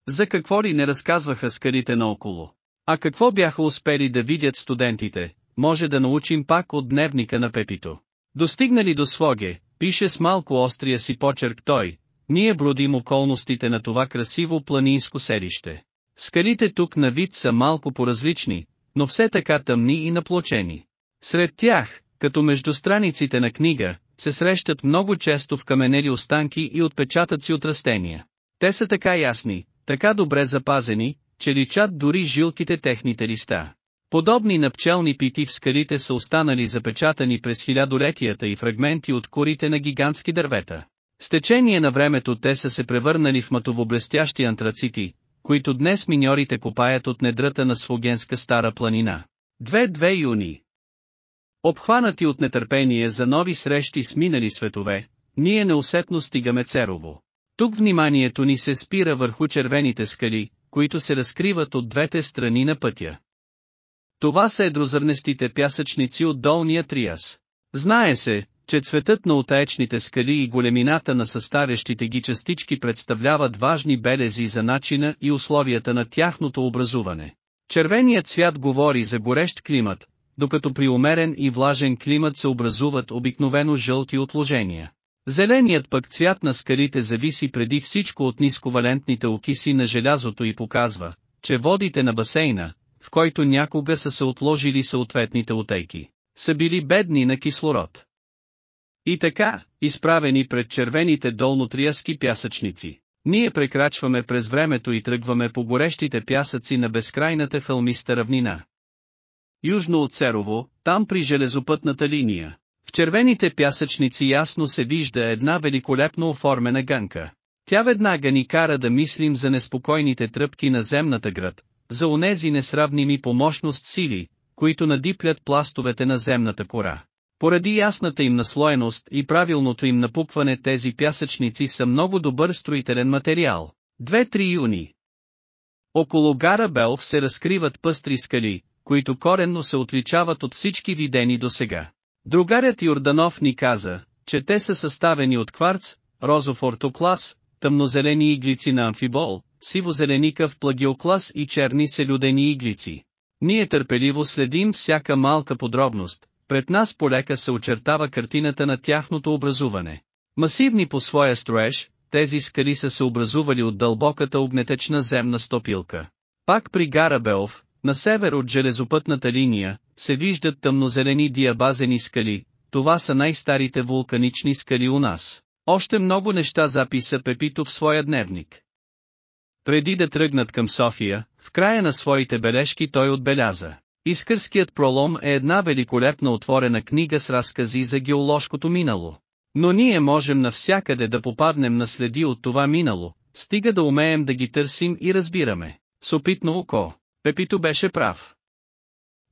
За какво ли не разказваха скалите наоколо? А какво бяха успели да видят студентите, може да научим пак от дневника на Пепито. Достигнали до Своге, пише с малко острия си почерк той, ние бродим околностите на това красиво планинско селище. Скалите тук на вид са малко поразлични, но все така тъмни и наплочени. Сред тях, като между страниците на книга, се срещат много често в каменели останки и отпечатъци от растения. Те са така ясни, така добре запазени, че личат дори жилките техните листа. Подобни на пчелни пити в скалите са останали запечатани през хилядолетията и фрагменти от корите на гигантски дървета. С течение на времето те са се превърнали в матово-блестящи антрацити, които днес миньорите копаят от недрата на Свогенска стара планина. 2-2 юни Обхванати от нетърпение за нови срещи с минали светове, ние неусетно стигаме Церово. Тук вниманието ни се спира върху червените скали, които се разкриват от двете страни на пътя. Това са едрозърнестите пясъчници от долния Триас. Знае се, че цветът на отаечните скали и големината на съставящите ги частички представляват важни белези за начина и условията на тяхното образуване. Червеният цвят говори за горещ климат, докато при умерен и влажен климат се образуват обикновено жълти отложения. Зеленият пък цвят на скалите зависи преди всичко от нисковалентните окиси на желязото и показва, че водите на басейна, в който някога са се отложили съответните отейки, са били бедни на кислород. И така, изправени пред червените долнотриаски пясъчници, ние прекрачваме през времето и тръгваме по горещите пясъци на безкрайната хълмиста равнина. Южно от Церово, там при железопътната линия, в червените пясъчници ясно се вижда една великолепно оформена ганка. Тя веднага ни кара да мислим за неспокойните тръпки на земната град, за онези несравними по мощност сили, които надиплят пластовете на земната кора. Поради ясната им наслоеност и правилното им напупване тези пясъчници са много добър строителен материал. 2-3 юни Около гара Белф се разкриват пъстри скали, които коренно се отличават от всички видени досега. Другарят Йорданов ни каза, че те са съставени от кварц, розов ортоклас, тъмнозелени иглици на амфибол, сивозеленикав плагиоклас и черни селюдени иглици. Ние търпеливо следим всяка малка подробност, пред нас полека се очертава картината на тяхното образуване. Масивни по своя строеж, тези скали са се образували от дълбоката огнетечна земна стопилка. Пак при гара Белов, на север от железопътната линия, се виждат тъмнозелени диабазени скали, това са най-старите вулканични скали у нас. Още много неща записа Пепито в своя дневник. Преди да тръгнат към София, в края на своите бележки той отбеляза. Искърският пролом е една великолепна отворена книга с разкази за геоложкото минало. Но ние можем навсякъде да попаднем на следи от това минало, стига да умеем да ги търсим и разбираме. С опитно око, Пепито беше прав.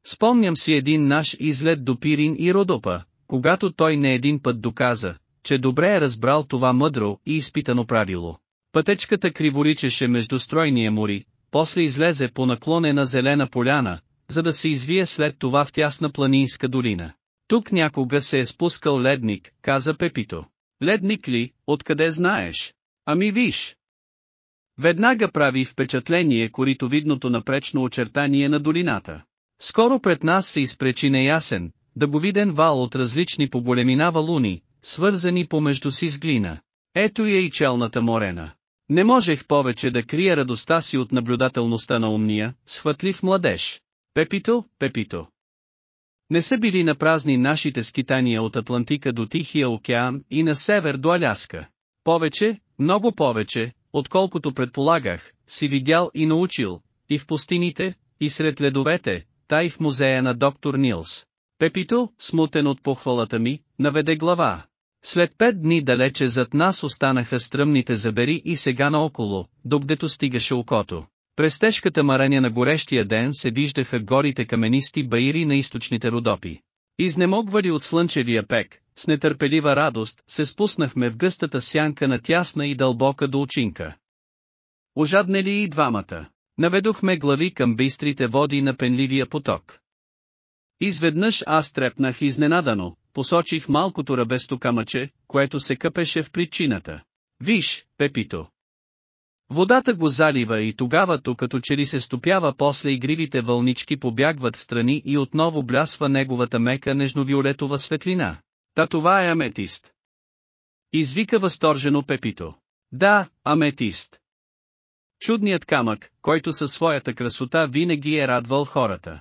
Спомням си един наш излет до Пирин и Родопа, когато той не един път доказа, че добре е разбрал това мъдро и изпитано правило. Пътечката криворичеше между стройния мори, после излезе по наклонена зелена поляна, за да се извие след това в тясна планинска долина. Тук някога се е спускал ледник, каза Пепито. Ледник ли, откъде знаеш? Ами виж. Веднага прави впечатление коритовидното напречно очертание на долината. Скоро пред нас се изпречи неясен, дъговиден вал от различни по големина валуни, свързани помежду си с глина. Ето я и челната морена. Не можех повече да крия радостта си от наблюдателността на умния, схватлив младеж. Пепито, Пепито. Не са били на празни нашите скитания от Атлантика до Тихия океан и на север до Аляска. Повече, много повече, отколкото предполагах, си видял и научил, и в пустините, и сред ледовете, та и в музея на доктор Нилс. Пепито, смутен от похвалата ми, наведе глава. След пет дни далече зад нас останаха стръмните забери и сега наоколо, докъдето стигаше окото. През тежката мараня на горещия ден се виждаха горите каменисти баири на източните родопи. Изнемогвали от слънчевия пек, с нетърпелива радост, се спуснахме в гъстата сянка на тясна и дълбока долчинка. Ожаднели и двамата. Наведохме глави към бистрите води на пенливия поток. Изведнъж аз трепнах изненадано, посочих малкото ръбесто камъче, което се къпеше в причината. Виж, Пепито. Водата го залива и тогава то като че ли се стопява после игривите вълнички побягват в страни и отново блясва неговата мека нежновиолетова светлина. Та това е аметист. Извика възторжено Пепито. Да, аметист. Чудният камък, който със своята красота винаги е радвал хората.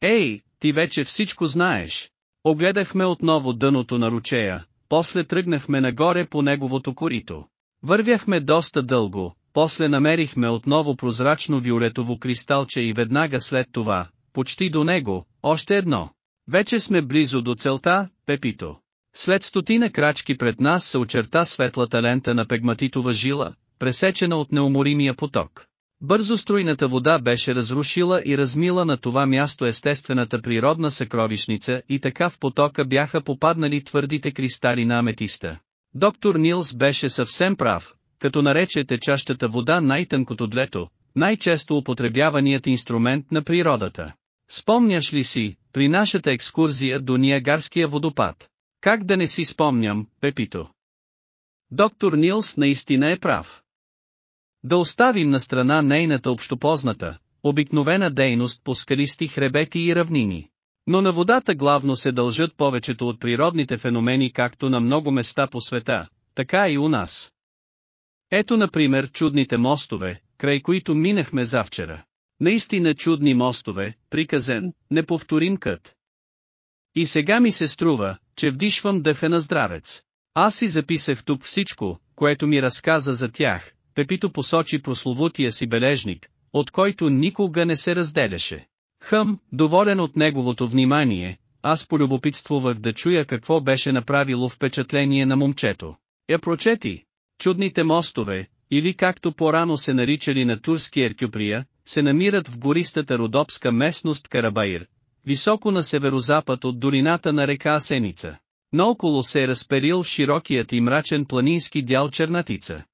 Ей, ти вече всичко знаеш. Огледахме отново дъното на ручея, после тръгнахме нагоре по неговото корито. Вървяхме доста дълго, после намерихме отново прозрачно виолетово кристалче и веднага след това, почти до него, още едно. Вече сме близо до целта, Пепито. След стотина крачки пред нас се очерта светлата лента на пегматитова жила, пресечена от неуморимия поток. Бързо струйната вода беше разрушила и размила на това място естествената природна съкровищница и така в потока бяха попаднали твърдите кристали на аметиста. Доктор Нилс беше съвсем прав, като нарече течащата вода най-тънкото длето, най-често употребяваният инструмент на природата. Спомняш ли си, при нашата екскурзия до Ниагарския водопад? Как да не си спомням, Пепито? Доктор Нилс наистина е прав. Да оставим на страна нейната общопозната, обикновена дейност по скалисти хребети и равнини. Но на водата главно се дължат повечето от природните феномени както на много места по света, така и у нас. Ето например чудните мостове, край които минахме завчера. Наистина чудни мостове, приказен, неповторим кът. И сега ми се струва, че вдишвам дъха на здравец. Аз си записах тук всичко, което ми разказа за тях, Пепито посочи прословутия си бележник, от който никога не се разделяше. Хъм, доволен от неговото внимание, аз полюбопитствувах да чуя какво беше направило впечатление на момчето. Я прочети. Чудните мостове, или както по-рано се наричали на турски Еркюприя, се намират в гористата родопска местност Карабаир, високо на северозапад от долината на река Асеница. Наоколо се е разперил широкият и мрачен планински дял Чернатица.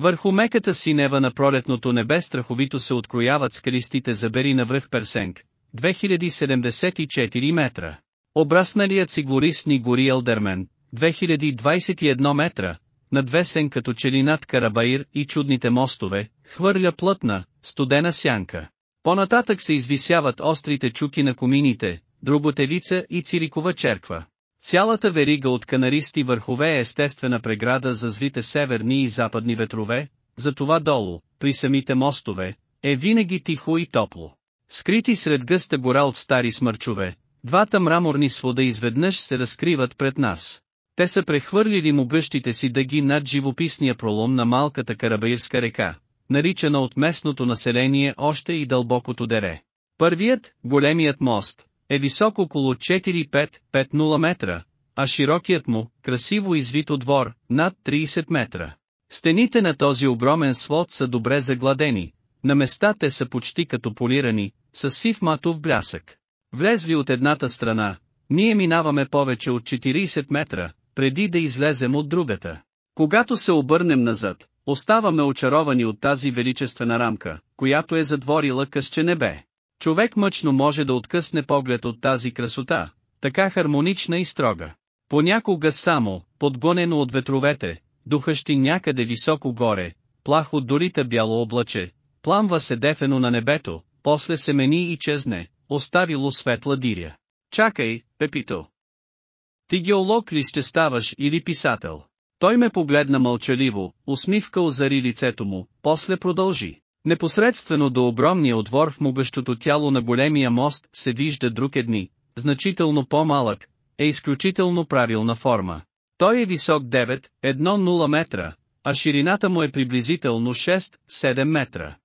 Върху меката синева на пролетното небе страховито се открояват скалистите забери на връх Персенг, 2074 метра. Обрасналият си горисни гори Елдермен, 2021 метра, надвесен като че ли над Карабаир и чудните мостове, хвърля плътна, студена сянка. Понататък се извисяват острите чуки на комините, Друботелица и Цирикова черква. Цялата верига от канаристи върхове е естествена преграда за злите северни и западни ветрове, затова долу, при самите мостове, е винаги тихо и топло. Скрити сред гъста гора от стари смърчове, двата мраморни свода изведнъж се разкриват пред нас. Те са прехвърлили могъщите си дъги над живописния пролом на малката Карабаирска река, наричана от местното население още и дълбокото дере. Първият, големият мост, е висок около 4-5-5-0 метра, а широкият му, красиво извито двор, над 30 метра. Стените на този огромен свод са добре загладени, на места те са почти като полирани, с сив матов блясък. Влезли от едната страна, ние минаваме повече от 40 метра, преди да излезем от другата. Когато се обърнем назад, оставаме очаровани от тази величествена рамка, която е задворила късче небе. Човек мъчно може да откъсне поглед от тази красота, така хармонична и строга. Понякога само, подгонено от ветровете, духащи някъде високо горе, плахо дорите бяло облаче, пламва се дефено на небето, после се мени и чезне, оставило светла диря. Чакай, Пепито. Ти геолог ли ще ставаш или писател? Той ме погледна мълчаливо, усмивка озари лицето му, после продължи. Непосредствено до огромния отвор в могъщото тяло на големия мост се вижда друг едни, значително по-малък, е изключително правилна форма. Той е висок 9-1-0 метра, а ширината му е приблизително 6-7 метра.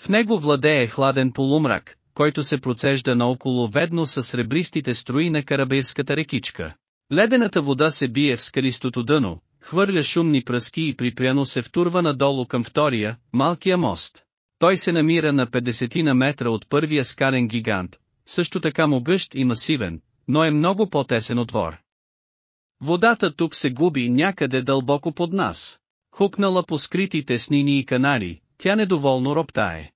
В него владее хладен полумрак, който се процежда наоколо ведно с сребристите строи на Карабейската рекичка. Ледената вода се бие в скалистото дъно, хвърля шумни пръски и припряно се втурва надолу към втория, малкия мост. Той се намира на 50 на метра от първия скален гигант, също така могъщ и масивен, но е много по-тесен отвор. Водата тук се губи някъде дълбоко под нас. Хукнала по скритите снини и канали, тя недоволно роптае.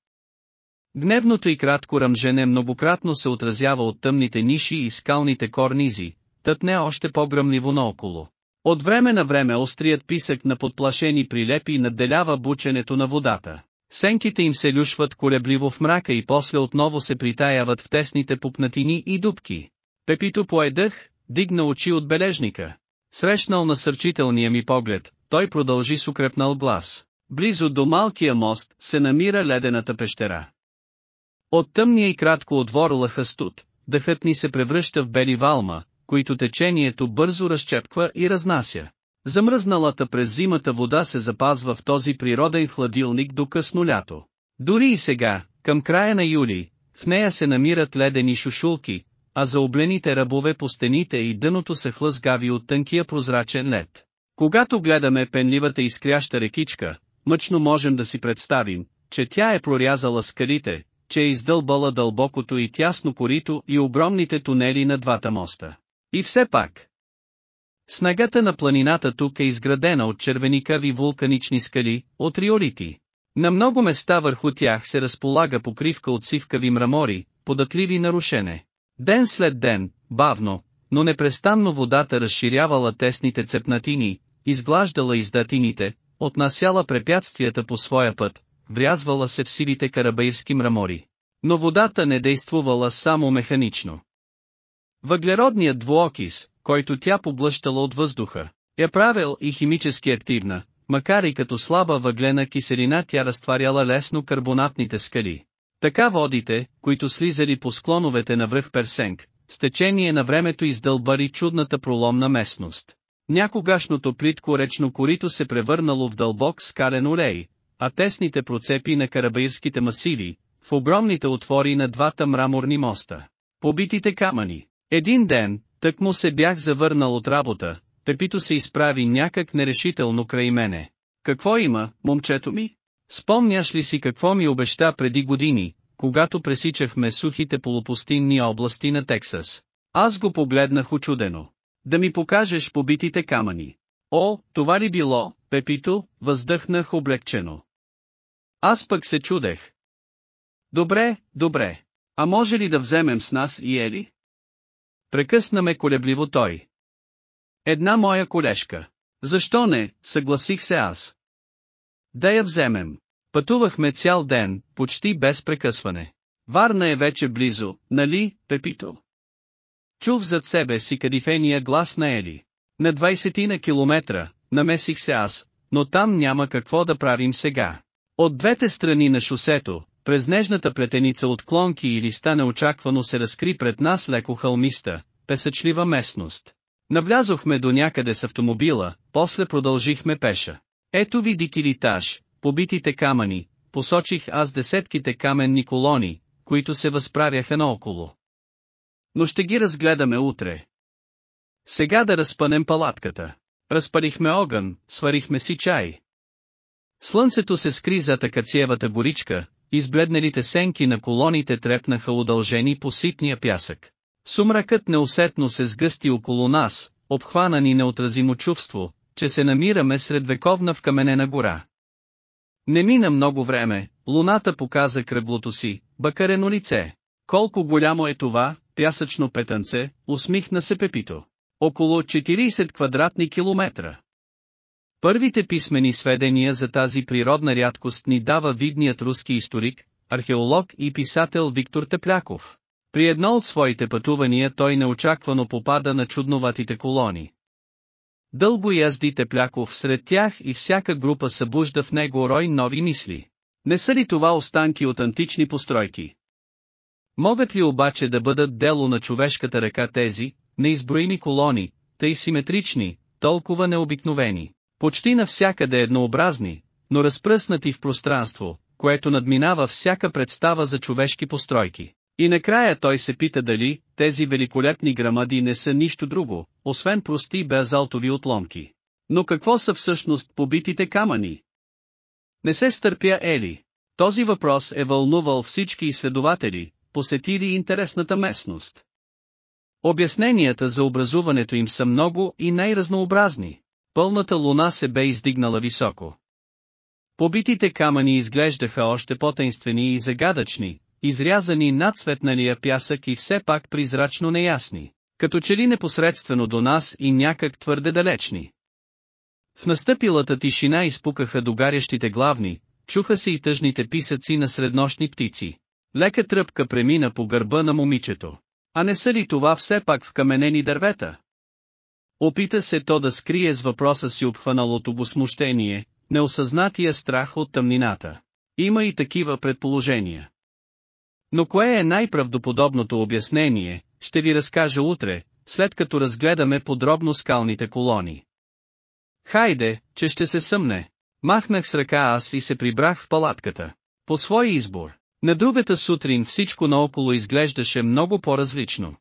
Гневното и кратко ръмжене многократно се отразява от тъмните ниши и скалните корнизи, тътне още по-гръмливо наоколо. От време на време острият писък на подплашени прилепи надделява бученето на водата. Сенките им се люшват колебливо в мрака и после отново се притаяват в тесните пупнатини и дубки. Пепито поедъх, дигна очи от бележника. Срещнал насърчителния ми поглед, той продължи с укрепнал глас. Близо до малкия мост се намира ледената пещера. От тъмния и кратко отвор лъха студ, дъхът ни се превръща в бели валма, които течението бързо разчепква и разнася. Замръзналата през зимата вода се запазва в този природен хладилник до късно лято. Дори и сега, към края на юли, в нея се намират ледени шушулки, а за облените ръбове по стените и дъното се хлъзгави от тънкия прозрачен лед. Когато гледаме пенливата изкряща рекичка, мъчно можем да си представим, че тя е прорязала скалите, че е издълбала дълбокото и тясно корито и огромните тунели на двата моста. И все пак. Снагата на планината тук е изградена от червеникави вулканични скали, от риолити. На много места върху тях се разполага покривка от сивкави мрамори, податливи нарушене. Ден след ден, бавно, но непрестанно водата разширявала тесните цепнатини, изглаждала издатините, отнасяла препятствията по своя път, врязвала се в силите карабаирски мрамори. Но водата не действувала само механично. Въглеродният двуокис, който тя поблъщала от въздуха, я правил и химически активна, макар и като слаба въглена киселина тя разтваряла лесно карбонатните скали. Така водите, които слизали по склоновете на връх Персенг, с течение на времето издълбари чудната проломна местност. Някогашното плитко речно корито се превърнало в дълбок скален олей, а тесните процепи на карабаирските масиви, в огромните отвори на двата мраморни моста. Побитите камъни. Един ден, тък му се бях завърнал от работа, Пепито се изправи някак нерешително край мене. Какво има, момчето ми? Спомняш ли си какво ми обеща преди години, когато пресичахме сухите полупустинни области на Тексас? Аз го погледнах очудено. Да ми покажеш побитите камъни. О, това ли било, Пепито, въздъхнах облегчено. Аз пък се чудех. Добре, добре. А може ли да вземем с нас и Ели? Прекъсна ме колебливо той. Една моя колешка. Защо не, съгласих се аз. Да я вземем. Пътувахме цял ден, почти без прекъсване. Варна е вече близо, нали, Пепито? Чув зад себе си кадифения глас на Ели. На 20 на километра, намесих се аз, но там няма какво да правим сега. От двете страни на шосето, през нежната плетеница от клонки и листа неочаквано се разкри пред нас леко хълмиста, песъчлива местност. Навлязохме до някъде с автомобила, после продължихме пеша. Ето ви дикилитаж, побитите камъни, посочих аз десетките каменни колони, които се възправяха наоколо. Но ще ги разгледаме утре. Сега да разпънем палатката. Разпалихме огън, сварихме си чай. Слънцето се скри за такациевата горичка, избледнелите сенки на колоните трепнаха удължени по ситния пясък. Сумракът неусетно се сгъсти около нас, обхвана ни неотразимо чувство, че се намираме сред вековна вкаменена гора. Не мина много време, луната показа кръглото си, бакарено лице. Колко голямо е това, пясъчно петънце, усмихна се Пепито. Около 40 квадратни километра. Първите писмени сведения за тази природна рядкост ни дава видният руски историк, археолог и писател Виктор Тепляков. При едно от своите пътувания той неочаквано попада на чудноватите колони. Дълго язди Тепляков сред тях и всяка група събужда в него рой нови мисли. Не са ли това останки от антични постройки? Могат ли обаче да бъдат дело на човешката ръка тези, неизброими колони, тъй симетрични, толкова необикновени, почти навсякъде еднообразни, но разпръснати в пространство, което надминава всяка представа за човешки постройки. И накрая той се пита дали, тези великолепни грамади не са нищо друго, освен прости базалтови отломки. Но какво са всъщност побитите камъни? Не се стърпя Ели. Този въпрос е вълнувал всички изследователи, посетили интересната местност. Обясненията за образуването им са много и най-разнообразни. Пълната луна се бе издигнала високо. Побитите камъни изглеждаха още по-тайнствени и загадъчни, изрязани над светналия пясък и все пак призрачно неясни, като че ли непосредствено до нас и някак твърде далечни. В настъпилата тишина изпукаха догарящите главни, чуха се и тъжните писъци на среднощни птици. Лека тръпка премина по гърба на момичето. А не са ли това все пак в каменени дървета? Опита се то да скрие с въпроса си обхваналото го смущение, неосъзнатия страх от тъмнината. Има и такива предположения. Но кое е най-правдоподобното обяснение, ще ви разкажа утре, след като разгледаме подробно скалните колони. Хайде, че ще се съмне. Махнах с ръка аз и се прибрах в палатката. По свой избор. На другата сутрин всичко наоколо изглеждаше много по-различно.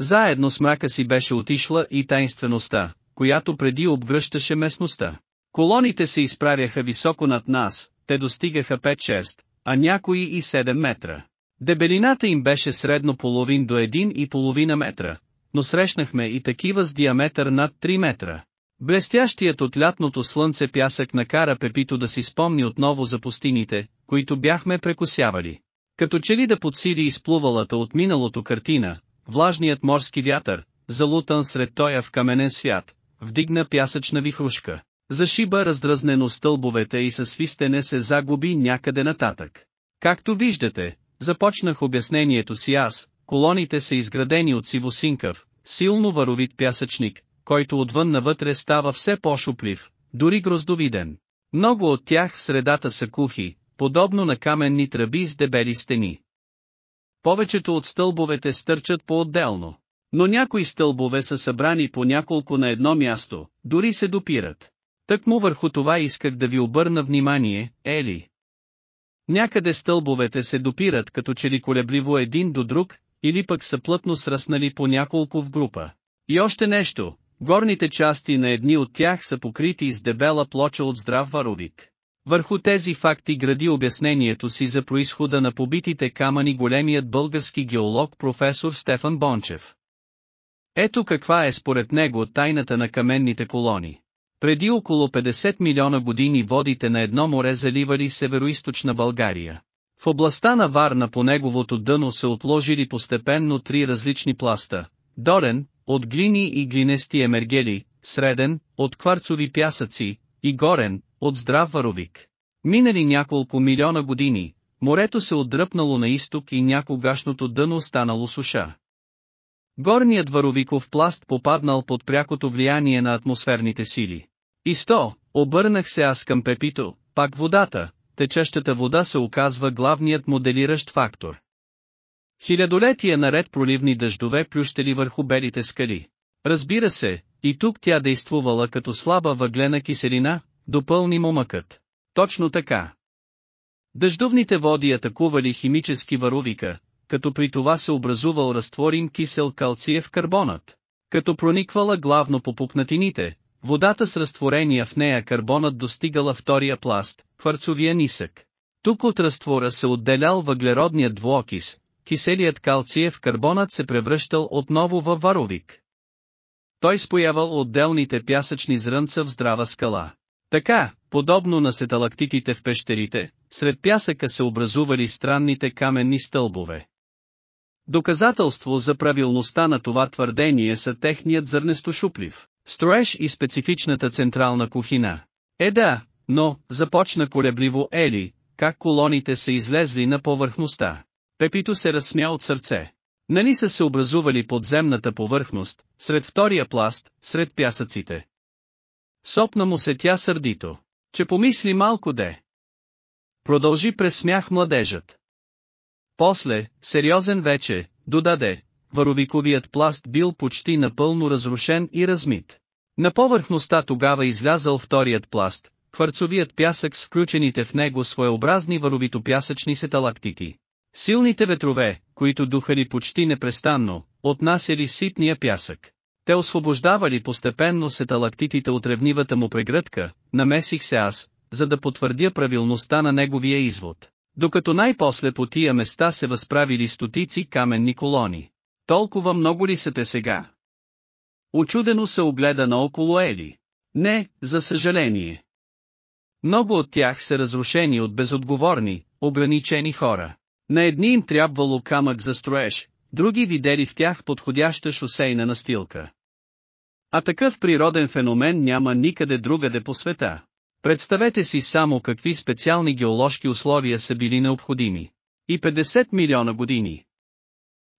Заедно с мрака си беше отишла и тайнствеността, която преди обгръщаше местността. Колоните се изправяха високо над нас, те достигаха 5-6, а някои и 7 метра. Дебелината им беше средно половин до 1,5 метра, но срещнахме и такива с диаметър над 3 метра. Блестящият от лятното слънце пясък накара Пепито да си спомни отново за пустините, които бяхме прекусявали. Като че ли да подсили изплувалата от миналото картина, влажният морски вятър, залутан сред тоя в каменен свят, вдигна пясъчна вихрушка. Зашиба раздразнено стълбовете и със свистене се загуби някъде нататък. Както виждате, започнах обяснението си аз, колоните са изградени от сивосинкав, силно варовит пясъчник, който отвън навътре става все по-шуплив, дори гроздовиден. Много от тях в средата са кухи, подобно на каменни тръби с дебели стени. Повечето от стълбовете стърчат по-отделно. Но някои стълбове са събрани по няколко на едно място, дори се допират. Тъкмо върху това исках да ви обърна внимание, Ели. Някъде стълбовете се допират като че ли колебливо един до друг, или пък са плътно сраснали по няколко в група. И още нещо, горните части на едни от тях са покрити с дебела плоча от здрав варовик. Върху тези факти гради обяснението си за происхода на побитите камъни големият български геолог професор Стефан Бончев. Ето каква е според него тайната на каменните колони. Преди около 50 милиона години водите на едно море заливали североизточна България. В областта на Варна по неговото дъно се отложили постепенно три различни пласта. Дорен, от глини и глинести емергели, среден, от кварцови пясъци, и горен, от здрав варовик. Минали няколко милиона години, морето се отдръпнало на изток и някогашното дъно станало суша. Горният варовиков пласт попаднал под прякото влияние на атмосферните сили. И сто, обърнах се аз към Пепито, пак водата, течещата вода се оказва главният моделиращ фактор. Хилядолетия наред проливни дъждове плющели върху белите скали. Разбира се, и тук тя действувала като слаба въглена киселина, допълни момъкът. Точно така. Дъждовните води атакували химически варовика, като при това се образувал разтворим кисел калциев карбонат. Като прониквала главно по пупнатините, водата с разтворения в нея карбонат достигала втория пласт, кварцовия нисък. Тук от разтвора се отделял въглеродният двуокис, киселият калциев карбонат се превръщал отново във варовик. Той споявал отделните пясъчни зрънца в здрава скала. Така, подобно на сеталактитите в пещерите, сред пясъка се образували странните каменни стълбове. Доказателство за правилността на това твърдение са техният зърнестошуплив, строеж и специфичната централна кухина. Е да, но, започна колебливо Ели, как колоните са излезли на повърхността. Пепито се разсмя от сърце. Нали са се образували подземната повърхност, сред втория пласт, сред пясъците. Сопна му се тя сърдито, че помисли малко де. Продължи през смях младежът. После, сериозен вече, додаде, варовиковият пласт бил почти напълно разрушен и размит. На повърхността тогава излязъл вторият пласт, кварцовият пясък с включените в него своеобразни варовито-пясъчни. Силните ветрове, които духали почти непрестанно, отнасяли ситния пясък. Те освобождавали постепенно сеталактитите от ревнивата му прегръдка, намесих се аз, за да потвърдя правилността на неговия извод. Докато най-после по тия места се възправили стотици каменни колони. Толкова много ли са те сега? Очудено се огледа наоколо Ели. Не, за съжаление. Много от тях са разрушени от безотговорни, ограничени хора. На едни им трябвало камък за строеж, други видели в тях подходяща шосейна настилка. А такъв природен феномен няма никъде другаде по света. Представете си само какви специални геоложки условия са били необходими. И 50 милиона години.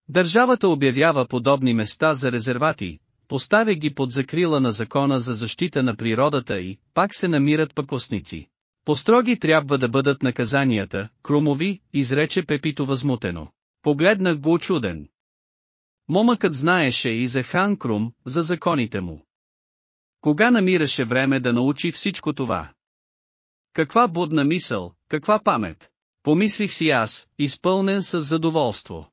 Държавата обявява подобни места за резервати, поставя ги под закрила на закона за защита на природата и пак се намират пъкосници. Построги трябва да бъдат наказанията, крумови, изрече Пепито възмутено. Погледнах го очуден. Момъкът знаеше и за Хан Крум, за законите му. Кога намираше време да научи всичко това? Каква будна мисъл, каква памет? Помислих си аз, изпълнен с задоволство.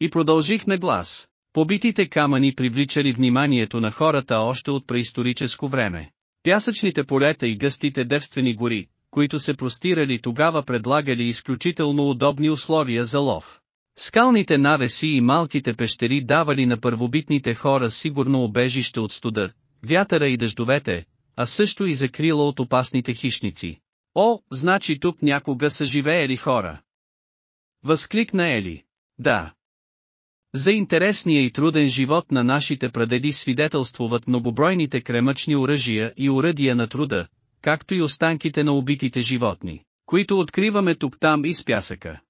И продължих на глас. Побитите камъни привличали вниманието на хората още от преисторическо време. Пясъчните полета и гъстите девствени гори, които се простирали тогава предлагали изключително удобни условия за лов. Скалните навеси и малките пещери давали на първобитните хора сигурно обежище от студа, вятъра и дъждовете, а също и закрила от опасните хищници. О, значи тук някога са живеели хора. Възкликна Ели. Да. За интересния и труден живот на нашите прадеди свидетелствуват многобройните кремъчни оръжия и уръдия на труда, както и останките на убитите животни, които откриваме тук-там из пясъка.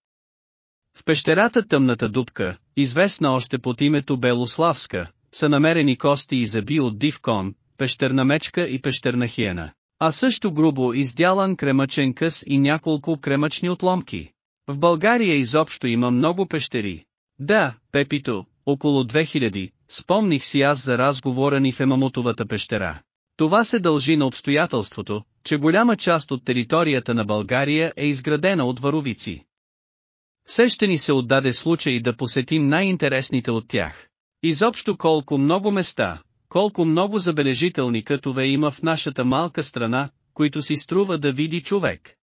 В пещерата Тъмната дупка, известна още под името Белославска, са намерени кости и зъби от див кон, пещерна мечка и пещерна хиена, а също грубо издялан кремъчен къс и няколко кремъчни отломки. В България изобщо има много пещери, да, Пепито, около 2000, спомних си аз за разговора ни в Емамутовата пещера. Това се дължи на обстоятелството, че голяма част от територията на България е изградена от варовици. Все ще ни се отдаде случай да посетим най-интересните от тях. Изобщо колко много места, колко много забележителни кътове има в нашата малка страна, които си струва да види човек.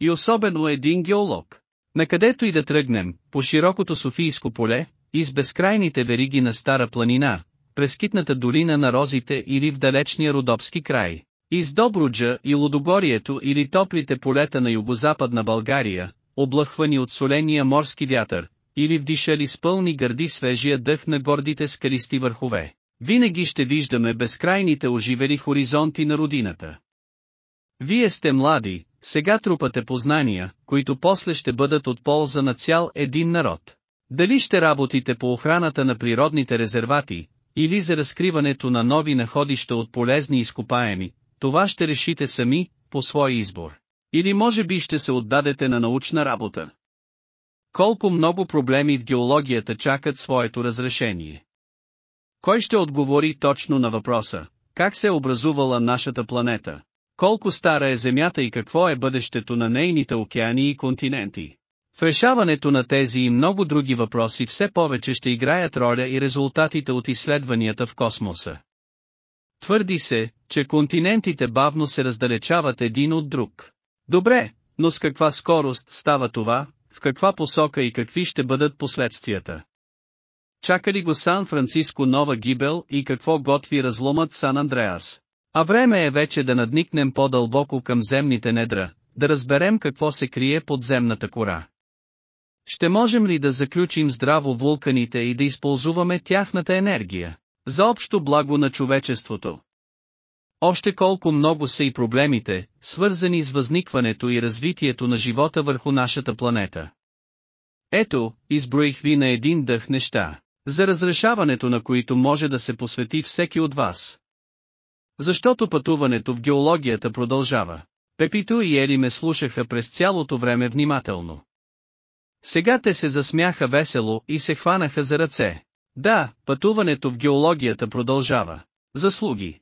И особено един геолог. Накъдето и да тръгнем, по широкото Софийско поле, из безкрайните вериги на Стара планина, през китната долина на розите или в далечния Родопски край. Из Добруджа и Лудогорието или топлите полета на югозападна България, облъхвани от соления морски вятър, или вдишали с пълни гърди свежия дъх на гордите скалисти върхове. Винаги ще виждаме безкрайните оживели хоризонти на родината. Вие сте млади, сега трупате познания, които после ще бъдат от полза на цял един народ. Дали ще работите по охраната на природните резервати, или за разкриването на нови находища от полезни изкопаеми, това ще решите сами, по свой избор. Или може би ще се отдадете на научна работа. Колко много проблеми в геологията чакат своето разрешение. Кой ще отговори точно на въпроса, как се е образувала нашата планета? Колко стара е Земята и какво е бъдещето на нейните океани и континенти? В решаването на тези и много други въпроси все повече ще играят роля и резултатите от изследванията в космоса. Твърди се, че континентите бавно се раздалечават един от друг. Добре, но с каква скорост става това, в каква посока и какви ще бъдат последствията? Чака ли го Сан-Франциско нова гибел и какво готви разломът Сан-Андреас? А време е вече да надникнем по-дълбоко към земните недра, да разберем какво се крие под земната кора. Ще можем ли да заключим здраво вулканите и да използваме тяхната енергия? За общо благо на човечеството. Още колко много са и проблемите, свързани с възникването и развитието на живота върху нашата планета. Ето, изброих ви на един дъх неща, за разрешаването на които може да се посвети всеки от вас. Защото пътуването в геологията продължава. Пепито и Ели ме слушаха през цялото време внимателно. Сега те се засмяха весело и се хванаха за ръце. Да, пътуването в геологията продължава. Заслуги.